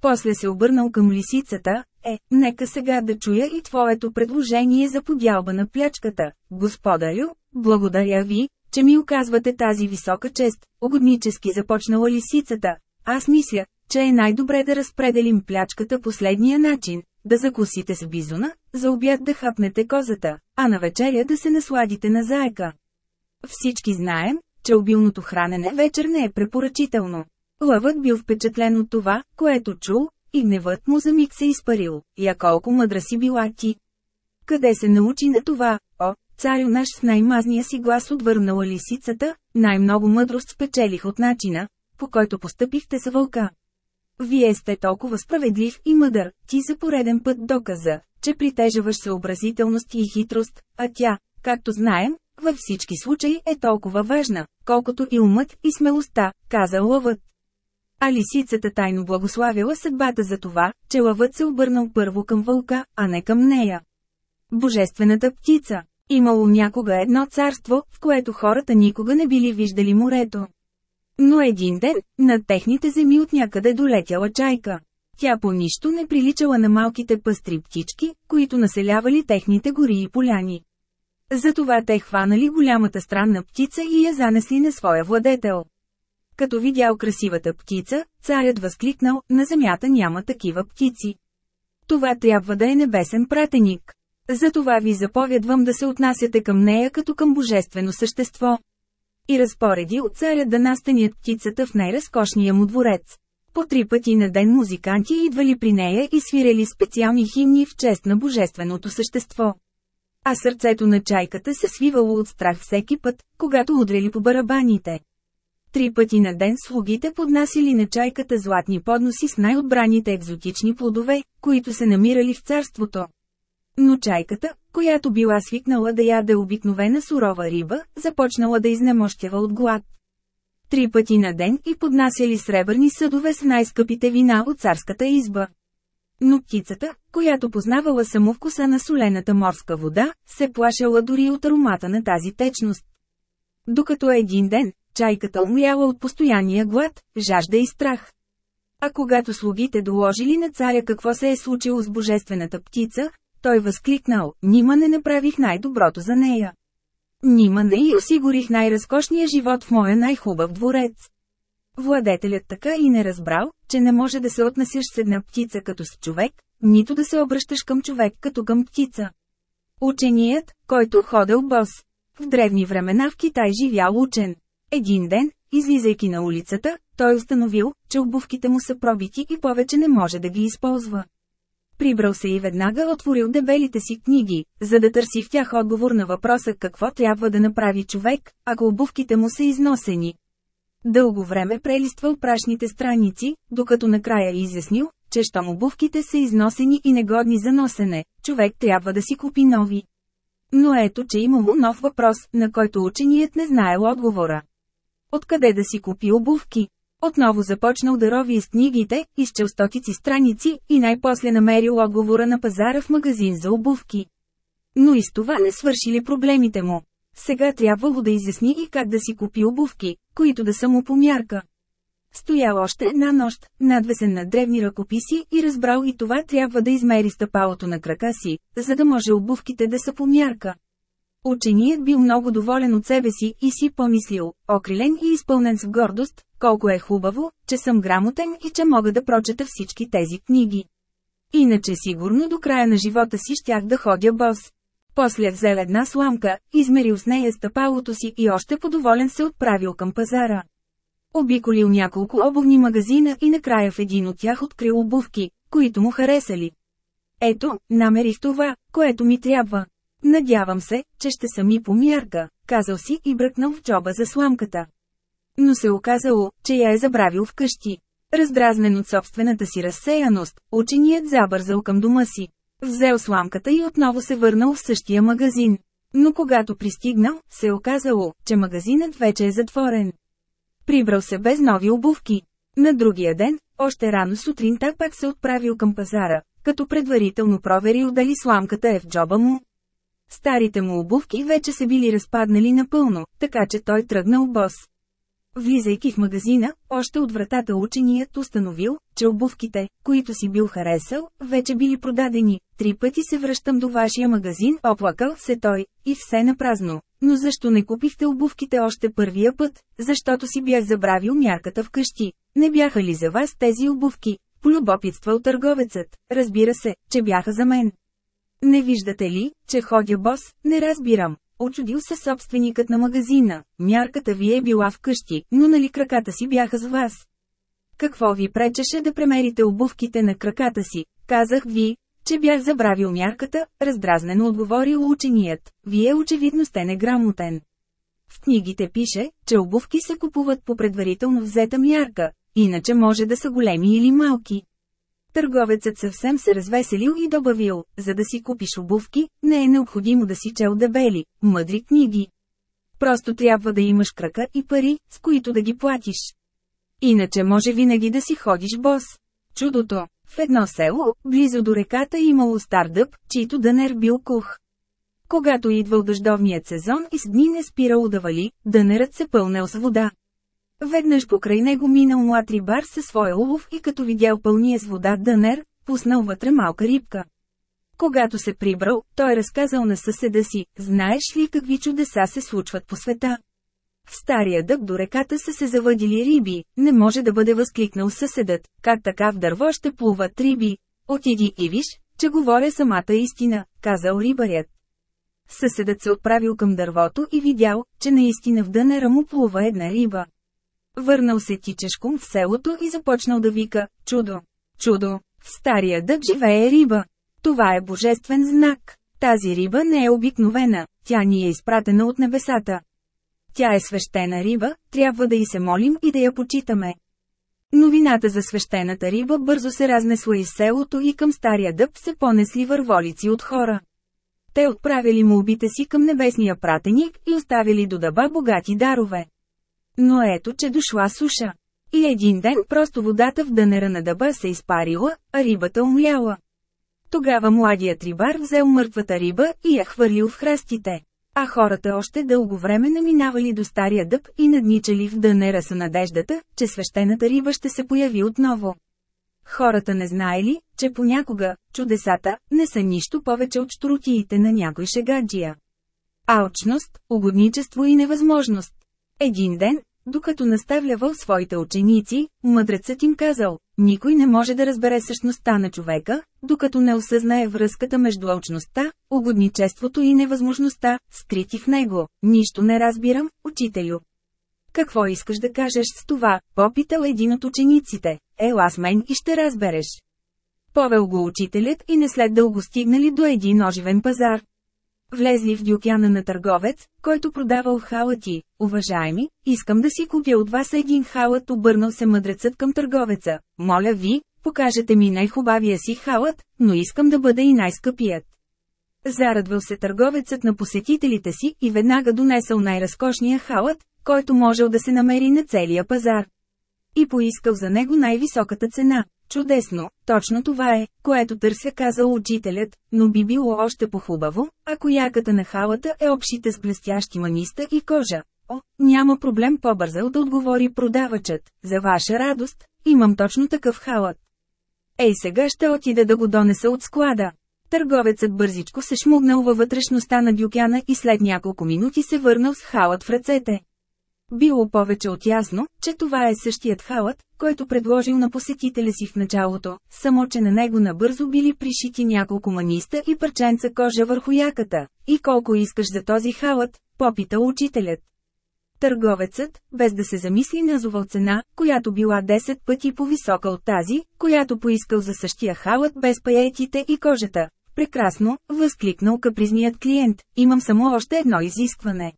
После се обърнал към лисицата, е, нека сега да чуя и твоето предложение за подялба на плячката. Господарю, благодаря ви, че ми оказвате тази висока чест, угоднически започнала лисицата. Аз мисля, че е най-добре да разпределим плячката последния начин, да закусите с бизона, за обяд да хапнете козата, а на вечеря да се насладите на заека. Всички знаем, че обилното хранене вечер не е препоръчително. Лъвът бил впечатлен от това, което чул, и гневът му за миг се изпарил. Я колко мъдра си била ти! Къде се научи на това, о, царю наш с най-мазния си глас отвърнала лисицата, най-много мъдрост спечелих от начина, по който постъпихте с вълка. Вие сте толкова справедлив и мъдър, ти за пореден път доказа, че притежаваш съобразителност и хитрост, а тя, както знаем, във всички случаи е толкова важна, колкото и умът и смелостта, каза лъвът. А лисицата тайно благославила съдбата за това, че лъвът се обърнал първо към вълка, а не към нея. Божествената птица. Имало някога едно царство, в което хората никога не били виждали морето. Но един ден, над техните земи от някъде долетяла чайка. Тя по нищо не приличала на малките пъстри птички, които населявали техните гори и поляни. Затова те хванали голямата странна птица и я занесли на своя владетел. Като видял красивата птица, царят възкликнал, на земята няма такива птици. Това трябва да е небесен пратеник. Затова ви заповядвам да се отнасяте към нея като към божествено същество. И разпореди от царя да настанят птицата в най-разкошния му дворец. По три пъти на ден музиканти идвали при нея и свирели специални химни в чест на божественото същество. А сърцето на чайката се свивало от страх всеки път, когато удрели по барабаните. Три пъти на ден слугите поднасили на чайката златни подноси с най-отбраните екзотични плодове, които се намирали в царството. Но чайката, която била свикнала да яде обикновена сурова риба, започнала да изнемощява от глад. Три пъти на ден и поднасяли сребърни съдове с най-скъпите вина от царската изба. Но птицата, която познавала само вкуса на солената морска вода, се плашала дори от аромата на тази течност. Докато един ден, чайката умряла от постоянния глад, жажда и страх. А когато слугите доложили на царя какво се е случило с божествената птица, той възкликнал, нима не направих най-доброто за нея. Нима не и осигурих най-разкошния живот в моя най-хубав дворец. Владетелят така и не разбрал, че не може да се отнасяш с една птица като с човек, нито да се обръщаш към човек като към птица. Ученият, който ходил бос. В древни времена в Китай живял учен. Един ден, излизайки на улицата, той установил, че обувките му са пробити и повече не може да ги използва. Прибрал се и веднага отворил дебелите си книги, за да търси в тях отговор на въпроса какво трябва да направи човек, ако обувките му са износени. Дълго време прелиствал прашните страници, докато накрая изяснил, че щом обувките са износени и негодни за носене, човек трябва да си купи нови. Но ето, че имало нов въпрос, на който ученият не знаел отговора. Откъде да си купи обувки? Отново започнал да рови из книгите, изчел стотици страници и най-после намерил отговора на пазара в магазин за обувки. Но и с това не свършили проблемите му. Сега трябвало да изясни и как да си купи обувки, които да са му по мярка. Стоял още една нощ, надвесен на древни ръкописи и разбрал и това трябва да измери стъпалото на крака си, за да може обувките да са по мярка. Ученият бил много доволен от себе си и си помислил, окрилен и изпълнен с гордост, колко е хубаво, че съм грамотен и че мога да прочета всички тези книги. Иначе сигурно до края на живота си щях да ходя бос. После взел една сламка, измерил с нея стъпалото си и още подоволен се отправил към пазара. Обиколил няколко обувни магазина и накрая в един от тях открил обувки, които му харесали. Ето, намерих това, което ми трябва. Надявам се, че ще са ми по мярка, казал си и бръкнал в джоба за сламката. Но се оказало, че я е забравил вкъщи. Раздразнен от собствената си разсеяност, ученият забързал към дома си. Взел сламката и отново се върнал в същия магазин. Но когато пристигнал, се оказало, че магазинът вече е затворен. Прибрал се без нови обувки. На другия ден, още рано сутринта пак се отправил към пазара, като предварително проверил дали сламката е в джоба му. Старите му обувки вече се били разпаднали напълно, така че той тръгнал бос. Влизайки в магазина, още от вратата ученият установил, че обувките, които си бил харесал, вече били продадени. Три пъти се връщам до вашия магазин, оплакал се той, и все на празно. Но защо не купихте обувките още първия път? Защото си бях забравил мярката вкъщи. Не бяха ли за вас тези обувки? Полюбопитствал търговецът. Разбира се, че бяха за мен. Не виждате ли, че ходя бос? Не разбирам. Очудил се собственикът на магазина. Мярката ви е била вкъщи, но нали краката си бяха с вас? Какво ви пречеше да премерите обувките на краката си? Казах ви, че бях забравил мярката, раздразнено отговорил ученият. Вие очевидно сте неграмотен. В книгите пише, че обувки се купуват по предварително взета мярка, иначе може да са големи или малки. Търговецът съвсем се развеселил и добавил, за да си купиш обувки, не е необходимо да си чел дебели, мъдри книги. Просто трябва да имаш крака и пари, с които да ги платиш. Иначе може винаги да си ходиш бос. Чудото. В едно село, близо до реката имало стар дъб, чийто дънер бил кух. Когато идвал дъждовният сезон и с дни не спирало да вали, дънерът се пълнел с вода. Веднъж покрай него минал млад рибар със своя улов и като видял пълния с вода дънер, пуснал вътре малка рибка. Когато се прибрал, той разказал на съседа си, знаеш ли какви чудеса се случват по света. В стария дъб до реката са се завъдили риби, не може да бъде възкликнал съседът, как така в дърво ще плуват риби. Отиди и виж, че говоря самата истина, казал рибарят. Съседът се отправил към дървото и видял, че наистина в дънера му плува една риба. Върнал се тичешком в селото и започнал да вика «Чудо! Чудо! В стария дъб живее риба! Това е божествен знак! Тази риба не е обикновена, тя ни е изпратена от небесата. Тя е свещена риба, трябва да й се молим и да я почитаме. Новината за свещената риба бързо се разнесла из селото и към стария дъб се понесли върволици от хора. Те отправили молбите си към небесния пратеник и оставили до дъба богати дарове. Но ето, че дошла суша. И един ден просто водата в дънера на дъба се изпарила, а рибата умляла. Тогава младият рибар взел мъртвата риба и я хвърлил в храстите. А хората още дълго време наминавали до стария дъб и надничали в дънера с надеждата, че свещената риба ще се появи отново. Хората не знаели, че понякога, чудесата, не са нищо повече от штрутиите на някой шегаджия. Алчност, угодничество и невъзможност. Един ден, докато наставлявал своите ученици, мъдрецът им казал, никой не може да разбере същността на човека, докато не осъзнае връзката между алчността, угодничеството и невъзможността, скрити в него. Нищо не разбирам, учителю. Какво искаш да кажеш с това? Попитал един от учениците. Ела с мен и ще разбереш. Повел го учителят и не след дълго стигнали до един оживен пазар. Влезли в дюкяна на търговец, който продавал халати. Уважаеми, искам да си купя от вас един халат, обърнал се мъдрецът към търговеца. Моля ви, покажете ми най-хубавия си халат, но искам да бъде и най-скъпият. Зарадвал се търговецът на посетителите си и веднага донесъл най-разкошния халат, който можел да се намери на целия пазар. И поискал за него най-високата цена. Чудесно, точно това е, което търся казал учителят, но би било още по-хубаво, ако яката на халата е обшита с блестящи маниста и кожа. О, няма проблем по-бързо да отговори продавачът, за ваша радост, имам точно такъв халат. Ей сега ще отида да го донеса от склада. Търговецът бързичко се шмугнал във вътрешността на дюкяна и след няколко минути се върнал с халат в ръцете. Било повече от ясно, че това е същият халат, който предложил на посетителя си в началото, само че на него набързо били пришити няколко маниста и парченца кожа върху яката. И колко искаш за този халат, попитал учителят. Търговецът, без да се замисли назовал цена, която била 10 пъти по-висока от тази, която поискал за същия халат без паетите и кожата. Прекрасно, възкликнал капризният клиент, имам само още едно изискване.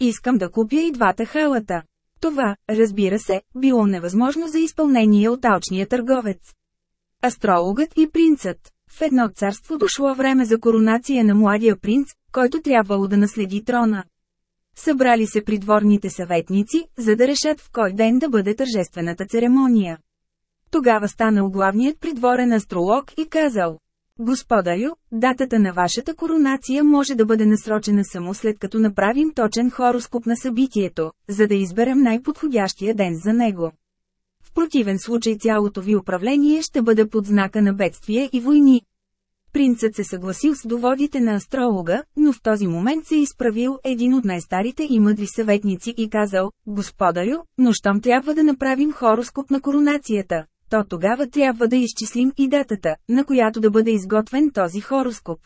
Искам да купя и двата халата. Това, разбира се, било невъзможно за изпълнение от алчния търговец. Астрологът и принцът. В едно царство дошло време за коронация на младия принц, който трябвало да наследи трона. Събрали се придворните съветници, за да решат в кой ден да бъде тържествената церемония. Тогава станал главният придворен астролог и казал, Господарю, датата на вашата коронация може да бъде насрочена само след като направим точен хороскоп на събитието, за да изберем най-подходящия ден за него. В противен случай цялото ви управление ще бъде под знака на бедствие и войни. Принцът се съгласил с доводите на астролога, но в този момент се изправил един от най-старите и мъдри съветници и казал, Господарю, но щом трябва да направим хороскоп на коронацията, то тогава трябва да изчислим и датата, на която да бъде изготвен този хороскоп.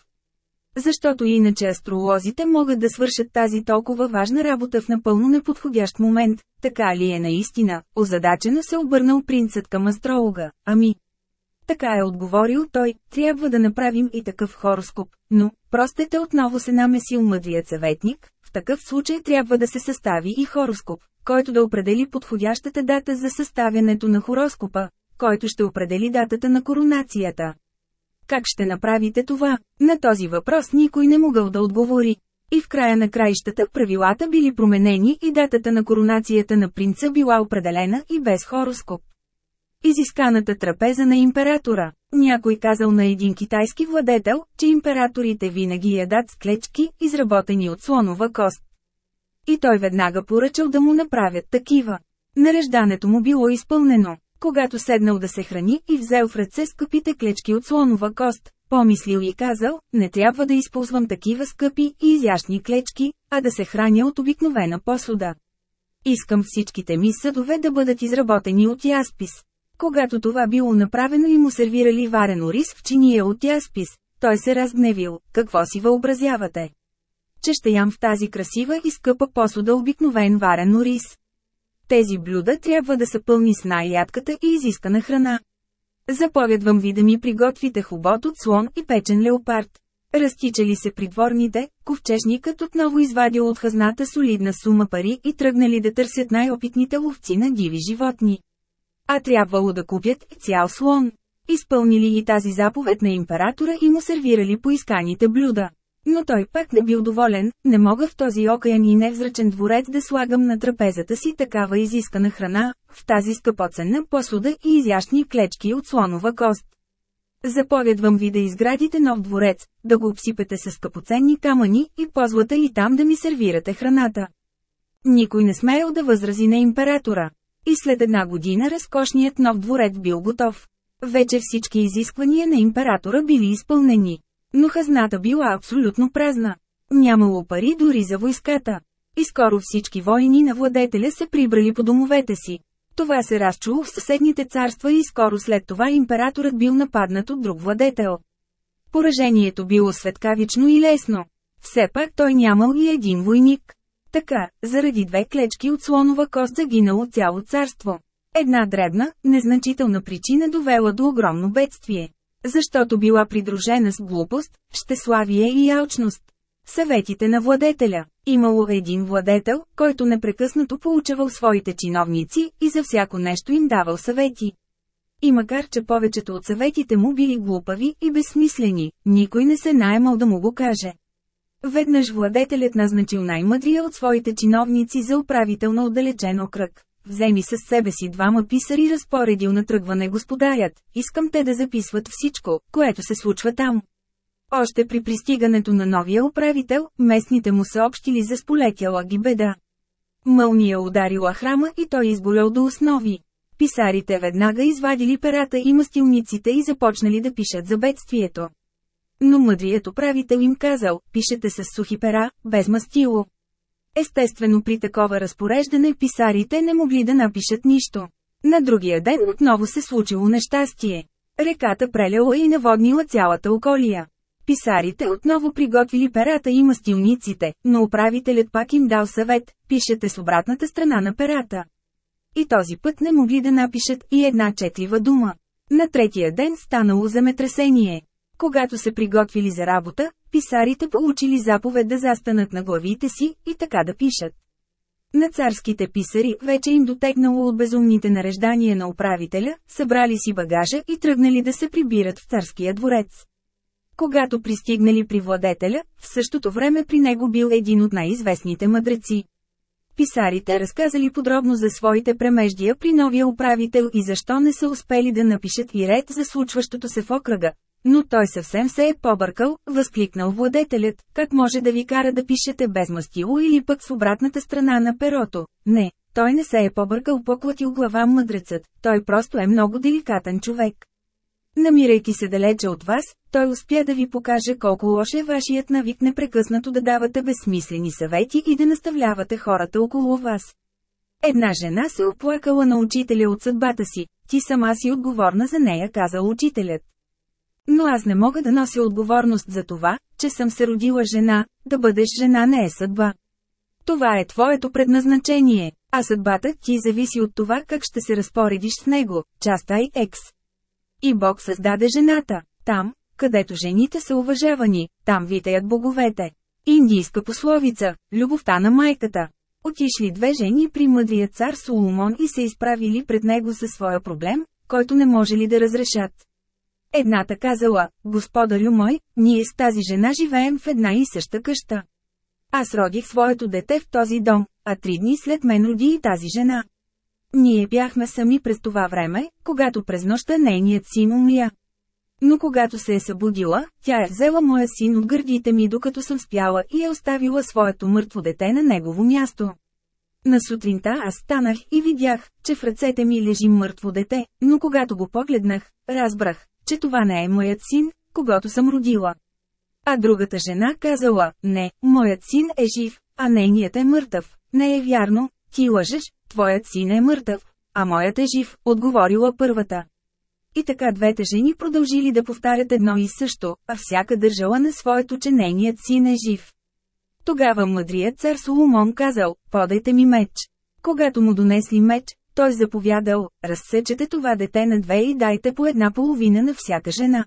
Защото иначе астролозите могат да свършат тази толкова важна работа в напълно неподходящ момент, така ли е наистина, озадачено се обърнал принцът към астролога, ами. Така е отговорил той, трябва да направим и такъв хороскоп, но, простете отново се намесил мъдрият съветник, в такъв случай трябва да се състави и хороскоп, който да определи подходящата дата за съставянето на хороскопа, който ще определи датата на коронацията. Как ще направите това? На този въпрос никой не могъл да отговори. И в края на краищата правилата били променени и датата на коронацията на принца била определена и без хороскоп. Изисканата трапеза на императора. Някой казал на един китайски владетел, че императорите винаги ядат с клечки, изработени от слонова кост. И той веднага поръчал да му направят такива. Нареждането му било изпълнено. Когато седнал да се храни и взел в ръце скъпите клечки от слонова кост, помислил и казал, не трябва да използвам такива скъпи и изящни клечки, а да се храня от обикновена посуда. Искам всичките ми съдове да бъдат изработени от яспис. Когато това било направено и му сервирали варено рис в чиния от яспис, той се разгневил, какво си въобразявате? Че ще ям в тази красива и скъпа посуда обикновен варено рис. Тези блюда трябва да са пълни с най-ядката и изискана храна. Заповядвам ви да ми приготвите хубот от слон и печен леопард. Разтичали се придворните, ковчежникът отново извадил от хазната солидна сума пари и тръгнали да търсят най-опитните ловци на диви животни. А трябвало да купят и цял слон. Изпълнили и тази заповед на императора и му сервирали поисканите блюда. Но той пак не бил доволен, не мога в този окаян и невзрачен дворец да слагам на трапезата си такава изискана храна, в тази скъпоценна посуда и изящни клечки от слонова кост. Заповядвам ви да изградите нов дворец, да го обсипете с скъпоценни камъни и позлата и там да ми сервирате храната. Никой не смеял да възрази на императора. И след една година разкошният нов дворец бил готов. Вече всички изисквания на императора били изпълнени. Но хазната била абсолютно празна. Нямало пари дори за войската. И скоро всички войни на владетеля се прибрали по домовете си. Това се разчуло в съседните царства и скоро след това императорът бил нападнат от друг владетел. Поражението било светкавично и лесно. Все пак той нямал и един войник. Така, заради две клечки от слонова кост загинало цяло царство. Една дребна, незначителна причина довела до огромно бедствие. Защото била придружена с глупост, щеславие и алчност. Съветите на владетеля. Имало един владетел, който непрекъснато получавал своите чиновници и за всяко нещо им давал съвети. И макар че повечето от съветите му били глупави и безсмислени, никой не се наемал да му го каже. Веднъж владетелят назначил най-мъдрия от своите чиновници за управител на отдалечен окръг. Вземи с себе си двама писари разпоредил на тръгване господарят, искам те да записват всичко, което се случва там. Още при пристигането на новия управител, местните му съобщили за сполетяла ги беда. Мълния ударила храма и той изболял до основи. Писарите веднага извадили перата и мастилниците и започнали да пишат за бедствието. Но мъдрият управител им казал, пишете с сухи пера, без мастило. Естествено при такова разпореждане писарите не могли да напишат нищо. На другия ден отново се случило нещастие. Реката преляла и наводнила цялата околия. Писарите отново приготвили перата и мастилниците, но управителят пак им дал съвет, пишете с обратната страна на перата. И този път не могли да напишат и една четлива дума. На третия ден станало земетресение. Когато се приготвили за работа, писарите получили заповед да застанат на главите си и така да пишат. На царските писари вече им дотегнало от безумните нареждания на управителя, събрали си багажа и тръгнали да се прибират в царския дворец. Когато пристигнали при владетеля, в същото време при него бил един от най-известните мъдреци. Писарите разказали подробно за своите премеждия при новия управител и защо не са успели да напишат и ред за случващото се в окръга. Но той съвсем се е побъркал, възкликнал владетелят, как може да ви кара да пишете без мастило или пък с обратната страна на перото. Не, той не се е побъркал поклатил глава мъдрецът, той просто е много деликатен човек. Намирайки се далече от вас, той успя да ви покаже колко лош е вашият навик непрекъснато да давате безсмислени съвети и да наставлявате хората около вас. Една жена се оплакала на учителя от съдбата си, ти сама си отговорна за нея казал учителят. Но аз не мога да нося отговорност за това, че съм се родила жена, да бъдеш жена не е съдба. Това е твоето предназначение, а съдбата ти зависи от това как ще се разпоредиш с него, част Ай Екс. И Бог създаде жената. Там, където жените са уважавани, там витаят боговете. Индийска пословица – любовта на майката. Отишли две жени при мъдрия цар Соломон и се изправили пред него със своя проблем, който не може ли да разрешат. Едната казала, господарю мой, ние с тази жена живеем в една и съща къща. Аз родих своето дете в този дом, а три дни след мен роди и тази жена. Ние бяхме сами през това време, когато през нощта нейният син умря. Но когато се е събудила, тя е взела моя син от гърдите ми докато съм спяла и е оставила своето мъртво дете на негово място. На сутринта аз станах и видях, че в ръцете ми лежи мъртво дете, но когато го погледнах, разбрах, че това не е моят син, когато съм родила. А другата жена казала, не, моят син е жив, а нейният е мъртъв. Не е вярно, ти лъжеш, твоят син е мъртъв, а моят е жив, отговорила първата. И така двете жени продължили да повтарят едно и също, а всяка държала на своето, че нейният син е жив. Тогава мъдрият цар Соломон казал, подайте ми меч. Когато му донесли меч, той заповядал, разсечете това дете на две и дайте по една половина на всяка жена.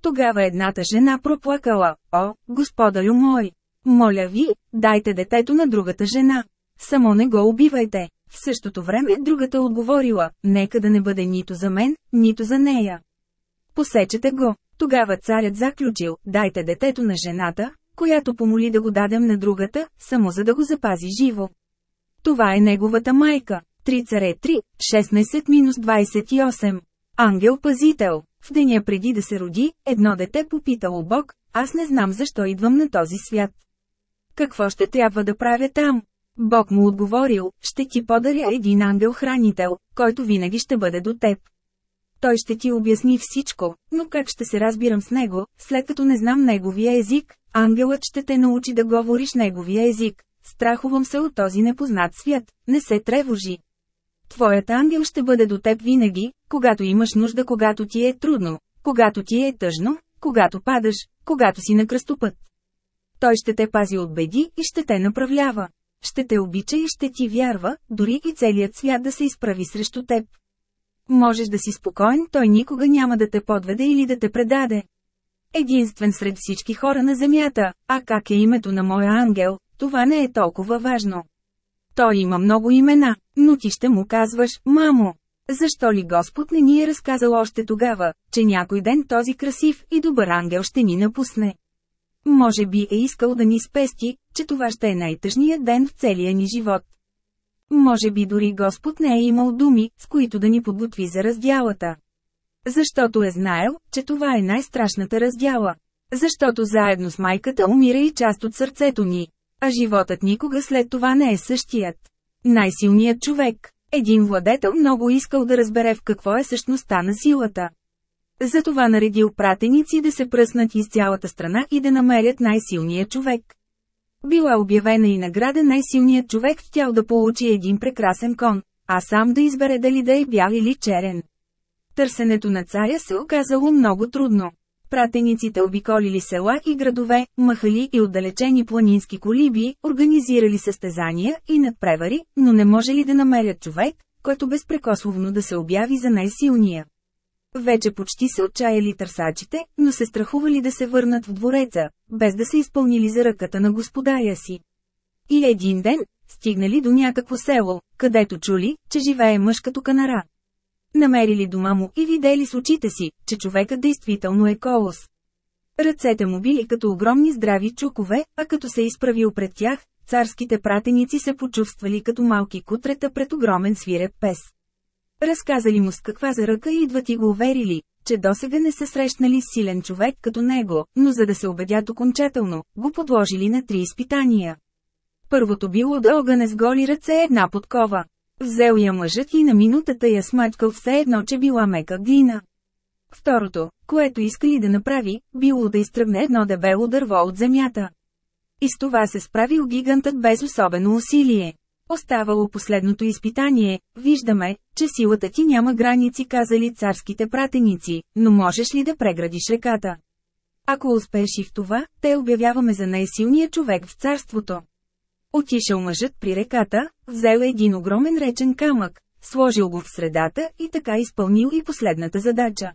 Тогава едната жена проплакала, о, господарю мой, моля ви, дайте детето на другата жена. Само не го убивайте. В същото време другата отговорила, нека да не бъде нито за мен, нито за нея. Посечете го. Тогава царят заключил, дайте детето на жената, която помоли да го дадем на другата, само за да го запази живо. Това е неговата майка. 3 царе 3, 16-28. Ангел-пазител. В деня преди да се роди, едно дете попитало Бог, аз не знам защо идвам на този свят. Какво ще трябва да правя там? Бог му отговорил, ще ти подаря един ангел-хранител, който винаги ще бъде до теб. Той ще ти обясни всичко, но как ще се разбирам с него, след като не знам неговия език, ангелът ще те научи да говориш неговия език. Страхувам се от този непознат свят, не се тревожи. Твоят ангел ще бъде до теб винаги, когато имаш нужда, когато ти е трудно, когато ти е тъжно, когато падаш, когато си на кръстопът. Той ще те пази от беди и ще те направлява. ще те обича и ще ти вярва, дори и целият свят да се изправи срещу теб. Можеш да си спокоен, той никога няма да те подведе или да те предаде. Единствен сред всички хора на земята, а как е името на моя ангел, това не е толкова важно. Той има много имена, но ти ще му казваш, мамо. Защо ли Господ не ни е разказал още тогава, че някой ден този красив и добър ангел ще ни напусне? Може би е искал да ни спести, че това ще е най-тъжният ден в целия ни живот. Може би дори Господ не е имал думи, с които да ни подготви за раздялата. Защото е знаел, че това е най-страшната раздяла. Защото заедно с майката умира и част от сърцето ни. А животът никога след това не е същият. Най-силният човек. Един владетел много искал да разбере в какво е същността на силата. Затова наредил пратеници да се пръснат из цялата страна и да намерят най-силния човек. Била обявена и награда най-силният човек хотял да получи един прекрасен кон, а сам да избере дали да е бял или черен. Търсенето на царя се оказало много трудно. Пратениците обиколили села и градове, махали и отдалечени планински колиби, организирали състезания и надпревари, но не може ли да намерят човек, който безпрекословно да се обяви за най-силния. Вече почти се отчаяли търсачите, но се страхували да се върнат в двореца, без да се изпълнили за ръката на господаря си. И един ден, стигнали до някакво село, където чули, че живее мъж като канара. Намерили дома му и видели с очите си, че човекът действително е колос. Ръцете му били като огромни здрави чукове, а като се изправил пред тях, царските пратеници се почувствали като малки кутрета пред огромен свиреп пес. Разказали му с каква за ръка идват и го уверили, че досега не са срещнали силен човек като него, но за да се убедят окончателно, го подложили на три изпитания. Първото било да огъне с голи ръце една подкова. Взел я мъжът и на минутата я смачкал все едно, че била мека глина. Второто, което искали да направи, било да изтръгне едно дебело дърво от земята. И с това се справил гигантът без особено усилие. Оставало последното изпитание, виждаме, че силата ти няма граници казали царските пратеници, но можеш ли да преградиш реката? Ако успееш и в това, те обявяваме за най-силния човек в царството. Отишъл мъжът при реката, взел един огромен речен камък, сложил го в средата и така изпълнил и последната задача.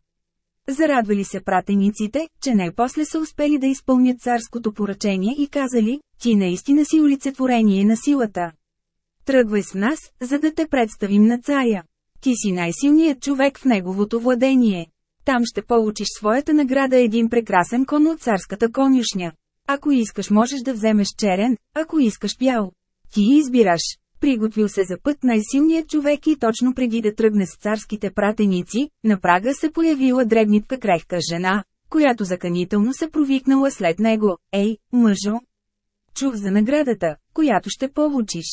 Зарадвали се пратениците, че най-после са успели да изпълнят царското поръчение и казали, ти наистина си олицетворение на силата. Тръгвай с нас, за да те представим на царя. Ти си най-силният човек в неговото владение. Там ще получиш своята награда един прекрасен кон от царската конюшня. Ако искаш можеш да вземеш черен, ако искаш бял. Ти избираш. Приготвил се за път най-силният човек и точно преди да тръгне с царските пратеници, на прага се появила дребнитка крехка жена, която заканително се провикнала след него. Ей, мъжо! Чух за наградата, която ще получиш.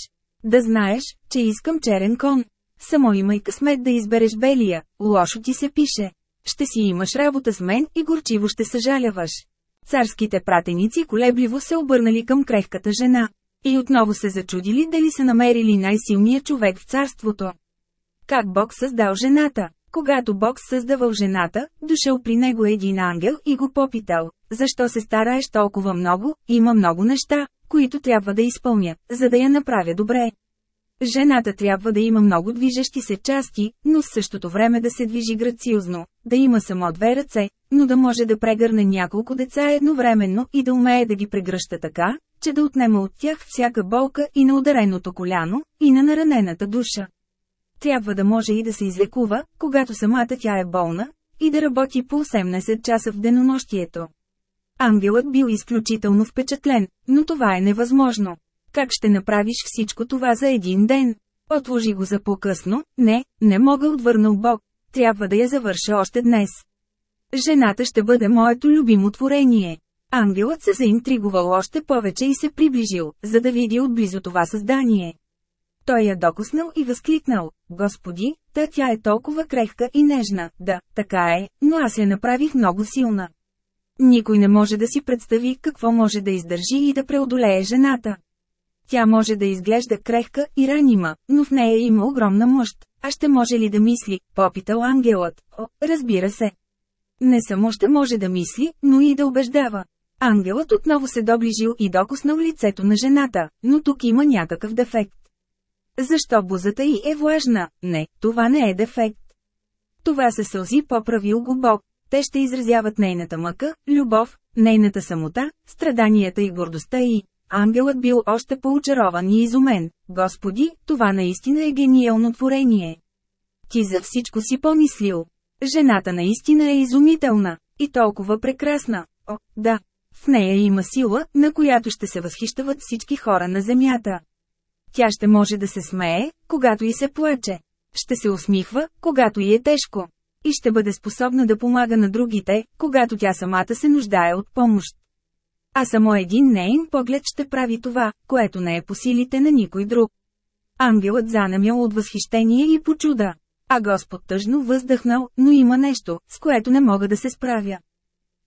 Да знаеш, че искам черен кон. Само имай късмет да избереш белия, лошо ти се пише. Ще си имаш работа с мен и горчиво ще съжаляваш. Царските пратеници колебливо се обърнали към крехката жена. И отново се зачудили дали са намерили най-силния човек в царството. Как Бог създал жената? Когато Бог създавал жената, дошъл при него един ангел и го попитал, защо се стараеш толкова много, има много неща, които трябва да изпълня, за да я направя добре. Жената трябва да има много движещи се части, но в същото време да се движи грациозно, да има само две ръце, но да може да прегърне няколко деца едновременно и да умее да ги прегръща така, че да отнема от тях всяка болка и на удареното коляно, и на наранената душа. Трябва да може и да се излекува, когато самата тя е болна, и да работи по 18 часа в денонощието. Ангелът бил изключително впечатлен, но това е невъзможно. Как ще направиш всичко това за един ден? Отложи го за по-късно, не, не мога отвърнал Бог, трябва да я завърша още днес. Жената ще бъде моето любимо творение. Ангелът се заинтригувал още повече и се приближил, за да види отблизо това създание. Той я докоснал и възкликнал, Господи, та тя е толкова крехка и нежна, да, така е, но аз я направих много силна. Никой не може да си представи какво може да издържи и да преодолее жената. Тя може да изглежда крехка и ранима, но в нея има огромна мощ. А ще може ли да мисли, попитал ангелът. О, разбира се. Не само ще може да мисли, но и да убеждава. Ангелът отново се доближил и докоснал лицето на жената, но тук има някакъв дефект. Защо бузата й е влажна? Не, това не е дефект. Това се сълзи поправил го Бог. Те ще изразяват нейната мъка, любов, нейната самота, страданията и гордостта й. Ангелът бил още поочарован и изумен. Господи, това наистина е гениално творение. Ти за всичко си помислил. Жената наистина е изумителна. И толкова прекрасна. О, да. В нея има сила, на която ще се възхищават всички хора на земята. Тя ще може да се смее, когато и се плаче. Ще се усмихва, когато и е тежко. И ще бъде способна да помага на другите, когато тя самата се нуждае от помощ. А само един нейн поглед ще прави това, което не е по силите на никой друг. Ангелът занамял от възхищение и почуда. А Господ тъжно въздъхнал, но има нещо, с което не мога да се справя.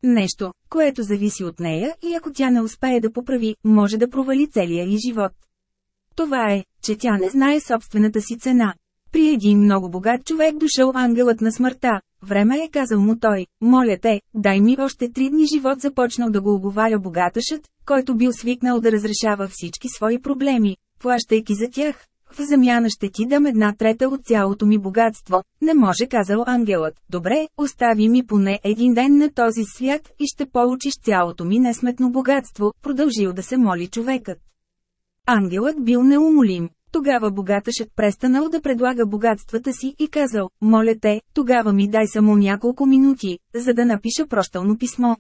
Нещо, което зависи от нея и ако тя не успее да поправи, може да провали целия и живот. Това е, че тя не знае собствената си цена. При един много богат човек дошъл ангелът на смъртта. Време е казал му той, моля те, дай ми още три дни живот започнал да го оговаря богатъшът, който бил свикнал да разрешава всички свои проблеми, плащайки за тях. В замяна ще ти дам една трета от цялото ми богатство. Не може казал ангелът. Добре, остави ми поне един ден на този свят и ще получиш цялото ми несметно богатство, продължил да се моли човекът. Ангелът бил неумолим. Тогава богаташът престанал да предлага богатствата си и казал, моля те, тогава ми дай само няколко минути, за да напиша прощално писмо.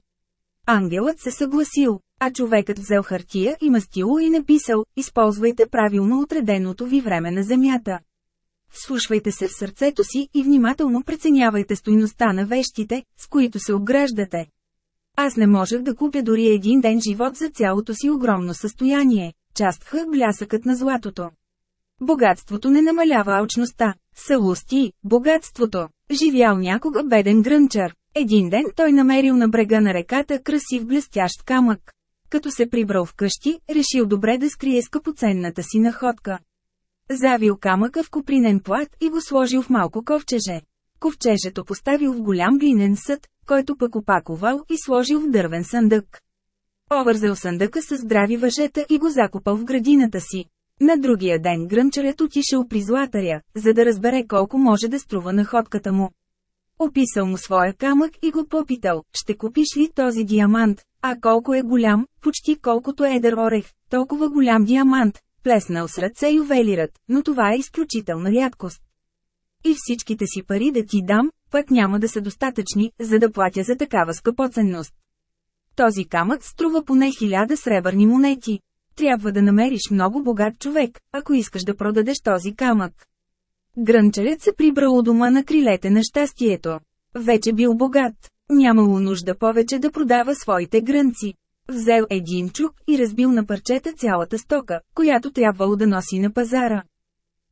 Ангелът се съгласил, а човекът взел хартия и мастило и написал, използвайте правилно отреденото ви време на земята. Вслушвайте се в сърцето си и внимателно преценявайте стойността на вещите, с които се обграждате. Аз не можех да купя дори един ден живот за цялото си огромно състояние, частха блясъкът на златото. Богатството не намалява алчността. Салусти, богатството. Живял някога беден грънчар. Един ден той намерил на брега на реката красив блестящ камък. Като се прибрал вкъщи, решил добре да скрие скъпоценната си находка. Завил камъка в копринен плат и го сложил в малко ковчеже. Ковчежето поставил в голям глинен съд, който пък опаковал и сложил в дървен съндък. Овързал съндъка с здрави въжета и го закопал в градината си. На другия ден гръмчарят отишъл при златаря, за да разбере колко може да струва находката му. Описал му своя камък и го попитал, ще купиш ли този диамант, а колко е голям, почти колкото едър орех, толкова голям диамант, плеснал с ръце ювелират, но това е изключителна рядкост. И всичките си пари да ти дам, пък няма да са достатъчни, за да платя за такава скъпоценност. Този камък струва поне хиляда сребърни монети. Трябва да намериш много богат човек, ако искаш да продадеш този камък. Грънчарят се прибрал у дома на крилете на щастието. Вече бил богат. Нямало нужда повече да продава своите грънци. Взел един чук и разбил на парчета цялата стока, която трябвало да носи на пазара.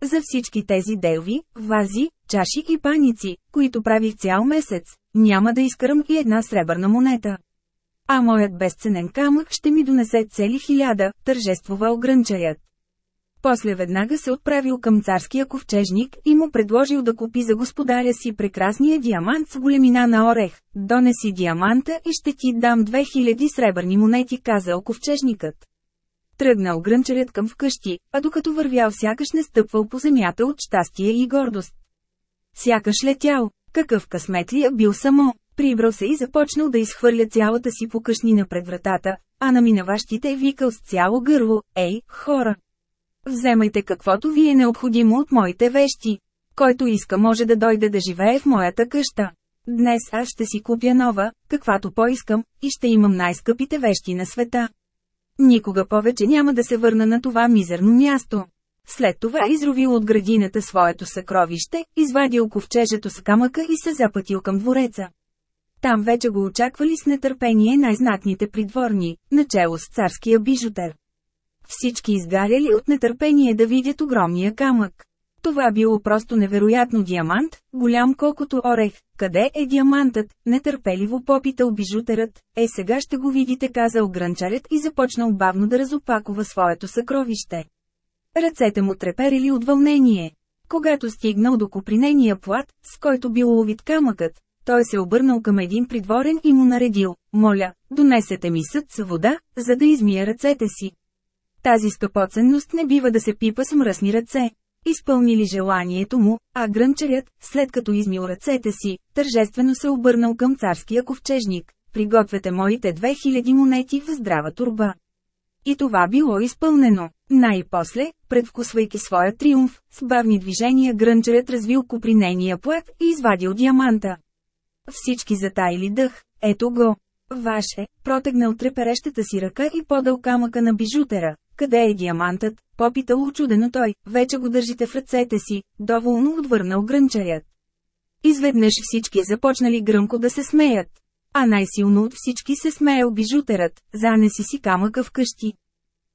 За всички тези делви, вази, чаши и паници, които правих цял месец, няма да изкарам и една сребърна монета. А моят безценен камък ще ми донесе цели хиляда, тържествувал грънчаят. После веднага се отправил към царския ковчежник и му предложил да купи за господаря си прекрасния диамант с големина на орех. Донеси диаманта и ще ти дам 2000 сребърни монети, казал ковчежникът. Тръгнал грънчарят към вкъщи, а докато вървял сякаш не стъпвал по земята от щастие и гордост. Сякаш летял, какъв късметлия бил само. Прибрал се и започнал да изхвърля цялата си покъшнина пред вратата, а на минаващите е викал с цяло гърло, «Ей, хора! Вземайте каквото ви е необходимо от моите вещи. Който иска може да дойде да живее в моята къща. Днес аз ще си купя нова, каквато поискам, и ще имам най-скъпите вещи на света. Никога повече няма да се върна на това мизерно място. След това изровил от градината своето съкровище, извадил ковчежето с камъка и се запътил към двореца. Там вече го очаквали с нетърпение най-знатните придворни, начало с царския бижутер. Всички изгаряли от нетърпение да видят огромния камък. Това било просто невероятно диамант, голям колкото орех. Къде е диамантът? Нетърпеливо попитал бижутерът. Е сега ще го видите казал гранчарят и започнал бавно да разопакова своето съкровище. Ръцете му треперили от вълнение. Когато стигнал до копринения плат, с който бил увит камъкът, той се обърнал към един придворен и му наредил, моля, донесете ми съд с вода, за да измия ръцете си. Тази скъпоценност не бива да се пипа с мръсни ръце. Изпълнили желанието му, а грънчарят, след като измил ръцете си, тържествено се обърнал към царския ковчежник. Пригответе моите 2000 монети в здрава турба. И това било изпълнено. Най-после, предвкусвайки своя триумф, с бавни движения грънчарят развил купринения плът и извадил диаманта. Всички затайли дъх, ето го. Ваше, протегнал треперещата си ръка и подал камъка на бижутера. Къде е диамантът? Попитал очудено той, вече го държите в ръцете си, доволно отвърнал грънчарят. Изведнъж всички започнали гръмко да се смеят. А най-силно от всички се смеял бижутерът, занеси си камъка вкъщи.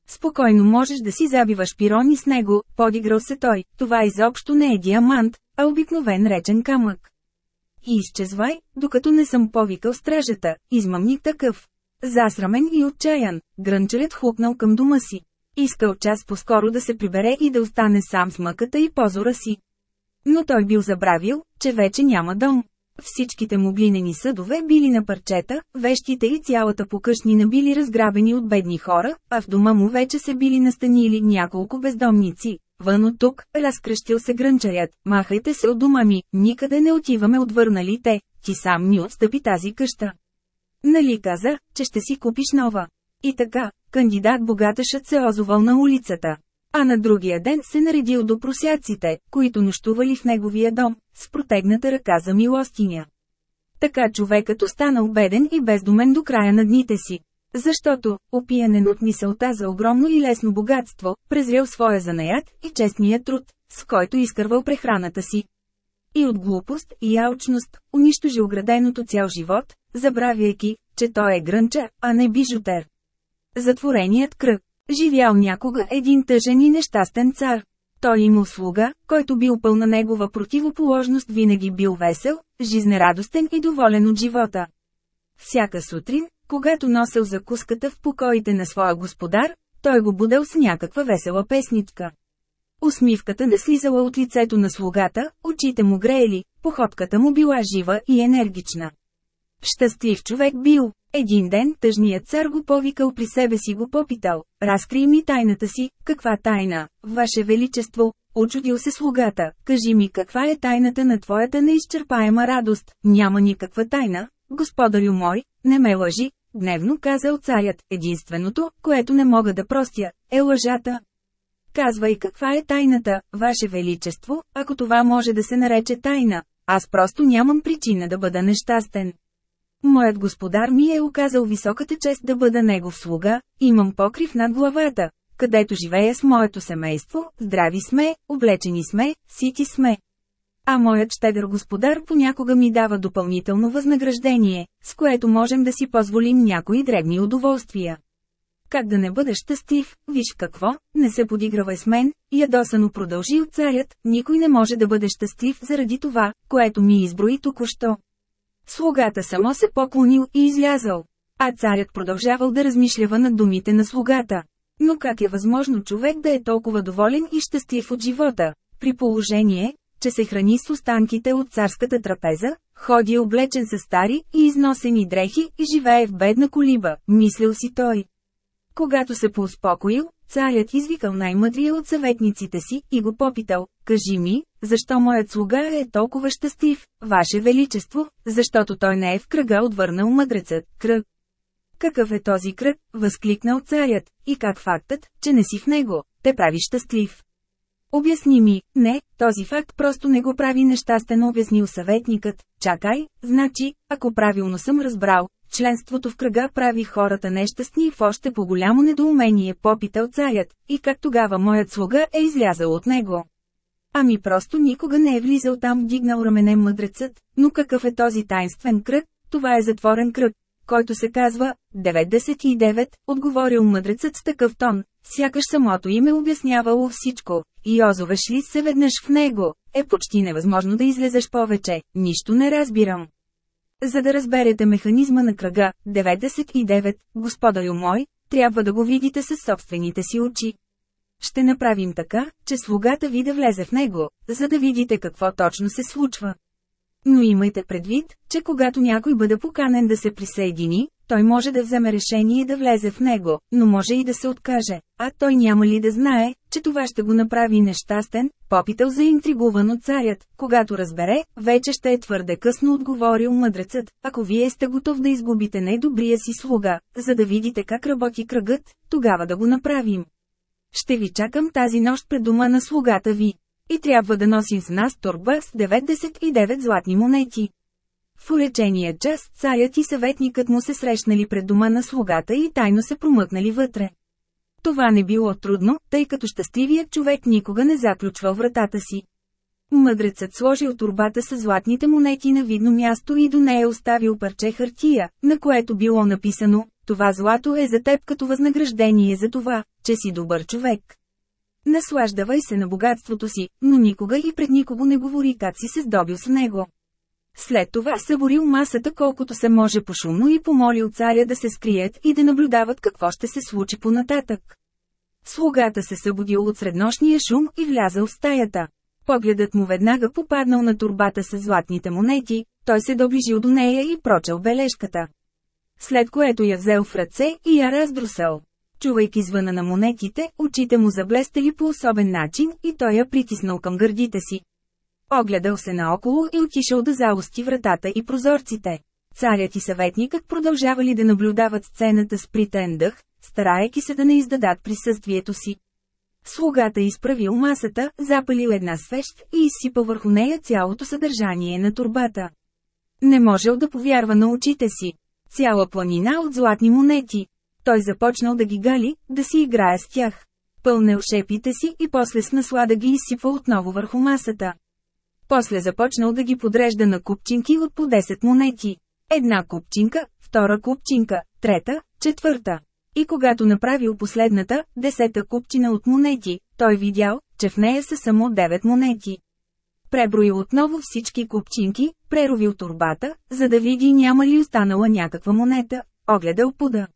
Спокойно можеш да си забиваш пирони с него, подиграл се той, това изобщо не е диамант, а обикновен речен камък. И изчезвай, докато не съм повикал стражата, измъмник такъв. Засрамен и отчаян, грънчарят хукнал към дома си. Искал час по-скоро да се прибере и да остане сам с мъката и позора си. Но той бил забравил, че вече няма дом. Всичките му глинени съдове били на парчета, вещите и цялата покъшнина били разграбени от бедни хора, а в дома му вече се били настанили няколко бездомници. Вън от тук, разкръщил се грънчарят, махайте се от дома ми, никъде не отиваме отвърнали те, ти сам ни отстъпи тази къща. Нали каза, че ще си купиш нова. И така, кандидат богаташът се озовал на улицата. А на другия ден се наредил до просяците, които нощували в неговия дом, с протегната ръка за милостиня. Така човекът останал беден и бездомен до края на дните си. Защото, опиянен от мисълта за огромно и лесно богатство, презрял своя занаят и честния труд, с който изкървал прехраната си. И от глупост и алчност, унищожил граденото цял живот, забравяйки, че той е грънча, а не бижутер. Затвореният кръг. Живял някога един тъжен и нещастен цар. Той имал слуга, който бил пълна негова противоположност винаги бил весел, жизнерадостен и доволен от живота. Всяка сутрин, когато носил закуската в покоите на своя господар, той го будел с някаква весела песничка. Усмивката не слизала от лицето на слугата, очите му греели, походката му била жива и енергична. Щастлив човек бил. Един ден тъжният цар го повикал при себе си го попитал, разкри ми тайната си, каква тайна, Ваше Величество, очудил се слугата, кажи ми каква е тайната на твоята неизчерпаема радост, няма никаква тайна, господарю мой, не ме лъжи, гневно казал царят, единственото, което не мога да простя, е лъжата. Казвай каква е тайната, Ваше Величество, ако това може да се нарече тайна, аз просто нямам причина да бъда нещастен. Моят господар ми е оказал високата чест да бъда негов слуга, имам покрив над главата, където живея с моето семейство, здрави сме, облечени сме, сити сме. А моят щедър господар понякога ми дава допълнително възнаграждение, с което можем да си позволим някои дребни удоволствия. Как да не бъдеш щастлив, виж какво, не се подигравай с мен, ядосано продължи от царят, никой не може да бъде щастлив заради това, което ми изброи току-що. Слугата само се поклонил и излязал. А царят продължавал да размишлява над думите на слугата. Но как е възможно човек да е толкова доволен и щастлив от живота, при положение, че се храни с останките от царската трапеза, ходи облечен с стари и износени дрехи и живее в бедна колиба, мислил си той. Когато се поуспокоил, царят извикал най-мъдрия от съветниците си и го попитал, кажи ми, защо моят слуга е толкова щастлив, Ваше Величество, защото той не е в кръга отвърнал мъдрецът, кръг. Какъв е този кръг, възкликнал царят, и как фактът, че не си в него, те прави щастлив. Обясни ми, не, този факт просто не го прави нещастен, обяснил съветникът. Чакай, значи, ако правилно съм разбрал, членството в кръга прави хората нещастни в още по-голямо недоумение попитал царят, и как тогава моят слуга е излязъл от него. Ами просто никога не е влизал там вдигнал рамене мъдрецът, но какъв е този тайнствен кръг, това е затворен кръг, който се казва 99, отговорил мъдрецът с такъв тон, сякаш самото име обяснявало всичко, и озовеш ли се веднъж в него, е почти невъзможно да излезеш повече, нищо не разбирам. За да разберете механизма на кръга, 99, господарю мой, трябва да го видите със собствените си очи. Ще направим така, че слугата ви да влезе в него, за да видите какво точно се случва. Но имайте предвид, че когато някой бъде поканен да се присъедини, той може да вземе решение да влезе в него, но може и да се откаже, а той няма ли да знае, че това ще го направи нещастен, попитал за интригувано царят, когато разбере, вече ще е твърде късно отговорил мъдрецът, ако вие сте готов да изгубите най-добрия си слуга, за да видите как работи кръгът, тогава да го направим. Ще ви чакам тази нощ пред дома на слугата ви. И трябва да носим с нас торба с 99 златни монети. В уречения час царят и съветникът му се срещнали пред дома на слугата и тайно се промъкнали вътре. Това не било трудно, тъй като щастливият човек никога не заключвал вратата си. Мъдрецът сложил турбата с златните монети на видно място и до нея оставил парче хартия, на което било написано «Това злато е за теб като възнаграждение за това, че си добър човек». Наслаждавай се на богатството си, но никога и пред никого не говори как си се здобил с него. След това съборил масата колкото се може пошумно и помолил царя да се скрият и да наблюдават какво ще се случи понататък. Слугата се събудил от среднощния шум и влязъл в стаята. Погледът му веднага попаднал на турбата с златните монети, той се доближил до нея и прочел бележката. След което я взел в ръце и я раздрусал. Чувайки звъна на монетите, очите му заблестели по особен начин и той я притиснал към гърдите си. Огледал се наоколо и отишъл да заости вратата и прозорците. Царят и съветникът продължавали да наблюдават сцената с притен дъх, стараеки се да не издадат присъствието си. Слугата изправил масата, запалил една свещ и изсипал върху нея цялото съдържание на турбата. Не можел да повярва на очите си. Цяла планина от златни монети. Той започнал да ги гали, да си играе с тях. Пълнел шепите си и после с наслада ги изсипва отново върху масата. После започнал да ги подрежда на купчинки от по 10 монети. Една купчинка, втора купчинка, трета, четвърта. И когато направил последната, десета купчина от монети, той видял, че в нея са само 9 монети. Преброил отново всички купчинки, преровил турбата, за да види няма ли останала някаква монета, огледал пуда.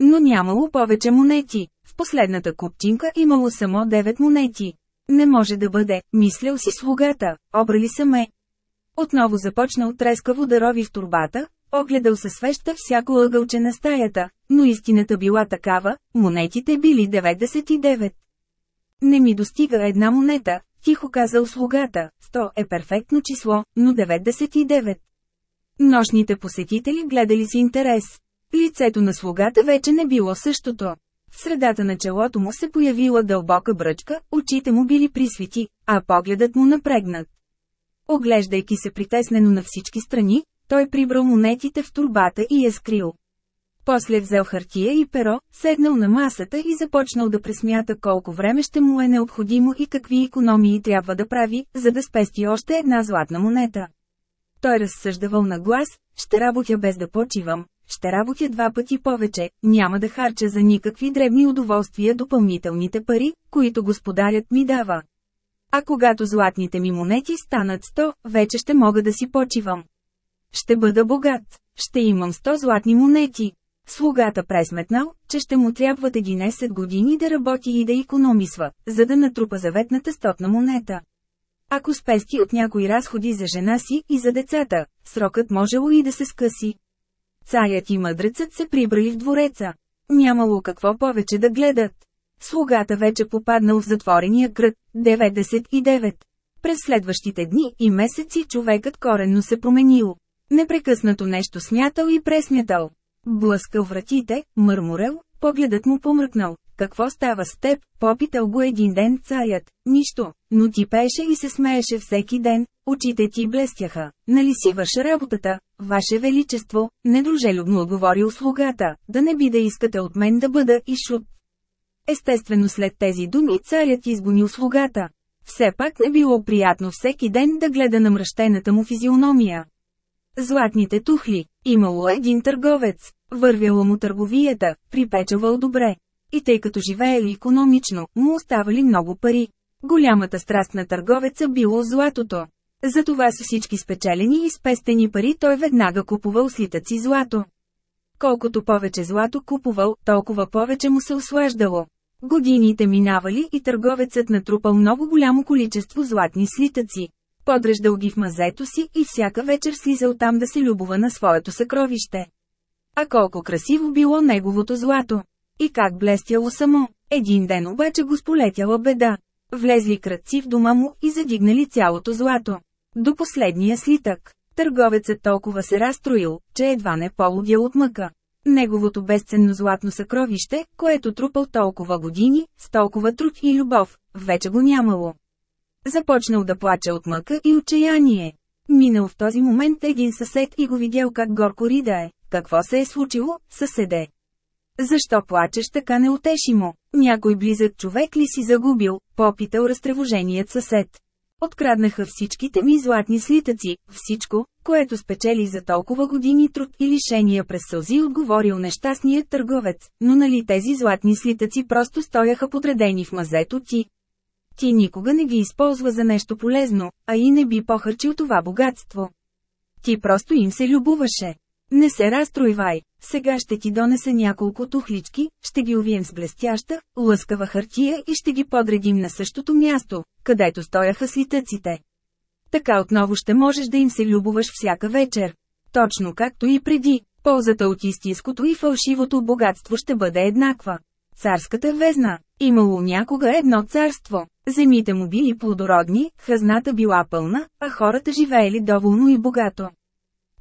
Но нямало повече монети. В последната купчинка имало само 9 монети. Не може да бъде, мислял си слугата, обрали са ме. Отново започнал трескаво да рови в турбата, огледал се свеща всяко ъгълче на стаята, но истината била такава, монетите били 99. Не ми достига една монета, тихо казал слугата, 100 е перфектно число, но 99. Нощните посетители гледали с интерес. Лицето на слугата вече не било същото. В средата на челото му се появила дълбока бръчка, очите му били присвети, а погледът му напрегнат. Оглеждайки се притеснено на всички страни, той прибрал монетите в турбата и я скрил. После взел хартия и перо, седнал на масата и започнал да пресмята колко време ще му е необходимо и какви економии трябва да прави, за да спести още една златна монета. Той разсъждавал на глас, ще работя без да почивам, ще работя два пъти повече, няма да харча за никакви дребни удоволствия допълнителните пари, които господарят ми дава. А когато златните ми монети станат 100, вече ще мога да си почивам. Ще бъда богат, ще имам 100 златни монети. Слугата пресметнал, че ще му трябват 11 години да работи и да економисва, за да натрупа заветната стотна монета. Ако спести от някои разходи за жена си и за децата, срокът можело и да се скъси. Царят и мъдрецът се прибрали в двореца. Нямало какво повече да гледат. Слугата вече попаднал в затворения кръг, 99. През следващите дни и месеци човекът коренно се променил. Непрекъснато нещо смятал и пресмятал. Блъскал вратите, мърморел, погледът му помръкнал. Какво става с теб? Попитал го един ден царят. Нищо, но ти пеше и се смееше всеки ден, очите ти блестяха. Нали си върша работата, Ваше Величество, недружелюбно отговорил слугата, да не би да искате от мен да бъда и шут. Естествено след тези думи царят изгонил слугата. Все пак не било приятно всеки ден да гледа на мръщената му физиономия. Златните тухли. Имало един търговец. Вървяло му търговията, припечавал добре. И тъй като живеели економично, му оставали много пари. Голямата страст на търговеца било златото. Затова с всички спечелени и спестени пари той веднага купувал слитъци злато. Колкото повече злато купувал, толкова повече му се ослаждало. Годините минавали и търговецът натрупал много голямо количество златни слитъци. Подреждал ги в мазето си и всяка вечер слизал там да се любова на своето съкровище. А колко красиво било неговото злато! И как блестяло само! Един ден обаче го сполетяла беда. Влезли кръци в дома му и задигнали цялото злато. До последния слитък. Търговецът толкова се разстроил, че едва не полудял от мъка. Неговото безценно златно съкровище, което трупал толкова години, с толкова труд и любов, вече го нямало. Започнал да плаче от мъка и отчаяние. Минал в този момент един съсед и го видял как горко ридае. Какво се е случило, съседе? Защо плачеш така неутешимо? Някой близък човек ли си загубил, попитал разтревоженият съсед. Откраднаха всичките ми златни слитъци, всичко, което спечели за толкова години труд и лишения през сълзи отговорил нещастният търговец, но нали тези златни слитъци просто стояха подредени в мазето ти. Ти никога не ги използва за нещо полезно, а и не би похарчил това богатство. Ти просто им се любоваше. Не се разстройвай, сега ще ти донеса няколко тухлички, ще ги увием с блестяща, лъскава хартия и ще ги подредим на същото място, където стояха слитъците. Така отново ще можеш да им се любоваш всяка вечер. Точно както и преди, ползата от истинското и фалшивото богатство ще бъде еднаква. Царската везна. Имало някога едно царство. Земите му били плодородни, хазната била пълна, а хората живеели доволно и богато.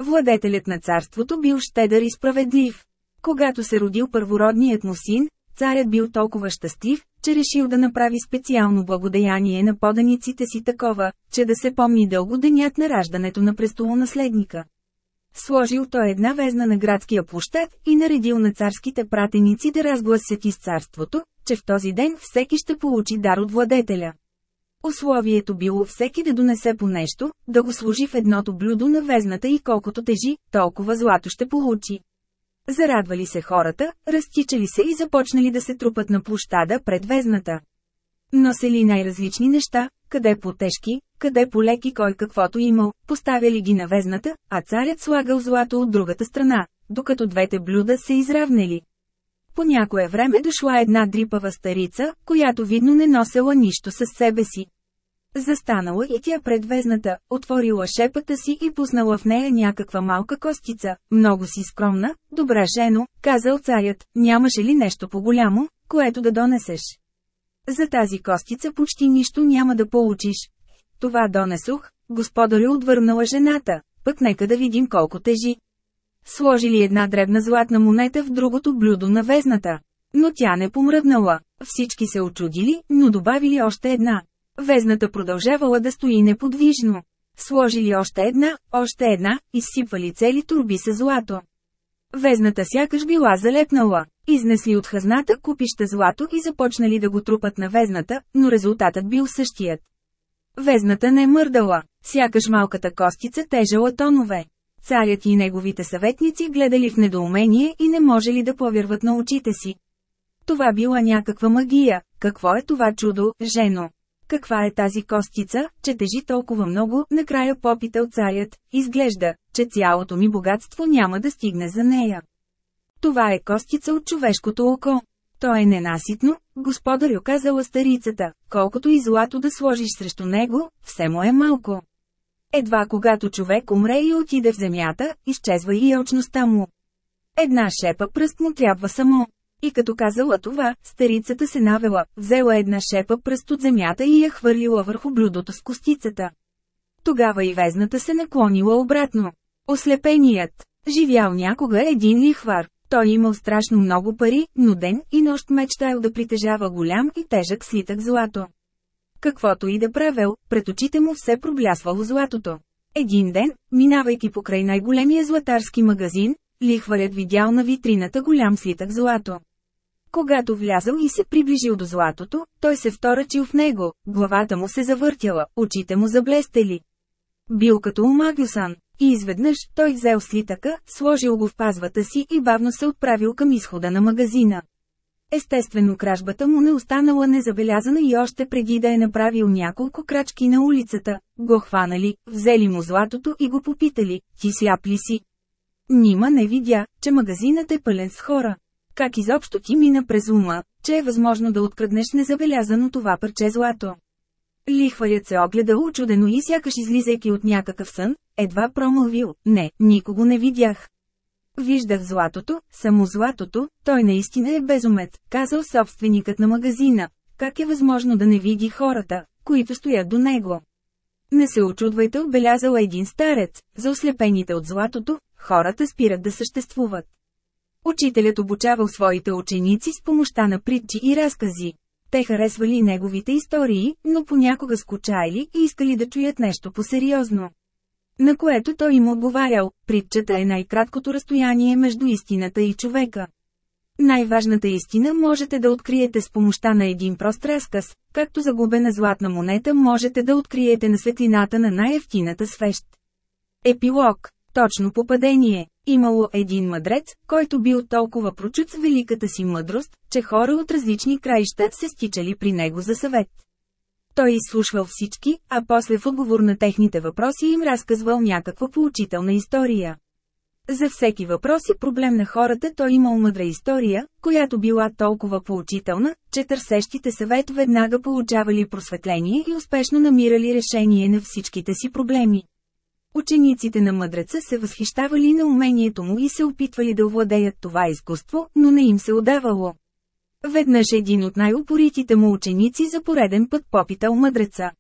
Владетелят на царството бил щедър и справедлив. Когато се родил първородният му син, царят бил толкова щастлив, че решил да направи специално благодеяние на поданиците си такова, че да се помни дълго денят на раждането на престолонаследника. Сложил той една везна на градския площад и наредил на царските пратеници да разгласят из царството, че в този ден всеки ще получи дар от владетеля. Условието било всеки да донесе по нещо, да го служи в едното блюдо на везната и колкото тежи, толкова злато ще получи. Зарадвали се хората, разтичали се и започнали да се трупат на площада пред везната. Носели най-различни неща, къде по-тежки, къде по-леки кой каквото имал, поставяли ги на везната, а царят слагал злато от другата страна, докато двете блюда се изравнели. По някое време дошла една дрипава старица, която видно не носела нищо със себе си. Застанала и тя пред везната, отворила шепата си и пуснала в нея някаква малка костица, много си скромна, добра жено, казал царят, нямаше ли нещо по-голямо, което да донесеш. За тази костица почти нищо няма да получиш. Това донесох, господарю отвърнала жената, пък нека да видим колко тежи. Сложили една дребна златна монета в другото блюдо на везната. Но тя не помръднала. Всички се очудили, но добавили още една. Везната продължавала да стои неподвижно. Сложили още една, още една, изсипвали цели турби с злато. Везната сякаш била залепнала. Изнесли от хазната купища злато и започнали да го трупат на везната, но резултатът бил същият. Везната не мърдала, сякаш малката костица тежала тонове. Царят и неговите съветници гледали в недоумение и не можели да повярват на очите си. Това била някаква магия, какво е това чудо, жено? Каква е тази костица, че тежи толкова много, накрая попитал царят, изглежда, че цялото ми богатство няма да стигне за нея. Това е костица от човешкото око. То е ненаситно, господарю казала старицата, колкото и злато да сложиш срещу него, все му е малко. Едва когато човек умре и отиде в земята, изчезва и очността му. Една шепа пръст му трябва само. И като казала това, старицата се навела, взела една шепа пръст от земята и я хвърлила върху блюдото с костицата. Тогава и везната се наклонила обратно. Ослепеният. Живял някога един лихвар. Той имал страшно много пари, но ден и нощ мечтаял да притежава голям и тежък слитък злато. Каквото и да правил, пред очите му все проблясвало златото. Един ден, минавайки покрай най-големия златарски магазин, лихварят видял на витрината голям слитък злато. Когато влязал и се приближил до златото, той се вторачил в него, главата му се завъртяла, очите му заблестели. Бил като омагюсан. И изведнъж той взел слитъка, сложил го в пазвата си и бавно се отправил към изхода на магазина. Естествено кражбата му не останала незабелязана и още преди да е направил няколко крачки на улицата, го хванали, взели му златото и го попитали, ти сляп ли си? Нима не видя, че магазинът е пълен с хора. Как изобщо ти мина през ума, че е възможно да откраднеш незабелязано това парче злато? Лихварят се огледа учудено и сякаш излизайки от някакъв сън, едва промълвил, не, никого не видях. Виждах златото, само златото, той наистина е безумец, казал собственикът на магазина. Как е възможно да не види хората, които стоят до него? Не се очудвайте, отбелязал един старец, за ослепените от златото, хората спират да съществуват. Учителят обучавал своите ученици с помощта на притчи и разкази. Те харесвали неговите истории, но понякога скучайли и искали да чуят нещо по-сериозно. На което той им отговарял, притчата е най-краткото разстояние между истината и човека. Най-важната истина можете да откриете с помощта на един прост разказ, както загубена златна монета можете да откриете на светлината на най-ефтината свещ. Епилог Точно попадение. Имало един мъдрец, който бил толкова прочут с великата си мъдрост, че хора от различни краища се стичали при него за съвет. Той изслушвал всички, а после в отговор на техните въпроси им разказвал някаква поучителна история. За всеки въпрос и проблем на хората той имал мъдра история, която била толкова поучителна, че търсещите съвет веднага получавали просветление и успешно намирали решение на всичките си проблеми. Учениците на мъдреца се възхищавали на умението му и се опитвали да овладеят това изкуство, но не им се удавало. Веднъж един от най-упоритите му ученици за пореден път попитал мъдреца.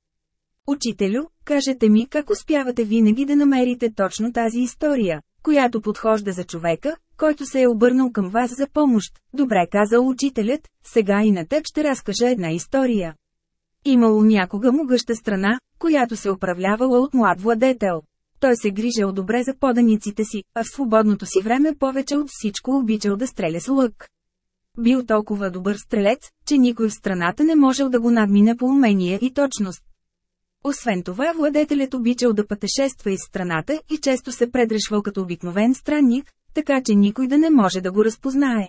Учителю, кажете ми как успявате винаги да намерите точно тази история, която подхожда за човека, който се е обърнал към вас за помощ. Добре казал учителят, сега и на теб ще разкажа една история. Имало някога могъща страна, която се управлявала от млад владетел. Той се грижал добре за поданиците си, а в свободното си време повече от всичко обичал да стреля с лък. Бил толкова добър стрелец, че никой в страната не можел да го надмине по умение и точност. Освен това, владетелят обичал да пътешества из страната и често се предрешвал като обикновен странник, така че никой да не може да го разпознае.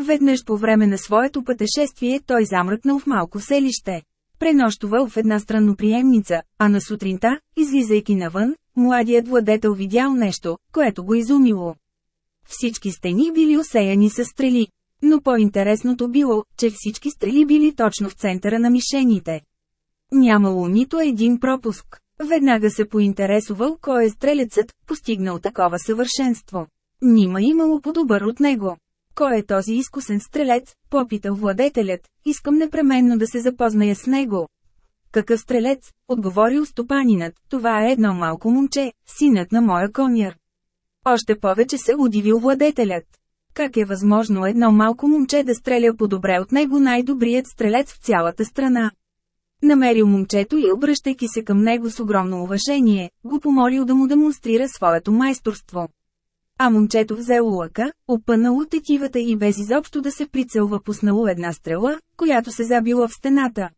Веднъж по време на своето пътешествие той замръкнал в малко селище. Пренощувал в една странноприемница, а на сутринта, излизайки навън, младият владетел видял нещо, което го изумило. Всички стени били осеяни с стрели. Но по-интересното било, че всички стрели били точно в центъра на мишените. Нямало нито един пропуск. Веднага се поинтересувал кой е стрелецът, постигнал такова съвършенство. Нима имало по-добър от него. Кой е този изкусен стрелец, попитал владетелят, искам непременно да се запозная с него. Какъв стрелец, отговорил стопанинът, това е едно малко момче, синът на моя коняр. Още повече се удивил владетелят. Как е възможно едно малко момче да стреля по-добре от него най-добрият стрелец в цялата страна? Намерил момчето и обръщайки се към него с огромно уважение, го помолил да му демонстрира своето майсторство. А момчето взело лъка, опънало тетивата и без изобщо да се прицелва пуснало една стрела, която се забила в стената.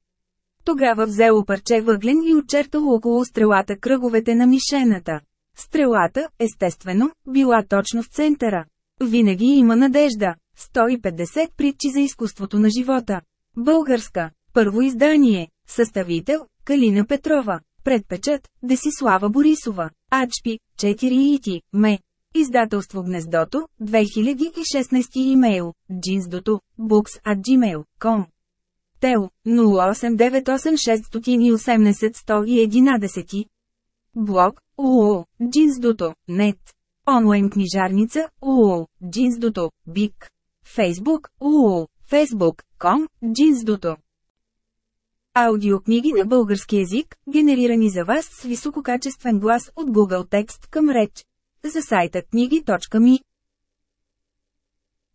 Тогава взело парче въглен и очертало около стрелата кръговете на мишената. Стрелата, естествено, била точно в центъра. Винаги има надежда. 150 притчи за изкуството на живота. Българска. Първо издание. Съставител – Калина Петрова. Предпечат – Десислава Борисова. Ачпи – 4 ити, ме. Издателство Гнездото, 2016 имейл, джинсдото, books at gmail.com. Тел, 0898618111. Блог, УО, джинсдото, нет. Онлайн книжарница, УО, джинсдото, бик. Фейсбук, УО, facebook.com, джинсдото. Аудиокниги на български язик, генерирани за вас с висококачествен глас от Google Текст към реч. За сайта книги.ми